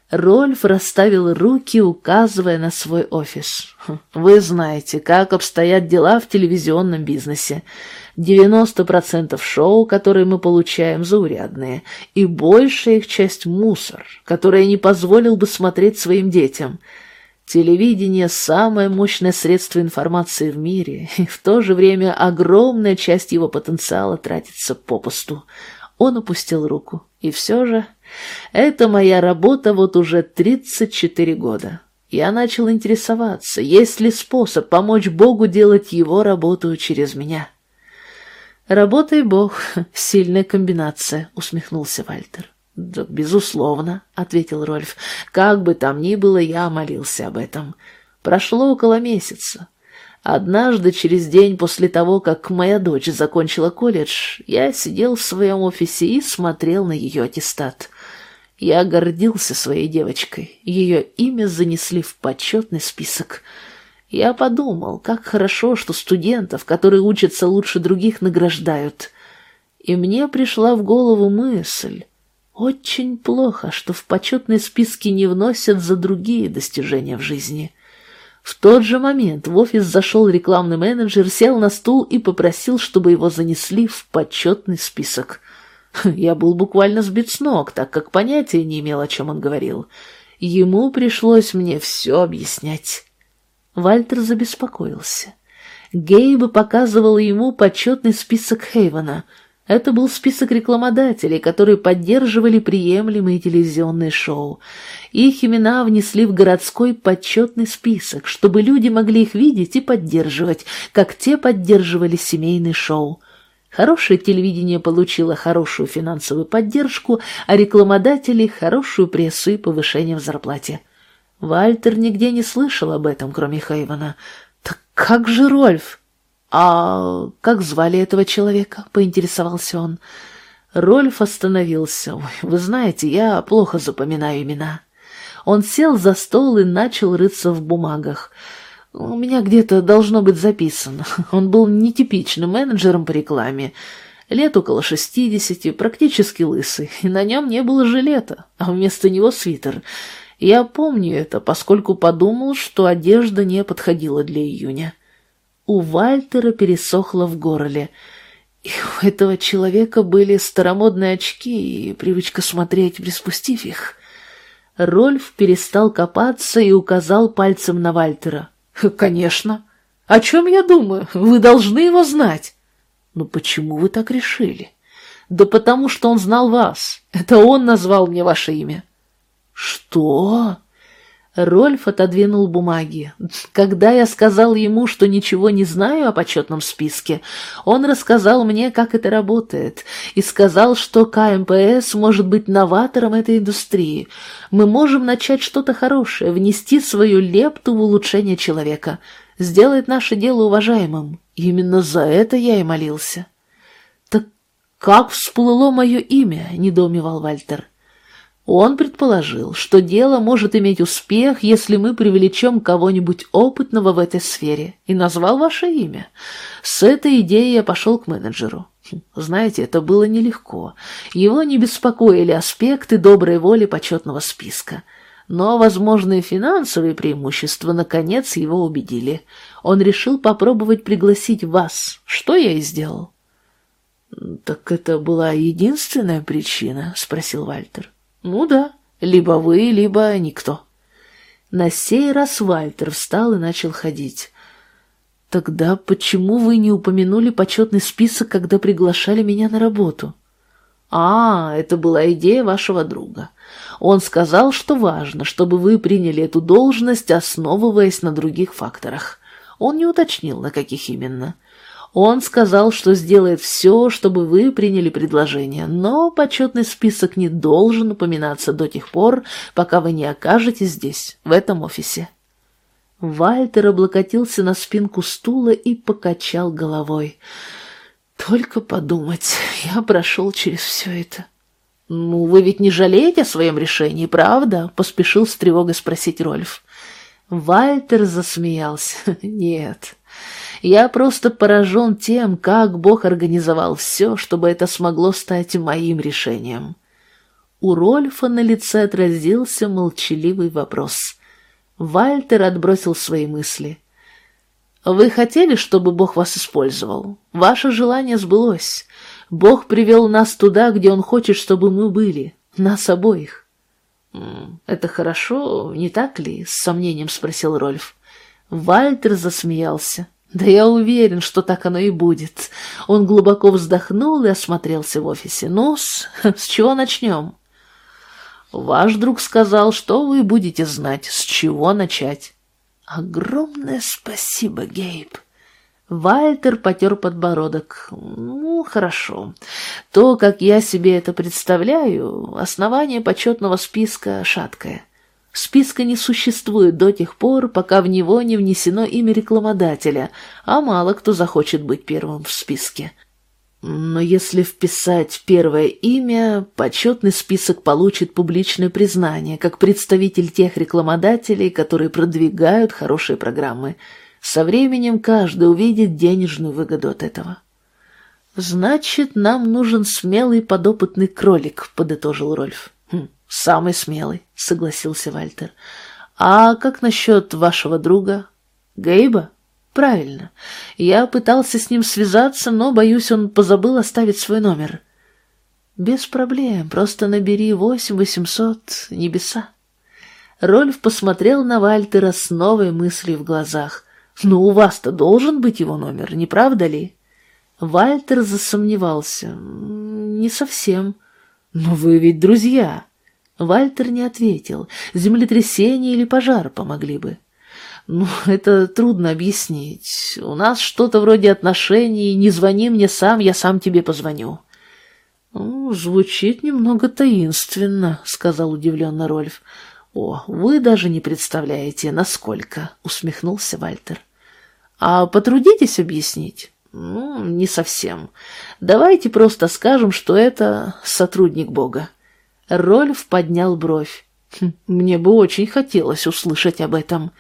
Рольф расставил руки, указывая на свой офис. «Вы знаете, как обстоят дела в телевизионном бизнесе. 90% шоу, которые мы получаем, заурядные, и большая их часть — мусор, который я не позволил бы смотреть своим детям». Телевидение – самое мощное средство информации в мире, и в то же время огромная часть его потенциала тратится попусту. Он опустил руку. И все же это моя работа вот уже 34 года. Я начал интересоваться, есть ли способ помочь Богу делать его работу через меня. «Работа и Бог (laughs) — сильная комбинация», — усмехнулся Вальтер. «Да, безусловно», — ответил Рольф. «Как бы там ни было, я молился об этом. Прошло около месяца. Однажды, через день после того, как моя дочь закончила колледж, я сидел в своем офисе и смотрел на ее аттестат. Я гордился своей девочкой. Ее имя занесли в почетный список. Я подумал, как хорошо, что студентов, которые учатся лучше других, награждают. И мне пришла в голову мысль. Очень плохо, что в почетные списки не вносят за другие достижения в жизни. В тот же момент в офис зашел рекламный менеджер, сел на стул и попросил, чтобы его занесли в почетный список. Я был буквально сбит с ног, так как понятия не имел, о чем он говорил. Ему пришлось мне все объяснять. Вальтер забеспокоился. Гейб показывал ему почетный список Хейвена. Это был список рекламодателей, которые поддерживали приемлемые телевизионные шоу. Их имена внесли в городской почетный список, чтобы люди могли их видеть и поддерживать, как те поддерживали семейные шоу. Хорошее телевидение получило хорошую финансовую поддержку, а рекламодатели – хорошую прессу и повышение в зарплате. Вальтер нигде не слышал об этом, кроме Хейвена. «Так как же Рольф?» «А как звали этого человека?» – поинтересовался он. Рольф остановился. «Ой, вы знаете, я плохо запоминаю имена». Он сел за стол и начал рыться в бумагах – у меня где-то должно быть записано. Он был нетипичным менеджером по рекламе. Лет около шестидесяти, практически лысый, и на нем не было жилета, а вместо него свитер. Я помню это, поскольку подумал, что одежда не подходила для июня. У Вальтера пересохло в горле. И у этого человека были старомодные очки и привычка смотреть, приспустив их. Рольф перестал копаться и указал пальцем на Вальтера. «Конечно. О чем я думаю? Вы должны его знать». «Но почему вы так решили?» «Да потому что он знал вас. Это он назвал мне ваше имя». «Что?» Рольф отодвинул бумаги. Когда я сказал ему, что ничего не знаю о почетном списке, он рассказал мне, как это работает, и сказал, что КМПС может быть новатором этой индустрии. Мы можем начать что-то хорошее, внести свою лепту в улучшение человека, сделать наше дело уважаемым. Именно за это я и молился. «Так как всплыло мое имя?» — недоумевал Вальтер. — он предположил, что дело может иметь успех, если мы привлечем кого-нибудь опытного в этой сфере, и назвал ваше имя. С этой идеей я пошел к менеджеру. Знаете, это было нелегко. Его не беспокоили аспекты доброй воли почетного списка. Но возможные финансовые преимущества, наконец, его убедили. Он решил попробовать пригласить вас, что я и сделал. «Так это была единственная причина?» — спросил Вальтер. «Ну да, либо вы, либо никто». На сей раз Вальтер встал и начал ходить. «Тогда почему вы не упомянули почетный список, когда приглашали меня на работу?» «А, это была идея вашего друга. Он сказал, что важно, чтобы вы приняли эту должность, основываясь на других факторах. Он не уточнил, на каких именно. Он сказал, что сделает все, чтобы вы приняли предложение, но почетный список не должен упоминаться до тех пор, пока вы не окажетесь здесь, в этом офисе. Вальтер облокотился на спинку стула и покачал головой. «Только подумать, я прошел через все это». «Ну, вы ведь не жалеете о своем решении, правда?» — поспешил с тревогой спросить Рольф. Вальтер засмеялся. (laughs) «Нет, я просто поражен тем, как Бог организовал все, чтобы это смогло стать моим решением. У Рольфа на лице отразился молчаливый вопрос. Вальтер отбросил свои мысли. «Вы хотели, чтобы Бог вас использовал? Ваше желание сбылось. Бог привел нас туда, где Он хочет, чтобы мы были. Нас обоих». «Это хорошо, не так ли?» — с сомнением спросил Рольф. Вальтер засмеялся. Да я уверен, что так оно и будет. Он глубоко вздохнул и осмотрелся в офисе. ну с, (laughs) с чего начнем? Ваш друг сказал, что вы будете знать, с чего начать. Огромное спасибо, Гейб. Вальтер потер подбородок. Ну, хорошо. То, как я себе это представляю, основание почетного списка шаткое. Списка не существует до тех пор, пока в него не внесено имя рекламодателя, а мало кто захочет быть первым в списке. Но если вписать первое имя, почетный список получит публичное признание, как представитель тех рекламодателей, которые продвигают хорошие программы. Со временем каждый увидит денежную выгоду от этого. «Значит, нам нужен смелый подопытный кролик», — подытожил Рольф. «Самый смелый», — согласился Вальтер. «А как насчет вашего друга? Гейба?» «Правильно. Я пытался с ним связаться, но, боюсь, он позабыл оставить свой номер». «Без проблем. Просто набери восемь восемьсот небеса». Рольф посмотрел на Вальтера с новой мыслью в глазах. «Ну, у вас-то должен быть его номер, не правда ли?» Вальтер засомневался. «Не совсем». «Но вы ведь друзья!» Вальтер не ответил. Землетрясение или пожар помогли бы. «Ну, это трудно объяснить. У нас что-то вроде отношений. Не звони мне сам, я сам тебе позвоню». «Ну, звучит немного таинственно», — сказал удивленно Рольф. «О, вы даже не представляете, насколько», — усмехнулся Вальтер. «А потрудитесь объяснить?» Ну, не совсем. Давайте просто скажем, что это сотрудник Бога. Рольф поднял бровь. Хм, мне бы очень хотелось услышать об этом.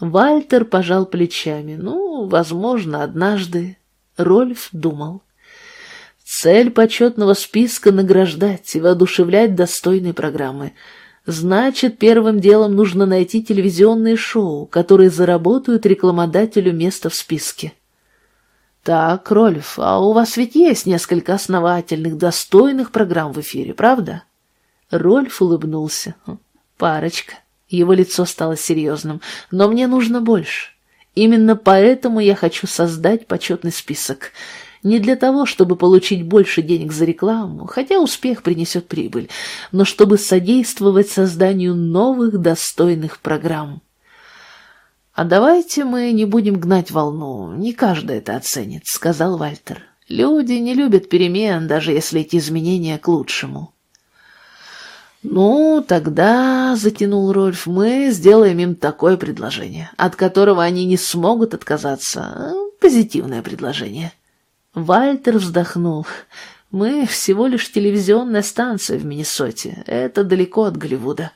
Вальтер пожал плечами. Ну, возможно, однажды. Рольф думал. Цель почетного списка — награждать и воодушевлять достойные программы. Значит, первым делом нужно найти телевизионные шоу, которые заработают рекламодателю место в списке. Так, Рольф, а у вас ведь есть несколько основательных, достойных программ в эфире, правда? Рольф улыбнулся. «Хм, парочка. Его лицо стало серьезным. Но мне нужно больше. Именно поэтому я хочу создать почетный список. Не для того, чтобы получить больше денег за рекламу, хотя успех принесет прибыль, но чтобы содействовать созданию новых достойных программ. «А давайте мы не будем гнать волну, не каждый это оценит», — сказал Вальтер. «Люди не любят перемен, даже если эти изменения к лучшему». «Ну, тогда, — затянул Рольф, — мы сделаем им такое предложение, от которого они не смогут отказаться. Позитивное предложение». Вальтер вздохнул. «Мы всего лишь телевизионная станция в Миннесоте. Это далеко от Голливуда.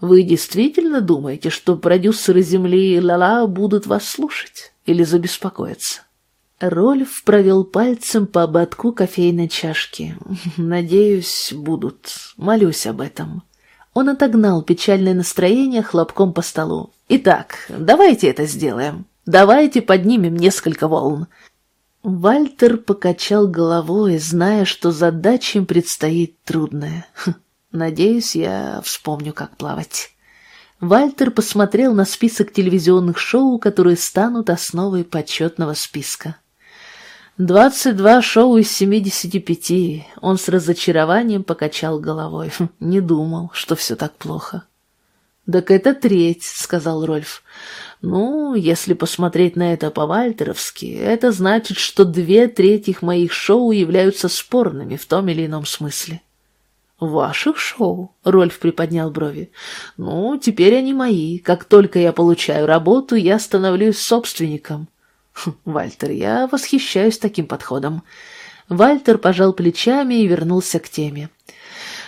Вы действительно думаете, что продюсеры Земли и Лала будут вас слушать или забеспокоиться?» Рольф провел пальцем по ободку кофейной чашки. (laughs) «Надеюсь, будут. Молюсь об этом». Он отогнал печальное настроение хлопком по столу. «Итак, давайте это сделаем. Давайте поднимем несколько волн. Вальтер покачал головой, зная, что задача им предстоит трудная. (laughs) Надеюсь, я вспомню, как плавать. Вальтер посмотрел на список телевизионных шоу, которые станут основой почетного списка. «Двадцать два шоу из семидесяти пяти». Он с разочарованием покачал головой. (laughs) Не думал, что все так плохо. «Так это треть», — сказал Рольф. Ну, если посмотреть на это по-вальтеровски, это значит, что две трети моих шоу являются спорными в том или ином смысле. «Ваших шоу?» — Рольф приподнял брови. «Ну, теперь они мои. Как только я получаю работу, я становлюсь собственником». «Вальтер, я восхищаюсь таким подходом». Вальтер пожал плечами и вернулся к теме.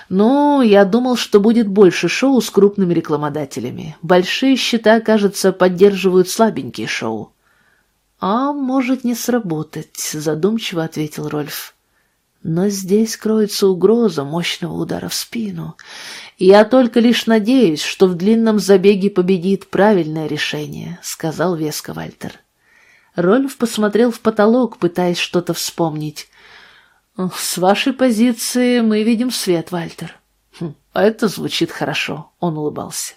Ну, я думал, что будет больше шоу с крупными рекламодателями. Большие счета, кажется, поддерживают слабенькие шоу. «А может не сработать», — задумчиво ответил Рольф. «Но здесь кроется угроза мощного удара в спину. Я только лишь надеюсь, что в длинном забеге победит правильное решение», — сказал веско Вальтер. Рольф посмотрел в потолок, пытаясь что-то вспомнить. «С вашей позиции мы видим свет, Вальтер». Хм, «Это звучит хорошо», — он улыбался.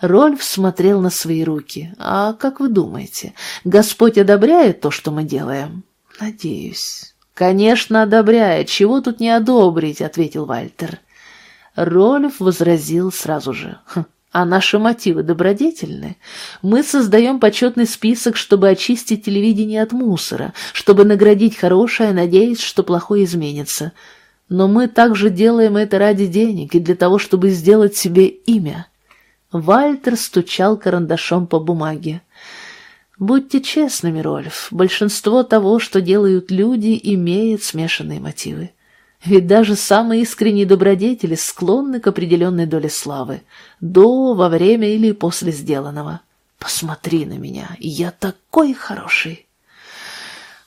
Рольф смотрел на свои руки. «А как вы думаете, Господь одобряет то, что мы делаем?» «Надеюсь». «Конечно, одобряет. Чего тут не одобрить?» — ответил Вальтер. Рольф возразил сразу же. «Хм, а наши мотивы добродетельны. Мы создаем почетный список, чтобы очистить телевидение от мусора, чтобы наградить хорошее, надеясь, что плохое изменится. Но мы также делаем это ради денег и для того, чтобы сделать себе имя. Вальтер стучал карандашом по бумаге. Будьте честными, Рольф, большинство того, что делают люди, имеет смешанные мотивы. Ведь даже самые искренние добродетели склонны к определенной доле славы, до, во время или после сделанного. Посмотри на меня, я такой хороший.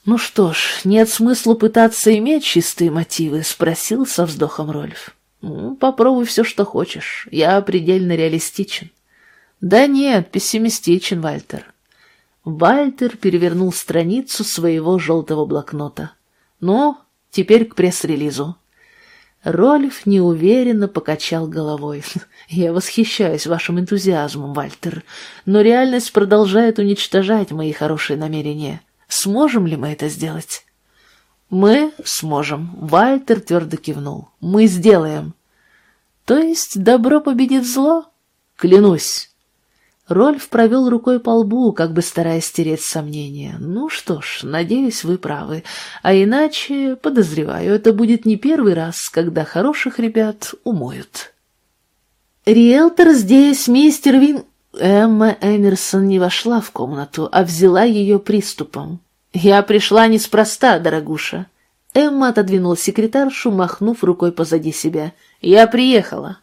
Ну что ж, нет смысла пытаться иметь чистые мотивы, спросил со вздохом Рольф. Ну, попробуй все, что хочешь, я предельно реалистичен. Да нет, пессимистичен, Вальтер. Вальтер перевернул страницу своего желтого блокнота. Ну, Теперь к пресс-релизу. Рольф неуверенно покачал головой. (laughs) «Я восхищаюсь вашим энтузиазмом, Вальтер, но реальность продолжает уничтожать мои хорошие намерения. Сможем ли мы это сделать?» «Мы сможем», — Вальтер твердо кивнул. «Мы сделаем». «То есть добро победит зло?» «Клянусь». Рольф провел рукой по лбу, как бы стараясь стереть сомнения. «Ну что ж, надеюсь, вы правы. А иначе, подозреваю, это будет не первый раз, когда хороших ребят умоют». «Риэлтор здесь, мистер Вин...» Эмма Эмерсон не вошла в комнату, а взяла ее приступом. «Я пришла неспроста, дорогуша». Эмма отодвинула секретаршу, махнув рукой позади себя. «Я приехала».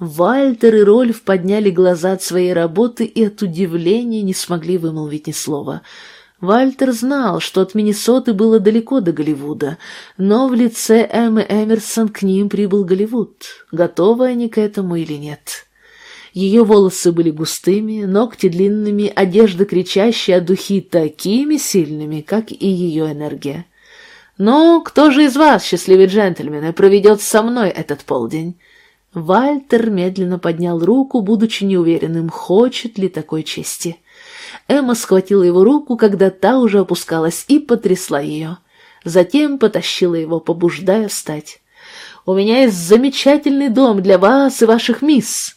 Вальтер и Рольф подняли глаза от своей работы и от удивления не смогли вымолвить ни слова. Вальтер знал, что от Миннесоты было далеко до Голливуда, но в лице Эммы Эмерсон к ним прибыл Голливуд, готовы они к этому или нет. Ее волосы были густыми, ногти длинными, одежда кричащая, а духи такими сильными, как и ее энергия. «Ну, кто же из вас, счастливые джентльмены, проведет со мной этот полдень?» Вальтер медленно поднял руку, будучи неуверенным, хочет ли такой чести. Эмма схватила его руку, когда та уже опускалась, и потрясла ее. Затем потащила его, побуждая встать. «У меня есть замечательный дом для вас и ваших мисс!»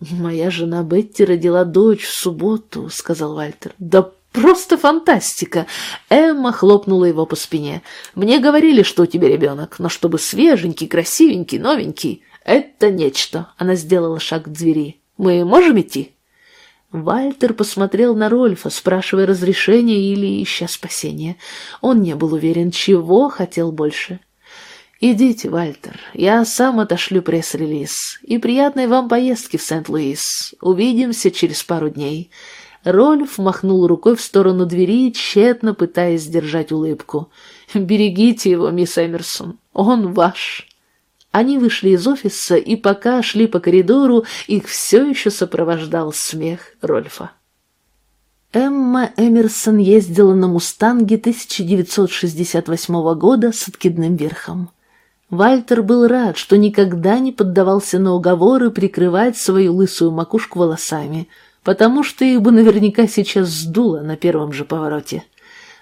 «Моя жена Бетти родила дочь в субботу», — сказал Вальтер. «Да просто фантастика!» Эмма хлопнула его по спине. «Мне говорили, что у тебя ребенок, но чтобы свеженький, красивенький, новенький, это нечто!» Она сделала шаг к двери. «Мы можем идти?» Вальтер посмотрел на Рольфа, спрашивая разрешения или ища спасения. Он не был уверен, чего хотел больше. «Идите, Вальтер, я сам отошлю пресс-релиз. И приятной вам поездки в Сент-Луис. Увидимся через пару дней». Рольф махнул рукой в сторону двери, тщетно пытаясь сдержать улыбку. «Берегите его, мисс Эмерсон, он ваш». Они вышли из офиса, и пока шли по коридору, их все еще сопровождал смех Рольфа. Эмма Эмерсон ездила на «Мустанге» 1968 года с откидным верхом. Вальтер был рад, что никогда не поддавался на уговоры прикрывать свою лысую макушку волосами, потому что их бы наверняка сейчас сдуло на первом же повороте.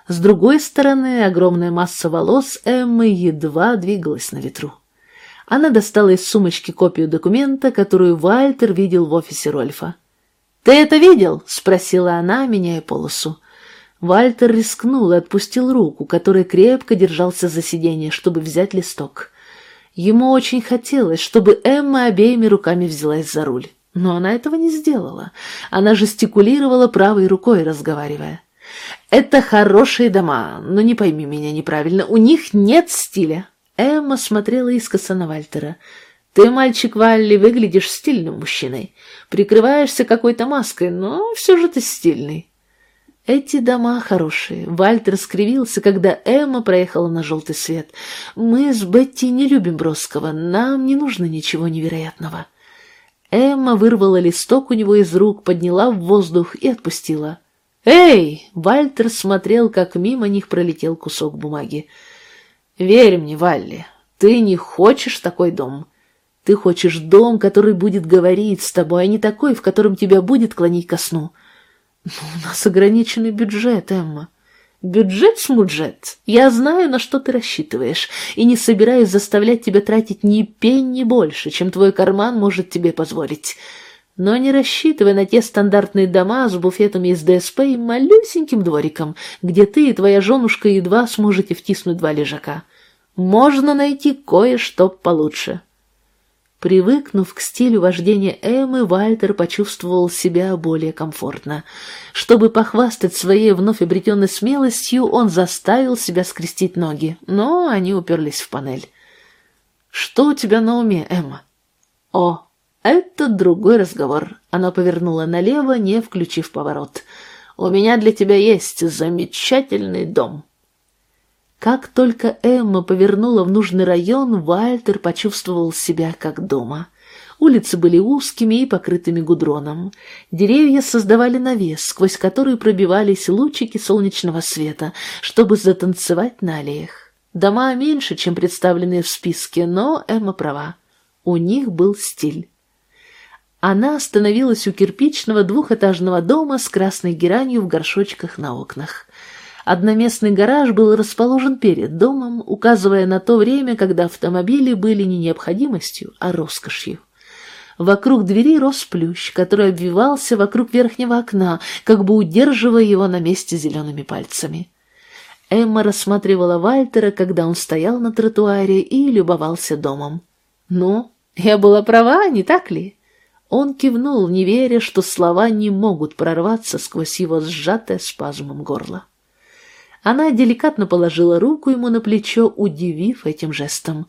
С другой стороны, огромная масса волос Эммы едва двигалась на ветру. Она достала из сумочки копию документа, которую Вальтер видел в офисе Рольфа. «Ты это видел?» — спросила она, меняя полосу. Вальтер рискнул и отпустил руку, которая крепко держался за сиденье, чтобы взять листок. Ему очень хотелось, чтобы Эмма обеими руками взялась за руль. Но она этого не сделала. Она жестикулировала правой рукой, разговаривая. «Это хорошие дома, но не пойми меня неправильно, у них нет стиля. Эмма смотрела искоса на Вальтера. «Ты, мальчик Валли, выглядишь стильным мужчиной. Прикрываешься какой-то маской, но все же ты стильный». «Эти дома хорошие». Вальтер скривился, когда Эмма проехала на желтый свет. «Мы с Бетти не любим Броского. Нам не нужно ничего невероятного». Эмма вырвала листок у него из рук, подняла в воздух и отпустила. «Эй!» Вальтер смотрел, как мимо них пролетел кусок бумаги. Верь мне, Валли, ты не хочешь такой дом. Ты хочешь дом, который будет говорить с тобой, а не такой, в котором тебя будет клонить ко сну. Но у нас ограниченный бюджет, Эмма. Бюджет-смуджет. Я знаю, на что ты рассчитываешь, и не собираюсь заставлять тебя тратить ни пенни больше, чем твой карман может тебе позволить. Но не рассчитывай на те стандартные дома с буфетами из ДСП и малюсеньким двориком, где ты и твоя женушка едва сможете втиснуть два лежака. Можно найти кое-что получше. Привыкнув к стилю вождения Эммы, Вальтер почувствовал себя более комфортно. Чтобы похвастать своей вновь обретенной смелостью, он заставил себя скрестить ноги, но они уперлись в панель. «Что у тебя на уме, Эмма?» «О, «Это другой разговор». Она повернула налево, не включив поворот. «У меня для тебя есть замечательный дом». Как только Эмма повернула в нужный район, Вальтер почувствовал себя как дома. Улицы были узкими и покрытыми гудроном. Деревья создавали навес, сквозь который пробивались лучики солнечного света, чтобы затанцевать на аллеях. Дома меньше, чем представленные в списке, но Эмма права. У них был стиль. Она остановилась у кирпичного двухэтажного дома с красной геранью в горшочках на окнах. Одноместный гараж был расположен перед домом, указывая на то время, когда автомобили были не необходимостью, а роскошью. Вокруг двери рос плющ, который обвивался вокруг верхнего окна, как бы удерживая его на месте зелеными пальцами. Эмма рассматривала Вальтера, когда он стоял на тротуаре и любовался домом. «Ну, я была права, не так ли?» Он кивнул, не веря, что слова не могут прорваться сквозь его сжатое спазмом горло. Она деликатно положила руку ему на плечо, удивив этим жестом,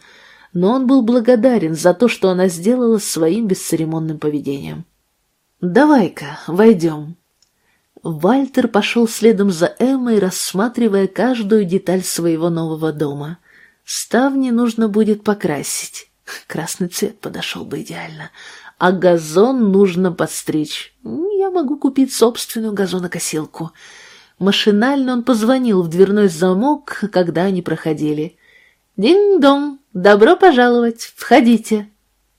но он был благодарен за то, что она сделала своим бесцеремонным поведением. «Давай-ка, войдем». Вальтер пошел следом за Эммой, рассматривая каждую деталь своего нового дома. Ставни нужно будет покрасить. Красный цвет подошел бы идеально. А газон нужно подстричь. Я могу купить собственную газонокосилку. Машинально он позвонил в дверной замок, когда они проходили. «Динь-дong! Добро пожаловать! Входите!»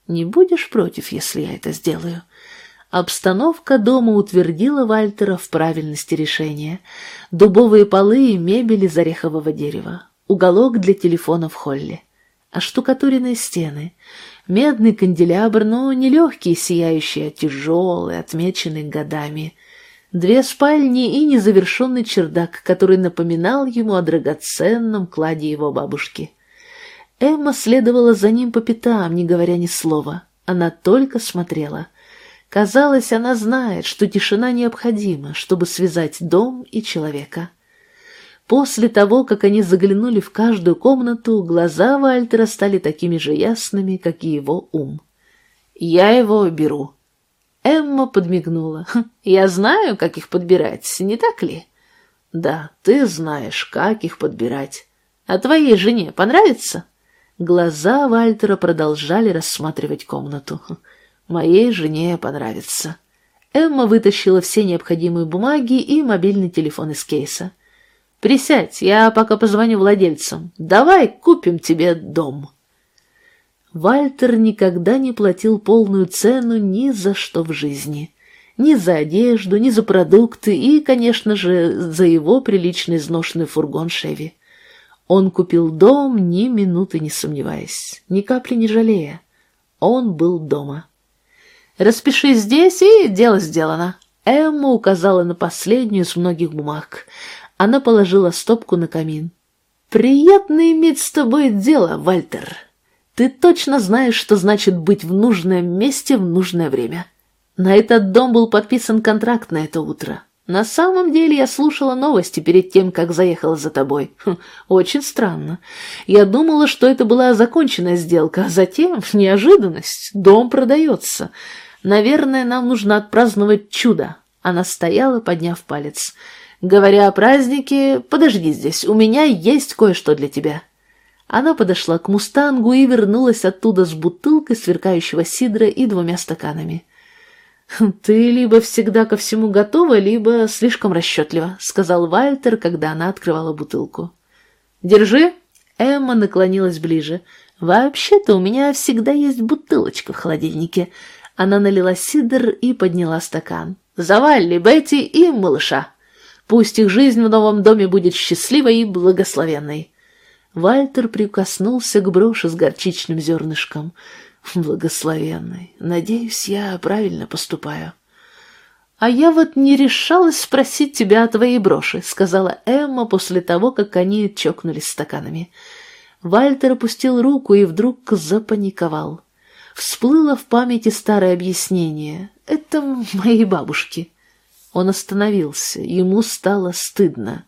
«Не будешь против, если я это сделаю?» Обстановка дома утвердила Вальтера в правильности решения. Дубовые полы и мебель из орехового дерева, уголок для телефона в холле, оштукатуренные стены, медный канделябр, но не легкий, сияющий, а тяжелый, отмеченный годами, две спальни и незавершенный чердак, который напоминал ему о драгоценном кладе его бабушки. Эмма следовала за ним по пятам, не говоря ни слова. Она только смотрела — Казалось, она знает, что тишина необходима, чтобы связать дом и человека. После того, как они заглянули в каждую комнату, глаза Вальтера стали такими же ясными, как и его ум. «Я его беру». Эмма подмигнула. «Хм, «Я знаю, как их подбирать, не так ли?» «Да, ты знаешь, как их подбирать. А твоей жене понравится?» Глаза Вальтера продолжали рассматривать комнату. Моей жене понравится. Эмма вытащила все необходимые бумаги и мобильный телефон из кейса. «Присядь, я пока позвоню владельцам. Давай купим тебе дом». Вальтер никогда не платил полную цену ни за что в жизни. Ни за одежду, ни за продукты и, конечно же, за его приличный изношенный фургон Шеви. Он купил дом, ни минуты не сомневаясь, ни капли не жалея. Он был дома. Распиши здесь, и дело сделано. Эмма указала на последнюю из многих бумаг. Она положила стопку на камин. «Приятно иметь с тобой дело, Вальтер. Ты точно знаешь, что значит быть в нужном месте в нужное время. На этот дом был подписан контракт на это утро. На самом деле я слушала новости перед тем, как заехала за тобой. Хм, очень странно. Я думала, что это была законченная сделка, а затем, неожиданность, дом продается». Наверное, нам нужно отпраздновать чудо. Она стояла, подняв палец. Говоря о празднике, подожди здесь, у меня есть кое-что для тебя. Она подошла к мустангу и вернулась оттуда с бутылкой сверкающего сидра и двумя стаканами. «Ты либо всегда ко всему готова, либо слишком расчетлива», — сказал Вальтер, когда она открывала бутылку. «Держи». Эмма наклонилась ближе. «Вообще-то у меня всегда есть бутылочка в холодильнике. Она налила сидр и подняла стакан. «Завалли, Бетти и малыша! Пусть их жизнь в новом доме будет счастливой и благословенной!» Вальтер прикоснулся к броши с горчичным зернышком. «Благословенный! Надеюсь, я правильно поступаю». «А я вот не решалась спросить тебя о твоей броши», — сказала Эмма после того, как они чокнулись стаканами. Вальтер опустил руку и вдруг запаниковал. Всплыло в памяти старое объяснение. Это моей бабушки. Он остановился, ему стало стыдно.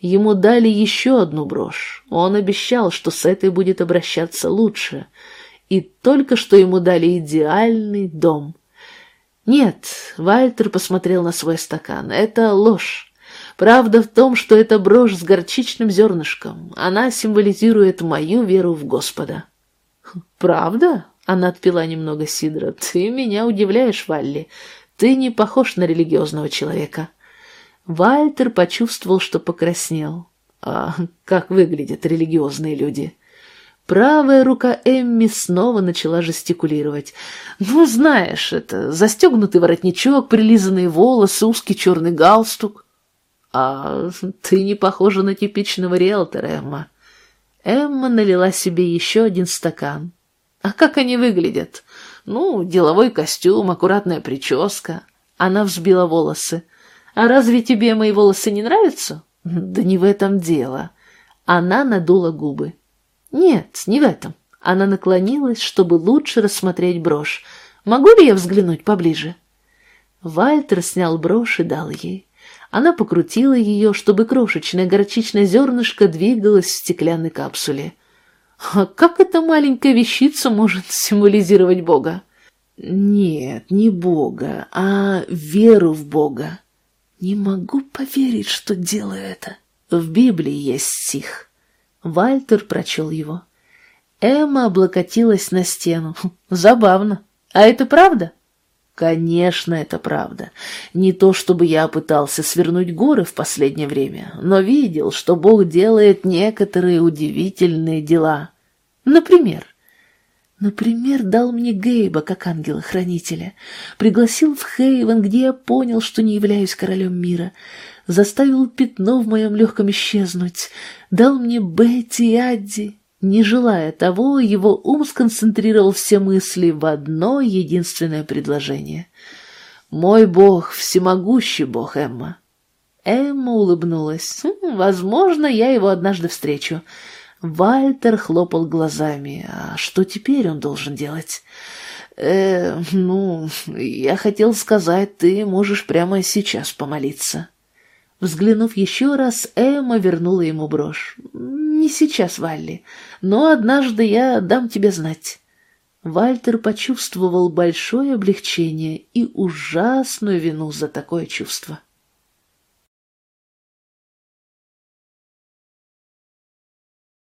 Ему дали еще одну брошь. Он обещал, что с этой будет обращаться лучше. И только что ему дали идеальный дом. Нет, Вальтер посмотрел на свой стакан. Это ложь. Правда в том, что это брошь с горчичным зернышком. Она символизирует мою веру в Господа. Правда? Она отпила немного сидра. «Ты меня удивляешь, Валли. Ты не похож на религиозного человека». Вальтер почувствовал, что покраснел. А как выглядят религиозные люди? Правая рука Эмми снова начала жестикулировать. «Ну, знаешь, это застегнутый воротничок, прилизанные волосы, узкий черный галстук». «А ты не похожа на типичного риэлтора, Эмма». Эмма налила себе еще один стакан. А как они выглядят? Ну, деловой костюм, аккуратная прическа. Она взбила волосы. А разве тебе мои волосы не нравятся? Да не в этом дело. Она надула губы. Нет, не в этом. Она наклонилась, чтобы лучше рассмотреть брошь. Могу ли я взглянуть поближе? Вальтер снял брошь и дал ей. Она покрутила ее, чтобы крошечное горчичное зернышко двигалось в стеклянной капсуле. А как эта маленькая вещица может символизировать Бога? Нет, не Бога, а веру в Бога. Не могу поверить, что делаю это. В Библии есть стих. Вальтер прочел его. Эмма облокотилась на стену. (laughs) Забавно. А это правда? Конечно, это правда. Не то, чтобы я пытался свернуть горы в последнее время, но видел, что Бог делает некоторые удивительные дела. Например, Например, дал мне Гейба как ангела-хранителя, пригласил в Хейвен, где я понял, что не являюсь королем мира, заставил пятно в моем легком исчезнуть, дал мне Бетти и Адди. Не желая того, его ум сконцентрировал все мысли в одно единственное предложение. «Мой бог, всемогущий бог, Эмма». Эмма улыбнулась. «Хм, «Возможно, я его однажды встречу». Вальтер хлопал глазами. А что теперь он должен делать? «Э, ну, я хотел сказать, ты можешь прямо сейчас помолиться». Взглянув еще раз, Эмма вернула ему брошь. «Не сейчас, Валли, но однажды я дам тебе знать». Вальтер почувствовал большое облегчение и ужасную вину за такое чувство.